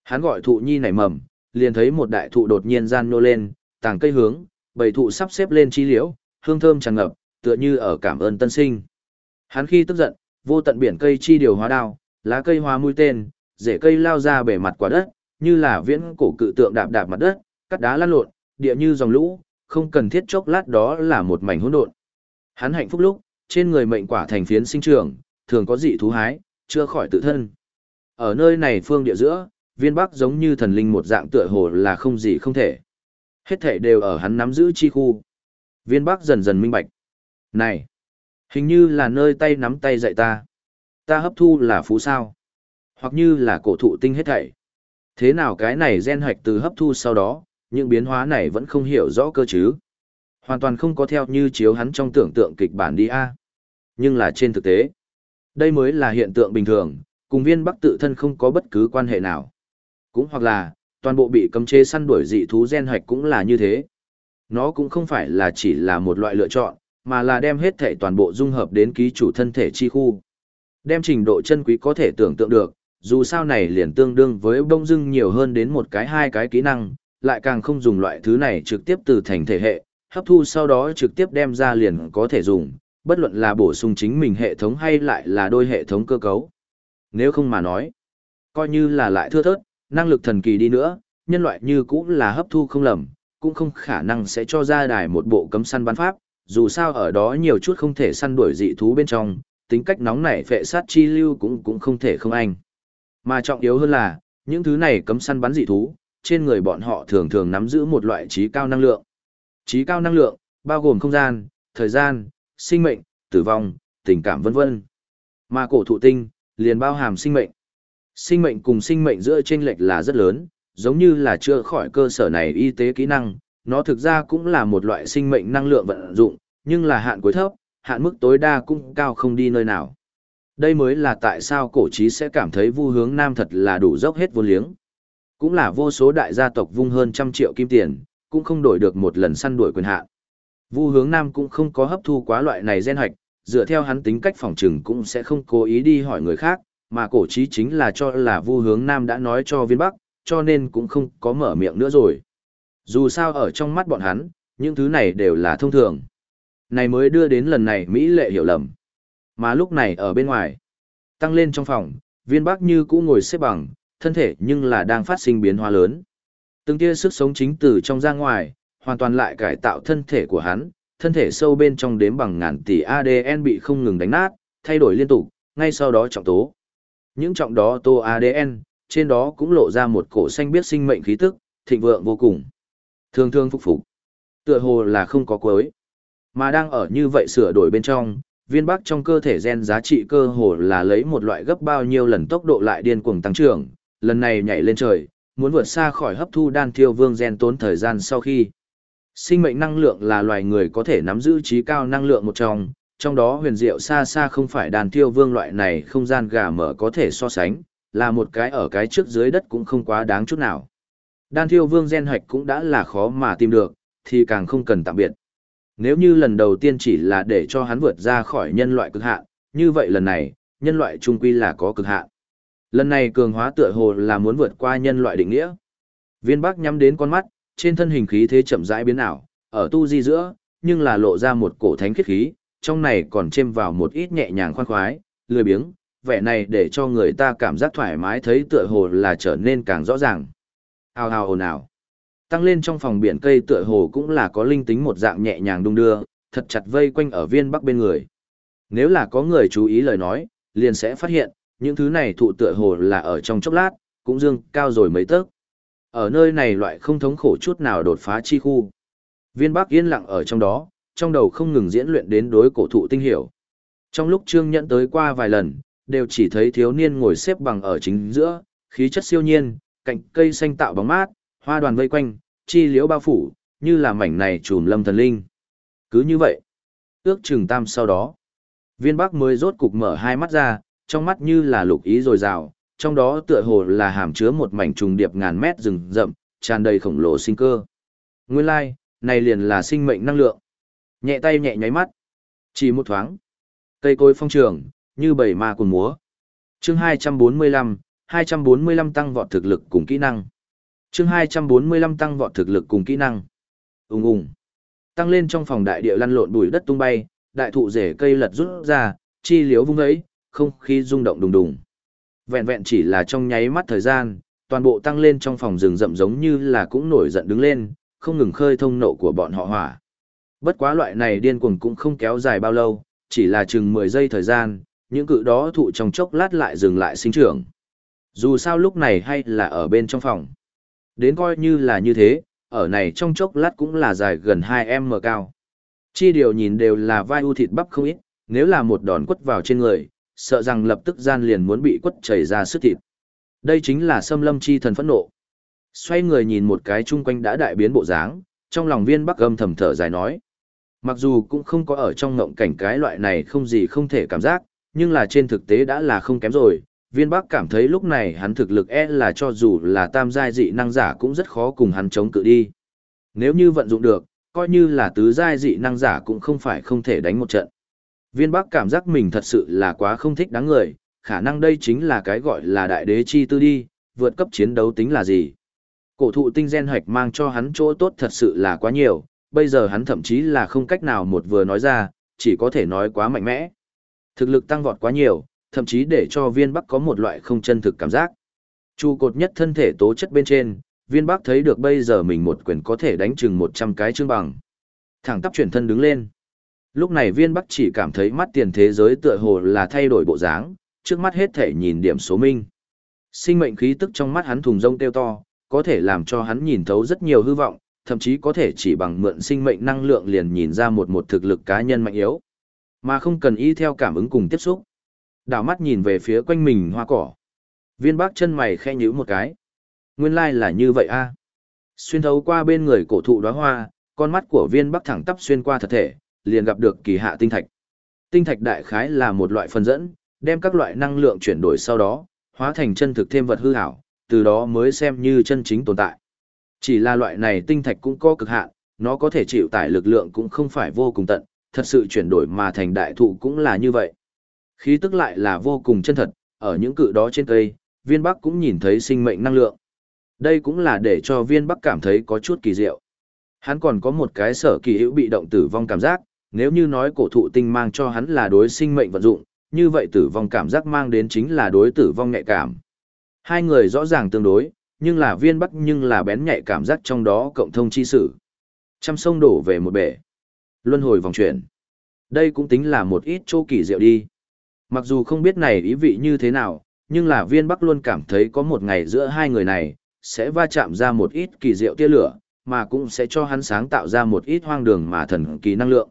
Hắn gọi thụ nhi nảy mầm, liền thấy một đại thụ đột nhiên gian nô lên, tàng cây hướng, bầy thụ sắp xếp lên chi liễu, hương thơm tràn ngập, tựa như ở cảm ơn tân sinh. Hắn khi tức giận, vô tận biển cây chi điều hóa đao, lá cây hóa mũi tên, rễ cây lao ra bề mặt quả đất, như là viễn cổ cự tượng đạp đạp mặt đất, cắt đá lăn lộn, địa như dòng lũ, không cần thiết chốc lát đó là một mảnh hỗn độn. Hắn hạnh phúc lúc, trên người mệnh quả thành phiến sinh trưởng, thường có dị thú hái, chưa khỏi tự thân. Ở nơi này phương địa giữa, viên bắc giống như thần linh một dạng tựa hồ là không gì không thể. Hết thể đều ở hắn nắm giữ chi khu. Viên bắc dần dần minh bạch. Này, hình như là nơi tay nắm tay dạy ta. Ta hấp thu là phú sao. Hoặc như là cổ thụ tinh hết thảy. Thế nào cái này gen hoạch từ hấp thu sau đó, những biến hóa này vẫn không hiểu rõ cơ chứ. Hoàn toàn không có theo như chiếu hắn trong tưởng tượng kịch bản đi a. Nhưng là trên thực tế, đây mới là hiện tượng bình thường, cùng viên bắc tự thân không có bất cứ quan hệ nào. Cũng hoặc là, toàn bộ bị cấm chế săn đuổi dị thú gen hoạch cũng là như thế. Nó cũng không phải là chỉ là một loại lựa chọn, mà là đem hết thể toàn bộ dung hợp đến ký chủ thân thể chi khu. Đem trình độ chân quý có thể tưởng tượng được, dù sao này liền tương đương với bông dưng nhiều hơn đến một cái hai cái kỹ năng, lại càng không dùng loại thứ này trực tiếp từ thành thể hệ, hấp thu sau đó trực tiếp đem ra liền có thể dùng, bất luận là bổ sung chính mình hệ thống hay lại là đôi hệ thống cơ cấu. Nếu không mà nói, coi như là lại thưa thớt, năng lực thần kỳ đi nữa, nhân loại như cũng là hấp thu không lầm, cũng không khả năng sẽ cho ra đài một bộ cấm săn bắn pháp, dù sao ở đó nhiều chút không thể săn đuổi dị thú bên trong, tính cách nóng nảy phệ sát chi lưu cũng cũng không thể không anh. Mà trọng yếu hơn là, những thứ này cấm săn bắn dị thú, trên người bọn họ thường thường nắm giữ một loại trí cao năng lượng. Trí cao năng lượng, bao gồm không gian, thời gian, sinh mệnh, tử vong, tình cảm vân vân. Mà cổ thụ tinh, liền bao hàm sinh mệnh. Sinh mệnh cùng sinh mệnh giữa chênh lệch là rất lớn, giống như là chưa khỏi cơ sở này y tế kỹ năng, nó thực ra cũng là một loại sinh mệnh năng lượng vận dụng, nhưng là hạn cuối thấp, hạn mức tối đa cũng cao không đi nơi nào. Đây mới là tại sao cổ trí sẽ cảm thấy vu hướng nam thật là đủ dốc hết vô liếng. Cũng là vô số đại gia tộc vung hơn trăm triệu kim tiền, cũng không đổi được một lần săn đuổi quyền hạn. Vu hướng nam cũng không có hấp thu quá loại này gen hạch, dựa theo hắn tính cách phòng trừng cũng sẽ không cố ý đi hỏi người khác, mà cổ trí chính là cho là vu hướng nam đã nói cho viên bắc, cho nên cũng không có mở miệng nữa rồi. Dù sao ở trong mắt bọn hắn, những thứ này đều là thông thường. Này mới đưa đến lần này Mỹ lệ hiểu lầm. Mà lúc này ở bên ngoài, tăng lên trong phòng, viên bắc như cũ ngồi xếp bằng, thân thể nhưng là đang phát sinh biến hóa lớn. Từng tia sức sống chính từ trong ra ngoài, hoàn toàn lại cải tạo thân thể của hắn, thân thể sâu bên trong đếm bằng ngàn tỷ ADN bị không ngừng đánh nát, thay đổi liên tục, ngay sau đó trọng tố. Những trọng đó tô ADN, trên đó cũng lộ ra một cổ xanh biết sinh mệnh khí tức, thịnh vượng vô cùng. Thương thương phục phục. Tựa hồ là không có cuối. Mà đang ở như vậy sửa đổi bên trong, viên bắc trong cơ thể gen giá trị cơ hồ là lấy một loại gấp bao nhiêu lần tốc độ lại điên cuồng tăng trưởng, lần này nhảy lên trời, muốn vượt xa khỏi hấp thu đan thiêu vương gen tốn thời gian sau khi. Sinh mệnh năng lượng là loài người có thể nắm giữ trí cao năng lượng một trong, trong đó huyền diệu xa xa không phải đàn thiêu vương loại này không gian gà mở có thể so sánh, là một cái ở cái trước dưới đất cũng không quá đáng chút nào. Đan thiêu vương gen hoạch cũng đã là khó mà tìm được, thì càng không cần tạm biệt. Nếu như lần đầu tiên chỉ là để cho hắn vượt ra khỏi nhân loại cực hạn, như vậy lần này, nhân loại trung quy là có cực hạn. Lần này cường hóa tựa hồ là muốn vượt qua nhân loại định nghĩa. Viên Bắc nhắm đến con mắt, trên thân hình khí thế chậm rãi biến ảo, ở tu di giữa, nhưng là lộ ra một cổ thánh khiết khí, trong này còn chêm vào một ít nhẹ nhàng khoan khoái, lười biếng, vẻ này để cho người ta cảm giác thoải mái thấy tựa hồ là trở nên càng rõ ràng. Hào hào ồn ào. Tăng lên trong phòng biển cây tựa hồ cũng là có linh tính một dạng nhẹ nhàng đung đưa, thật chặt vây quanh ở viên bắc bên người. Nếu là có người chú ý lời nói, liền sẽ phát hiện, những thứ này thụ tựa hồ là ở trong chốc lát, cũng dương cao rồi mấy tấc. Ở nơi này loại không thống khổ chút nào đột phá chi khu. Viên Bắc yên lặng ở trong đó, trong đầu không ngừng diễn luyện đến đối cổ thụ tinh hiểu. Trong lúc Trương Nhẫn tới qua vài lần, đều chỉ thấy thiếu niên ngồi xếp bằng ở chính giữa, khí chất siêu nhiên, cạnh cây xanh tạo bóng mát, hoa đoàn vây quanh, chi liễu bao phủ, như là mảnh này trùm lâm thần linh. Cứ như vậy, ước chừng tam sau đó, viên bắc mới rốt cục mở hai mắt ra, trong mắt như là lục ý rồi rào, trong đó tựa hồ là hàm chứa một mảnh trùng điệp ngàn mét rừng rậm, tràn đầy khổng lồ sinh cơ. Nguyên lai, like, này liền là sinh mệnh năng lượng. Nhẹ tay nhẹ nháy mắt, chỉ một thoáng, cây cối phong trường, như bầy ma cuồn múa. Chương 245, 245 tăng vọt thực lực cùng kỹ năng. Chương 245 tăng vọt thực lực cùng kỹ năng. Ùng ùng. Tăng lên trong phòng đại địa lăn lộn bụi đất tung bay, đại thụ rễ cây lật rút ra, chi liếu vung ấy, không khí rung động đùng đùng. Vẹn vẹn chỉ là trong nháy mắt thời gian, toàn bộ tăng lên trong phòng rừng rậm giống như là cũng nổi giận đứng lên, không ngừng khơi thông nộ của bọn họ hỏa. Bất quá loại này điên cuồng cũng không kéo dài bao lâu, chỉ là chừng 10 giây thời gian, những cự đó thụ trong chốc lát lại dừng lại sinh trưởng. Dù sao lúc này hay là ở bên trong phòng. Đến coi như là như thế, ở này trong chốc lát cũng là dài gần 2m cao. Chi điều nhìn đều là vai u thịt bắp không ít, nếu là một đòn quất vào trên người, sợ rằng lập tức gian liền muốn bị quất chảy ra sức thịt. Đây chính là xâm lâm chi thần phẫn nộ. Xoay người nhìn một cái chung quanh đã đại biến bộ dáng, trong lòng viên bắc âm thầm thở dài nói. Mặc dù cũng không có ở trong ngộng cảnh cái loại này không gì không thể cảm giác, nhưng là trên thực tế đã là không kém rồi. Viên Bắc cảm thấy lúc này hắn thực lực e là cho dù là tam giai dị năng giả cũng rất khó cùng hắn chống cự đi. Nếu như vận dụng được, coi như là tứ giai dị năng giả cũng không phải không thể đánh một trận. Viên Bắc cảm giác mình thật sự là quá không thích đáng người, khả năng đây chính là cái gọi là đại đế chi tư đi, vượt cấp chiến đấu tính là gì. Cổ thụ tinh gen hoạch mang cho hắn chỗ tốt thật sự là quá nhiều, bây giờ hắn thậm chí là không cách nào một vừa nói ra, chỉ có thể nói quá mạnh mẽ. Thực lực tăng vọt quá nhiều, thậm chí để cho viên bắc có một loại không chân thực cảm giác. Chu cột nhất thân thể tố chất bên trên, viên bắc thấy được bây giờ mình một quyền có thể đánh chừng 100 cái chương bằng. Thẳng tắp chuyển thân đứng lên. Lúc này viên bắc chỉ cảm thấy mắt tiền thế giới tựa hồ là thay đổi bộ dáng, trước mắt hết thể nhìn điểm số minh. Sinh mệnh khí tức trong mắt hắn thùng rông kêu to, có thể làm cho hắn nhìn thấu rất nhiều hư vọng, thậm chí có thể chỉ bằng mượn sinh mệnh năng lượng liền nhìn ra một một thực lực cá nhân mạnh yếu, mà không cần y theo cảm ứng cùng tiếp xúc. Đảo mắt nhìn về phía quanh mình hoa cỏ. Viên bác chân mày khe nhíu một cái. Nguyên lai là như vậy a. Xuyên thấu qua bên người cổ thụ đóa hoa, con mắt của viên bắc thẳng tắp xuyên qua thật thể, liền gặp được kỳ hạ tinh thạch. Tinh thạch đại khái là một loại phân dẫn, đem các loại năng lượng chuyển đổi sau đó, hóa thành chân thực thêm vật hư ảo, từ đó mới xem như chân chính tồn tại. Chỉ là loại này tinh thạch cũng có cực hạn, nó có thể chịu tải lực lượng cũng không phải vô cùng tận, thật sự chuyển đổi mà thành đại thụ cũng là như vậy. Khí tức lại là vô cùng chân thật, ở những cự đó trên cây, viên bắc cũng nhìn thấy sinh mệnh năng lượng. Đây cũng là để cho viên bắc cảm thấy có chút kỳ diệu. Hắn còn có một cái sở kỳ hữu bị động tử vong cảm giác, nếu như nói cổ thụ tinh mang cho hắn là đối sinh mệnh vận dụng, như vậy tử vong cảm giác mang đến chính là đối tử vong nhạy cảm. Hai người rõ ràng tương đối, nhưng là viên bắc nhưng là bén nhạy cảm giác trong đó cộng thông chi sử. Trăm sông đổ về một bể. Luân hồi vòng chuyển. Đây cũng tính là một ít chỗ kỳ diệu đi. Mặc dù không biết này ý vị như thế nào, nhưng là viên bắc luôn cảm thấy có một ngày giữa hai người này, sẽ va chạm ra một ít kỳ diệu tia lửa, mà cũng sẽ cho hắn sáng tạo ra một ít hoang đường mà thần kỳ năng lượng.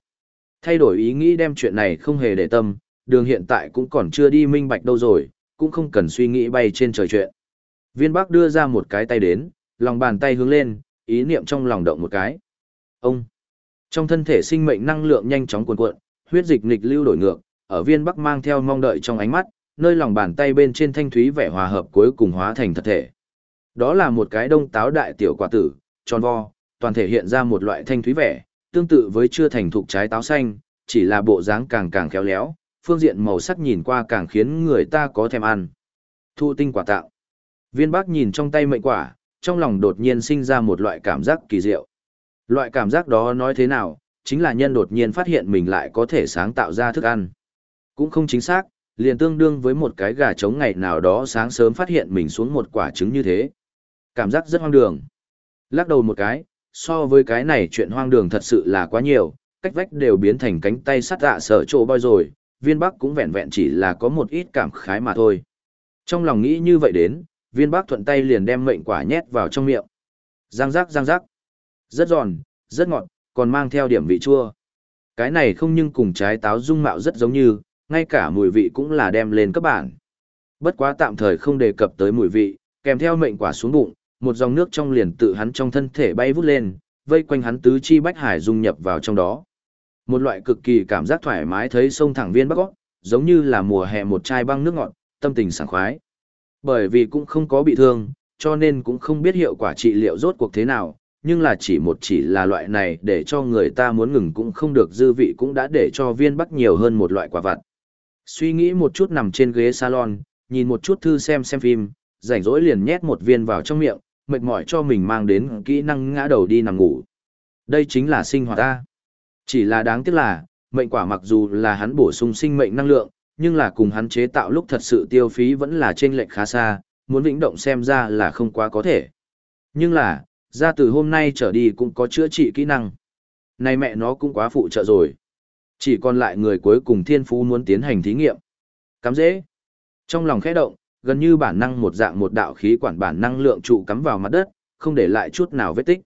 Thay đổi ý nghĩ đem chuyện này không hề để tâm, đường hiện tại cũng còn chưa đi minh bạch đâu rồi, cũng không cần suy nghĩ bay trên trời chuyện. Viên Bắc đưa ra một cái tay đến, lòng bàn tay hướng lên, ý niệm trong lòng động một cái. Ông! Trong thân thể sinh mệnh năng lượng nhanh chóng cuồn cuộn, huyết dịch nghịch lưu đổi ngược, ở viên Bắc mang theo mong đợi trong ánh mắt, nơi lòng bàn tay bên trên thanh thúy vẻ hòa hợp cuối cùng hóa thành thật thể. Đó là một cái đông táo đại tiểu quả tử, tròn vo, toàn thể hiện ra một loại thanh thúy vẻ, tương tự với chưa thành thục trái táo xanh, chỉ là bộ dáng càng càng khéo léo, phương diện màu sắc nhìn qua càng khiến người ta có thèm ăn. Thu tinh quả tạo. Viên bắc nhìn trong tay mệnh quả, trong lòng đột nhiên sinh ra một loại cảm giác kỳ diệu. Loại cảm giác đó nói thế nào, chính là nhân đột nhiên phát hiện mình lại có thể sáng tạo ra thức ăn. Cũng không chính xác, liền tương đương với một cái gà trống ngày nào đó sáng sớm phát hiện mình xuống một quả trứng như thế. Cảm giác rất hoang đường. Lắc đầu một cái, so với cái này chuyện hoang đường thật sự là quá nhiều, cách vách đều biến thành cánh tay sắt dạ sở chỗ boy rồi, viên bắc cũng vẹn vẹn chỉ là có một ít cảm khái mà thôi. Trong lòng nghĩ như vậy đến, viên bắc thuận tay liền đem mệnh quả nhét vào trong miệng. Giang rắc giang rắc. Rất giòn, rất ngọt, còn mang theo điểm vị chua. Cái này không nhưng cùng trái táo dung mạo rất giống như, ngay cả mùi vị cũng là đem lên các bản. Bất quá tạm thời không đề cập tới mùi vị, kèm theo mệnh quả xuống bụng, một dòng nước trong liền tự hắn trong thân thể bay vút lên, vây quanh hắn tứ chi bách hải dung nhập vào trong đó. Một loại cực kỳ cảm giác thoải mái thấy sông thẳng viên bắc gót, giống như là mùa hè một chai băng nước ngọt, tâm tình sảng khoái. Bởi vì cũng không có bị thương, cho nên cũng không biết hiệu quả trị liệu rốt cuộc thế nào, nhưng là chỉ một chỉ là loại này để cho người ta muốn ngừng cũng không được dư vị cũng đã để cho viên bắc nhiều hơn một loại quả vặt. Suy nghĩ một chút nằm trên ghế salon, nhìn một chút thư xem xem phim, rảnh rỗi liền nhét một viên vào trong miệng, mệt mỏi cho mình mang đến kỹ năng ngã đầu đi nằm ngủ. Đây chính là sinh hoạt ta. Chỉ là đáng tiếc là, mệnh quả mặc dù là hắn bổ sung sinh mệnh năng lượng, nhưng là cùng hắn chế tạo lúc thật sự tiêu phí vẫn là trên lệnh khá xa, muốn vĩnh động xem ra là không quá có thể. Nhưng là, ra từ hôm nay trở đi cũng có chữa trị kỹ năng. Này mẹ nó cũng quá phụ trợ rồi. Chỉ còn lại người cuối cùng thiên phú muốn tiến hành thí nghiệm. Cắm dễ. Trong lòng khẽ động, gần như bản năng một dạng một đạo khí quản bản năng lượng trụ cắm vào mặt đất, không để lại chút nào vết tích.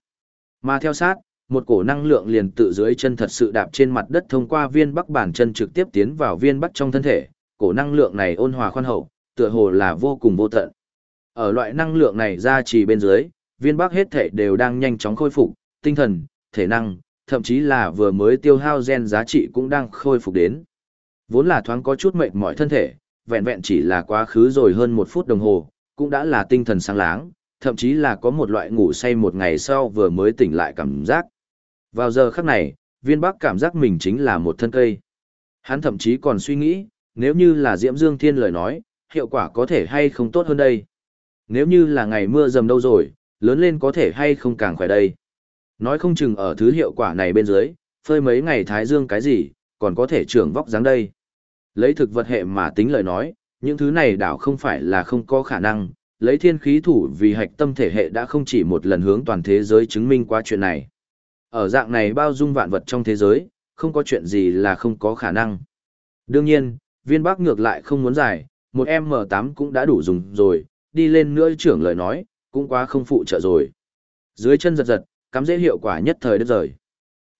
Mà theo sát, một cổ năng lượng liền tự dưới chân thật sự đạp trên mặt đất thông qua viên bắc bản chân trực tiếp tiến vào viên bắc trong thân thể, cổ năng lượng này ôn hòa khoan hậu, tựa hồ là vô cùng vô tận. Ở loại năng lượng này ra chỉ bên dưới, viên bắc hết thể đều đang nhanh chóng khôi phục, tinh thần, thể năng, thậm chí là vừa mới tiêu hao gen giá trị cũng đang khôi phục đến. Vốn là thoáng có chút mệt mỏi thân thể, vẹn vẹn chỉ là quá khứ rồi hơn một phút đồng hồ, cũng đã là tinh thần sáng láng, thậm chí là có một loại ngủ say một ngày sau vừa mới tỉnh lại cảm giác. Vào giờ khắc này, viên bắc cảm giác mình chính là một thân cây. Hắn thậm chí còn suy nghĩ, nếu như là Diễm Dương Thiên lời nói, hiệu quả có thể hay không tốt hơn đây. Nếu như là ngày mưa dầm đâu rồi, lớn lên có thể hay không càng khỏe đây. Nói không chừng ở thứ hiệu quả này bên dưới, phơi mấy ngày thái dương cái gì, còn có thể trưởng vóc dáng đây. Lấy thực vật hệ mà tính lời nói, những thứ này đảo không phải là không có khả năng, lấy thiên khí thủ vì hạch tâm thể hệ đã không chỉ một lần hướng toàn thế giới chứng minh qua chuyện này. Ở dạng này bao dung vạn vật trong thế giới, không có chuyện gì là không có khả năng. Đương nhiên, viên bác ngược lại không muốn giải, một M8 cũng đã đủ dùng rồi, đi lên nữa trưởng lời nói, cũng quá không phụ trợ rồi. Dưới chân giật giật, cắm dễ hiệu quả nhất thời đất rời.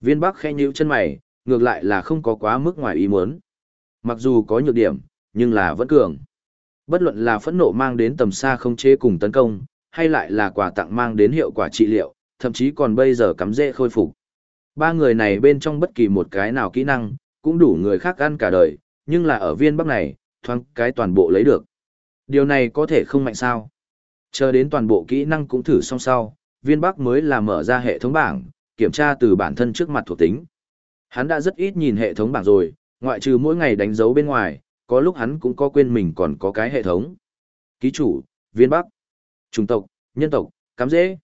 Viên Bắc khẽ nhíu chân mày, ngược lại là không có quá mức ngoài ý muốn. Mặc dù có nhược điểm, nhưng là vẫn cường. Bất luận là phẫn nộ mang đến tầm xa không chế cùng tấn công, hay lại là quà tặng mang đến hiệu quả trị liệu, thậm chí còn bây giờ cắm dễ khôi phục. Ba người này bên trong bất kỳ một cái nào kỹ năng, cũng đủ người khác ăn cả đời, nhưng là ở viên bắc này, thoáng cái toàn bộ lấy được. Điều này có thể không mạnh sao. Chờ đến toàn bộ kỹ năng cũng thử xong sau, viên bắc mới là mở ra hệ thống bảng, kiểm tra từ bản thân trước mặt thuộc tính. Hắn đã rất ít nhìn hệ thống bảng rồi, ngoại trừ mỗi ngày đánh dấu bên ngoài, có lúc hắn cũng có quên mình còn có cái hệ thống. Ký chủ, viên bắc, Trung tộc, nhân tộc, cắm dễ,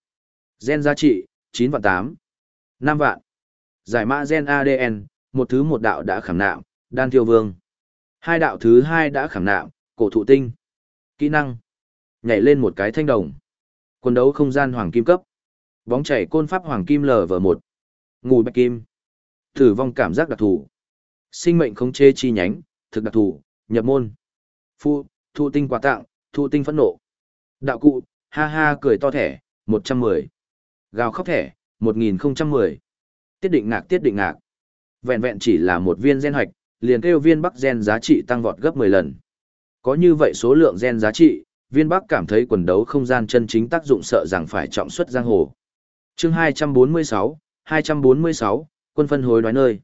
gen giá trị, 9 vạn 8, 5 vạn. Giải mã gen ADN, một thứ một đạo đã khảm nạm, đan tiêu vương. Hai đạo thứ hai đã khảm nạm, cổ thụ tinh. Kỹ năng. Nhảy lên một cái thanh đồng. Quân đấu không gian hoàng kim cấp. Bóng chảy côn pháp hoàng kim LV1. Ngủ bạch kim. Tử vong cảm giác đặc thù. Sinh mệnh không chê chi nhánh, thực đặc thù, nhập môn. Phu, thụ tinh quà tặng, thụ tinh phẫn nộ. Đạo cụ, ha ha cười to thẻ, 110. Gào khóc thẻ, 1010. Tiết định ngạc tiết định ngạc. Vẹn vẹn chỉ là một viên gen hoạch, liền kêu viên bắc gen giá trị tăng vọt gấp 10 lần. Có như vậy số lượng gen giá trị, viên bắc cảm thấy quần đấu không gian chân chính tác dụng sợ rằng phải trọng suất giang hồ. Chương 246, 246, quân phân hối đoái nơi.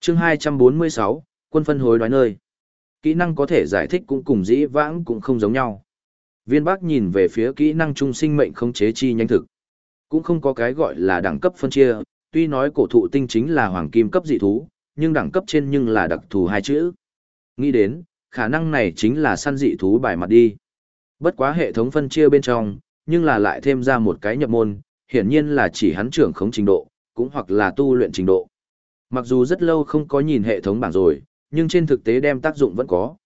Chương 246, quân phân hối đoái nơi. Kỹ năng có thể giải thích cũng cùng dĩ vãng cũng không giống nhau. Viên Bắc nhìn về phía kỹ năng trung sinh mệnh không chế chi nhanh thực. Cũng không có cái gọi là đẳng cấp phân chia, tuy nói cổ thụ tinh chính là hoàng kim cấp dị thú, nhưng đẳng cấp trên nhưng là đặc thù hai chữ. Nghĩ đến, khả năng này chính là săn dị thú bài mặt đi. Bất quá hệ thống phân chia bên trong, nhưng là lại thêm ra một cái nhập môn, hiển nhiên là chỉ hắn trưởng khống trình độ, cũng hoặc là tu luyện trình độ. Mặc dù rất lâu không có nhìn hệ thống bảng rồi, nhưng trên thực tế đem tác dụng vẫn có.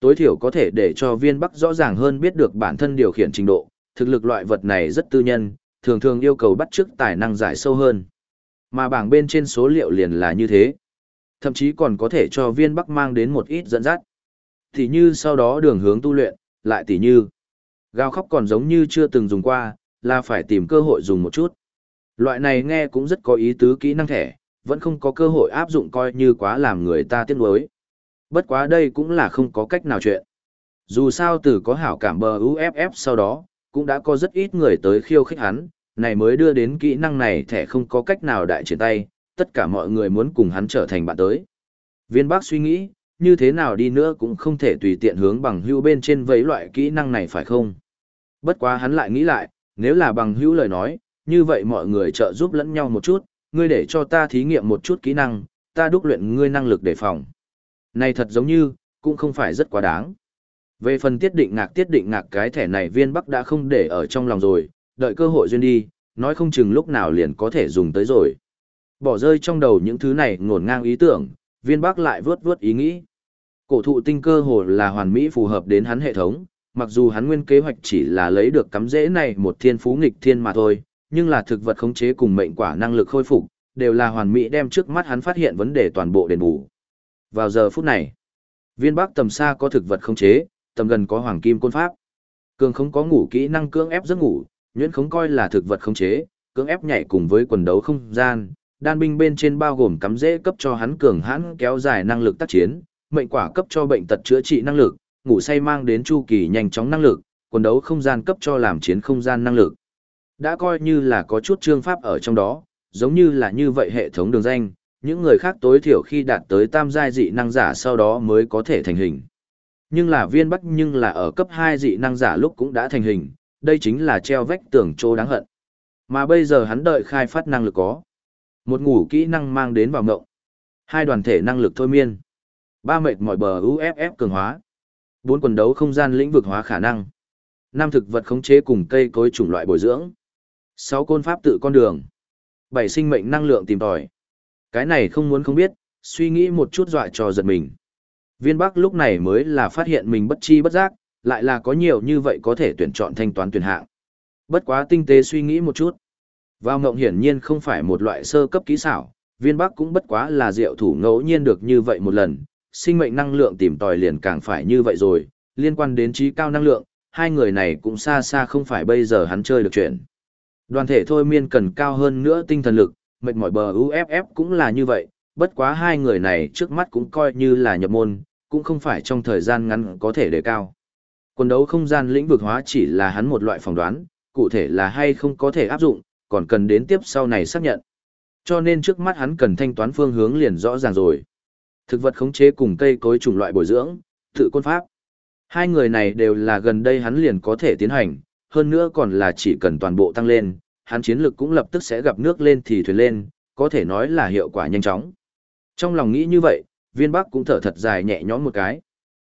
Tối thiểu có thể để cho viên bắc rõ ràng hơn biết được bản thân điều khiển trình độ, thực lực loại vật này rất tư nhân, thường thường yêu cầu bắt chước tài năng giải sâu hơn. Mà bảng bên trên số liệu liền là như thế. Thậm chí còn có thể cho viên bắc mang đến một ít dẫn dắt. Thì như sau đó đường hướng tu luyện, lại tỉ như. Gào khóc còn giống như chưa từng dùng qua, là phải tìm cơ hội dùng một chút. Loại này nghe cũng rất có ý tứ kỹ năng thẻ, vẫn không có cơ hội áp dụng coi như quá làm người ta tiếc nuối. Bất quá đây cũng là không có cách nào chuyện. Dù sao từ có hảo cảm bờ UFF sau đó, cũng đã có rất ít người tới khiêu khích hắn, này mới đưa đến kỹ năng này thẻ không có cách nào đại triển tay, tất cả mọi người muốn cùng hắn trở thành bạn tới. Viên bác suy nghĩ, như thế nào đi nữa cũng không thể tùy tiện hướng bằng hữu bên trên vấy loại kỹ năng này phải không? Bất quá hắn lại nghĩ lại, nếu là bằng hữu lời nói, như vậy mọi người trợ giúp lẫn nhau một chút, ngươi để cho ta thí nghiệm một chút kỹ năng, ta đúc luyện ngươi năng lực đề phòng. Này thật giống như, cũng không phải rất quá đáng. Về phần tiết định ngạc tiết định ngạc cái thẻ này viên bắc đã không để ở trong lòng rồi, đợi cơ hội duyên đi, nói không chừng lúc nào liền có thể dùng tới rồi. Bỏ rơi trong đầu những thứ này ngổn ngang ý tưởng, viên bắc lại vướt vướt ý nghĩ. Cổ thụ tinh cơ hồ là hoàn mỹ phù hợp đến hắn hệ thống, mặc dù hắn nguyên kế hoạch chỉ là lấy được cắm rễ này một thiên phú nghịch thiên mà thôi, nhưng là thực vật khống chế cùng mệnh quả năng lực khôi phục, đều là hoàn mỹ đem trước mắt hắn phát hiện vấn đề toàn bộ đền bù. Vào giờ phút này, viên bắc tầm xa có thực vật khống chế, tầm gần có hoàng kim côn pháp. Cường không có ngủ kỹ năng cưỡng ép giấc ngủ, nhuyễn không coi là thực vật khống chế, cưỡng ép nhảy cùng với quần đấu không gian, đan binh bên trên bao gồm cắm rễ cấp cho hắn cường hãn kéo dài năng lực tác chiến, mệnh quả cấp cho bệnh tật chữa trị năng lực, ngủ say mang đến chu kỳ nhanh chóng năng lực, quần đấu không gian cấp cho làm chiến không gian năng lực. Đã coi như là có chút chương pháp ở trong đó, giống như là như vậy hệ thống đường danh, những người khác tối thiểu khi đạt tới tam giai dị năng giả sau đó mới có thể thành hình. Nhưng là viên bắc nhưng là ở cấp 2 dị năng giả lúc cũng đã thành hình, đây chính là treo vách tường trô đáng hận. Mà bây giờ hắn đợi khai phát năng lực có. Một ngủ kỹ năng mang đến vào ngộng. Hai đoàn thể năng lực thôi miên. Ba mệt mỏi bờ UFF cường hóa. Bốn quần đấu không gian lĩnh vực hóa khả năng. Năm thực vật khống chế cùng cây cối chủng loại bồi dưỡng. Sáu côn pháp tự con đường. Bảy sinh mệnh năng lượng tìm tòi. Cái này không muốn không biết, suy nghĩ một chút dọa cho giật mình. Viên Bắc lúc này mới là phát hiện mình bất chi bất giác, lại là có nhiều như vậy có thể tuyển chọn thanh toán tuyển hạng. Bất quá tinh tế suy nghĩ một chút. Vào ngộng hiển nhiên không phải một loại sơ cấp kỹ xảo, viên bắc cũng bất quá là diệu thủ ngẫu nhiên được như vậy một lần, sinh mệnh năng lượng tìm tòi liền càng phải như vậy rồi, liên quan đến trí cao năng lượng, hai người này cũng xa xa không phải bây giờ hắn chơi được chuyện. Đoàn thể thôi miên cần cao hơn nữa tinh thần lực, mệt mỏi bờ UFF cũng là như vậy, bất quá hai người này trước mắt cũng coi như là nhập môn, cũng không phải trong thời gian ngắn có thể đề cao. Quần đấu không gian lĩnh vực hóa chỉ là hắn một loại phỏng đoán, cụ thể là hay không có thể áp dụng, còn cần đến tiếp sau này xác nhận. Cho nên trước mắt hắn cần thanh toán phương hướng liền rõ ràng rồi. Thực vật khống chế cùng cây cối chủng loại bồi dưỡng, tự côn pháp. Hai người này đều là gần đây hắn liền có thể tiến hành, hơn nữa còn là chỉ cần toàn bộ tăng lên, hắn chiến lực cũng lập tức sẽ gặp nước lên thì thuyền lên, có thể nói là hiệu quả nhanh chóng. Trong lòng nghĩ như vậy, viên bắc cũng thở thật dài nhẹ nhõm một cái.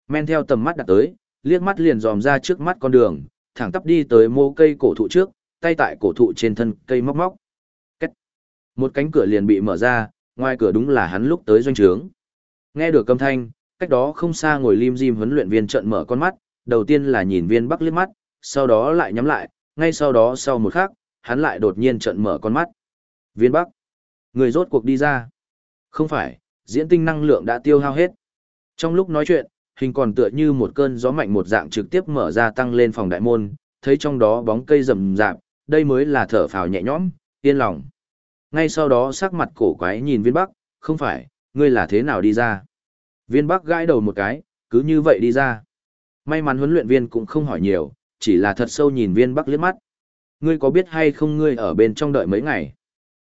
Men theo tầm mắt đặt tới, liếc mắt liền dòm ra trước mắt con đường, thẳng tắp đi tới mô cây cổ thụ trước, tay tại cổ thụ trên thân cây móc móc. Cách. Một cánh cửa liền bị mở ra, ngoài cửa đúng là hắn lúc tới doanh trướng. Nghe được âm thanh, cách đó không xa ngồi lim dim huấn luyện viên trận mở con mắt, đầu tiên là nhìn viên bắc liếc mắt, sau đó lại nhắm lại, ngay sau đó sau một khắc, hắn lại đột nhiên trận mở con mắt. Viên bắc, người rốt cuộc đi ra. Không phải, diễn tinh năng lượng đã tiêu hao hết. Trong lúc nói chuyện, hình còn tựa như một cơn gió mạnh một dạng trực tiếp mở ra tăng lên phòng đại môn, thấy trong đó bóng cây rầm rạp, đây mới là thở phào nhẹ nhõm, yên lòng. Ngay sau đó sắc mặt cổ quái nhìn viên bắc, không phải, ngươi là thế nào đi ra. Viên bắc gãi đầu một cái, cứ như vậy đi ra. May mắn huấn luyện viên cũng không hỏi nhiều, chỉ là thật sâu nhìn viên bắc liếc mắt. Ngươi có biết hay không ngươi ở bên trong đợi mấy ngày?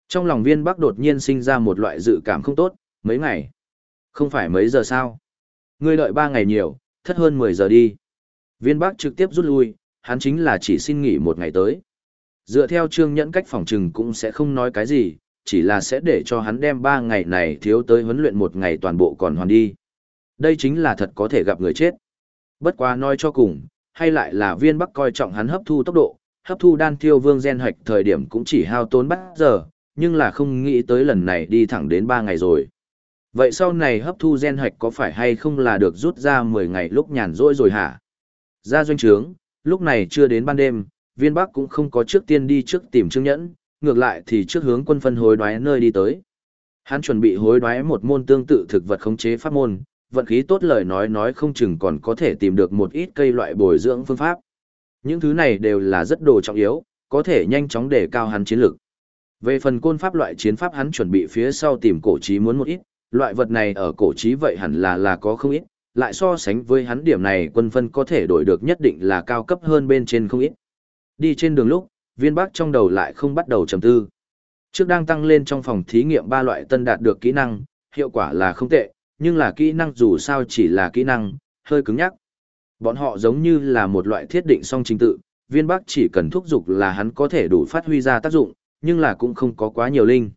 Trong lòng viên bắc đột nhiên sinh ra một loại dự cảm không tốt, mấy ngày? Không phải mấy giờ sao? Ngươi đợi ba ngày nhiều, thất hơn mười giờ đi. Viên Bắc trực tiếp rút lui, hắn chính là chỉ xin nghỉ một ngày tới. Dựa theo trương nhẫn cách phòng trừng cũng sẽ không nói cái gì, chỉ là sẽ để cho hắn đem ba ngày này thiếu tới huấn luyện một ngày toàn bộ còn hoàn đi. Đây chính là thật có thể gặp người chết. Bất quá nói cho cùng, hay lại là viên bắc coi trọng hắn hấp thu tốc độ, hấp thu đan tiêu vương gen hoạch thời điểm cũng chỉ hao tốn bắt giờ, nhưng là không nghĩ tới lần này đi thẳng đến ba ngày rồi. Vậy sau này hấp thu gen hạch có phải hay không là được rút ra 10 ngày lúc nhàn rỗi rồi hả? Ra doanh trướng, lúc này chưa đến ban đêm, viên bắc cũng không có trước tiên đi trước tìm Trương Nhẫn, ngược lại thì trước hướng quân phân hối đoái nơi đi tới. Hắn chuẩn bị hối đoái một môn tương tự thực vật khống chế pháp môn, vận khí tốt lời nói nói không chừng còn có thể tìm được một ít cây loại bồi dưỡng phương pháp. Những thứ này đều là rất đồ trọng yếu, có thể nhanh chóng để cao hắn chiến lực. Về phần côn pháp loại chiến pháp hắn chuẩn bị phía sau tìm cổ trí muốn một ít, loại vật này ở cổ trí vậy hẳn là là có không ít, lại so sánh với hắn điểm này quân phân có thể đổi được nhất định là cao cấp hơn bên trên không ít. Đi trên đường lúc, viên bác trong đầu lại không bắt đầu trầm tư. Trước đang tăng lên trong phòng thí nghiệm ba loại tân đạt được kỹ năng, hiệu quả là không tệ, nhưng là kỹ năng dù sao chỉ là kỹ năng, hơi cứng nhắc. Bọn họ giống như là một loại thiết định song trình tự, viên bác chỉ cần thúc giục là hắn có thể đủ phát huy ra tác dụng, nhưng là cũng không có quá nhiều linh.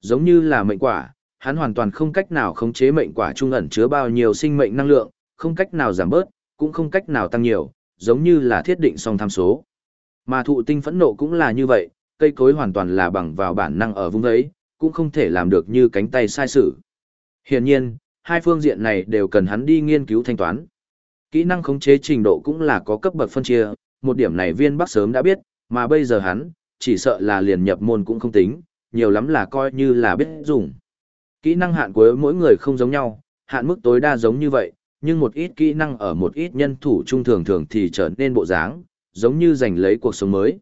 Giống như là mệnh quả, hắn hoàn toàn không cách nào khống chế mệnh quả trung ẩn chứa bao nhiêu sinh mệnh năng lượng, không cách nào giảm bớt, cũng không cách nào tăng nhiều, giống như là thiết định song tham số. Mà thụ tinh phẫn nộ cũng là như vậy, cây cối hoàn toàn là bằng vào bản năng ở vùng ấy, cũng không thể làm được như cánh tay sai sự. Hiển nhiên, hai phương diện này đều cần hắn đi nghiên cứu thanh toán. Kỹ năng khống chế trình độ cũng là có cấp bậc phân chia, một điểm này viên bắc sớm đã biết, mà bây giờ hắn, chỉ sợ là liền nhập môn cũng không tính, nhiều lắm là coi như là biết dùng. Kỹ năng hạn cuối mỗi người không giống nhau, hạn mức tối đa giống như vậy, nhưng một ít kỹ năng ở một ít nhân thủ trung thường thường thì trở nên bộ dáng, giống như giành lấy cuộc sống mới.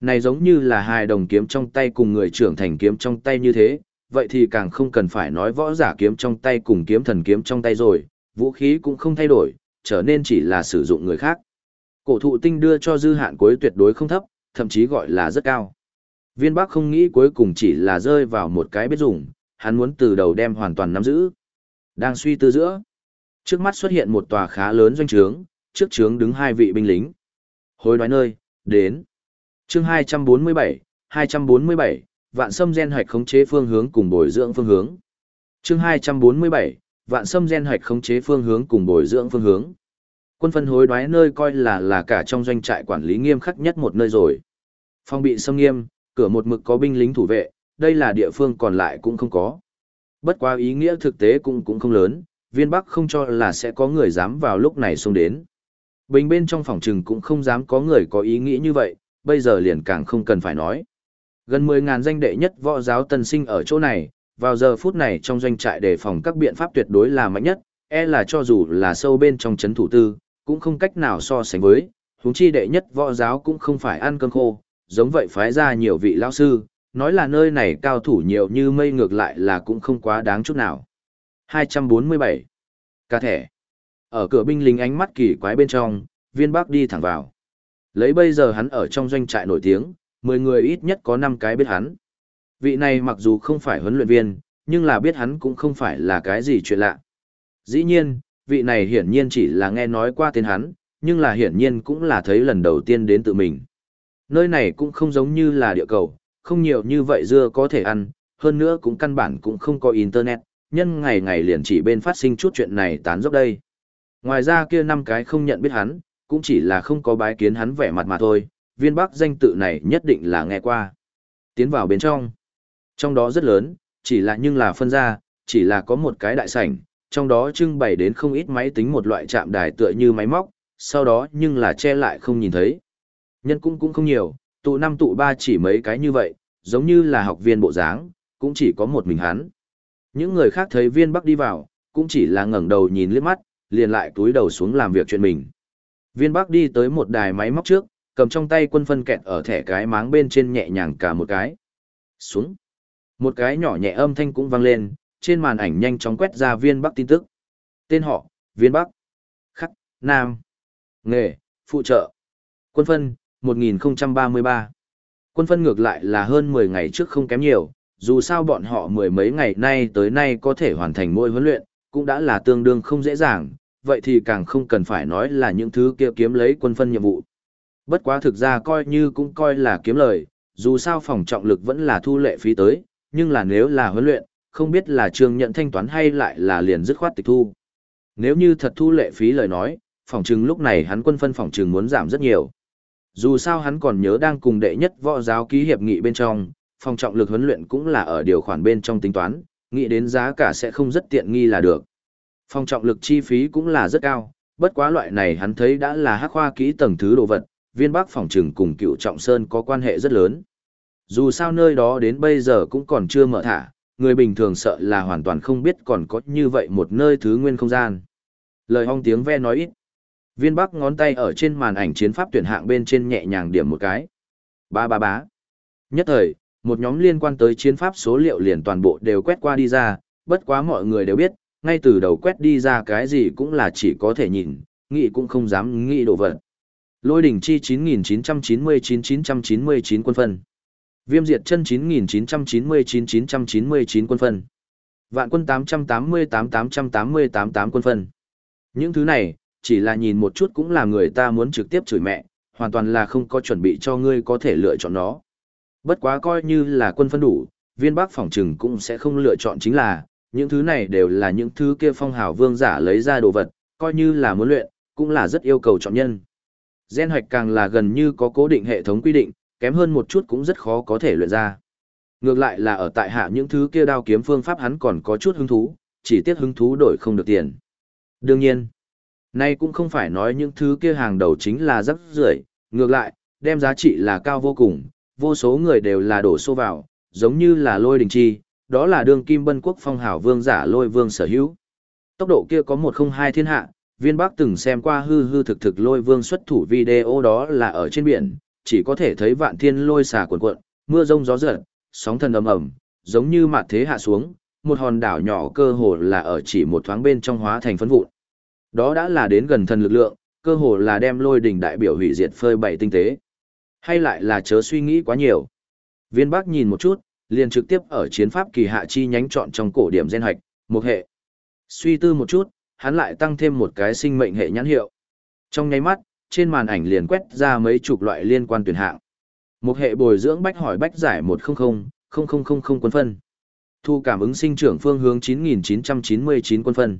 Này giống như là hai đồng kiếm trong tay cùng người trưởng thành kiếm trong tay như thế, vậy thì càng không cần phải nói võ giả kiếm trong tay cùng kiếm thần kiếm trong tay rồi, vũ khí cũng không thay đổi, trở nên chỉ là sử dụng người khác. Cổ thụ tinh đưa cho dư hạn cuối tuyệt đối không thấp, thậm chí gọi là rất cao. Viên Bắc không nghĩ cuối cùng chỉ là rơi vào một cái biết dùng, hắn muốn từ đầu đem hoàn toàn nắm giữ. Đang suy tư giữa, trước mắt xuất hiện một tòa khá lớn doanh trướng, trước trướng đứng hai vị binh lính. Hối đoái nơi, đến. chương 247, 247, vạn sâm gen hoạch khống chế phương hướng cùng bồi dưỡng phương hướng. chương 247, vạn sâm gen hoạch khống chế phương hướng cùng bồi dưỡng phương hướng. Quân phân hối đoái nơi coi là là cả trong doanh trại quản lý nghiêm khắc nhất một nơi rồi. Phong bị xâm nghiêm, cửa một mực có binh lính thủ vệ, đây là địa phương còn lại cũng không có. Bất quá ý nghĩa thực tế cũng cũng không lớn, viên bắc không cho là sẽ có người dám vào lúc này xông đến. Bình bên trong phòng trừng cũng không dám có người có ý nghĩ như vậy, bây giờ liền càng không cần phải nói. Gần 10.000 danh đệ nhất võ giáo tân sinh ở chỗ này, vào giờ phút này trong doanh trại đề phòng các biện pháp tuyệt đối là mạnh nhất, e là cho dù là sâu bên trong chấn thủ tư, cũng không cách nào so sánh với, huống chi đệ nhất võ giáo cũng không phải ăn cơm khô, giống vậy phái ra nhiều vị lão sư, nói là nơi này cao thủ nhiều như mây ngược lại là cũng không quá đáng chút nào. 247. Ca thẻ. Ở cửa binh lính ánh mắt kỳ quái bên trong, viên bác đi thẳng vào. Lấy bây giờ hắn ở trong doanh trại nổi tiếng, 10 người ít nhất có 5 cái biết hắn. Vị này mặc dù không phải huấn luyện viên, nhưng là biết hắn cũng không phải là cái gì chuyện lạ. Dĩ nhiên, vị này hiển nhiên chỉ là nghe nói qua tên hắn, nhưng là hiển nhiên cũng là thấy lần đầu tiên đến tự mình. Nơi này cũng không giống như là địa cầu, không nhiều như vậy dưa có thể ăn, hơn nữa cũng căn bản cũng không có internet, nhân ngày ngày liền chỉ bên phát sinh chút chuyện này tán dốc đây. Ngoài ra kia năm cái không nhận biết hắn, cũng chỉ là không có bái kiến hắn vẻ mặt mà thôi, viên bắc danh tự này nhất định là nghe qua. Tiến vào bên trong. Trong đó rất lớn, chỉ là nhưng là phân ra, chỉ là có một cái đại sảnh, trong đó trưng bày đến không ít máy tính một loại chạm đài tựa như máy móc, sau đó nhưng là che lại không nhìn thấy. Nhân cũng cũng không nhiều, tụ năm tụ ba chỉ mấy cái như vậy, giống như là học viên bộ dáng, cũng chỉ có một mình hắn. Những người khác thấy viên bắc đi vào, cũng chỉ là ngẩng đầu nhìn liếc mắt, liền lại túi đầu xuống làm việc chuyện mình. Viên bắc đi tới một đài máy móc trước, cầm trong tay quân phân kẹt ở thẻ cái máng bên trên nhẹ nhàng cả một cái. Xuống. Một cái nhỏ nhẹ âm thanh cũng vang lên, trên màn ảnh nhanh chóng quét ra viên bắc tin tức. Tên họ, viên bắc. Khắc, Nam. Nghề, phụ trợ. Quân phân, 1033. Quân phân ngược lại là hơn 10 ngày trước không kém nhiều, dù sao bọn họ mười mấy ngày nay tới nay có thể hoàn thành mỗi huấn luyện, cũng đã là tương đương không dễ dàng, vậy thì càng không cần phải nói là những thứ kia kiếm lấy quân phân nhiệm vụ. Bất quá thực ra coi như cũng coi là kiếm lời, dù sao phòng trọng lực vẫn là thu lệ phí tới, nhưng là nếu là huấn luyện, không biết là trường nhận thanh toán hay lại là liền dứt khoát tịch thu. Nếu như thật thu lệ phí lời nói, phòng trừng lúc này hắn quân phân phòng trừng muốn giảm rất nhiều. Dù sao hắn còn nhớ đang cùng đệ nhất võ giáo ký hiệp nghị bên trong, phòng trọng lực huấn luyện cũng là ở điều khoản bên trong tính toán, nghĩ đến giá cả sẽ không rất tiện nghi là được. phong trọng lực chi phí cũng là rất cao, bất quá loại này hắn thấy đã là hắc khoa kỹ tầng thứ đồ vật, viên bắc phòng trừng cùng cựu trọng sơn có quan hệ rất lớn. Dù sao nơi đó đến bây giờ cũng còn chưa mở thả, người bình thường sợ là hoàn toàn không biết còn có như vậy một nơi thứ nguyên không gian. Lời hong tiếng ve nói ít. Viên bắc ngón tay ở trên màn ảnh chiến pháp tuyển hạng bên trên nhẹ nhàng điểm một cái. Ba ba bá. Nhất thời, một nhóm liên quan tới chiến pháp số liệu liền toàn bộ đều quét qua đi ra, bất quá mọi người đều biết, ngay từ đầu quét đi ra cái gì cũng là chỉ có thể nhìn, nghĩ cũng không dám nghĩ đồ vật. Lôi đỉnh chi 9999-999 quân phân. Viêm diệt chân 9999-999 quân phân. Vạn quân 888-888 quân phân. Những thứ này, chỉ là nhìn một chút cũng là người ta muốn trực tiếp chửi mẹ, hoàn toàn là không có chuẩn bị cho ngươi có thể lựa chọn nó. Bất quá coi như là quân phân đủ, viên bác phỏng trừng cũng sẽ không lựa chọn chính là, những thứ này đều là những thứ kia phong hào vương giả lấy ra đồ vật, coi như là muốn luyện, cũng là rất yêu cầu chọn nhân. Gen hoạch càng là gần như có cố định hệ thống quy định, kém hơn một chút cũng rất khó có thể luyện ra. Ngược lại là ở tại hạ những thứ kia đao kiếm phương pháp hắn còn có chút hứng thú, chỉ tiếc hứng thú đổi không được tiền. Đương nhiên, nay cũng không phải nói những thứ kia hàng đầu chính là rất rưởi, ngược lại, đem giá trị là cao vô cùng, vô số người đều là đổ xô vào, giống như là lôi đình chi, đó là đương kim bân quốc phong hảo vương giả lôi vương sở hữu. Tốc độ kia có một không hai thiên hạ, viên bắc từng xem qua hư hư thực thực lôi vương xuất thủ video đó là ở trên biển, chỉ có thể thấy vạn thiên lôi xà cuộn cuộn, mưa rông gió giật, sóng thần ầm ầm, giống như mặt thế hạ xuống, một hòn đảo nhỏ cơ hồ là ở chỉ một thoáng bên trong hóa thành phấn vụn. Đó đã là đến gần thần lực lượng, cơ hồ là đem lôi đỉnh đại biểu hủy diệt phơi bày tinh tế. Hay lại là chớ suy nghĩ quá nhiều. Viên Bắc nhìn một chút, liền trực tiếp ở chiến pháp kỳ hạ chi nhánh chọn trong cổ điểm gen hạch, một hệ. Suy tư một chút, hắn lại tăng thêm một cái sinh mệnh hệ nhãn hiệu. Trong nháy mắt, trên màn ảnh liền quét ra mấy chục loại liên quan tuyển hạng. Một hệ bồi dưỡng bách hỏi bách giải 100, 0000 quân phân. Thu cảm ứng sinh trưởng phương hướng 9999 quân phân.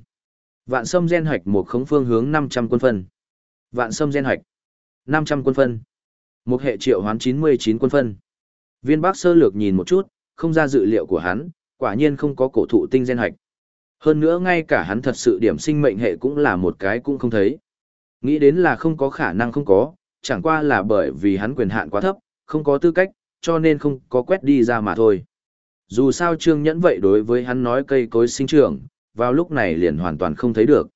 Vạn sâm gen hạch một khống phương hướng 500 quân phân. Vạn sâm gen hạch 500 quân phân. Một hệ triệu hoán 99 quân phân. Viên bác sơ lược nhìn một chút, không ra dự liệu của hắn, quả nhiên không có cổ thụ tinh gen hạch. Hơn nữa ngay cả hắn thật sự điểm sinh mệnh hệ cũng là một cái cũng không thấy. Nghĩ đến là không có khả năng không có, chẳng qua là bởi vì hắn quyền hạn quá thấp, không có tư cách, cho nên không có quét đi ra mà thôi. Dù sao Trương Nhẫn vậy đối với hắn nói cây cối sinh trưởng, vào lúc này liền hoàn toàn không thấy được.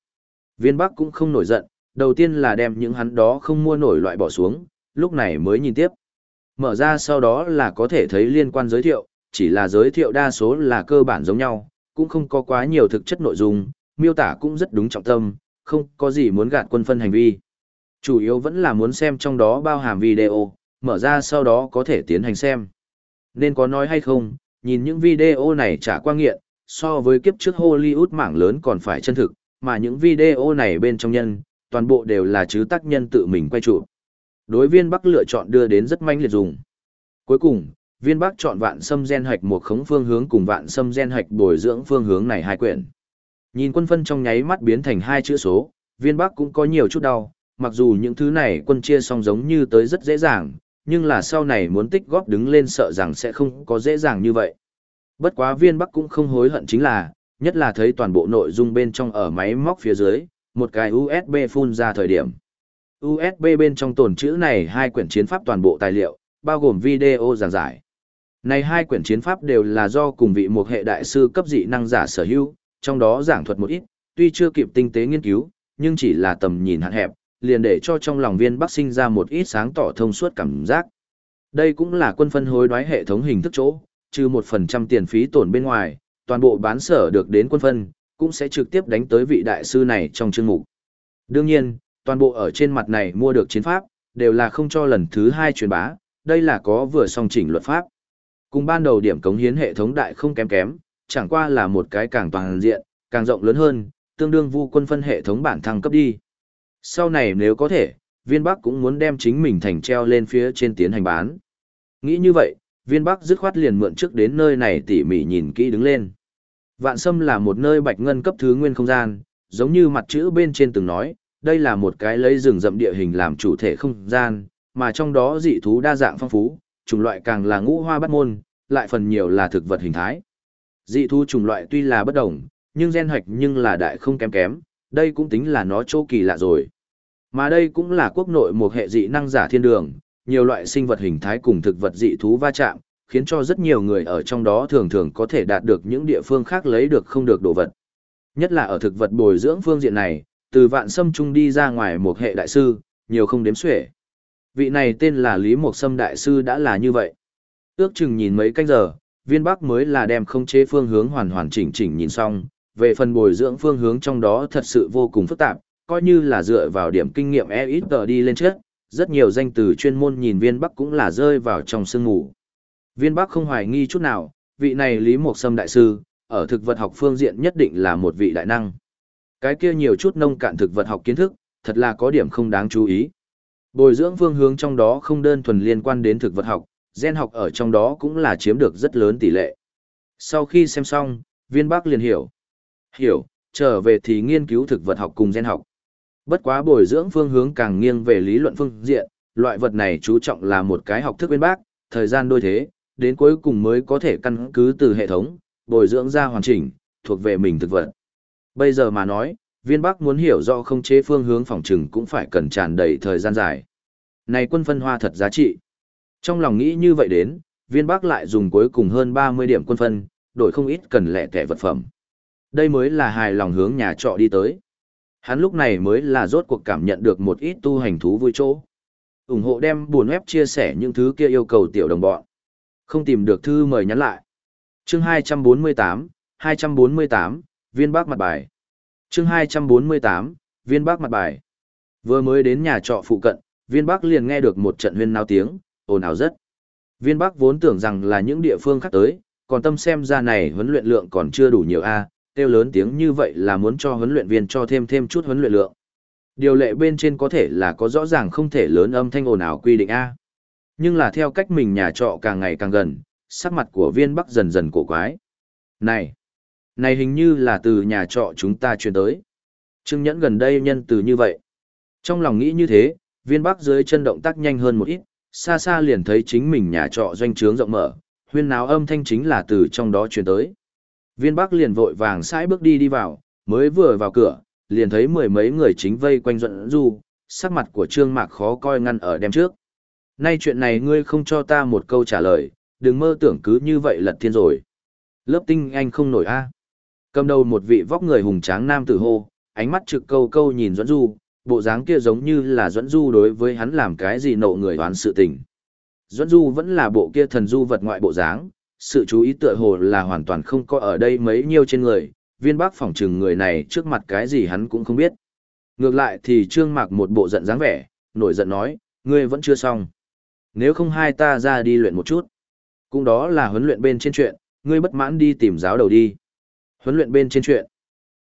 Viên Bắc cũng không nổi giận, đầu tiên là đem những hắn đó không mua nổi loại bỏ xuống, lúc này mới nhìn tiếp. Mở ra sau đó là có thể thấy liên quan giới thiệu, chỉ là giới thiệu đa số là cơ bản giống nhau, cũng không có quá nhiều thực chất nội dung, miêu tả cũng rất đúng trọng tâm, không có gì muốn gạt quân phân hành vi. Chủ yếu vẫn là muốn xem trong đó bao hàm video, mở ra sau đó có thể tiến hành xem. Nên có nói hay không, nhìn những video này trả qua nghiện, so với kiếp trước Hollywood mảng lớn còn phải chân thực, mà những video này bên trong nhân, toàn bộ đều là chứ tác nhân tự mình quay trụ. Đối viên Bắc lựa chọn đưa đến rất manh liệt dùng. Cuối cùng, viên Bắc chọn vạn sâm gen hạch một khống phương hướng cùng vạn sâm gen hạch bồi dưỡng phương hướng này hai quyển. Nhìn quân phân trong nháy mắt biến thành hai chữ số, viên Bắc cũng có nhiều chút đau, mặc dù những thứ này quân chia xong giống như tới rất dễ dàng, nhưng là sau này muốn tích góp đứng lên sợ rằng sẽ không có dễ dàng như vậy. Bất quá viên Bắc cũng không hối hận chính là, nhất là thấy toàn bộ nội dung bên trong ở máy móc phía dưới, một cái USB phun ra thời điểm. USB bên trong tồn chữ này hai quyển chiến pháp toàn bộ tài liệu, bao gồm video giảng giải. Này hai quyển chiến pháp đều là do cùng vị một hệ đại sư cấp dị năng giả sở hữu, trong đó giảng thuật một ít, tuy chưa kịp tinh tế nghiên cứu, nhưng chỉ là tầm nhìn hạn hẹp, liền để cho trong lòng viên bắc sinh ra một ít sáng tỏ thông suốt cảm giác. Đây cũng là quân phân hối đoái hệ thống hình thức chỗ, trừ một phần trăm tiền phí tổn bên ngoài, toàn bộ bán sở được đến quân phân, cũng sẽ trực tiếp đánh tới vị đại sư này trong chương mục. Đương nhiên, toàn bộ ở trên mặt này mua được chiến pháp, đều là không cho lần thứ hai truyền bá, đây là có vừa song chỉnh luật pháp. Cùng ban đầu điểm cống hiến hệ thống đại không kém kém, chẳng qua là một cái càng toàn diện, càng rộng lớn hơn, tương đương vu quân phân hệ thống bản thăng cấp đi. Sau này nếu có thể, viên bắc cũng muốn đem chính mình thành treo lên phía trên tiến hành bán. Nghĩ như vậy, viên bắc dứt khoát liền mượn trước đến nơi này tỉ mỉ nhìn kỹ đứng lên. Vạn Sâm là một nơi bạch ngân cấp thứ nguyên không gian, giống như mặt chữ bên trên từng nói, đây là một cái lấy rừng rậm địa hình làm chủ thể không gian, mà trong đó dị thú đa dạng phong phú, chủng loại càng là ngũ hoa bắt môn, lại phần nhiều là thực vật hình thái. Dị thú chủng loại tuy là bất đồng, nhưng gen hoạch nhưng là đại không kém kém, đây cũng tính là nó chỗ kỳ lạ rồi. Mà đây cũng là quốc nội một hệ dị năng giả thiên đường, nhiều loại sinh vật hình thái cùng thực vật dị thú va chạm, khiến cho rất nhiều người ở trong đó thường thường có thể đạt được những địa phương khác lấy được không được đồ vật. Nhất là ở thực vật bồi dưỡng phương diện này, từ vạn sâm trung đi ra ngoài một hệ đại sư, nhiều không đếm xuể. Vị này tên là Lý Mộc Sâm đại sư đã là như vậy. Ước chừng nhìn mấy canh giờ, viên bắc mới là đem không chế phương hướng hoàn hoàn chỉnh chỉnh nhìn xong, về phần bồi dưỡng phương hướng trong đó thật sự vô cùng phức tạp, coi như là dựa vào điểm kinh nghiệm e ít tờ đi lên trước, rất nhiều danh từ chuyên môn nhìn viên bắc cũng là rơi vào trong sương ngủ. Viên bắc không hoài nghi chút nào, vị này Lý Mộc Sâm đại sư, ở thực vật học phương diện nhất định là một vị đại năng. Cái kia nhiều chút nông cạn thực vật học kiến thức, thật là có điểm không đáng chú ý. Bồi dưỡng phương hướng trong đó không đơn thuần liên quan đến thực vật học, gen học ở trong đó cũng là chiếm được rất lớn tỷ lệ. Sau khi xem xong, viên bác liền hiểu. Hiểu, trở về thì nghiên cứu thực vật học cùng gen học. Bất quá bồi dưỡng phương hướng càng nghiêng về lý luận phương diện, loại vật này chú trọng là một cái học thức bên bác, thời gian đôi thế, đến cuối cùng mới có thể căn cứ từ hệ thống, bồi dưỡng ra hoàn chỉnh, thuộc về mình thực vật. Bây giờ mà nói, viên bắc muốn hiểu rõ không chế phương hướng phòng trừng cũng phải cần tràn đầy thời gian dài. Này quân phân hoa thật giá trị. Trong lòng nghĩ như vậy đến, viên bắc lại dùng cuối cùng hơn 30 điểm quân phân, đổi không ít cần lẻ tẻ vật phẩm. Đây mới là hài lòng hướng nhà trọ đi tới. Hắn lúc này mới là rốt cuộc cảm nhận được một ít tu hành thú vui chỗ. ủng hộ đem buồn web chia sẻ những thứ kia yêu cầu tiểu đồng bọn. Không tìm được thư mời nhắn lại. Chương 248, 248, viên bác mặt bài. Chương 248, viên bác mặt bài. Vừa mới đến nhà trọ phụ cận, viên bác liền nghe được một trận huyên náo tiếng, ồn ào rất. Viên bác vốn tưởng rằng là những địa phương khác tới, còn tâm xem ra này huấn luyện lượng còn chưa đủ nhiều a, à, kêu lớn tiếng như vậy là muốn cho huấn luyện viên cho thêm thêm chút huấn luyện lượng. Điều lệ bên trên có thể là có rõ ràng không thể lớn âm thanh ồn ào quy định a. Nhưng là theo cách mình nhà trọ càng ngày càng gần, sắc mặt của viên bắc dần dần cổ quái. Này, này hình như là từ nhà trọ chúng ta truyền tới. Trương Nhẫn gần đây nhân từ như vậy. Trong lòng nghĩ như thế, viên bắc dưới chân động tác nhanh hơn một ít, xa xa liền thấy chính mình nhà trọ doanh trướng rộng mở, huyên náo âm thanh chính là từ trong đó truyền tới. Viên bắc liền vội vàng sải bước đi đi vào, mới vừa vào cửa, liền thấy mười mấy người chính vây quanh dẫn du, sắc mặt của Trương Mạc khó coi ngăn ở đem trước. Nay chuyện này ngươi không cho ta một câu trả lời, đừng mơ tưởng cứ như vậy lật thiên rồi. Lớp tinh anh không nổi a. Cầm đầu một vị vóc người hùng tráng nam tử hô, ánh mắt trực câu câu nhìn Duẫn Du, bộ dáng kia giống như là Duẫn Du đối với hắn làm cái gì nộ người đoán sự tình. Duẫn Du vẫn là bộ kia thần du vật ngoại bộ dáng, sự chú ý tựa hồ là hoàn toàn không có ở đây mấy nhiêu trên người, viên bác phỏng trừng người này trước mặt cái gì hắn cũng không biết. Ngược lại thì Trương Mạc một bộ giận dáng vẻ, nổi giận nói, ngươi vẫn chưa xong. Nếu không hai ta ra đi luyện một chút. Cũng đó là huấn luyện bên trên chuyện, ngươi bất mãn đi tìm giáo đầu đi. Huấn luyện bên trên chuyện.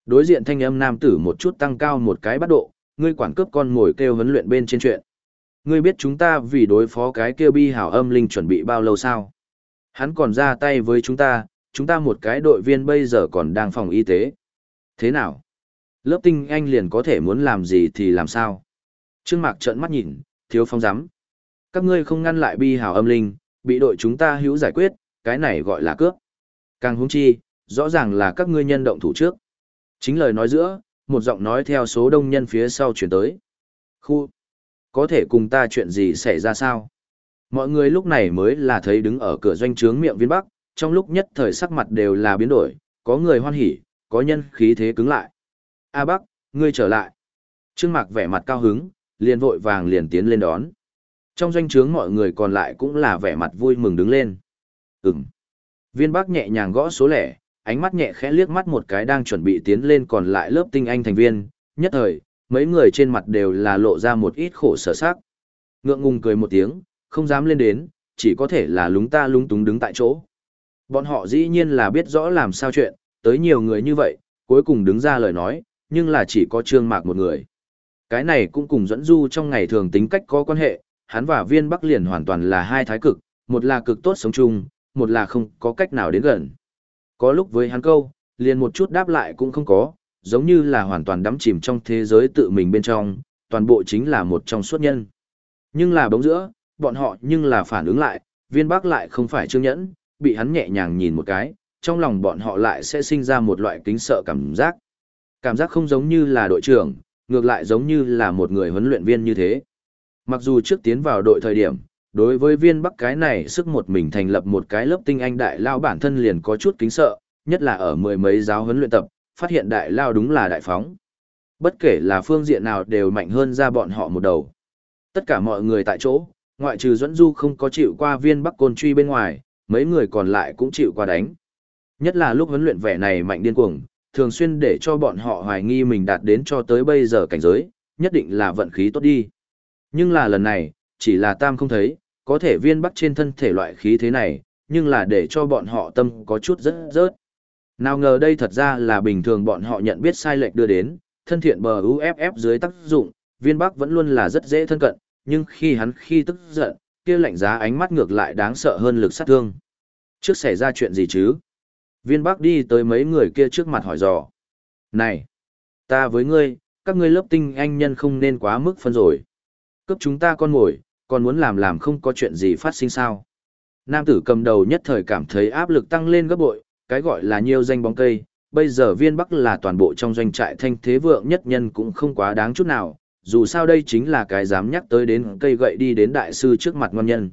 Đối diện thanh âm nam tử một chút tăng cao một cái bắt độ, ngươi quản cướp con ngồi kêu huấn luyện bên trên chuyện. Ngươi biết chúng ta vì đối phó cái kêu bi hảo âm linh chuẩn bị bao lâu sao? Hắn còn ra tay với chúng ta, chúng ta một cái đội viên bây giờ còn đang phòng y tế. Thế nào? Lớp tinh anh liền có thể muốn làm gì thì làm sao? Trương Mạc trợn mắt nhìn, thiếu phong giám. Các ngươi không ngăn lại bi hảo âm linh, bị đội chúng ta hữu giải quyết, cái này gọi là cướp. Càng húng chi, rõ ràng là các ngươi nhân động thủ trước. Chính lời nói giữa, một giọng nói theo số đông nhân phía sau chuyển tới. Khu, có thể cùng ta chuyện gì xảy ra sao? Mọi người lúc này mới là thấy đứng ở cửa doanh trướng miệng viên bắc, trong lúc nhất thời sắc mặt đều là biến đổi, có người hoan hỉ, có nhân khí thế cứng lại. A Bắc, ngươi trở lại. Trương Mạc vẻ mặt cao hứng, liền vội vàng liền tiến lên đón. Trong doanh trướng mọi người còn lại cũng là vẻ mặt vui mừng đứng lên. Ừm. Viên Bắc nhẹ nhàng gõ số lẻ, ánh mắt nhẹ khẽ liếc mắt một cái đang chuẩn bị tiến lên còn lại lớp tinh anh thành viên, nhất thời, mấy người trên mặt đều là lộ ra một ít khổ sở sắc. Ngượng ngùng cười một tiếng, không dám lên đến, chỉ có thể là lúng ta lúng túng đứng tại chỗ. Bọn họ dĩ nhiên là biết rõ làm sao chuyện, tới nhiều người như vậy, cuối cùng đứng ra lời nói, nhưng là chỉ có Trương Mạc một người. Cái này cũng cùng dẫn du trong ngày thường tính cách có quan hệ, hắn và viên Bắc liền hoàn toàn là hai thái cực, một là cực tốt sống chung, một là không có cách nào đến gần. Có lúc với hắn câu, liền một chút đáp lại cũng không có, giống như là hoàn toàn đắm chìm trong thế giới tự mình bên trong, toàn bộ chính là một trong suốt nhân. Nhưng là bóng giữa, bọn họ nhưng là phản ứng lại, viên bác lại không phải trương nhẫn, bị hắn nhẹ nhàng nhìn một cái, trong lòng bọn họ lại sẽ sinh ra một loại kính sợ cảm giác. Cảm giác không giống như là đội trưởng, ngược lại giống như là một người huấn luyện viên như thế. Mặc dù trước tiến vào đội thời điểm, đối với viên bắc cái này sức một mình thành lập một cái lớp tinh anh đại lao bản thân liền có chút kính sợ, nhất là ở mười mấy giáo huấn luyện tập, phát hiện đại lao đúng là đại phóng. Bất kể là phương diện nào đều mạnh hơn ra bọn họ một đầu. Tất cả mọi người tại chỗ, ngoại trừ Duẫn Du không có chịu qua viên bắc côn truy bên ngoài, mấy người còn lại cũng chịu qua đánh. Nhất là lúc huấn luyện vẻ này mạnh điên cuồng, thường xuyên để cho bọn họ hoài nghi mình đạt đến cho tới bây giờ cảnh giới, nhất định là vận khí tốt đi. Nhưng là lần này, chỉ là tam không thấy, có thể viên bắc trên thân thể loại khí thế này, nhưng là để cho bọn họ tâm có chút rất rớt. Nào ngờ đây thật ra là bình thường bọn họ nhận biết sai lệch đưa đến, thân thiện bờ UFF dưới tác dụng, viên bắc vẫn luôn là rất dễ thân cận, nhưng khi hắn khi tức giận, kia lạnh giá ánh mắt ngược lại đáng sợ hơn lực sát thương. Trước xảy ra chuyện gì chứ? Viên bắc đi tới mấy người kia trước mặt hỏi dò. Này! Ta với ngươi, các ngươi lớp tinh anh nhân không nên quá mức phân rồi. Cấp chúng ta con mồi, còn muốn làm làm không có chuyện gì phát sinh sao. Nam tử cầm đầu nhất thời cảm thấy áp lực tăng lên gấp bội, cái gọi là nhiều danh bóng cây, bây giờ viên bắc là toàn bộ trong doanh trại thanh thế vượng nhất nhân cũng không quá đáng chút nào, dù sao đây chính là cái dám nhắc tới đến cây gậy đi đến đại sư trước mặt ngon nhân.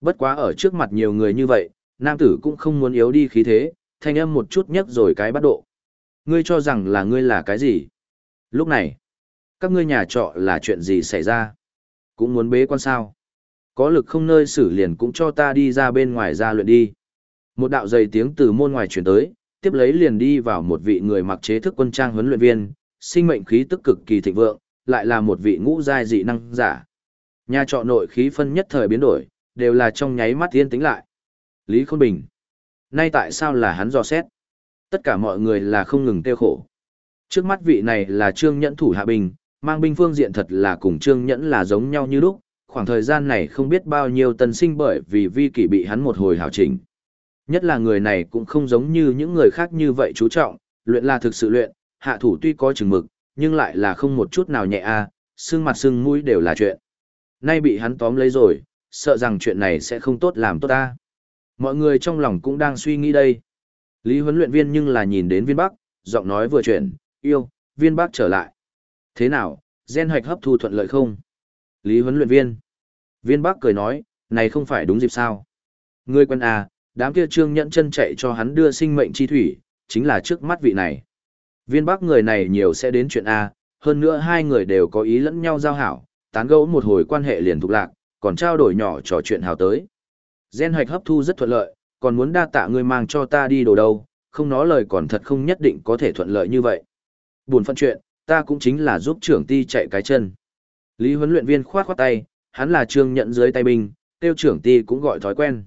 Bất quá ở trước mặt nhiều người như vậy, nam tử cũng không muốn yếu đi khí thế, thanh âm một chút nhấc rồi cái bắt độ. Ngươi cho rằng là ngươi là cái gì? Lúc này, các ngươi nhà trọ là chuyện gì xảy ra? Cũng muốn bế quan sao? Có lực không nơi xử liền cũng cho ta đi ra bên ngoài ra luyện đi. Một đạo dày tiếng từ môn ngoài truyền tới, tiếp lấy liền đi vào một vị người mặc chế thức quân trang huấn luyện viên, sinh mệnh khí tức cực kỳ thịnh vượng, lại là một vị ngũ giai dị năng giả. Nhà trọ nội khí phân nhất thời biến đổi, đều là trong nháy mắt yên tĩnh lại. Lý Khôn Bình. Nay tại sao là hắn dò xét? Tất cả mọi người là không ngừng tiêu khổ. Trước mắt vị này là Trương Nhẫn thủ hạ bình, mang binh phương diện thật là cùng Trương Nhẫn là giống nhau như lúc, khoảng thời gian này không biết bao nhiêu tân sinh bởi vì vi kỷ bị hắn một hồi hảo chỉnh. Nhất là người này cũng không giống như những người khác như vậy chú trọng, luyện là thực sự luyện, hạ thủ tuy có chừng mực, nhưng lại là không một chút nào nhẹ a, à, xương mặt xương mũi đều là chuyện. Nay bị hắn tóm lấy rồi, sợ rằng chuyện này sẽ không tốt làm tốt ta. Mọi người trong lòng cũng đang suy nghĩ đây. Lý huấn luyện viên nhưng là nhìn đến viên bắc, giọng nói vừa chuyển, yêu, viên bắc trở lại. Thế nào, gen hoạch hấp thu thuận lợi không? Lý huấn luyện viên. Viên bắc cười nói, này không phải đúng dịp sao. Ngươi quân à, đám kia trương nhẫn chân chạy cho hắn đưa sinh mệnh chi thủy, chính là trước mắt vị này. Viên bắc người này nhiều sẽ đến chuyện A, hơn nữa hai người đều có ý lẫn nhau giao hảo, tán gẫu một hồi quan hệ liền thuộc lạc, còn trao đổi nhỏ trò chuyện hào tới. Gen hoạch hấp thu rất thuận lợi, còn muốn đa tạ ngươi mang cho ta đi đồ đâu, không nói lời còn thật không nhất định có thể thuận lợi như vậy. Buồn phân chuyện, ta cũng chính là giúp trưởng ti chạy cái chân. Lý huấn luyện viên khoát khoát tay, hắn là trương nhận dưới tay binh, tiêu trưởng ti cũng gọi thói quen.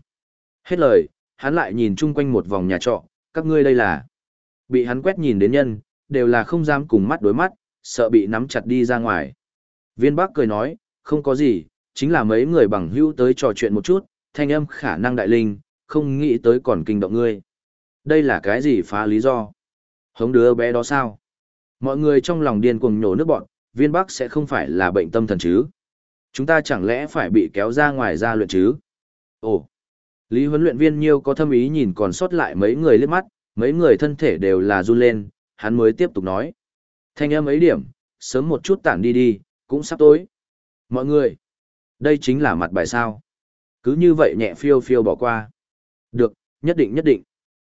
Hết lời, hắn lại nhìn chung quanh một vòng nhà trọ, các ngươi đây là. Bị hắn quét nhìn đến nhân, đều là không dám cùng mắt đối mắt, sợ bị nắm chặt đi ra ngoài. Viên Bắc cười nói, không có gì, chính là mấy người bằng hữu tới trò chuyện một chút, thanh âm khả năng đại linh, không nghĩ tới còn kinh động ngươi. Đây là cái gì phá lý do? Hống đứa bé đó sao? Mọi người trong lòng điên cuồng nhổ nước bọn, viên bắc sẽ không phải là bệnh tâm thần chứ? Chúng ta chẳng lẽ phải bị kéo ra ngoài ra luyện chứ? Ồ! Lý huấn luyện viên nhiêu có thâm ý nhìn còn sót lại mấy người liếc mắt, mấy người thân thể đều là run lên, hắn mới tiếp tục nói. Thanh âm ấy điểm, sớm một chút tản đi đi, cũng sắp tối. Mọi người, đây chính là mặt bài sao. Cứ như vậy nhẹ phiêu phiêu bỏ qua. Được, nhất định nhất định.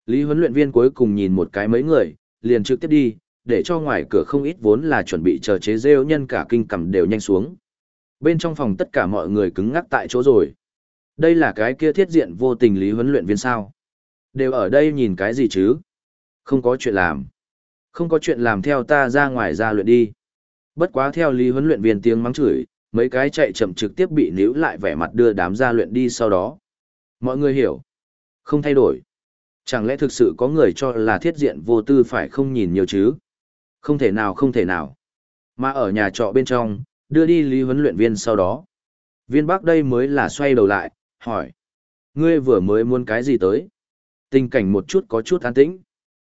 Lý huấn luyện viên cuối cùng nhìn một cái mấy người, liền trực tiếp đi, để cho ngoài cửa không ít vốn là chuẩn bị chờ chế rêu nhân cả kinh cầm đều nhanh xuống. Bên trong phòng tất cả mọi người cứng ngắc tại chỗ rồi. Đây là cái kia thiết diện vô tình lý huấn luyện viên sao. Đều ở đây nhìn cái gì chứ? Không có chuyện làm. Không có chuyện làm theo ta ra ngoài ra luyện đi. Bất quá theo lý huấn luyện viên tiếng mắng chửi, mấy cái chạy chậm trực tiếp bị níu lại vẻ mặt đưa đám ra luyện đi sau đó. Mọi người hiểu. Không thay đổi. Chẳng lẽ thực sự có người cho là thiết diện vô tư phải không nhìn nhiều chứ? Không thể nào không thể nào. Mà ở nhà trọ bên trong, đưa đi lý huấn luyện viên sau đó. Viên bác đây mới là xoay đầu lại, hỏi. Ngươi vừa mới muốn cái gì tới? Tình cảnh một chút có chút an tĩnh.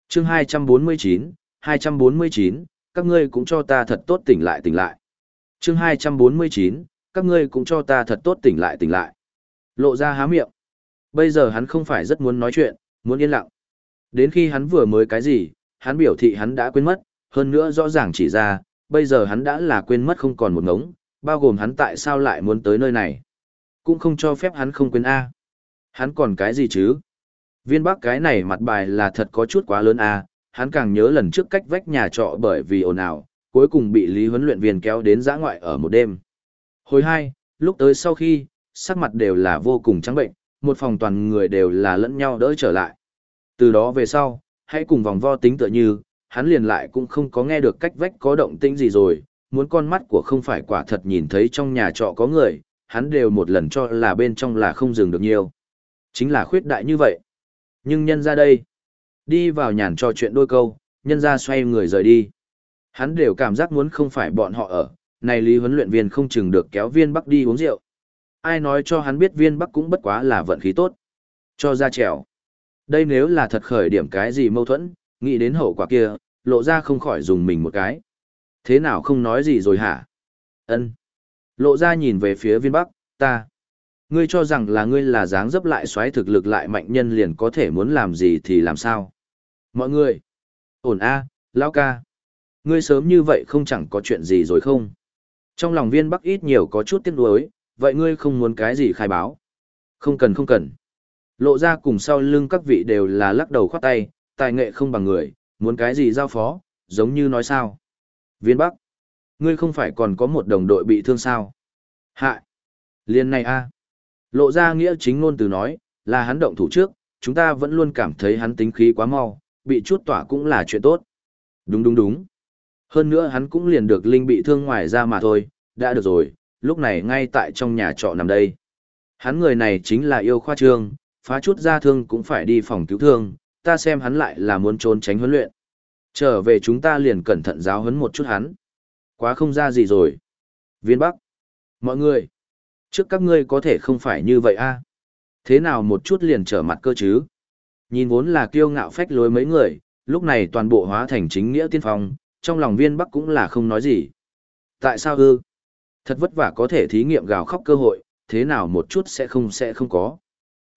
chương 249, 249, các ngươi cũng cho ta thật tốt tỉnh lại tỉnh lại. chương 249, các ngươi cũng cho ta thật tốt tỉnh lại tỉnh lại. Lộ ra há miệng. Bây giờ hắn không phải rất muốn nói chuyện, muốn yên lặng. Đến khi hắn vừa mới cái gì, hắn biểu thị hắn đã quên mất, hơn nữa rõ ràng chỉ ra, bây giờ hắn đã là quên mất không còn một ngống, bao gồm hắn tại sao lại muốn tới nơi này. Cũng không cho phép hắn không quên A. Hắn còn cái gì chứ? Viên bác cái này mặt bài là thật có chút quá lớn A, hắn càng nhớ lần trước cách vách nhà trọ bởi vì ồn ào, cuối cùng bị lý huấn luyện viên kéo đến giã ngoại ở một đêm. Hồi hai, lúc tới sau khi, sắc mặt đều là vô cùng trắng bệnh, một phòng toàn người đều là lẫn nhau đỡ trở lại. Từ đó về sau, hãy cùng vòng vo tính tựa như, hắn liền lại cũng không có nghe được cách vách có động tĩnh gì rồi, muốn con mắt của không phải quả thật nhìn thấy trong nhà trọ có người, hắn đều một lần cho là bên trong là không dừng được nhiều. Chính là khuyết đại như vậy. Nhưng nhân ra đây, đi vào nhàn trò chuyện đôi câu, nhân ra xoay người rời đi. Hắn đều cảm giác muốn không phải bọn họ ở, này lý huấn luyện viên không chừng được kéo viên bắc đi uống rượu. Ai nói cho hắn biết viên bắc cũng bất quá là vận khí tốt. Cho ra trèo. Đây nếu là thật khởi điểm cái gì mâu thuẫn, nghĩ đến hậu quả kia, lộ ra không khỏi dùng mình một cái. Thế nào không nói gì rồi hả? ân Lộ ra nhìn về phía viên bắc, ta. Ngươi cho rằng là ngươi là dáng dấp lại xoáy thực lực lại mạnh nhân liền có thể muốn làm gì thì làm sao? Mọi người. Ổn a, à, lão ca. Ngươi sớm như vậy không chẳng có chuyện gì rồi không? Trong lòng viên bắc ít nhiều có chút tiếc nuối, vậy ngươi không muốn cái gì khai báo? Không cần không cần. Lộ ra cùng sau lưng các vị đều là lắc đầu khoát tay, tài nghệ không bằng người, muốn cái gì giao phó, giống như nói sao. Viên Bắc, ngươi không phải còn có một đồng đội bị thương sao? Hạ, liên này a Lộ ra nghĩa chính ngôn từ nói, là hắn động thủ trước, chúng ta vẫn luôn cảm thấy hắn tính khí quá mau, bị chút tỏa cũng là chuyện tốt. Đúng đúng đúng. Hơn nữa hắn cũng liền được Linh bị thương ngoài ra mà thôi, đã được rồi, lúc này ngay tại trong nhà trọ nằm đây. Hắn người này chính là yêu khoa trương, phá chút ra thương cũng phải đi phòng cứu thương, ta xem hắn lại là muốn trốn tránh huấn luyện. Trở về chúng ta liền cẩn thận giáo huấn một chút hắn. Quá không ra gì rồi. Viên Bắc. Mọi người. Trước các ngươi có thể không phải như vậy a à? Thế nào một chút liền trở mặt cơ chứ? Nhìn vốn là kiêu ngạo phách lối mấy người, lúc này toàn bộ hóa thành chính nghĩa tiên phong, trong lòng viên Bắc cũng là không nói gì. Tại sao ư? Thật vất vả có thể thí nghiệm gào khóc cơ hội, thế nào một chút sẽ không sẽ không có.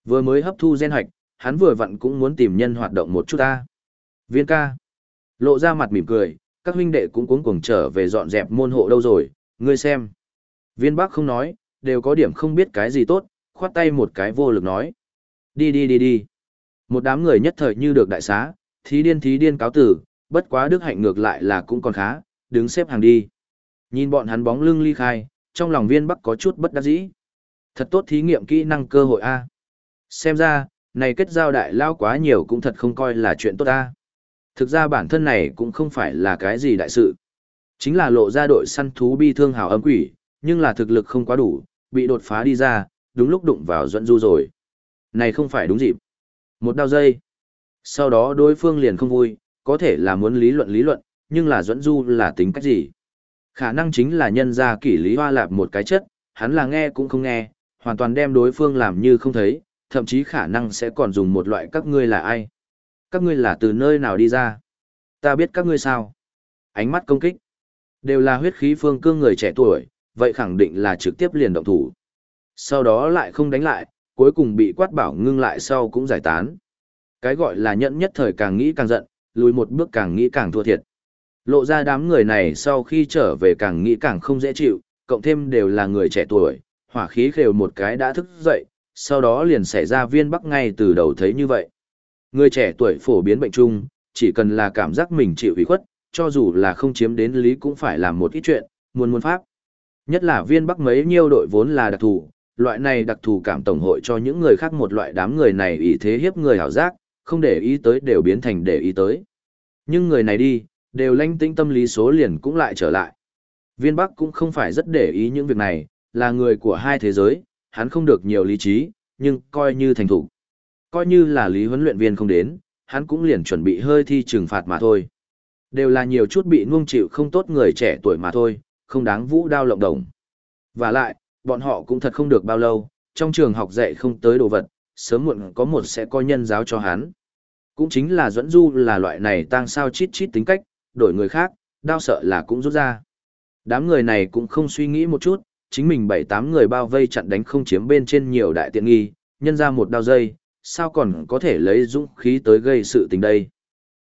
Vừa mới hấp thu gen hoạch, hắn vừa vặn cũng muốn tìm nhân hoạt động một chút ta. Viên ca. Lộ ra mặt mỉm cười, các huynh đệ cũng cuống cuồng trở về dọn dẹp môn hộ đâu rồi, ngươi xem. Viên bác không nói, đều có điểm không biết cái gì tốt, khoát tay một cái vô lực nói. Đi đi đi đi. Một đám người nhất thời như được đại xá, thí điên thí điên cáo tử, bất quá đức hạnh ngược lại là cũng còn khá, đứng xếp hàng đi. Nhìn bọn hắn bóng lưng ly khai, trong lòng viên bắc có chút bất đắc dĩ. Thật tốt thí nghiệm kỹ năng cơ hội A. Xem ra, này kết giao đại lao quá nhiều cũng thật không coi là chuyện tốt ta. Thực ra bản thân này cũng không phải là cái gì đại sự. Chính là lộ ra đội săn thú bi thương hào ấm quỷ, nhưng là thực lực không quá đủ, bị đột phá đi ra, đúng lúc đụng vào dẫn Du rồi. Này không phải đúng dịp. Một đao dây. Sau đó đối phương liền không vui, có thể là muốn lý luận lý luận, nhưng là dẫn Du là tính cách gì? Khả năng chính là nhân ra kỷ lý hoa lạp một cái chất, hắn là nghe cũng không nghe, hoàn toàn đem đối phương làm như không thấy, thậm chí khả năng sẽ còn dùng một loại các ngươi là ai. Các ngươi là từ nơi nào đi ra? Ta biết các ngươi sao? Ánh mắt công kích. Đều là huyết khí phương cương người trẻ tuổi, vậy khẳng định là trực tiếp liền động thủ. Sau đó lại không đánh lại, cuối cùng bị quát bảo ngưng lại sau cũng giải tán. Cái gọi là nhẫn nhất thời càng nghĩ càng giận, lùi một bước càng nghĩ càng thua thiệt. Lộ ra đám người này sau khi trở về càng nghĩ càng không dễ chịu, cộng thêm đều là người trẻ tuổi, hỏa khí khều một cái đã thức dậy, sau đó liền xảy ra viên bắc ngay từ đầu thấy như vậy. Người trẻ tuổi phổ biến bệnh chung, chỉ cần là cảm giác mình chịu ủy khuất, cho dù là không chiếm đến lý cũng phải làm một ít chuyện, muốn muốn pháp. Nhất là viên bắc mấy nhiêu đội vốn là đặc thù, loại này đặc thù cảm tổng hội cho những người khác một loại đám người này ý thế hiếp người hảo giác, không để ý tới đều biến thành để ý tới. Nhưng người này đi, đều lanh tinh tâm lý số liền cũng lại trở lại. Viên Bắc cũng không phải rất để ý những việc này, là người của hai thế giới, hắn không được nhiều lý trí, nhưng coi như thành thủ. Coi như là lý huấn luyện viên không đến, hắn cũng liền chuẩn bị hơi thi trừng phạt mà thôi. Đều là nhiều chút bị nuông chịu không tốt người trẻ tuổi mà thôi, không đáng vũ đao lộng đồng. Và lại, bọn họ cũng thật không được bao lâu, trong trường học dạy không tới đồ vật, sớm muộn có một sẽ có nhân giáo cho hắn. Cũng chính là dẫn du là loại này tăng sao chít chít tính cách, đổi người khác, đao sợ là cũng rút ra. Đám người này cũng không suy nghĩ một chút, chính mình bảy tám người bao vây chặn đánh không chiếm bên trên nhiều đại tiện nghi, nhân ra một đao dây, sao còn có thể lấy dũng khí tới gây sự tình đây.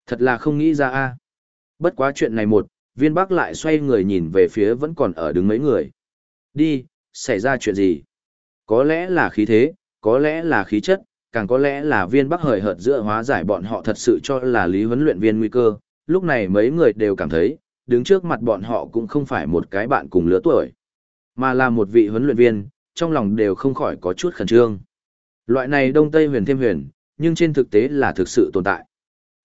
Thật là không nghĩ ra a. Bất quá chuyện này một, viên bắc lại xoay người nhìn về phía vẫn còn ở đứng mấy người. Đi, xảy ra chuyện gì? Có lẽ là khí thế, có lẽ là khí chất, càng có lẽ là viên bắc hời hợt giữa hóa giải bọn họ thật sự cho là lý huấn luyện viên nguy cơ. Lúc này mấy người đều cảm thấy, đứng trước mặt bọn họ cũng không phải một cái bạn cùng lứa tuổi, mà là một vị huấn luyện viên, trong lòng đều không khỏi có chút khẩn trương. Loại này đông tây huyền thêm huyền, nhưng trên thực tế là thực sự tồn tại.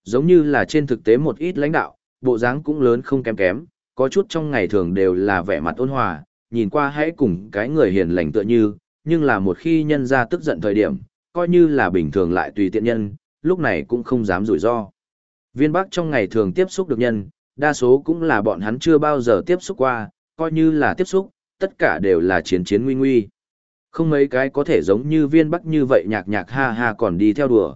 Giống như là trên thực tế một ít lãnh đạo, bộ dáng cũng lớn không kém kém, có chút trong ngày thường đều là vẻ mặt ôn hòa, nhìn qua hãy cùng cái người hiền lành tựa như, nhưng là một khi nhân ra tức giận thời điểm, coi như là bình thường lại tùy tiện nhân, lúc này cũng không dám rủi ro. Viên Bắc trong ngày thường tiếp xúc được nhân, đa số cũng là bọn hắn chưa bao giờ tiếp xúc qua, coi như là tiếp xúc, tất cả đều là chiến chiến nguy nguy. Không mấy cái có thể giống như viên Bắc như vậy nhạc nhạc ha ha còn đi theo đùa.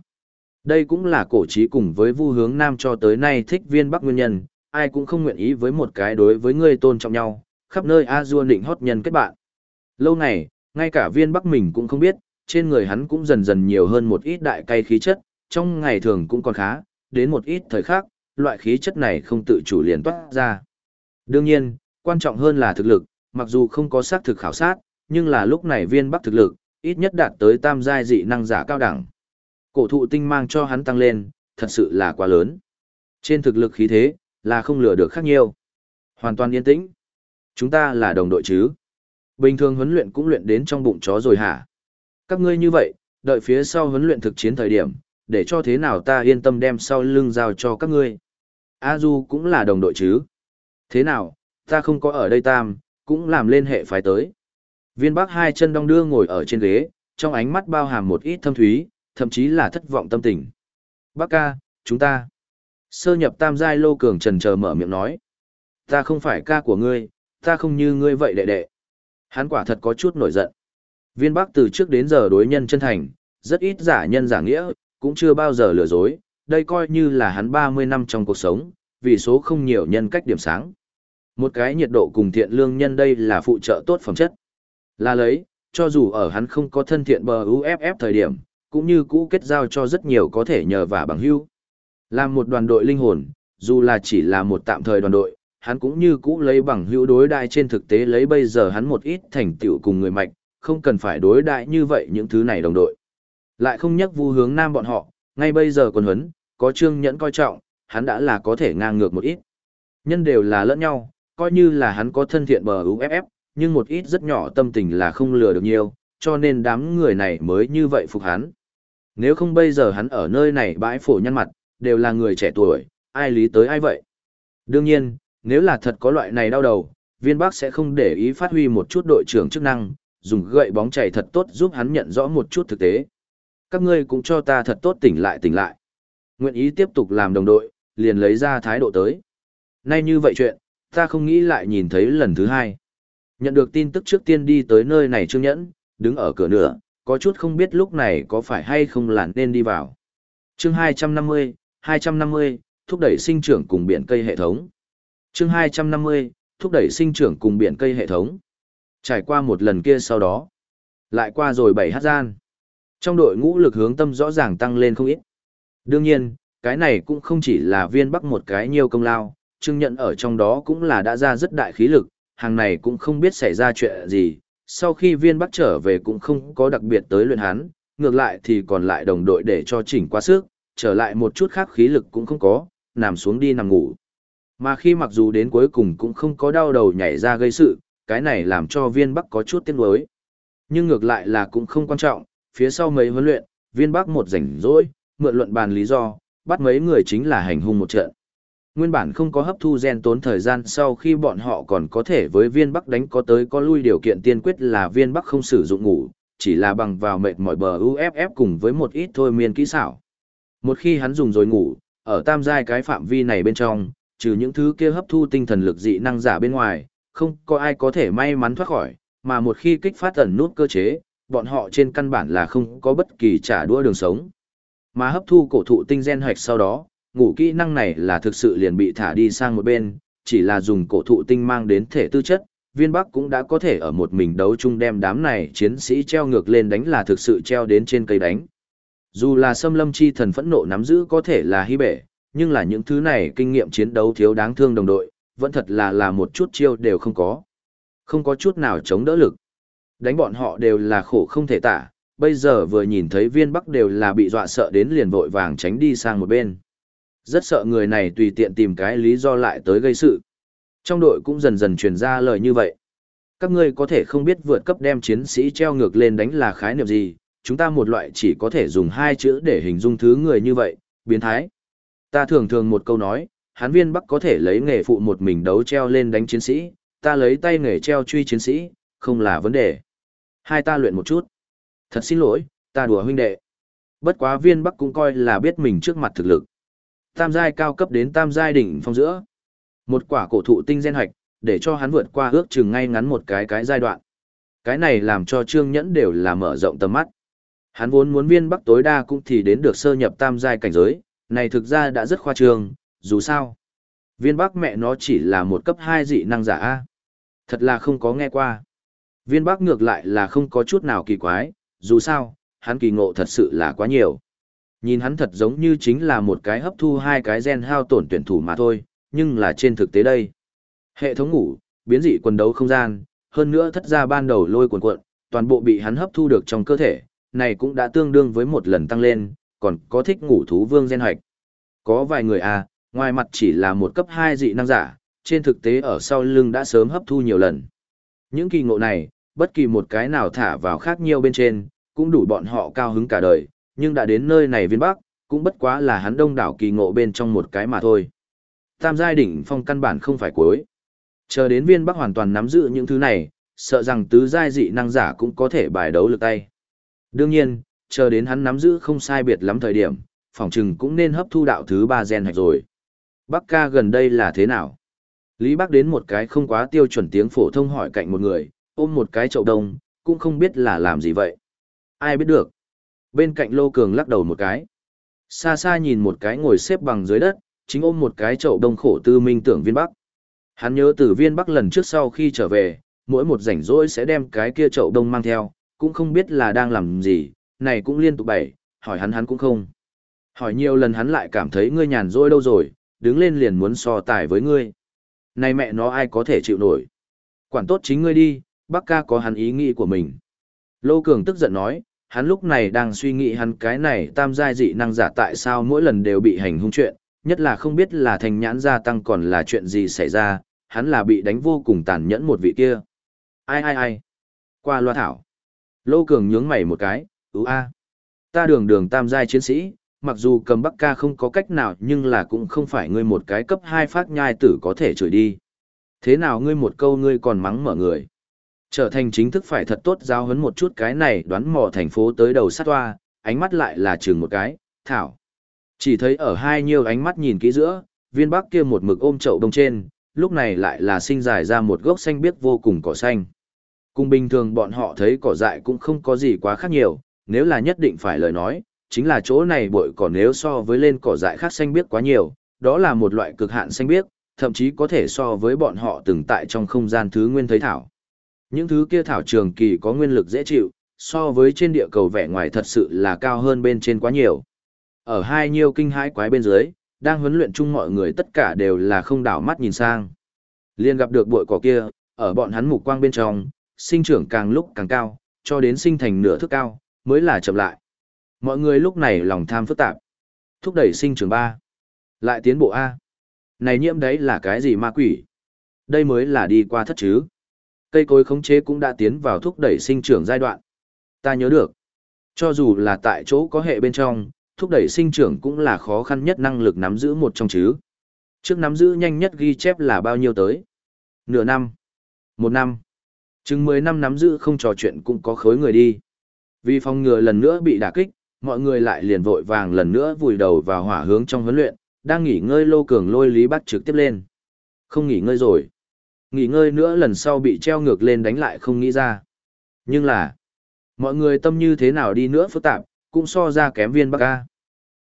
Đây cũng là cổ trí cùng với vu hướng nam cho tới nay thích viên Bắc nguyên nhân, ai cũng không nguyện ý với một cái đối với người tôn trọng nhau, khắp nơi a dua định hót nhân kết bạn. Lâu này, ngay cả viên Bắc mình cũng không biết, trên người hắn cũng dần dần nhiều hơn một ít đại cay khí chất, trong ngày thường cũng còn khá, đến một ít thời khác, loại khí chất này không tự chủ liền toát ra. Đương nhiên, quan trọng hơn là thực lực, mặc dù không có xác thực khảo sát, nhưng là lúc này viên bắc thực lực, ít nhất đạt tới tam giai dị năng giả cao đẳng. Cổ thụ tinh mang cho hắn tăng lên, thật sự là quá lớn. Trên thực lực khí thế, là không lừa được khác nhiều. Hoàn toàn yên tĩnh. Chúng ta là đồng đội chứ. Bình thường huấn luyện cũng luyện đến trong bụng chó rồi hả? Các ngươi như vậy, đợi phía sau huấn luyện thực chiến thời điểm, để cho thế nào ta yên tâm đem sau lưng giao cho các ngươi. A Du cũng là đồng đội chứ. Thế nào, ta không có ở đây tam, cũng làm lên hệ phái tới. Viên Bắc hai chân đong đưa ngồi ở trên ghế, trong ánh mắt bao hàm một ít thâm thúy, thậm chí là thất vọng tâm tình. Bác ca, chúng ta. Sơ nhập tam giai lô cường trần chờ mở miệng nói. Ta không phải ca của ngươi, ta không như ngươi vậy đệ đệ. Hắn quả thật có chút nổi giận. Viên Bắc từ trước đến giờ đối nhân chân thành, rất ít giả nhân giả nghĩa, cũng chưa bao giờ lừa dối, đây coi như là hắn 30 năm trong cuộc sống, vì số không nhiều nhân cách điểm sáng. Một cái nhiệt độ cùng thiện lương nhân đây là phụ trợ tốt phẩm chất. Là lấy, cho dù ở hắn không có thân thiện bờ UFF thời điểm, cũng như cũ kết giao cho rất nhiều có thể nhờ và bằng hữu. Làm một đoàn đội linh hồn, dù là chỉ là một tạm thời đoàn đội, hắn cũng như cũ lấy bằng hữu đối đại trên thực tế lấy bây giờ hắn một ít thành tựu cùng người mạch, không cần phải đối đại như vậy những thứ này đồng đội. Lại không nhắc vu hướng nam bọn họ, ngay bây giờ còn huấn, có trương nhẫn coi trọng, hắn đã là có thể ngang ngược một ít. Nhân đều là lẫn nhau, coi như là hắn có thân thiện bờ UFF, nhưng một ít rất nhỏ tâm tình là không lừa được nhiều, cho nên đám người này mới như vậy phục hắn. Nếu không bây giờ hắn ở nơi này bãi phổ nhân mặt, đều là người trẻ tuổi, ai lý tới ai vậy. Đương nhiên, nếu là thật có loại này đau đầu, viên bác sẽ không để ý phát huy một chút đội trưởng chức năng, dùng gậy bóng chảy thật tốt giúp hắn nhận rõ một chút thực tế. Các ngươi cũng cho ta thật tốt tỉnh lại tỉnh lại. Nguyện ý tiếp tục làm đồng đội, liền lấy ra thái độ tới. Nay như vậy chuyện, ta không nghĩ lại nhìn thấy lần thứ hai. Nhận được tin tức trước tiên đi tới nơi này Trương Nhẫn, đứng ở cửa nửa, có chút không biết lúc này có phải hay không là nên đi vào. Chương 250, 250, thúc đẩy sinh trưởng cùng biển cây hệ thống. Chương 250, thúc đẩy sinh trưởng cùng biển cây hệ thống. Trải qua một lần kia sau đó, lại qua rồi bảy hát gian. Trong đội ngũ lực hướng tâm rõ ràng tăng lên không ít. Đương nhiên, cái này cũng không chỉ là viên bắc một cái nhiều công lao, Trương Nhận ở trong đó cũng là đã ra rất đại khí lực, hàng này cũng không biết xảy ra chuyện gì, sau khi viên bắc trở về cũng không có đặc biệt tới luyện hắn, ngược lại thì còn lại đồng đội để cho chỉnh quá sức, trở lại một chút khác khí lực cũng không có, nằm xuống đi nằm ngủ. Mà khi mặc dù đến cuối cùng cũng không có đau đầu nhảy ra gây sự, cái này làm cho viên bắc có chút tiếc nuối. Nhưng ngược lại là cũng không quan trọng, phía sau mấy huấn luyện, viên bắc một rảnh rỗi, mượn luận bàn lý do, bắt mấy người chính là hành hung một trận. Nguyên bản không có hấp thu gen tốn thời gian sau khi bọn họ còn có thể với viên bắc đánh có tới có lui điều kiện tiên quyết là viên bắc không sử dụng ngủ, chỉ là bằng vào mệt mỏi bờ UFF cùng với một ít thôi miên kỹ xảo. Một khi hắn dùng rồi ngủ, ở tam giai cái phạm vi này bên trong, trừ những thứ kia hấp thu tinh thần lực dị năng giả bên ngoài, không có ai có thể may mắn thoát khỏi, mà một khi kích phát ẩn nút cơ chế, bọn họ trên căn bản là không có bất kỳ trả đũa đường sống. Mà hấp thu cổ thụ tinh gen hoạch sau đó, ngủ kỹ năng này là thực sự liền bị thả đi sang một bên, chỉ là dùng cổ thụ tinh mang đến thể tư chất, viên bắc cũng đã có thể ở một mình đấu chung đem đám này chiến sĩ treo ngược lên đánh là thực sự treo đến trên cây đánh. Dù là xâm lâm chi thần phẫn nộ nắm giữ có thể là hy bể, nhưng là những thứ này kinh nghiệm chiến đấu thiếu đáng thương đồng đội, vẫn thật là là một chút chiêu đều không có. Không có chút nào chống đỡ lực. Đánh bọn họ đều là khổ không thể tả, bây giờ vừa nhìn thấy viên bắc đều là bị dọa sợ đến liền vội vàng tránh đi sang một bên. Rất sợ người này tùy tiện tìm cái lý do lại tới gây sự. Trong đội cũng dần dần truyền ra lời như vậy. Các ngươi có thể không biết vượt cấp đem chiến sĩ treo ngược lên đánh là khái niệm gì, chúng ta một loại chỉ có thể dùng hai chữ để hình dung thứ người như vậy, biến thái. Ta thường thường một câu nói, hán viên bắc có thể lấy nghề phụ một mình đấu treo lên đánh chiến sĩ, ta lấy tay nghề treo truy chiến sĩ, không là vấn đề. Hai ta luyện một chút. Thật xin lỗi, ta đùa huynh đệ. Bất quá viên bắc cũng coi là biết mình trước mặt thực lực. Tam giai cao cấp đến tam giai đỉnh phong giữa. Một quả cổ thụ tinh gen hoạch, để cho hắn vượt qua ước chừng ngay ngắn một cái cái giai đoạn. Cái này làm cho Trương Nhẫn đều là mở rộng tầm mắt. Hắn vốn muốn viên bắc tối đa cũng thì đến được sơ nhập tam giai cảnh giới, này thực ra đã rất khoa trương, dù sao. Viên bắc mẹ nó chỉ là một cấp 2 dị năng giả A. Thật là không có nghe qua. Viên bắc ngược lại là không có chút nào kỳ quái, dù sao, hắn kỳ ngộ thật sự là quá nhiều. Nhìn hắn thật giống như chính là một cái hấp thu hai cái gen hao tổn tuyển thủ mà thôi, nhưng là trên thực tế đây. Hệ thống ngủ, biến dị quần đấu không gian, hơn nữa thất ra ban đầu lôi cuộn cuộn, toàn bộ bị hắn hấp thu được trong cơ thể, này cũng đã tương đương với một lần tăng lên, còn có thích ngủ thú vương gen hoạch. Có vài người à, ngoài mặt chỉ là một cấp 2 dị năng giả, trên thực tế ở sau lưng đã sớm hấp thu nhiều lần. Những kỳ ngộ này, bất kỳ một cái nào thả vào khác nhiều bên trên, cũng đủ bọn họ cao hứng cả đời, nhưng đã đến nơi này viên bắc, cũng bất quá là hắn đông đảo kỳ ngộ bên trong một cái mà thôi. Tam giai đỉnh phong căn bản không phải cuối. Chờ đến viên bắc hoàn toàn nắm giữ những thứ này, sợ rằng tứ giai dị năng giả cũng có thể bài đấu lực tay. Đương nhiên, chờ đến hắn nắm giữ không sai biệt lắm thời điểm, phòng trừng cũng nên hấp thu đạo thứ ba gen hạch rồi. Bắc ca gần đây là thế nào? Lý Bắc đến một cái không quá tiêu chuẩn tiếng phổ thông hỏi cạnh một người, ôm một cái chậu đông, cũng không biết là làm gì vậy. Ai biết được. Bên cạnh Lô Cường lắc đầu một cái. Xa xa nhìn một cái ngồi xếp bằng dưới đất, chính ôm một cái chậu đông khổ tư minh tưởng viên Bắc. Hắn nhớ từ viên Bắc lần trước sau khi trở về, mỗi một rảnh rỗi sẽ đem cái kia chậu đông mang theo, cũng không biết là đang làm gì, này cũng liên tục bảy, hỏi hắn hắn cũng không. Hỏi nhiều lần hắn lại cảm thấy ngươi nhàn rỗi đâu rồi, đứng lên liền muốn so tài với ngươi. Này mẹ nó ai có thể chịu nổi. Quản tốt chính ngươi đi, bác ca có hắn ý nghĩ của mình. Lô Cường tức giận nói, hắn lúc này đang suy nghĩ hắn cái này tam giai dị năng giả tại sao mỗi lần đều bị hành hung chuyện, nhất là không biết là thành nhãn gia tăng còn là chuyện gì xảy ra, hắn là bị đánh vô cùng tàn nhẫn một vị kia. Ai ai ai? Qua loa thảo. Lô Cường nhướng mày một cái, ú a. Ta đường đường tam giai chiến sĩ, mặc dù cầm bắc ca không có cách nào nhưng là cũng không phải ngươi một cái cấp hai phát nhai tử có thể chửi đi. Thế nào ngươi một câu ngươi còn mắng mở người. Trở thành chính thức phải thật tốt giao hấn một chút cái này đoán mò thành phố tới đầu sát toa, ánh mắt lại là chừng một cái, thảo. Chỉ thấy ở hai nhiều ánh mắt nhìn kỹ giữa, viên bắc kia một mực ôm chậu đông trên, lúc này lại là sinh dài ra một gốc xanh biếc vô cùng cỏ xanh. Cùng bình thường bọn họ thấy cỏ dại cũng không có gì quá khác nhiều, nếu là nhất định phải lời nói, chính là chỗ này bội cỏ nếu so với lên cỏ dại khác xanh biếc quá nhiều, đó là một loại cực hạn xanh biếc, thậm chí có thể so với bọn họ từng tại trong không gian thứ nguyên thấy thảo. Những thứ kia thảo trường kỳ có nguyên lực dễ chịu, so với trên địa cầu vẻ ngoài thật sự là cao hơn bên trên quá nhiều. Ở hai nhiêu kinh hãi quái bên dưới, đang huấn luyện chung mọi người tất cả đều là không đảo mắt nhìn sang. Liên gặp được bụi cỏ kia, ở bọn hắn mục quang bên trong, sinh trưởng càng lúc càng cao, cho đến sinh thành nửa thước cao, mới là chậm lại. Mọi người lúc này lòng tham phức tạp. Thúc đẩy sinh trưởng ba, Lại tiến bộ A. Này nhiễm đấy là cái gì ma quỷ? Đây mới là đi qua thất chứ. Cây cối khống chế cũng đã tiến vào thúc đẩy sinh trưởng giai đoạn. Ta nhớ được. Cho dù là tại chỗ có hệ bên trong, thúc đẩy sinh trưởng cũng là khó khăn nhất năng lực nắm giữ một trong chứ. Trước nắm giữ nhanh nhất ghi chép là bao nhiêu tới? Nửa năm. Một năm. Chừng 10 năm nắm giữ không trò chuyện cũng có khối người đi. Vì phòng ngừa lần nữa bị đả kích, mọi người lại liền vội vàng lần nữa vùi đầu vào hỏa hướng trong huấn luyện, đang nghỉ ngơi lô cường lôi Lý bắt trực tiếp lên. Không nghỉ ngơi rồi. Nghỉ ngơi nữa lần sau bị treo ngược lên đánh lại không nghĩ ra. Nhưng là, mọi người tâm như thế nào đi nữa phức tạp, cũng so ra kém viên Bắc A.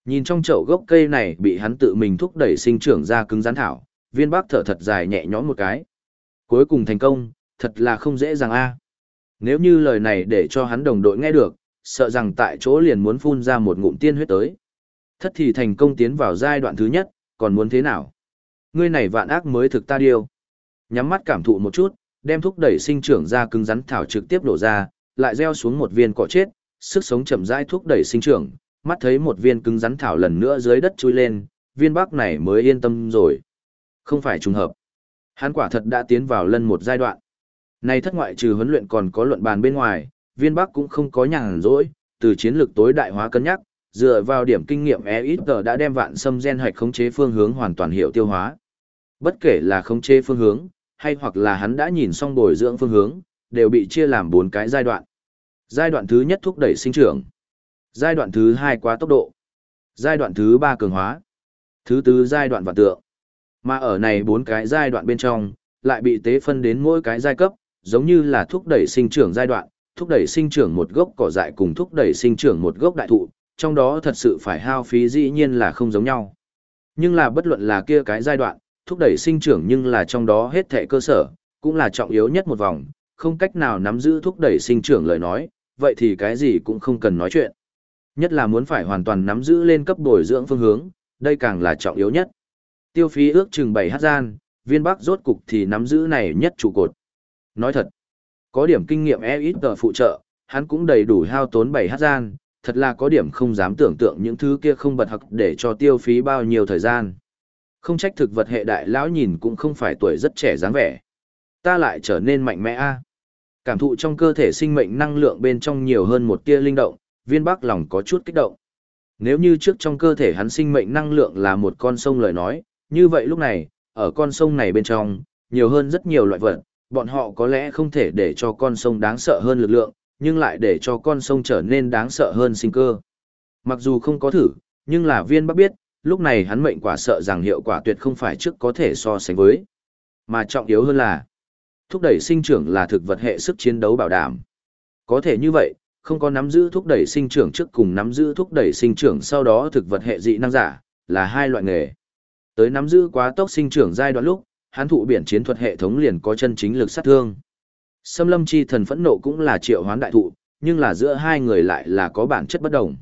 Nhìn trong chậu gốc cây này bị hắn tự mình thúc đẩy sinh trưởng ra cứng rắn thảo, viên Bắc thở thật dài nhẹ nhõm một cái. Cuối cùng thành công, thật là không dễ dàng a. Nếu như lời này để cho hắn đồng đội nghe được, sợ rằng tại chỗ liền muốn phun ra một ngụm tiên huyết tới. Thất thì thành công tiến vào giai đoạn thứ nhất, còn muốn thế nào? Ngươi này vạn ác mới thực ta điêu. Nhắm mắt cảm thụ một chút, đem thúc đẩy sinh trưởng ra cứng rắn thảo trực tiếp đổ ra, lại gieo xuống một viên cỏ chết, sức sống chậm rãi thúc đẩy sinh trưởng, mắt thấy một viên cứng rắn thảo lần nữa dưới đất chui lên, viên bắc này mới yên tâm rồi. Không phải trùng hợp. Hắn quả thật đã tiến vào lân một giai đoạn. Này thất ngoại trừ huấn luyện còn có luận bàn bên ngoài, viên bắc cũng không có nhàn rỗi, từ chiến lược tối đại hóa cân nhắc, dựa vào điểm kinh nghiệm EXG đã đem vạn xâm gen hạch khống chế phương hướng hoàn toàn hiệu tiêu hóa. Bất kể là khống chế phương hướng, hay hoặc là hắn đã nhìn xong bồi dưỡng phương hướng, đều bị chia làm bốn cái giai đoạn. Giai đoạn thứ nhất thúc đẩy sinh trưởng. Giai đoạn thứ hai quá tốc độ. Giai đoạn thứ ba cường hóa. Thứ tư giai đoạn vạn tượng. Mà ở này bốn cái giai đoạn bên trong, lại bị tế phân đến mỗi cái giai cấp, giống như là thúc đẩy sinh trưởng giai đoạn, thúc đẩy sinh trưởng một gốc cỏ dại cùng thúc đẩy sinh trưởng một gốc đại thụ, trong đó thật sự phải hao phí dĩ nhiên là không giống nhau. Nhưng là bất luận là kia cái giai đoạn, thúc đẩy sinh trưởng nhưng là trong đó hết thệ cơ sở, cũng là trọng yếu nhất một vòng, không cách nào nắm giữ thúc đẩy sinh trưởng lời nói, vậy thì cái gì cũng không cần nói chuyện. Nhất là muốn phải hoàn toàn nắm giữ lên cấp bồi dưỡng phương hướng, đây càng là trọng yếu nhất. Tiêu phí ước chừng 7 hát gian, viên bắc rốt cục thì nắm giữ này nhất trụ cột. Nói thật, có điểm kinh nghiệm e ít tờ phụ trợ, hắn cũng đầy đủ hao tốn 7 hát gian, thật là có điểm không dám tưởng tượng những thứ kia không bật học để cho tiêu phí bao nhiêu thời gian. Không trách thực vật hệ đại lão nhìn cũng không phải tuổi rất trẻ dáng vẻ. Ta lại trở nên mạnh mẽ a. Cảm thụ trong cơ thể sinh mệnh năng lượng bên trong nhiều hơn một tia linh động, viên bắc lòng có chút kích động. Nếu như trước trong cơ thể hắn sinh mệnh năng lượng là một con sông lời nói, như vậy lúc này, ở con sông này bên trong, nhiều hơn rất nhiều loại vật, bọn họ có lẽ không thể để cho con sông đáng sợ hơn lực lượng, nhưng lại để cho con sông trở nên đáng sợ hơn sinh cơ. Mặc dù không có thử, nhưng là viên bắc biết, lúc này hắn mệnh quả sợ rằng hiệu quả tuyệt không phải trước có thể so sánh với. Mà trọng yếu hơn là, thúc đẩy sinh trưởng là thực vật hệ sức chiến đấu bảo đảm. Có thể như vậy, không có nắm giữ thúc đẩy sinh trưởng trước cùng nắm giữ thúc đẩy sinh trưởng sau đó thực vật hệ dị năng giả, là hai loại nghề. Tới nắm giữ quá tốc sinh trưởng giai đoạn lúc, hắn thụ biển chiến thuật hệ thống liền có chân chính lực sát thương. Xâm lâm chi thần phẫn nộ cũng là triệu hoán đại thụ, nhưng là giữa hai người lại là có bản chất bất đồng.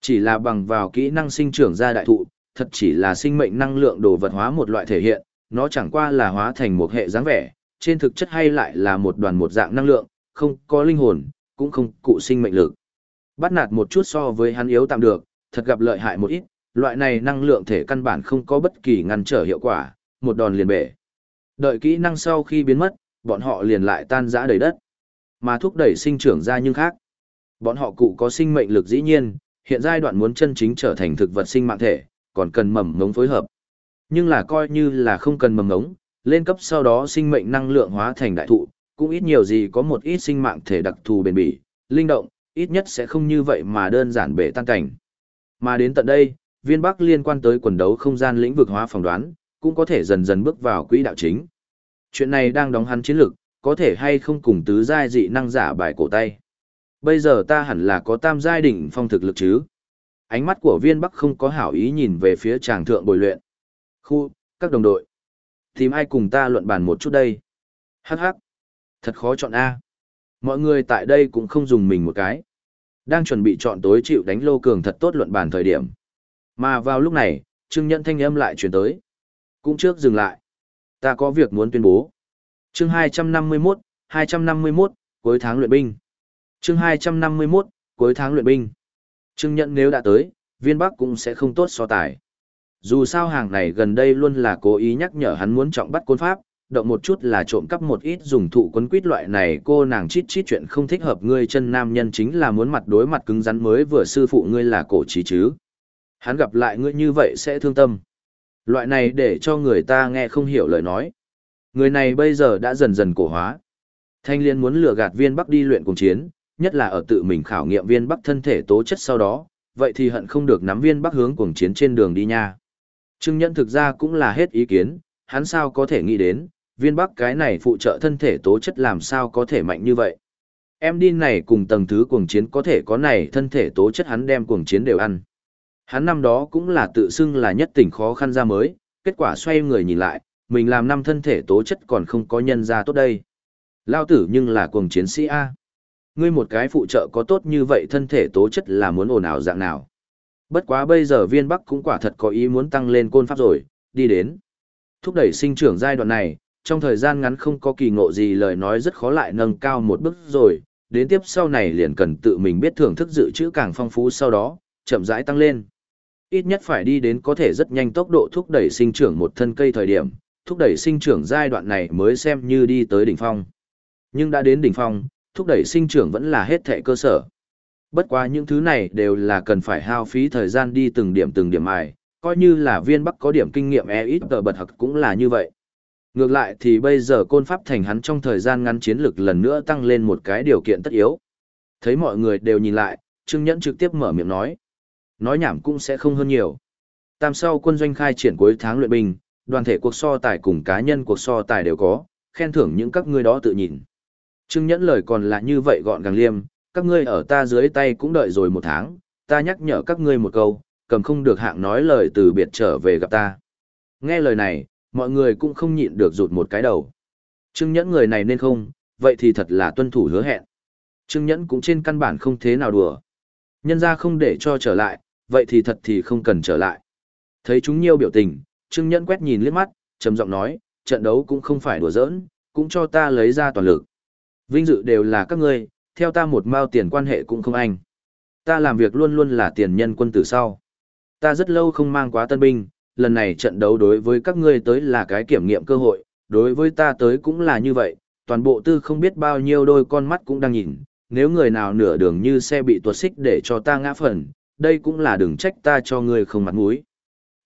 Chỉ là bằng vào kỹ năng sinh trưởng ra đại thụ, thật chỉ là sinh mệnh năng lượng đồ vật hóa một loại thể hiện, nó chẳng qua là hóa thành một hệ dáng vẻ, trên thực chất hay lại là một đoàn một dạng năng lượng, không có linh hồn, cũng không cụ sinh mệnh lực. Bắt nạt một chút so với hắn yếu tạm được, thật gặp lợi hại một ít, loại này năng lượng thể căn bản không có bất kỳ ngăn trở hiệu quả, một đòn liền bể. Đợi kỹ năng sau khi biến mất, bọn họ liền lại tan rã đầy đất. Mà thúc đẩy sinh trưởng ra nhưng khác. Bọn họ cụ có sinh mệnh lực dĩ nhiên, hiện giai đoạn muốn chân chính trở thành thực vật sinh mạng thể, còn cần mầm ngống phối hợp. Nhưng là coi như là không cần mầm ngống, lên cấp sau đó sinh mệnh năng lượng hóa thành đại thụ, cũng ít nhiều gì có một ít sinh mạng thể đặc thù bền bỉ, linh động, ít nhất sẽ không như vậy mà đơn giản bể tan cảnh. Mà đến tận đây, viên bắc liên quan tới quần đấu không gian lĩnh vực hóa phỏng đoán, cũng có thể dần dần bước vào quỹ đạo chính. Chuyện này đang đóng hắn chiến lược, có thể hay không cùng tứ giai dị năng giả bài cổ tay. Bây giờ ta hẳn là có tam giai đỉnh phong thực lực chứ. Ánh mắt của viên bắc không có hảo ý nhìn về phía tràng thượng bồi luyện. Khu, các đồng đội. Tìm ai cùng ta luận bàn một chút đây. Hắc hắc. Thật khó chọn A. Mọi người tại đây cũng không dùng mình một cái. Đang chuẩn bị chọn tối chịu đánh lô cường thật tốt luận bàn thời điểm. Mà vào lúc này, Trương Nhẫn thanh âm lại chuyển tới. Cũng trước dừng lại. Ta có việc muốn tuyên bố. Chương 251, 251, cuối tháng luyện binh. Chương 251, cuối tháng luyện binh. Trương Nhẫn nếu đã tới, viên bắc cũng sẽ không tốt so tài. Dù sao hàng này gần đây luôn là cố ý nhắc nhở hắn muốn trọng bắt côn pháp, động một chút là trộm cắp một ít dùng thụ quấn quýt loại này cô nàng chít chít chuyện không thích hợp ngươi chân nam nhân chính là muốn mặt đối mặt cứng rắn mới vừa sư phụ ngươi là cổ trí chứ. Hắn gặp lại ngươi như vậy sẽ thương tâm. Loại này để cho người ta nghe không hiểu lời nói. Người này bây giờ đã dần dần cổ hóa. Thanh liên muốn lừa gạt viên bắc đi luyện cùng chiến, nhất là ở tự mình khảo nghiệm viên bắc thân thể tố chất sau đó, vậy thì hận không được nắm viên bắc hướng cuồng chiến trên đường đi nha. Trương Nhẫn thực ra cũng là hết ý kiến, hắn sao có thể nghĩ đến, viên bắc cái này phụ trợ thân thể tố chất làm sao có thể mạnh như vậy. Em đi này cùng tầng thứ cuồng chiến có thể có này thân thể tố chất hắn đem cuồng chiến đều ăn. Hắn năm đó cũng là tự xưng là nhất tỉnh khó khăn ra mới, kết quả xoay người nhìn lại, mình làm năm thân thể tố chất còn không có nhân ra tốt đây. Lao tử nhưng là cuồng chiến sĩ A. Ngươi một cái phụ trợ có tốt như vậy thân thể tố chất là muốn ồn ào dạng nào. Bất quá bây giờ viên bắc cũng quả thật có ý muốn tăng lên côn pháp rồi, đi đến. Thúc đẩy sinh trưởng giai đoạn này, trong thời gian ngắn không có kỳ ngộ gì lời nói rất khó lại nâng cao một bước rồi, đến tiếp sau này liền cần tự mình biết thưởng thức dự trữ càng phong phú sau đó, chậm rãi tăng lên. Ít nhất phải đi đến có thể rất nhanh tốc độ thúc đẩy sinh trưởng một thân cây thời điểm, thúc đẩy sinh trưởng giai đoạn này mới xem như đi tới đỉnh phong. Nhưng đã đến đỉnh phong, thúc đẩy sinh trưởng vẫn là hết thệ cơ sở. Bất quá những thứ này đều là cần phải hao phí thời gian đi từng điểm từng điểm mài, coi như là viên bắc có điểm kinh nghiệm e ít tờ bật hặc cũng là như vậy. Ngược lại thì bây giờ côn pháp thành hắn trong thời gian ngắn chiến lực lần nữa tăng lên một cái điều kiện tất yếu. Thấy mọi người đều nhìn lại, Trương Nhẫn trực tiếp mở miệng nói. Nói nhảm cũng sẽ không hơn nhiều. Tam sau quân doanh khai triển cuối tháng luyện binh, đoàn thể cuộc so tài cùng cá nhân cuộc so tài đều có, khen thưởng những các ngươi đó tự nhìn. Trương Nhẫn lời còn là như vậy gọn gàng liêm, các ngươi ở ta dưới tay cũng đợi rồi một tháng, ta nhắc nhở các ngươi một câu, cầm không được hạng nói lời từ biệt trở về gặp ta. Nghe lời này, mọi người cũng không nhịn được rụt một cái đầu. Trương Nhẫn người này nên không, vậy thì thật là tuân thủ hứa hẹn. Trương Nhẫn cũng trên căn bản không thế nào đùa. Nhân ra không để cho trở lại, vậy thì thật thì không cần trở lại. Thấy chúng nhiều biểu tình, Trương Nhẫn quét nhìn liếc mắt, trầm giọng nói, trận đấu cũng không phải đùa giỡn, cũng cho ta lấy ra toàn lực. Vinh dự đều là các ngươi, theo ta một mao tiền quan hệ cũng không anh. Ta làm việc luôn luôn là tiền nhân quân tử sau. Ta rất lâu không mang quá tân binh, lần này trận đấu đối với các ngươi tới là cái kiểm nghiệm cơ hội, đối với ta tới cũng là như vậy, toàn bộ tư không biết bao nhiêu đôi con mắt cũng đang nhìn, nếu người nào nửa đường như xe bị tuột xích để cho ta ngã phần, đây cũng là đừng trách ta cho ngươi không mặt mũi.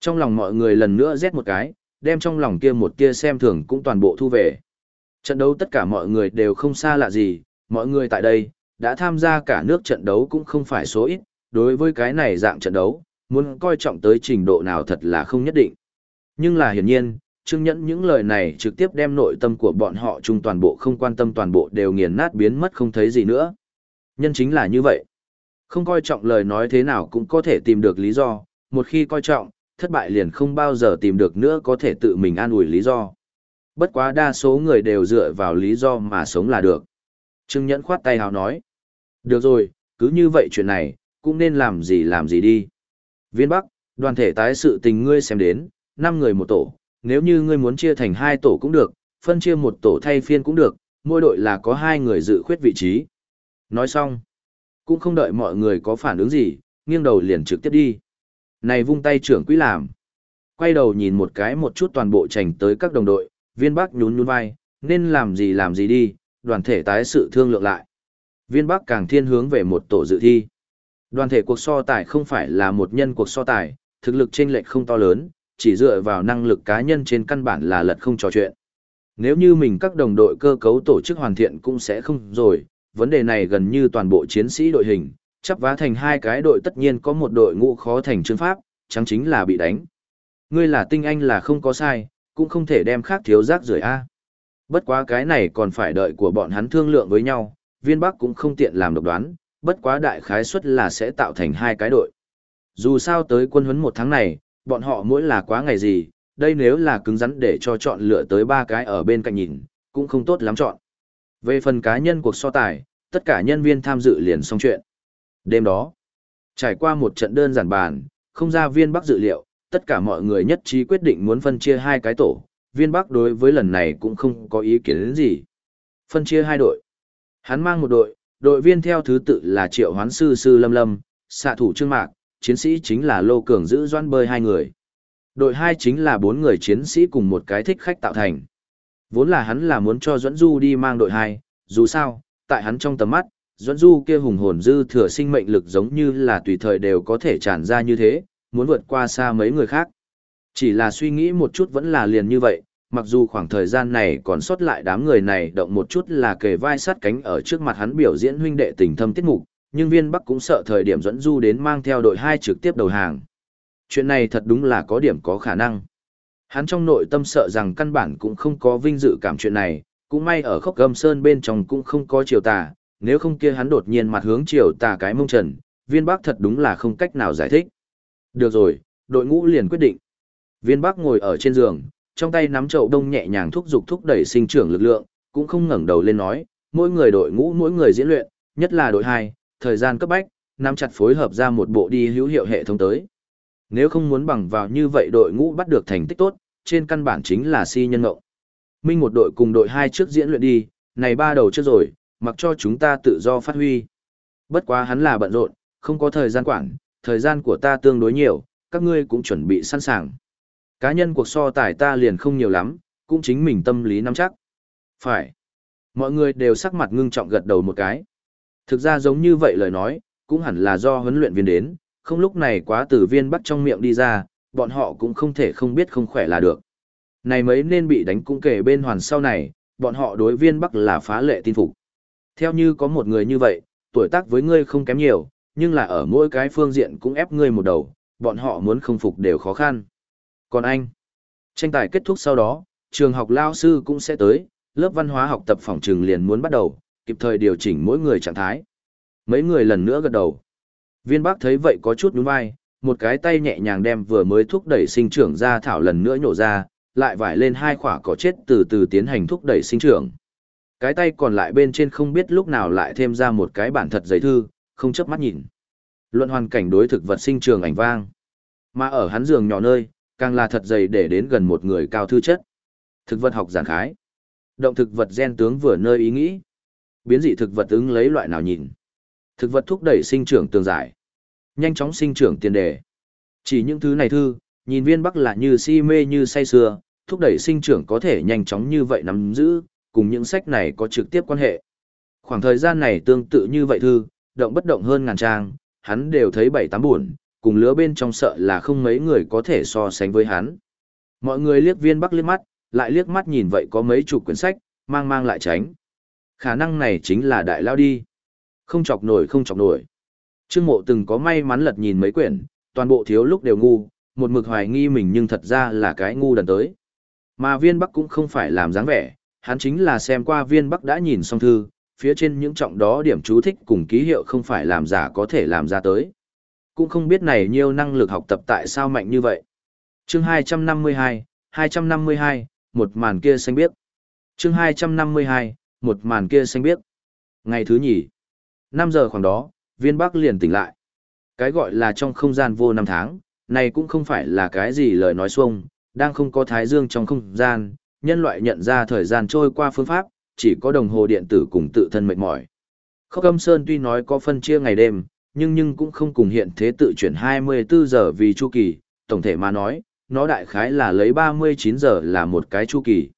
Trong lòng mọi người lần nữa rét một cái, đem trong lòng kia một kia xem thường cũng toàn bộ thu về. Trận đấu tất cả mọi người đều không xa lạ gì, mọi người tại đây, đã tham gia cả nước trận đấu cũng không phải số ít, đối với cái này dạng trận đấu, muốn coi trọng tới trình độ nào thật là không nhất định. Nhưng là hiển nhiên, Trương Nhẫn những lời này trực tiếp đem nội tâm của bọn họ chung toàn bộ không quan tâm toàn bộ đều nghiền nát biến mất không thấy gì nữa. Nhân chính là như vậy. Không coi trọng lời nói thế nào cũng có thể tìm được lý do, một khi coi trọng, thất bại liền không bao giờ tìm được nữa có thể tự mình an ủi lý do. Bất quá đa số người đều dựa vào lý do mà sống là được. Trương Nhẫn khoát tay hào nói. Được rồi, cứ như vậy chuyện này, cũng nên làm gì làm gì đi. Viên Bắc, đoàn thể tái sự tình ngươi xem đến, 5 người một tổ, nếu như ngươi muốn chia thành hai tổ cũng được, phân chia một tổ thay phiên cũng được, mỗi đội là có hai người dự khuyết vị trí. Nói xong, cũng không đợi mọi người có phản ứng gì, nghiêng đầu liền trực tiếp đi. Này vung tay trưởng quỹ làm. Quay đầu nhìn một cái một chút toàn bộ trành tới các đồng đội, viên bắc nhún nhún vai, nên làm gì làm gì đi, đoàn thể tái sự thương lượng lại. Viên bắc càng thiên hướng về một tổ dự thi. Đoàn thể cuộc so tài không phải là một nhân cuộc so tài, thực lực trên lệch không to lớn, chỉ dựa vào năng lực cá nhân trên căn bản là lật không trò chuyện. Nếu như mình các đồng đội cơ cấu tổ chức hoàn thiện cũng sẽ không rồi, vấn đề này gần như toàn bộ chiến sĩ đội hình, chắp vá thành hai cái đội tất nhiên có một đội ngũ khó thành chương pháp, chẳng chính là bị đánh. Ngươi là tinh anh là không có sai, cũng không thể đem khác thiếu rác rưởi A. Bất quá cái này còn phải đợi của bọn hắn thương lượng với nhau, viên bắc cũng không tiện làm độc đoán, bất quá đại khái suất là sẽ tạo thành hai cái đội. Dù sao tới quân huấn một tháng này, bọn họ mỗi là quá ngày gì, đây nếu là cứng rắn để cho chọn lựa tới ba cái ở bên cạnh nhìn, cũng không tốt lắm chọn. Về phần cá nhân cuộc so tài, tất cả nhân viên tham dự liền xong chuyện. Đêm đó, trải qua một trận đơn giản bàn, không ra viên bắc dự liệu, tất cả mọi người nhất trí quyết định muốn phân chia hai cái tổ, viên bắc đối với lần này cũng không có ý kiến đến gì. Phân chia hai đội. Hắn mang một đội, đội viên theo thứ tự là triệu hoán sư sư lâm lâm, xạ thủ trương mạc, chiến sĩ chính là lô cường giữ doan bơi hai người. Đội hai chính là bốn người chiến sĩ cùng một cái thích khách tạo thành. Vốn là hắn là muốn cho Duẫn Du đi mang đội hai, dù sao, tại hắn trong tầm mắt, Duẫn Du kia hùng hồn dư thừa sinh mệnh lực giống như là tùy thời đều có thể tràn ra như thế, muốn vượt qua xa mấy người khác. Chỉ là suy nghĩ một chút vẫn là liền như vậy, mặc dù khoảng thời gian này còn sót lại đám người này động một chút là kề vai sát cánh ở trước mặt hắn biểu diễn huynh đệ tình thâm tiết mục, nhưng viên Bắc cũng sợ thời điểm dẫn du đến mang theo đội hai trực tiếp đầu hàng. Chuyện này thật đúng là có điểm có khả năng. Hắn trong nội tâm sợ rằng căn bản cũng không có vinh dự cảm chuyện này, cũng may ở khốc gầm sơn bên trong cũng không có chiều tà, nếu không kia hắn đột nhiên mặt hướng chiều tà cái mông trần, viên Bắc thật đúng là không cách nào giải thích. Được rồi, đội ngũ liền quyết định. Viên Bắc ngồi ở trên giường, trong tay nắm chậu đông nhẹ nhàng thúc giục thúc đẩy sinh trưởng lực lượng, cũng không ngẩng đầu lên nói, mỗi người đội ngũ mỗi người diễn luyện, nhất là đội 2, thời gian cấp bách, nắm chặt phối hợp ra một bộ đi hữu hiệu hệ thống tới. Nếu không muốn bằng vào như vậy đội ngũ bắt được thành tích tốt, trên căn bản chính là si nhân ngộng. Minh một đội cùng đội hai trước diễn luyện đi, này ba đầu trước rồi, mặc cho chúng ta tự do phát huy. Bất quá hắn là bận rộn, không có thời gian quản, thời gian của ta tương đối nhiều, các ngươi cũng chuẩn bị sẵn sàng. Cá nhân cuộc so tài ta liền không nhiều lắm, cũng chính mình tâm lý nắm chắc. Phải. Mọi người đều sắc mặt ngưng trọng gật đầu một cái. Thực ra giống như vậy lời nói, cũng hẳn là do huấn luyện viên đến, không lúc này quá tử viên bắt trong miệng đi ra, bọn họ cũng không thể không biết không khỏe là được. Này mấy nên bị đánh cũng kể bên hoàn sau này, bọn họ đối viên bắc là phá lệ tin phục. Theo như có một người như vậy, tuổi tác với ngươi không kém nhiều, nhưng là ở mỗi cái phương diện cũng ép ngươi một đầu, bọn họ muốn không phục đều khó khăn. Còn anh, tranh tài kết thúc sau đó, trường học lao sư cũng sẽ tới, lớp văn hóa học tập phòng trường liền muốn bắt đầu, kịp thời điều chỉnh mỗi người trạng thái. Mấy người lần nữa gật đầu. Viên bác thấy vậy có chút nhún vai, một cái tay nhẹ nhàng đem vừa mới thúc đẩy sinh trưởng ra thảo lần nữa nhổ ra, lại vải lên hai quả cỏ chết từ từ tiến hành thúc đẩy sinh trưởng. Cái tay còn lại bên trên không biết lúc nào lại thêm ra một cái bản thật giấy thư, không chớp mắt nhìn. Luận hoàn cảnh đối thực vật sinh trường ảnh vang. Mà ở hắn giường nhỏ nơi, càng là thật dày để đến gần một người cao thư chất. Thực vật học giản khái. Động thực vật gen tướng vừa nơi ý nghĩ. Biến dị thực vật ứng lấy loại nào nhìn. Thực vật thúc đẩy sinh trưởng tường giải. Nhanh chóng sinh trưởng tiền đề. Chỉ những thứ này thư, nhìn viên bắc là như si mê như say sưa, thúc đẩy sinh trưởng có thể nhanh chóng như vậy nắm giữ, cùng những sách này có trực tiếp quan hệ. Khoảng thời gian này tương tự như vậy thư, động bất động hơn ngàn trang, hắn đều thấy bảy tám buồn, cùng lứa bên trong sợ là không mấy người có thể so sánh với hắn. Mọi người liếc viên bắc liếc mắt, lại liếc mắt nhìn vậy có mấy chục quyển sách, mang mang lại tránh. Khả năng này chính là đại lao đi. Không chọc nổi không chọc nổi. Trương mộ từng có may mắn lật nhìn mấy quyển, toàn bộ thiếu lúc đều ngu, một mực hoài nghi mình nhưng thật ra là cái ngu đần tới. Mà viên bắc cũng không phải làm dáng vẻ, hắn chính là xem qua viên bắc đã nhìn xong thư, phía trên những trọng đó điểm chú thích cùng ký hiệu không phải làm giả có thể làm ra tới. Cũng không biết này nhiều năng lực học tập tại sao mạnh như vậy. Chương 252, 252, một màn kia xanh biếc. Chương 252, một màn kia xanh biếc. Ngày thứ nhì, 5 giờ khoảng đó, viên bắc liền tỉnh lại. Cái gọi là trong không gian vô năm tháng, này cũng không phải là cái gì lời nói xuông, đang không có thái dương trong không gian, nhân loại nhận ra thời gian trôi qua phương pháp, chỉ có đồng hồ điện tử cùng tự thân mệt mỏi. Khóc âm sơn tuy nói có phân chia ngày đêm, nhưng nhưng cũng không cùng hiện thế tự chuyển 24 giờ vì chu kỳ, tổng thể mà nói, nó đại khái là lấy 39 giờ là một cái chu kỳ.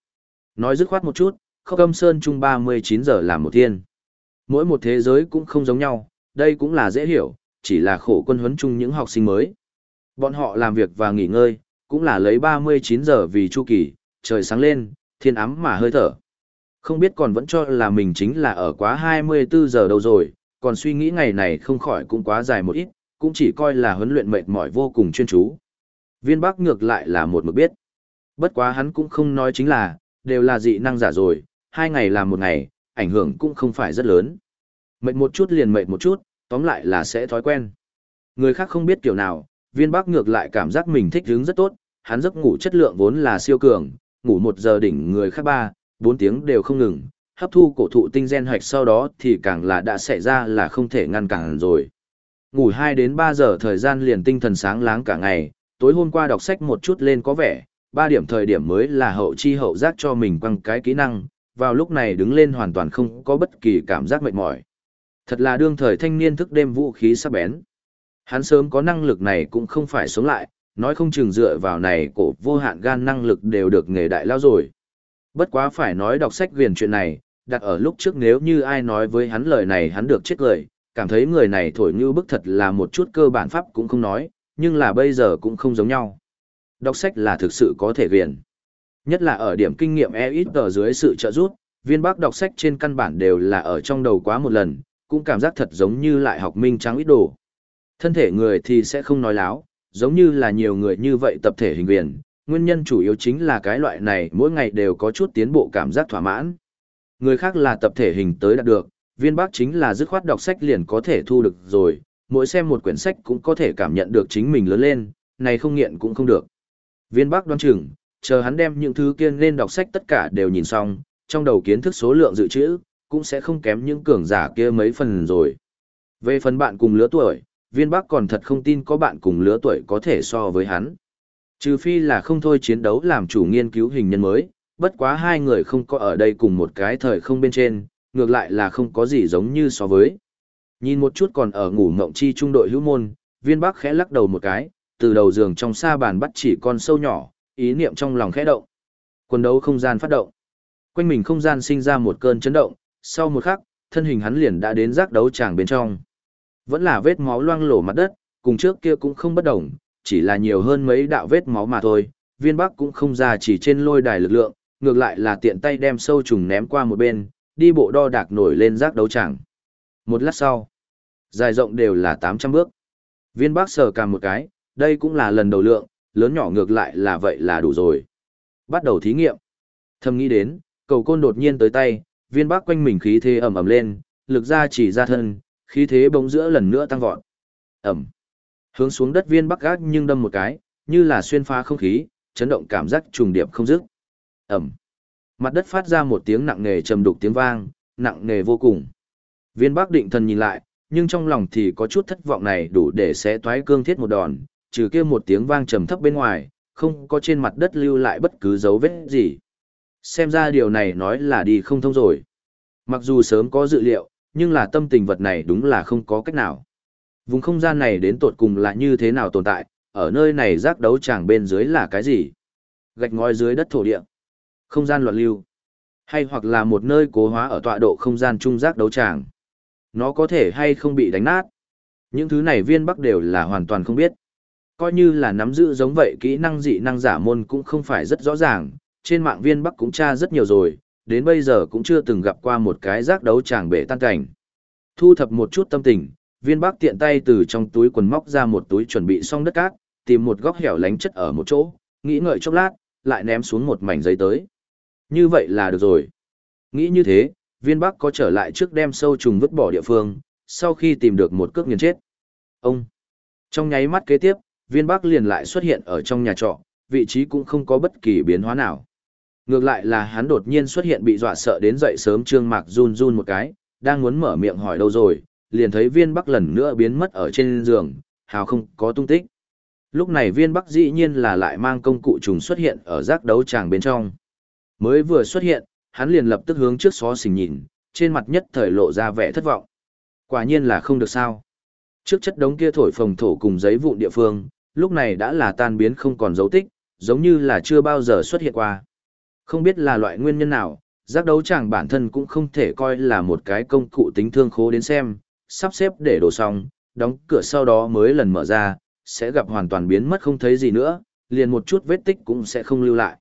Nói dứt khoát một chút, khóc âm sơn chung 39 giờ là một thiên. Mỗi một thế giới cũng không giống nhau, đây cũng là dễ hiểu, chỉ là khổ quân huấn chung những học sinh mới. Bọn họ làm việc và nghỉ ngơi, cũng là lấy 39 giờ vì chu kỳ, trời sáng lên, thiên ấm mà hơi thở. Không biết còn vẫn cho là mình chính là ở quá 24 giờ đâu rồi, còn suy nghĩ ngày này không khỏi cũng quá dài một ít, cũng chỉ coi là huấn luyện mệt mỏi vô cùng chuyên chú. Viên Bắc ngược lại là một mực biết. Bất quá hắn cũng không nói chính là, đều là dị năng giả rồi, hai ngày làm một ngày, ảnh hưởng cũng không phải rất lớn. Mệt một chút liền mệt một chút, tóm lại là sẽ thói quen. Người khác không biết kiểu nào, viên Bắc ngược lại cảm giác mình thích hướng rất tốt, hắn giấc ngủ chất lượng vốn là siêu cường, ngủ một giờ đỉnh người khác ba, bốn tiếng đều không ngừng, hấp thu cổ thụ tinh gen hoạch sau đó thì càng là đã xảy ra là không thể ngăn cản rồi. Ngủ 2 đến 3 giờ thời gian liền tinh thần sáng láng cả ngày, tối hôm qua đọc sách một chút lên có vẻ, 3 điểm thời điểm mới là hậu chi hậu giác cho mình quăng cái kỹ năng, vào lúc này đứng lên hoàn toàn không có bất kỳ cảm giác mệt mỏi. Thật là đương thời thanh niên thức đêm vũ khí sắc bén. Hắn sớm có năng lực này cũng không phải sống lại, nói không chừng dựa vào này cổ vô hạn gan năng lực đều được nghề đại lao rồi. Bất quá phải nói đọc sách viền chuyện này, đặt ở lúc trước nếu như ai nói với hắn lời này hắn được chết lời, cảm thấy người này thổi như bức thật là một chút cơ bản pháp cũng không nói, nhưng là bây giờ cũng không giống nhau. Đọc sách là thực sự có thể viền. Nhất là ở điểm kinh nghiệm e ít ở dưới sự trợ giúp, viên bác đọc sách trên căn bản đều là ở trong đầu quá một lần, cũng cảm giác thật giống như lại học minh trắng ít đồ. Thân thể người thì sẽ không nói láo, giống như là nhiều người như vậy tập thể hình viền, nguyên nhân chủ yếu chính là cái loại này mỗi ngày đều có chút tiến bộ cảm giác thỏa mãn. Người khác là tập thể hình tới đạt được, viên bác chính là dứt khoát đọc sách liền có thể thu được rồi, mỗi xem một quyển sách cũng có thể cảm nhận được chính mình lớn lên, này không nghiện cũng không được. Viên bác đoán chừng, chờ hắn đem những thứ kia nên đọc sách tất cả đều nhìn xong, trong đầu kiến thức số lượng dự trữ, cũng sẽ không kém những cường giả kia mấy phần rồi. Về phần bạn cùng lứa tuổi, viên bác còn thật không tin có bạn cùng lứa tuổi có thể so với hắn. Trừ phi là không thôi chiến đấu làm chủ nghiên cứu hình nhân mới, bất quá hai người không có ở đây cùng một cái thời không bên trên, ngược lại là không có gì giống như so với. Nhìn một chút còn ở ngủ ngộng chi trung đội hữu môn, viên bắc khẽ lắc đầu một cái, từ đầu giường trong xa bàn bắt chỉ con sâu nhỏ, ý niệm trong lòng khẽ động. Quần đấu không gian phát động. Quanh mình không gian sinh ra một cơn chấn động, sau một khắc, thân hình hắn liền đã đến giác đấu tràng bên trong. Vẫn là vết máu loang lổ mặt đất, cùng trước kia cũng không bất động chỉ là nhiều hơn mấy đạo vết máu mà thôi. Viên Bắc cũng không ra chỉ trên lôi đài lực lượng, ngược lại là tiện tay đem sâu trùng ném qua một bên, đi bộ đo đạc nổi lên rác đấu tràng. Một lát sau, dài rộng đều là 800 bước. Viên Bắc sờ cằm một cái, đây cũng là lần đầu lượng, lớn nhỏ ngược lại là vậy là đủ rồi. Bắt đầu thí nghiệm. Thầm nghĩ đến, cầu côn đột nhiên tới tay, viên Bắc quanh mình khí thế ầm ầm lên, lực ra chỉ ra thân, khí thế bỗng giữa lần nữa tăng vọt. Ẩm. Hướng xuống đất viên Bắc gác nhưng đâm một cái, như là xuyên phá không khí, chấn động cảm giác trùng điệp không dứt. Ẩm. Mặt đất phát ra một tiếng nặng nề trầm đục tiếng vang, nặng nề vô cùng. Viên Bắc định thần nhìn lại, nhưng trong lòng thì có chút thất vọng này đủ để sẽ toái cương thiết một đòn, trừ kia một tiếng vang trầm thấp bên ngoài, không có trên mặt đất lưu lại bất cứ dấu vết gì. Xem ra điều này nói là đi không thông rồi. Mặc dù sớm có dự liệu, nhưng là tâm tình vật này đúng là không có cách nào. Vùng không gian này đến tột cùng là như thế nào tồn tại, ở nơi này giác đấu tràng bên dưới là cái gì? Gạch ngói dưới đất thổ địa. Không gian loạn lưu. Hay hoặc là một nơi cố hóa ở tọa độ không gian trung giác đấu tràng. Nó có thể hay không bị đánh nát. Những thứ này viên bắc đều là hoàn toàn không biết. Coi như là nắm giữ giống vậy kỹ năng dị năng giả môn cũng không phải rất rõ ràng, trên mạng viên bắc cũng tra rất nhiều rồi, đến bây giờ cũng chưa từng gặp qua một cái giác đấu tràng bể tan cảnh. Thu thập một chút tâm tình, viên bắc tiện tay từ trong túi quần móc ra một túi chuẩn bị xong đất cát, tìm một góc hẻo lánh chất ở một chỗ, nghĩ ngợi chốc lát, lại ném xuống một mảnh giấy tới. Như vậy là được rồi. Nghĩ như thế, viên bắc có trở lại trước đem sâu trùng vứt bỏ địa phương, sau khi tìm được một cước nghiền chết. Ông! Trong nháy mắt kế tiếp, viên bắc liền lại xuất hiện ở trong nhà trọ, vị trí cũng không có bất kỳ biến hóa nào. Ngược lại là hắn đột nhiên xuất hiện bị dọa sợ đến dậy sớm trương mạc run run một cái, đang muốn mở miệng hỏi đâu rồi, liền thấy viên bắc lần nữa biến mất ở trên giường, hào không có tung tích. Lúc này viên bắc dĩ nhiên là lại mang công cụ trùng xuất hiện ở giác đấu tràng bên trong. Mới vừa xuất hiện, hắn liền lập tức hướng trước xó xình nhìn, trên mặt nhất thời lộ ra vẻ thất vọng. Quả nhiên là không được sao. Trước chất đống kia thổi phồng thổ cùng giấy vụn địa phương, lúc này đã là tan biến không còn dấu tích, giống như là chưa bao giờ xuất hiện qua. Không biết là loại nguyên nhân nào, giác đấu chàng bản thân cũng không thể coi là một cái công cụ tính thương khố đến xem, sắp xếp để đổ xong, đóng cửa sau đó mới lần mở ra, sẽ gặp hoàn toàn biến mất không thấy gì nữa, liền một chút vết tích cũng sẽ không lưu lại.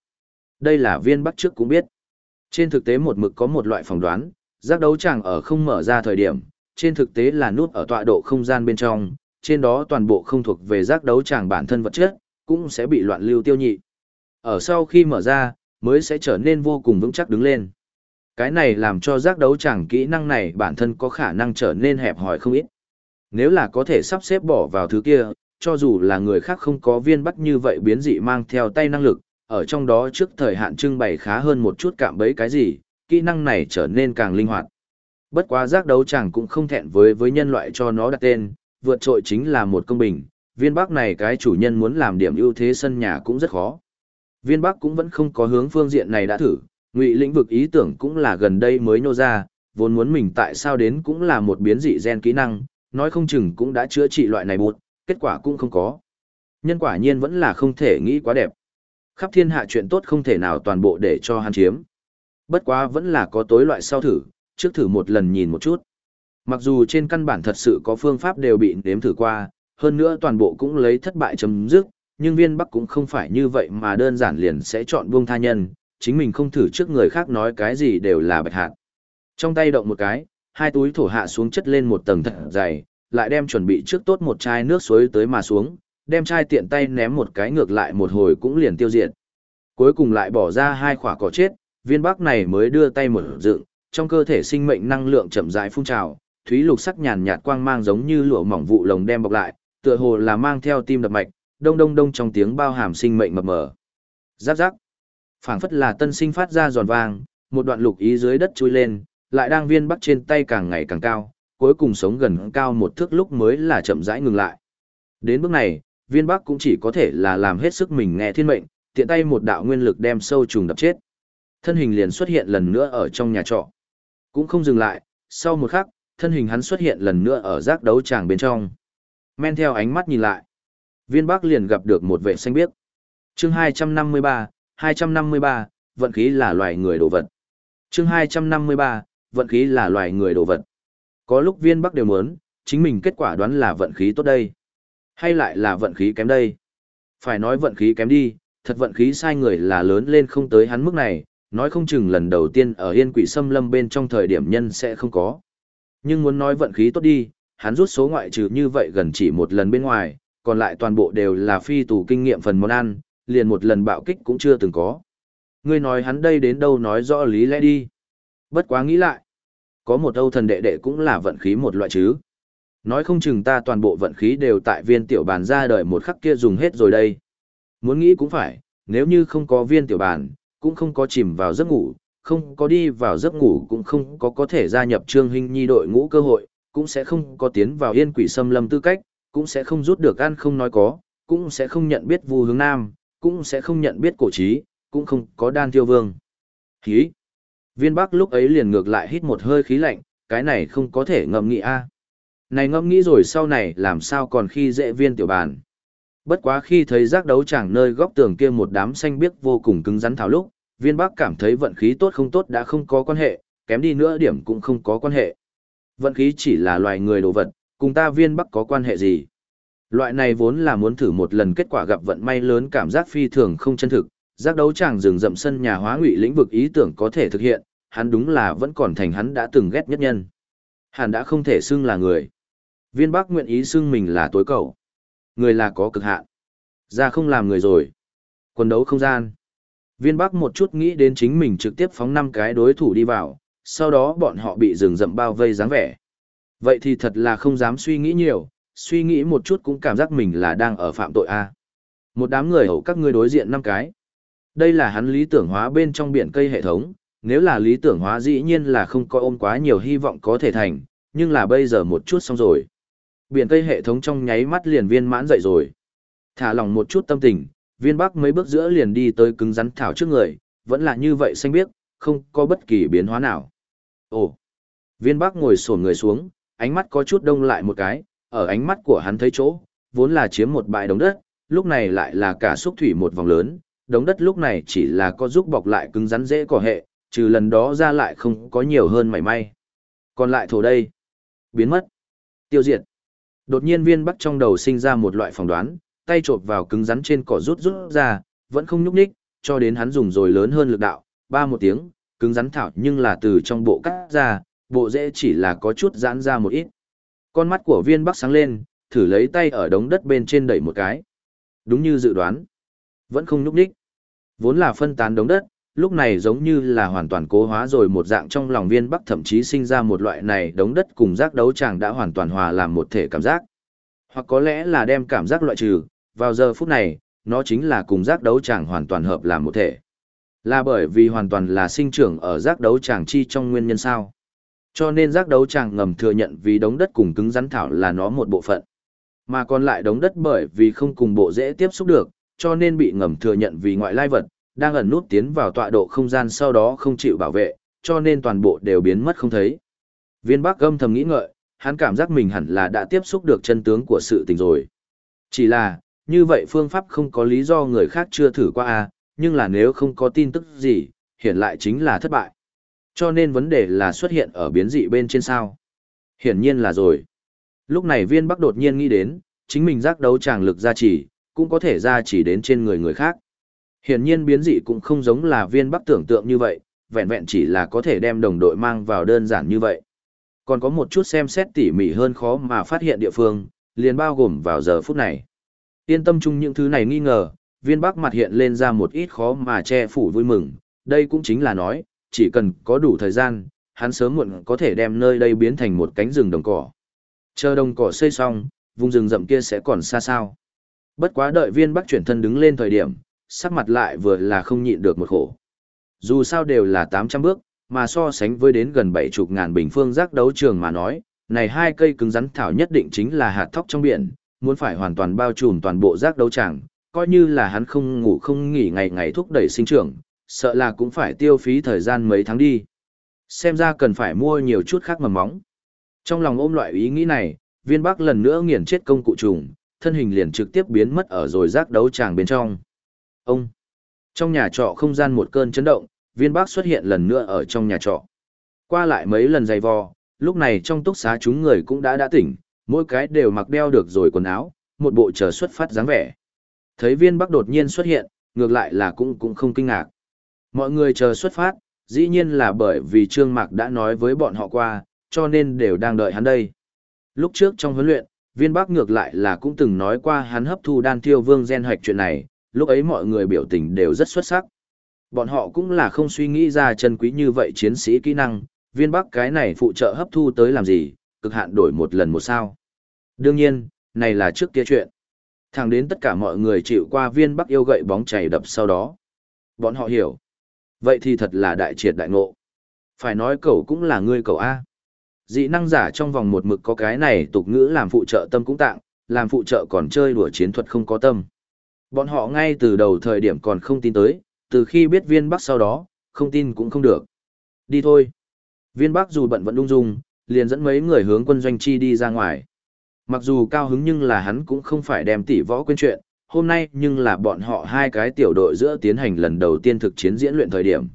Đây là viên bắt trước cũng biết. Trên thực tế một mực có một loại phỏng đoán, giác đấu chẳng ở không mở ra thời điểm, trên thực tế là nút ở tọa độ không gian bên trong, trên đó toàn bộ không thuộc về giác đấu tràng bản thân vật chất, cũng sẽ bị loạn lưu tiêu nhị. Ở sau khi mở ra, mới sẽ trở nên vô cùng vững chắc đứng lên. Cái này làm cho giác đấu chẳng kỹ năng này bản thân có khả năng trở nên hẹp hòi không ít. Nếu là có thể sắp xếp bỏ vào thứ kia, cho dù là người khác không có viên bắt như vậy biến dị mang theo tay năng lực, ở trong đó trước thời hạn trưng bày khá hơn một chút cạm bấy cái gì, kỹ năng này trở nên càng linh hoạt. Bất quá giác đấu chẳng cũng không thẹn với với nhân loại cho nó đặt tên, vượt trội chính là một công bình, viên bắc này cái chủ nhân muốn làm điểm ưu thế sân nhà cũng rất khó. Viên bắc cũng vẫn không có hướng phương diện này đã thử, ngụy lĩnh vực ý tưởng cũng là gần đây mới nô ra, vốn muốn mình tại sao đến cũng là một biến dị gen kỹ năng, nói không chừng cũng đã chữa trị loại này bụt, kết quả cũng không có. Nhân quả nhiên vẫn là không thể nghĩ quá đẹp. Khắp thiên hạ chuyện tốt không thể nào toàn bộ để cho hắn chiếm. Bất quá vẫn là có tối loại sau thử, trước thử một lần nhìn một chút. Mặc dù trên căn bản thật sự có phương pháp đều bị nếm thử qua, hơn nữa toàn bộ cũng lấy thất bại chấm dứt, nhưng viên bắc cũng không phải như vậy mà đơn giản liền sẽ chọn buông tha nhân, chính mình không thử trước người khác nói cái gì đều là bạch hạt. Trong tay động một cái, hai túi thổ hạ xuống chất lên một tầng thật dày, lại đem chuẩn bị trước tốt một chai nước suối tới mà xuống, đem chai tiện tay ném một cái ngược lại một hồi cũng liền tiêu diệt. Cuối cùng lại bỏ ra hai quả cỏ chết, viên bắc này mới đưa tay mở dựng, trong cơ thể sinh mệnh năng lượng chậm rãi phun trào, thúy lục sắc nhàn nhạt quang mang giống như lụa mỏng vụ lồng đem bọc lại, tựa hồ là mang theo tim đập mạch, đông đông đông trong tiếng bao hàm sinh mệnh mập mờ. Giáp giáp. Phảng phất là tân sinh phát ra giòn vang, một đoạn lục ý dưới đất chui lên, lại đang viên bắc trên tay càng ngày càng cao, cuối cùng sống gần cao một thước lúc mới là chậm rãi ngừng lại. Đến bước này, viên bắc cũng chỉ có thể là làm hết sức mình nghe thiên mệnh, tiện tay một đạo nguyên lực đem sâu trùng đập chết. Thân hình liền xuất hiện lần nữa ở trong nhà trọ. Cũng không dừng lại, sau một khắc, thân hình hắn xuất hiện lần nữa ở giác đấu tràng bên trong. Men theo ánh mắt nhìn lại, viên bắc liền gặp được một vệ xanh biếc. chương 253, 253, vận khí là loài người đồ vật. chương 253, vận khí là loài người đồ vật. Có lúc viên bắc đều muốn, chính mình kết quả đoán là vận khí tốt đây. Hay lại là vận khí kém đây? Phải nói vận khí kém đi, thật vận khí sai người là lớn lên không tới hắn mức này, nói không chừng lần đầu tiên ở yên quỷ xâm lâm bên trong thời điểm nhân sẽ không có. Nhưng muốn nói vận khí tốt đi, hắn rút số ngoại trừ như vậy gần chỉ một lần bên ngoài, còn lại toàn bộ đều là phi tù kinh nghiệm phần món ăn, liền một lần bạo kích cũng chưa từng có. Ngươi nói hắn đây đến đâu nói rõ lý lẽ đi. Bất quá nghĩ lại. Có một âu thần đệ đệ cũng là vận khí một loại chứ. Nói không chừng ta toàn bộ vận khí đều tại viên tiểu bàn ra đời một khắc kia dùng hết rồi đây. Muốn nghĩ cũng phải, nếu như không có viên tiểu bàn, cũng không có chìm vào giấc ngủ, không có đi vào giấc ngủ cũng không có có thể gia nhập trương hình nhi đội ngũ cơ hội, cũng sẽ không có tiến vào yên quỷ xâm lâm tư cách, cũng sẽ không rút được ăn không nói có, cũng sẽ không nhận biết vu hướng nam, cũng sẽ không nhận biết cổ trí, cũng không có đan tiêu vương. Khí! Viên bắc lúc ấy liền ngược lại hít một hơi khí lạnh, cái này không có thể ngâm nghĩ a à. Này ngâm nghĩ rồi sau này làm sao còn khi dễ viên tiểu bàn. Bất quá khi thấy giác đấu chẳng nơi góc tường kia một đám xanh biếc vô cùng cứng rắn thảo lúc, viên bắc cảm thấy vận khí tốt không tốt đã không có quan hệ, kém đi nữa điểm cũng không có quan hệ. Vận khí chỉ là loài người đồ vật, cùng ta viên bắc có quan hệ gì. Loại này vốn là muốn thử một lần kết quả gặp vận may lớn cảm giác phi thường không chân thực, giác đấu chàng rừng rậm sân nhà hóa ngụy lĩnh vực ý tưởng có thể thực hiện, hắn đúng là vẫn còn thành hắn đã từng ghét nhất nhân. Hắn đã không thể xưng là người. Viên Bắc nguyện ý xưng mình là tối cầu. Người là có cực hạn. Ra không làm người rồi. Quần đấu không gian. Viên Bắc một chút nghĩ đến chính mình trực tiếp phóng năm cái đối thủ đi vào, sau đó bọn họ bị rừng rậm bao vây dáng vẻ. Vậy thì thật là không dám suy nghĩ nhiều, suy nghĩ một chút cũng cảm giác mình là đang ở phạm tội a. Một đám người hầu các ngươi đối diện năm cái. Đây là hắn lý tưởng hóa bên trong biển cây hệ thống, nếu là lý tưởng hóa dĩ nhiên là không có ôm quá nhiều hy vọng có thể thành, nhưng là bây giờ một chút xong rồi. Biển cây hệ thống trong nháy mắt liền viên mãn dậy rồi. Thả lòng một chút tâm tình, viên bắc mấy bước giữa liền đi tới cứng rắn thảo trước người, vẫn là như vậy xanh biếc, không có bất kỳ biến hóa nào. Ồ! Viên bắc ngồi sổn người xuống, ánh mắt có chút đông lại một cái, ở ánh mắt của hắn thấy chỗ, vốn là chiếm một bãi đống đất, lúc này lại là cả xúc thủy một vòng lớn, đống đất lúc này chỉ là có giúp bọc lại cứng rắn dễ cỏ hệ, trừ lần đó ra lại không có nhiều hơn mảy may. Còn lại thổ đây, biến mất, tiêu diệt. Đột nhiên viên bắc trong đầu sinh ra một loại phỏng đoán, tay trộp vào cứng rắn trên cỏ rút rút ra, vẫn không nhúc nhích, cho đến hắn dùng rồi lớn hơn lực đạo, ba một tiếng, cứng rắn thảo nhưng là từ trong bộ cắt ra, bộ rễ chỉ là có chút giãn ra một ít. Con mắt của viên bắc sáng lên, thử lấy tay ở đống đất bên trên đẩy một cái. Đúng như dự đoán, vẫn không nhúc nhích. Vốn là phân tán đống đất, lúc này giống như là hoàn toàn cố hóa rồi một dạng trong lòng viên bắc thậm chí sinh ra một loại này đống đất cùng giác đấu chàng đã hoàn toàn hòa làm một thể cảm giác. Hoặc có lẽ là đem cảm giác loại trừ, vào giờ phút này, nó chính là cùng giác đấu chàng hoàn toàn hợp làm một thể. Là bởi vì hoàn toàn là sinh trưởng ở giác đấu chàng chi trong nguyên nhân sao. Cho nên giác đấu chàng ngầm thừa nhận vì đống đất cùng cứng rắn thảo là nó một bộ phận. Mà còn lại đống đất bởi vì không cùng bộ dễ tiếp xúc được, cho nên bị ngầm thừa nhận vì ngoại lai vật, đang ẩn nút tiến vào tọa độ không gian sau đó không chịu bảo vệ, cho nên toàn bộ đều biến mất không thấy. Viên Bắc âm thầm nghĩ ngợi, hắn cảm giác mình hẳn là đã tiếp xúc được chân tướng của sự tình rồi. Chỉ là, như vậy phương pháp không có lý do người khác chưa thử qua a, à, nhưng là nếu không có tin tức gì, hiện lại chính là thất bại. Cho nên vấn đề là xuất hiện ở biến dị bên trên sao. Hiển nhiên là rồi. Lúc này viên bắc đột nhiên nghĩ đến, chính mình giác đấu tràng lực gia trì, cũng có thể gia trì đến trên người người khác. Hiển nhiên biến dị cũng không giống là viên bắc tưởng tượng như vậy, vẹn vẹn chỉ là có thể đem đồng đội mang vào đơn giản như vậy. Còn có một chút xem xét tỉ mỉ hơn khó mà phát hiện địa phương, liền bao gồm vào giờ phút này. Yên tâm chung những thứ này nghi ngờ, viên bắc mặt hiện lên ra một ít khó mà che phủ vui mừng, đây cũng chính là nói, chỉ cần có đủ thời gian, hắn sớm muộn có thể đem nơi đây biến thành một cánh rừng đồng cỏ. Chờ đồng cỏ xây xong, vùng rừng rậm kia sẽ còn xa sao. Bất quá đợi viên bắc chuyển thân đứng lên thời điểm, sắc mặt lại vừa là không nhịn được một khổ. Dù sao đều là 800 bước, mà so sánh với đến gần 70 ngàn bình phương giác đấu trường mà nói, này hai cây cứng rắn thảo nhất định chính là hạt thóc trong biển, muốn phải hoàn toàn bao trùm toàn bộ giác đấu tràng, coi như là hắn không ngủ không nghỉ ngày ngày thúc đẩy sinh trưởng, sợ là cũng phải tiêu phí thời gian mấy tháng đi. Xem ra cần phải mua nhiều chút khác mầm móng. Trong lòng ôm loại ý nghĩ này, viên bắc lần nữa nghiền chết công cụ trùng, thân hình liền trực tiếp biến mất ở rồi giác đấu tràng bên trong. Ông! Trong nhà trọ không gian một cơn chấn động, viên bắc xuất hiện lần nữa ở trong nhà trọ. Qua lại mấy lần dày vò, lúc này trong túc xá chúng người cũng đã đã tỉnh, mỗi cái đều mặc đeo được rồi quần áo, một bộ chờ xuất phát dáng vẻ. Thấy viên bắc đột nhiên xuất hiện, ngược lại là cũng cũng không kinh ngạc. Mọi người chờ xuất phát, dĩ nhiên là bởi vì Trương Mạc đã nói với bọn họ qua, cho nên đều đang đợi hắn đây. Lúc trước trong huấn luyện, viên bắc ngược lại là cũng từng nói qua hắn hấp thu đan tiêu vương gen hoạch chuyện này, lúc ấy mọi người biểu tình đều rất xuất sắc. Bọn họ cũng là không suy nghĩ ra chân quý như vậy chiến sĩ kỹ năng, viên bắc cái này phụ trợ hấp thu tới làm gì, cực hạn đổi một lần một sao. Đương nhiên, này là trước kia chuyện. Thẳng đến tất cả mọi người chịu qua viên bắc yêu gậy bóng chảy đập sau đó. Bọn họ hiểu. Vậy thì thật là đại triệt đại ngộ. Phải nói cậu cũng là ngươi cậu A. Dị năng giả trong vòng một mực có cái này tục ngữ làm phụ trợ tâm cũng tạng, làm phụ trợ còn chơi đùa chiến thuật không có tâm. Bọn họ ngay từ đầu thời điểm còn không tin tới, từ khi biết viên bắc sau đó, không tin cũng không được. Đi thôi. Viên bắc dù bận vẫn đung dung, liền dẫn mấy người hướng quân doanh chi đi ra ngoài. Mặc dù cao hứng nhưng là hắn cũng không phải đem tỷ võ quên chuyện, hôm nay nhưng là bọn họ hai cái tiểu đội giữa tiến hành lần đầu tiên thực chiến diễn luyện thời điểm.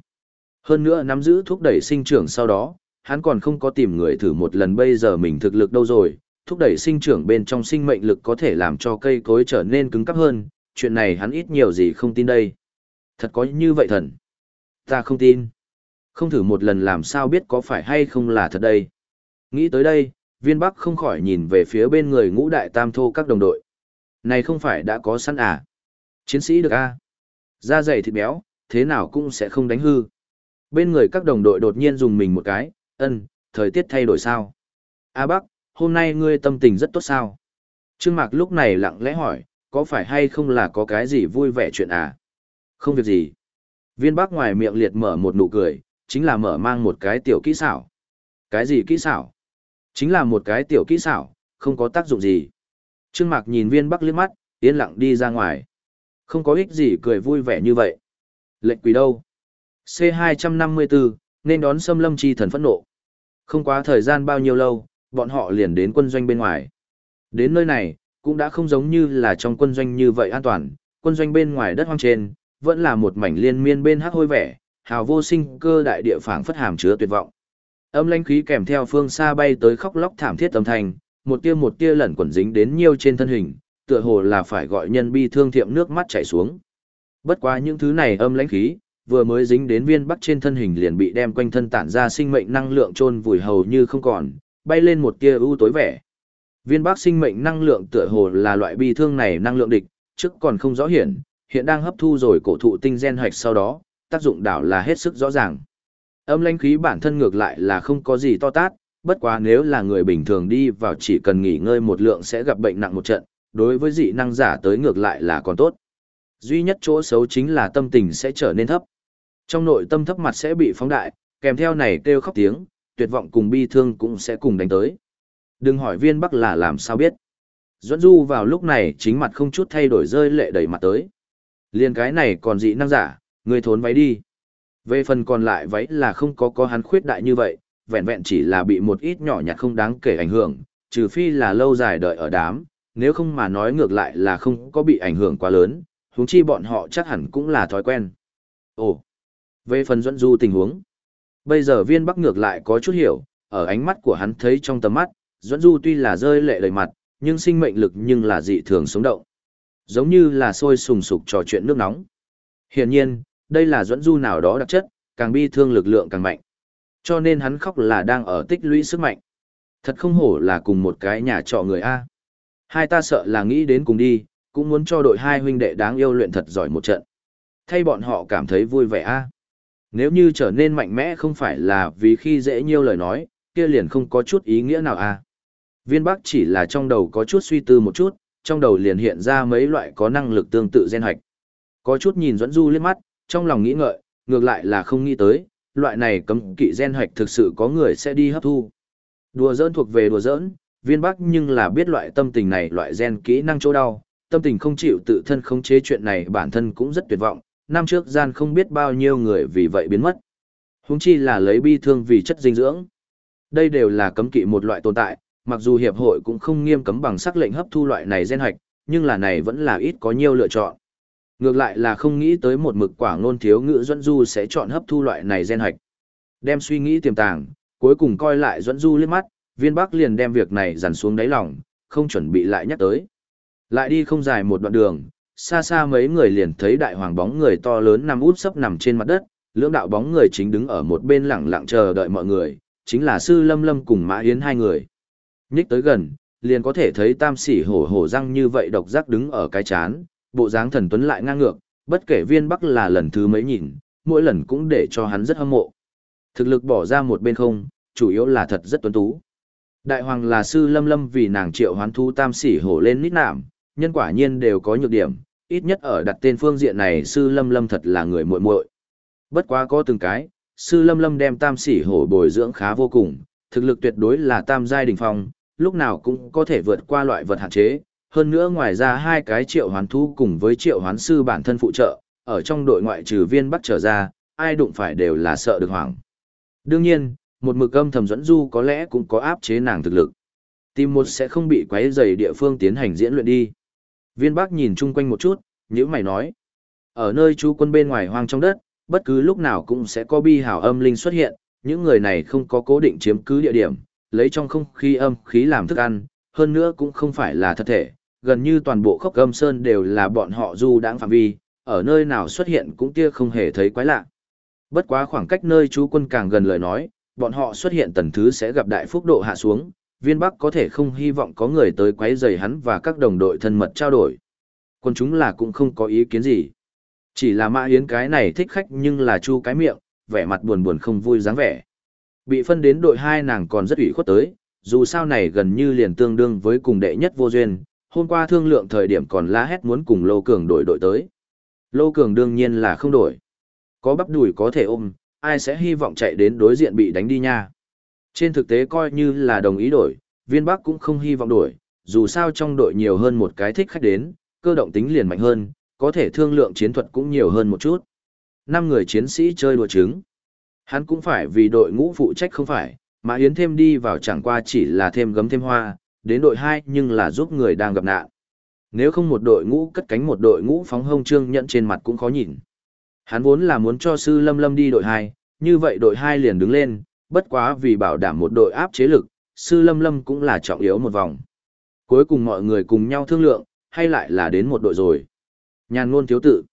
Hơn nữa nắm giữ thúc đẩy sinh trưởng sau đó, hắn còn không có tìm người thử một lần bây giờ mình thực lực đâu rồi, thúc đẩy sinh trưởng bên trong sinh mệnh lực có thể làm cho cây cối trở nên cứng cáp hơn, chuyện này hắn ít nhiều gì không tin đây. Thật có như vậy thần? Ta không tin. Không thử một lần làm sao biết có phải hay không là thật đây. Nghĩ tới đây, viên bắc không khỏi nhìn về phía bên người ngũ đại tam thô các đồng đội. Này không phải đã có sẵn à? Chiến sĩ được a à? Da dày thịt béo, thế nào cũng sẽ không đánh hư. Bên người các đồng đội đột nhiên dùng mình một cái, ân, thời tiết thay đổi sao? A Bắc, hôm nay ngươi tâm tình rất tốt sao? Trương Mạc lúc này lặng lẽ hỏi, có phải hay không là có cái gì vui vẻ chuyện à? Không việc gì. Viên Bắc ngoài miệng liệt mở một nụ cười, chính là mở mang một cái tiểu kỹ xảo. Cái gì kỹ xảo? Chính là một cái tiểu kỹ xảo, không có tác dụng gì. Trương Mạc nhìn viên Bắc liếc mắt, yên lặng đi ra ngoài. Không có ích gì cười vui vẻ như vậy. Lệnh quỷ đâu? C254, nên đón xâm lâm chi thần phẫn nộ. Không quá thời gian bao nhiêu lâu, bọn họ liền đến quân doanh bên ngoài. Đến nơi này, cũng đã không giống như là trong quân doanh như vậy an toàn, quân doanh bên ngoài đất hoang trên, vẫn là một mảnh liên miên bên hắc hôi vẻ, hào vô sinh cơ đại địa phảng phất hàm chứa tuyệt vọng. Âm lãnh khí kèm theo phương xa bay tới khóc lóc thảm thiết âm thanh, một tia một tia lẩn quẩn dính đến nhiều trên thân hình, tựa hồ là phải gọi nhân bi thương thiệm nước mắt chảy xuống. Bất quá những thứ này âm lãnh khí, vừa mới dính đến viên bắc trên thân hình liền bị đem quanh thân tản ra sinh mệnh năng lượng trôn vùi hầu như không còn, bay lên một tia ưu tối vẻ. Viên bắc sinh mệnh năng lượng tựa hồ là loại bi thương này năng lượng địch, trước còn không rõ hiển, hiện đang hấp thu rồi cổ thụ tinh gen hoạch sau đó, tác dụng đảo là hết sức rõ ràng. Âm lãnh khí bản thân ngược lại là không có gì to tát, bất quá nếu là người bình thường đi vào chỉ cần nghỉ ngơi một lượng sẽ gặp bệnh nặng một trận, đối với dị năng giả tới ngược lại là còn tốt. Duy nhất chỗ xấu chính là tâm tình sẽ trở nên thấp. Trong nội tâm thấp mặt sẽ bị phóng đại, kèm theo này kêu khóc tiếng, tuyệt vọng cùng bi thương cũng sẽ cùng đánh tới. Đừng hỏi viên bắc là làm sao biết. Duẫn Du vào lúc này chính mặt không chút thay đổi rơi lệ đầy mặt tới. Liên cái này còn dị năng giả, người thốn váy đi. Về phần còn lại váy là không có có hắn khuyết đại như vậy, vẹn vẹn chỉ là bị một ít nhỏ nhặt không đáng kể ảnh hưởng, trừ phi là lâu dài đợi ở đám, nếu không mà nói ngược lại là không có bị ảnh hưởng quá lớn, huống chi bọn họ chắc hẳn cũng là thói quen. Ồ, về phần dẫn Du tình huống, bây giờ viên bắc ngược lại có chút hiểu, ở ánh mắt của hắn thấy trong tầm mắt, dẫn Du tuy là rơi lệ đầy mặt, nhưng sinh mệnh lực nhưng là dị thường sống động. Giống như là sôi sùng sục trò chuyện nước nóng. Hiển nhiên, đây là dẫn Du nào đó đặc chất, càng bi thương lực lượng càng mạnh. Cho nên hắn khóc là đang ở tích lũy sức mạnh. Thật không hổ là cùng một cái nhà trọ người A. Hai ta sợ là nghĩ đến cùng đi, cũng muốn cho đội hai huynh đệ đáng yêu luyện thật giỏi một trận. Thay bọn họ cảm thấy vui vẻ A. Nếu như trở nên mạnh mẽ không phải là vì khi dễ nhiêu lời nói, kia liền không có chút ý nghĩa nào a. Viên Bắc chỉ là trong đầu có chút suy tư một chút, trong đầu liền hiện ra mấy loại có năng lực tương tự gen hạch. Có chút nhìn Duẫn Du liếc mắt, trong lòng nghĩ ngợi, ngược lại là không nghĩ tới, loại này cấm kỵ gen hoạch thực sự có người sẽ đi hấp thu. Đùa giỡn thuộc về đùa giỡn, viên bắc nhưng là biết loại tâm tình này loại gen kỹ năng chỗ đau, tâm tình không chịu tự thân khống chế chuyện này bản thân cũng rất tuyệt vọng, năm trước gian không biết bao nhiêu người vì vậy biến mất. Húng chi là lấy bi thương vì chất dinh dưỡng. Đây đều là cấm kỵ một loại tồn tại, mặc dù hiệp hội cũng không nghiêm cấm bằng sắc lệnh hấp thu loại này gen hoạch, nhưng là này vẫn là ít có nhiều lựa chọn. Ngược lại là không nghĩ tới một mực quả ngôn thiếu ngữ Duẫn Du sẽ chọn hấp thu loại này gen hạch. Đem suy nghĩ tiềm tàng, cuối cùng coi lại Duẫn Du liếc mắt, viên bắc liền đem việc này dằn xuống đáy lòng, không chuẩn bị lại nhắc tới. Lại đi không dài một đoạn đường, xa xa mấy người liền thấy đại hoàng bóng người to lớn nằm út sấp nằm trên mặt đất, lưỡng đạo bóng người chính đứng ở một bên lẳng lặng chờ đợi mọi người, chính là sư lâm lâm cùng mã yến hai người. Nhích tới gần, liền có thể thấy tam sỉ hổ hổ răng như vậy độc giác đứng ở cái chán, bộ dáng thần tuấn lại ngang ngược, bất kể viên bắc là lần thứ mấy nhìn, mỗi lần cũng để cho hắn rất hâm mộ. Thực lực bỏ ra một bên không, chủ yếu là thật rất tuấn tú. Đại hoàng là sư lâm lâm vì nàng triệu hoán thu tam sỉ hổ lên nít nạm, nhân quả nhiên đều có nhược điểm, ít nhất ở đặt tên phương diện này sư lâm lâm thật là người muội muội. Bất quá có từng cái, sư lâm lâm đem tam sỉ hổ bồi dưỡng khá vô cùng, thực lực tuyệt đối là tam giai đỉnh phong, lúc nào cũng có thể vượt qua loại vật hạn chế. Hơn nữa ngoài ra hai cái triệu hoán thú cùng với triệu hoán sư bản thân phụ trợ, ở trong đội ngoại trừ viên bắt trở ra, ai đụng phải đều là sợ được hoảng. Đương nhiên, một mực âm thầm dẫn du có lẽ cũng có áp chế nàng thực lực. Tìm một sẽ không bị quấy rầy địa phương tiến hành diễn luyện đi. Viên Bắc nhìn chung quanh một chút, nhữ mày nói. Ở nơi chú quân bên ngoài hoang trong đất, bất cứ lúc nào cũng sẽ có bi hào âm linh xuất hiện, những người này không có cố định chiếm cứ địa điểm, lấy trong không khí âm khí làm thức ăn, hơn nữa cũng không phải là thật thể, gần như toàn bộ khốc gâm sơn đều là bọn họ du đãng phạm vi, ở nơi nào xuất hiện cũng tia không hề thấy quái lạ. Bất quá khoảng cách nơi chú quân càng gần lời nói, bọn họ xuất hiện tần thứ sẽ gặp đại phúc độ hạ xuống, viên bắc có thể không hy vọng có người tới quấy rầy hắn và các đồng đội thân mật trao đổi. Quân chúng là cũng không có ý kiến gì. Chỉ là mã yến cái này thích khách nhưng là chu cái miệng, vẻ mặt buồn buồn không vui dáng vẻ. Bị phân đến đội hai nàng còn rất ủy khuất tới, dù sao này gần như liền tương đương với cùng đệ nhất vô duyên, hôm qua thương lượng thời điểm còn la hét muốn cùng Lô Cường đổi đội tới. Lô Cường đương nhiên là không đổi. Có bắp đùi có thể ôm, ai sẽ hy vọng chạy đến đối diện bị đánh đi nha. Trên thực tế coi như là đồng ý đổi, viên bắc cũng không hy vọng đổi, dù sao trong đội nhiều hơn một cái thích khách đến, cơ động tính liền mạnh hơn, có thể thương lượng chiến thuật cũng nhiều hơn một chút. Năm người chiến sĩ chơi đùa trứng. Hắn cũng phải vì đội ngũ phụ trách không phải, mà Yến thêm đi vào chẳng qua chỉ là thêm gấm thêm hoa, đến đội 2 nhưng là giúp người đang gặp nạn. Nếu không một đội ngũ cất cánh một đội ngũ phóng hông trương nhận trên mặt cũng khó nhìn. Hắn vốn là muốn cho sư lâm lâm đi đội 2, như vậy đội 2 liền đứng lên, bất quá vì bảo đảm một đội áp chế lực, sư lâm lâm cũng là trọng yếu một vòng. Cuối cùng mọi người cùng nhau thương lượng, hay lại là đến một đội rồi. Nhàn ngôn thiếu tự.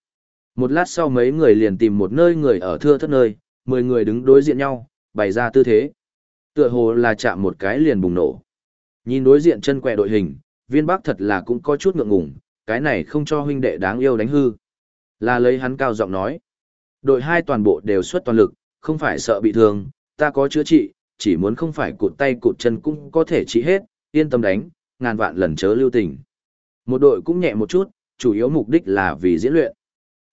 Một lát sau mấy người liền tìm một nơi người ở thưa thất nơi, 10 người đứng đối diện nhau, bày ra tư thế. Tựa hồ là chạm một cái liền bùng nổ. Nhìn đối diện chân quẹ đội hình, viên bác thật là cũng có chút ngượng ngùng, cái này không cho huynh đệ đáng yêu đánh hư. Là lấy hắn cao giọng nói. Đội hai toàn bộ đều xuất toàn lực, không phải sợ bị thương, ta có chữa trị, chỉ muốn không phải cụt tay cụt chân cũng có thể trị hết, yên tâm đánh, ngàn vạn lần chớ lưu tình. Một đội cũng nhẹ một chút, chủ yếu mục đích là vì diễn luyện.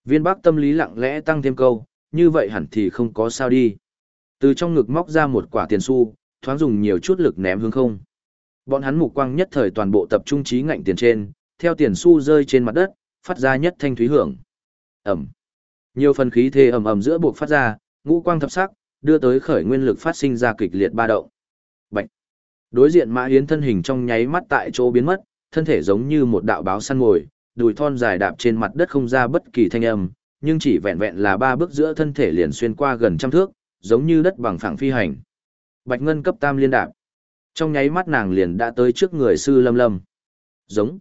Viên bác tâm lý lặng lẽ tăng thêm câu, như vậy hẳn thì không có sao đi. Từ trong ngực móc ra một quả tiền xu, thoáng dùng nhiều chút lực ném hướng không. Bọn hắn mục quang nhất thời toàn bộ tập trung trí ngạnh tiền trên, theo tiền xu rơi trên mặt đất, phát ra nhất thanh thúy hưởng. Ẩm. Nhiều phần khí thê ầm ầm giữa buộc phát ra, ngũ quang thập sắc, đưa tới khởi nguyên lực phát sinh ra kịch liệt ba động. Bạch. Đối diện Mã Yến thân hình trong nháy mắt tại chỗ biến mất, thân thể giống như một đạo báo săn mồi, đùi thon dài đạp trên mặt đất không ra bất kỳ thanh âm, nhưng chỉ vẹn vẹn là ba bước giữa thân thể liền xuyên qua gần trăm thước, giống như đất bằng phẳng phi hành. Bạch Ngân cấp tam liên đạp. Trong nháy mắt nàng liền đã tới trước người sư Lâm Lâm. Giống.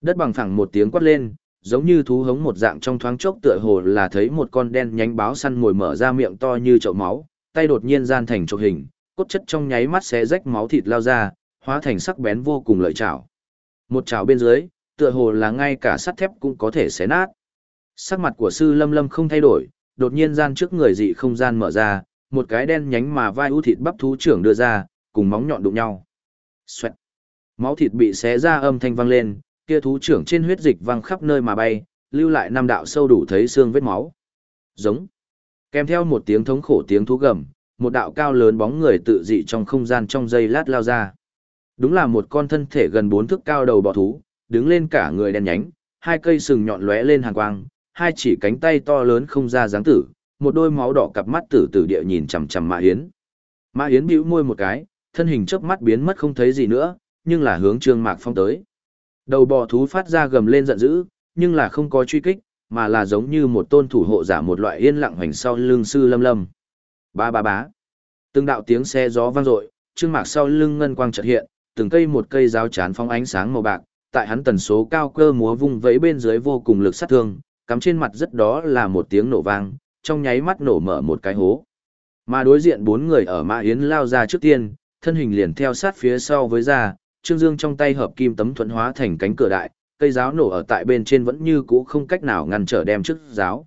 Đất bằng phẳng một tiếng quát lên, giống như thú hống một dạng trong thoáng chốc tựa hồ là thấy một con đen nhánh báo săn ngồi mở ra miệng to như chậu máu, tay đột nhiên gian thành trục hình, cốt chất trong nháy mắt xé rách máu thịt lao ra, hóa thành sắc bén vô cùng lợi chảo. Một chảo bên dưới, tựa hồ là ngay cả sắt thép cũng có thể xé nát. Sắc mặt của sư lâm lâm không thay đổi, đột nhiên gian trước người dị không gian mở ra, một cái đen nhánh mà vai ưu thịt bắp thú trưởng đưa ra, cùng móng nhọn đụng nhau. Xoẹt. Máu thịt bị xé ra âm thanh vang lên, kia thú trưởng trên huyết dịch văng khắp nơi mà bay, lưu lại năm đạo sâu đủ thấy xương vết máu. Giống. Kèm theo một tiếng thống khổ tiếng thú gầm, một đạo cao lớn bóng người tự dị trong không gian trong giây lát lao ra. Đúng là một con thân thể gần bốn thước cao đầu bọ thú, đứng lên cả người đen nhánh, hai cây sừng nhọn lóe lên hàn quang, hai chỉ cánh tay to lớn không ra dáng tử, một đôi máu đỏ cặp mắt tử tử địa nhìn chằm chằm Mã Yến. Mã Yến bĩu môi một cái, thân hình chớp mắt biến mất không thấy gì nữa, nhưng là hướng Trương Mạc Phong tới. Đầu bò thú phát ra gầm lên giận dữ, nhưng là không có truy kích, mà là giống như một tôn thủ hộ giả một loại yên lặng hoành sau lưng sư lâm lâm. Ba ba bá. Từng đạo tiếng xe gió vang dội, Trương Mạc sau lưng ngân quang chợt hiện, từng cây một cây giáo chán phóng ánh sáng màu bạc, tại hắn tần số cao cơ múa vung vẫy bên dưới vô cùng lực sát thương, cắm trên mặt rất đó là một tiếng nổ vang, trong nháy mắt nổ mở một cái hố. Mà đối diện bốn người ở Mã Yến lao ra trước tiên, thân hình liền theo sát phía sau với ra, Trương Dương trong tay hợp kim tấm thuận hóa thành cánh cửa đại, cây giáo nổ ở tại bên trên vẫn như cũ không cách nào ngăn trở đem trước giáo.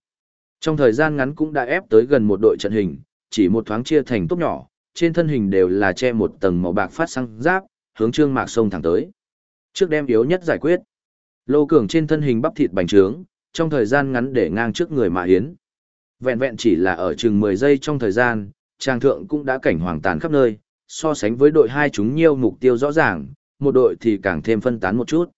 Trong thời gian ngắn cũng đã ép tới gần một đội trận hình, chỉ một thoáng chia thành tốt nhỏ, trên thân hình đều là che một tầng màu bạc phát sang giáp, hướng Trương Mạc sông thẳng tới. Trước đem yếu nhất giải quyết. Lô Cường trên thân hình bắp thịt bành trướng, trong thời gian ngắn để ngang trước người Mã Yến. Vẹn vẹn chỉ là ở chừng 10 giây trong thời gian, trang thượng cũng đã cảnh hoàng tàn khắp nơi, so sánh với đội hai chúng nhiều mục tiêu rõ ràng, một đội thì càng thêm phân tán một chút.